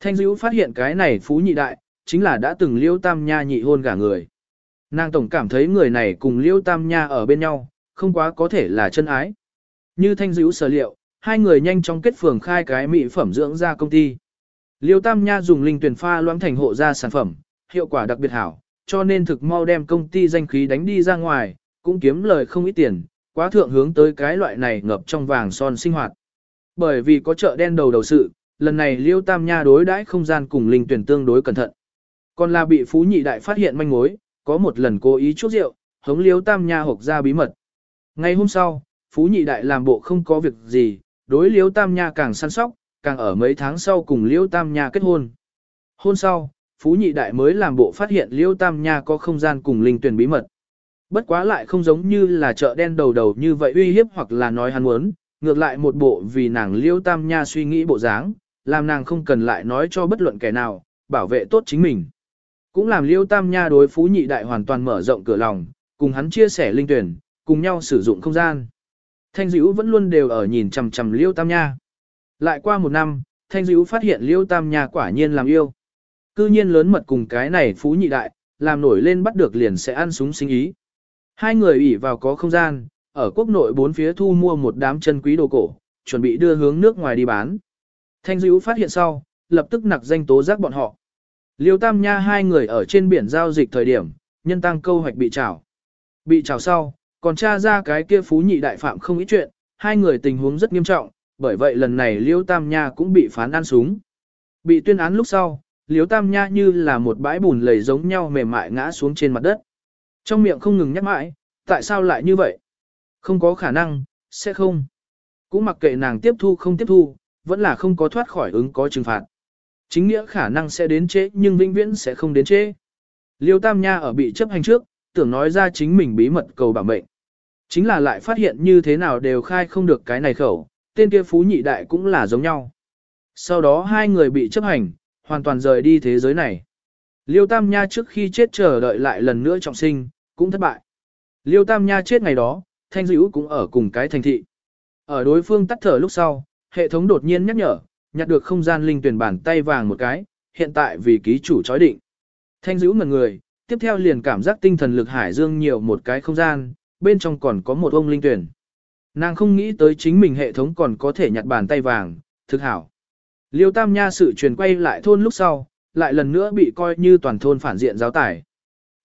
Thanh dữ phát hiện cái này phú nhị đại, chính là đã từng liêu tam nha nhị hôn cả người. Nàng tổng cảm thấy người này cùng Liễu tam nha ở bên nhau, không quá có thể là chân ái. Như thanh dữ sở liệu, hai người nhanh chóng kết phường khai cái mỹ phẩm dưỡng ra công ty. Liêu tam nha dùng linh tuyển pha loãng thành hộ ra sản phẩm, hiệu quả đặc biệt hảo, cho nên thực mau đem công ty danh khí đánh đi ra ngoài, cũng kiếm lời không ít tiền, quá thượng hướng tới cái loại này ngập trong vàng son sinh hoạt. Bởi vì có chợ đen đầu đầu sự, lần này Liêu Tam Nha đối đãi không gian cùng linh tuyển tương đối cẩn thận. Còn là bị Phú Nhị Đại phát hiện manh mối, có một lần cố ý chút rượu, hống liếu Tam Nha hộc ra bí mật. Ngay hôm sau, Phú Nhị Đại làm bộ không có việc gì, đối liếu Tam Nha càng săn sóc, càng ở mấy tháng sau cùng liếu Tam Nha kết hôn. Hôn sau, Phú Nhị Đại mới làm bộ phát hiện liếu Tam Nha có không gian cùng linh tuyển bí mật. Bất quá lại không giống như là chợ đen đầu đầu như vậy uy hiếp hoặc là nói hắn muốn, ngược lại một bộ vì nàng Liêu Tam Nha suy nghĩ bộ dáng, làm nàng không cần lại nói cho bất luận kẻ nào, bảo vệ tốt chính mình. Cũng làm Liêu Tam Nha đối Phú Nhị Đại hoàn toàn mở rộng cửa lòng, cùng hắn chia sẻ linh tuyển, cùng nhau sử dụng không gian. Thanh Dữ vẫn luôn đều ở nhìn chằm chằm Liêu Tam Nha. Lại qua một năm, Thanh Dữ phát hiện Liêu Tam Nha quả nhiên làm yêu. Cư nhiên lớn mật cùng cái này Phú Nhị Đại, làm nổi lên bắt được liền sẽ ăn súng sinh ý. Hai người ủy vào có không gian, ở quốc nội bốn phía thu mua một đám chân quý đồ cổ, chuẩn bị đưa hướng nước ngoài đi bán. Thanh dữ phát hiện sau, lập tức nặc danh tố giác bọn họ. Liêu Tam Nha hai người ở trên biển giao dịch thời điểm, nhân tăng câu hoạch bị trảo. Bị trảo sau, còn tra ra cái kia phú nhị đại phạm không ít chuyện, hai người tình huống rất nghiêm trọng, bởi vậy lần này Liêu Tam Nha cũng bị phán ăn súng. Bị tuyên án lúc sau, Liêu Tam Nha như là một bãi bùn lầy giống nhau mềm mại ngã xuống trên mặt đất. Trong miệng không ngừng nhắc mãi, tại sao lại như vậy? Không có khả năng, sẽ không. Cũng mặc kệ nàng tiếp thu không tiếp thu, vẫn là không có thoát khỏi ứng có trừng phạt. Chính nghĩa khả năng sẽ đến trễ nhưng vĩnh viễn sẽ không đến trễ. Liêu Tam Nha ở bị chấp hành trước, tưởng nói ra chính mình bí mật cầu bảo mệnh. Chính là lại phát hiện như thế nào đều khai không được cái này khẩu, tên kia phú nhị đại cũng là giống nhau. Sau đó hai người bị chấp hành, hoàn toàn rời đi thế giới này. Liêu Tam Nha trước khi chết chờ đợi lại lần nữa trọng sinh, cũng thất bại. Liêu Tam Nha chết ngày đó, Thanh Dữ cũng ở cùng cái thành thị. Ở đối phương tắt thở lúc sau, hệ thống đột nhiên nhắc nhở, nhặt được không gian linh tuyển bản tay vàng một cái, hiện tại vì ký chủ chói định. Thanh Dữ ngần người, tiếp theo liền cảm giác tinh thần lực hải dương nhiều một cái không gian, bên trong còn có một ông linh tuyển. Nàng không nghĩ tới chính mình hệ thống còn có thể nhặt bàn tay vàng, thực hảo. Liêu Tam Nha sự truyền quay lại thôn lúc sau, lại lần nữa bị coi như toàn thôn phản diện giáo tải.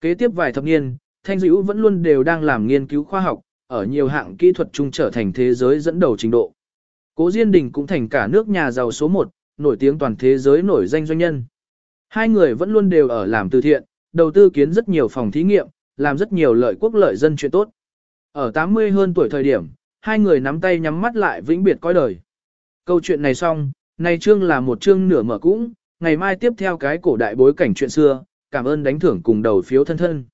Kế tiếp vài thập niên, Thanh Dữ vẫn luôn đều đang làm nghiên cứu khoa học, ở nhiều hạng kỹ thuật chung trở thành thế giới dẫn đầu trình độ. Cố Diên Đình cũng thành cả nước nhà giàu số 1, nổi tiếng toàn thế giới nổi danh doanh nhân. Hai người vẫn luôn đều ở làm từ thiện, đầu tư kiến rất nhiều phòng thí nghiệm, làm rất nhiều lợi quốc lợi dân chuyện tốt. Ở 80 hơn tuổi thời điểm, hai người nắm tay nhắm mắt lại vĩnh biệt coi đời. Câu chuyện này xong, này chương là một chương nửa mở cũng, ngày mai tiếp theo cái cổ đại bối cảnh chuyện xưa, cảm ơn đánh thưởng cùng đầu phiếu thân thân.